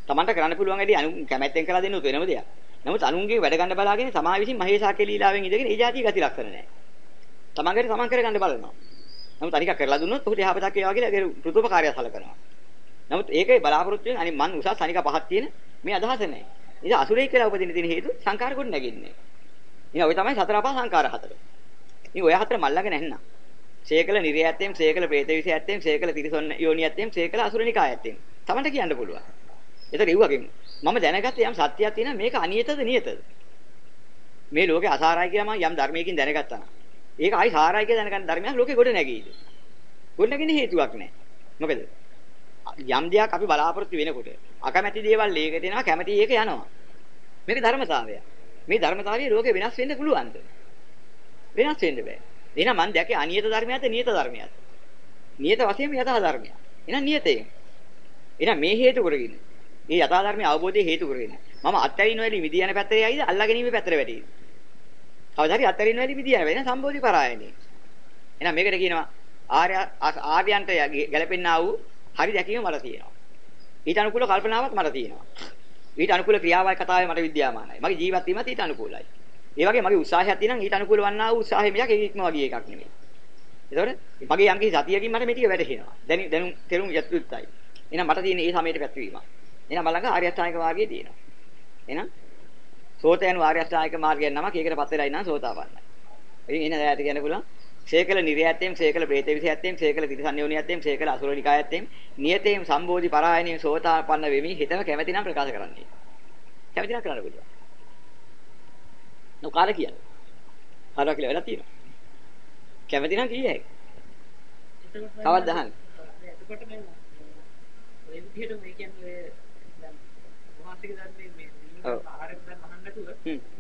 තමන්ට කරන්න පුළුවන් වැඩි අනු කැමැත්තෙන් කරලා දෙන්න උත් වෙනම දෙයක්. නමුත් අනුන්ගේ වැඩ ගන්න බලාගෙන තමා විසින් මහේසාකේ ලීලාවෙන් ඉඳගෙන ඒ જાතිය ගති ලක්ෂණ නැහැ. තමන්ගේ තමන් කරගන්න බලනවා. නමුත් අනිකා කරලා දුන්නොත් උහුට යහපතක් වේවා කියලා ඒක පෘතුපකාරය සලකනවා. නමුත් ඒකේ බලාපොරොත්තු වෙන අනිත් මන් උසස් අනික පහක් තියෙන මේ අදහස නැහැ. ඉතින් අසුරේ කියලා උපදින තියෙන හේතු සංකාර කොට නැගින්නේ. ඉතින් ඔය තමයි සතර අපා සංකාර හතර. ඉතින් ඔය හතර මල්ලගෙන නැන්නා. සේකල නිරයත්යෙන්, සේකල പ്രേත විෂයත්යෙන්, සේකල තිරිසොන් යෝනියත්යෙන්, සේකල අසුරනිකායත්යෙන්. තමන්ට කියන්න පුළුවන්. ඒතර ඒ වගේම මම දැනගත්තේ යම් සත්‍යයක් තියෙනවා මේක අනියතද නියතද? මේ ලෝකේ අසාරයි කියලා මම යම් ධර්මයකින් දැනගත්තා නම් ඒක ආයි සාරයි කියලා දැනගන්න ධර්මයක් ලෝකේ ගොඩ නැගීද? ගොඩ නැගෙන හේතුවක් නැහැ. මොකද යම් දෙයක් අපි බලාපොරොත්තු වෙනකොට අකමැති දේවල් ඒක දෙනවා කැමැති ඒක යනවා. මේක ධර්මතාවය. මේ ධර්මතාවය ලෝකේ වෙනස් වෙන්න පුළුවන්ද? වෙනස් වෙන්න බෑ. එහෙනම් මම දැකේ අනියත ධර්මයක්ද නියත ධර්මයක්ද? නියත වශයෙන්ම යථා ධර්මයක්. එහෙනම් නියතේ. එහෙනම් මේ හේතු කරගෙන මේ යථා ධර්මයේ අවබෝධය හේතු කරගෙන මම අත්හැරින වෙලෙ මිදී යන පැත්තේ යයිද අල්ලාගැනීමේ පැත්තට වැටෙයිද? කවදා හරි අත්හැරින වෙලෙ මිදී යන වෙන සම්බෝධි පරායනේ. එහෙනම් මේකට කියනවා ආර්ය ආර්යයන්ට ගැලපෙන්නා වූ හරි දැකීම මට තියෙනවා. ඊට අනුකූල කල්පනාවක් මට තියෙනවා. ඊට අනුකූල ක්‍රියාවයි කතාවයි මට විද්‍යාමානයි. මගේ ජීවත් වීමත් ඊට අනුකූලයි. ඒ වගේ මගේ උත්සාහයක් තියෙනවා ඊට අනුකූල වන්නා වූ උත්සාහය මිසක් ඒක ඉක්ම වගේ එකක් නෙමෙයි. ඒතකොට මගේ යම් කිසි සතියකින් මට මේ ටික වැටහෙනවා. දැන් දැනුම් තෙරුම් යතුත්යි. එහෙනම් මට තියෙන ඒ සමයට පැත්වීම. එහෙනම් මලඟ ආර්ය අෂ්ටාංගික මාර්ගය තියෙනවා. එහෙනම් සෝත යන ආර්ය අෂ්ටාංගික මාර්ගයෙන් නමක් ඒකට පත් වෙලා ඉන්නා සෝතාපන්නයි. ඉතින් එන දැයට කියන්න පුළුවන් සේකල නිර්යයත්යෙන් සේකල പ്രേත විෂයත්යෙන් සේකල තිරසන්‍යෝනියත්යෙන් සේකල අසුරනිකායත්යෙන් නියතේම් සම්බෝධි පරායනීය සෝතාපන්න වෙමි හිතව කැමැති නම් ප්‍රකාශ කරන්නේ. කැමැති නම් කරන්න පුළුවන්. නොකාල කියන්නේ. හරවා කියලා වෙලා තියෙනවා. කැමැති නම් කිය හැකියි. කවද්ද අහන්නේ? එතකොට මේ ඔය විදිහට මේ කියන්නේ දැන් වහන්සේගේ ධර්මයේ මේ. ආරම්භ අහන්න නැතුව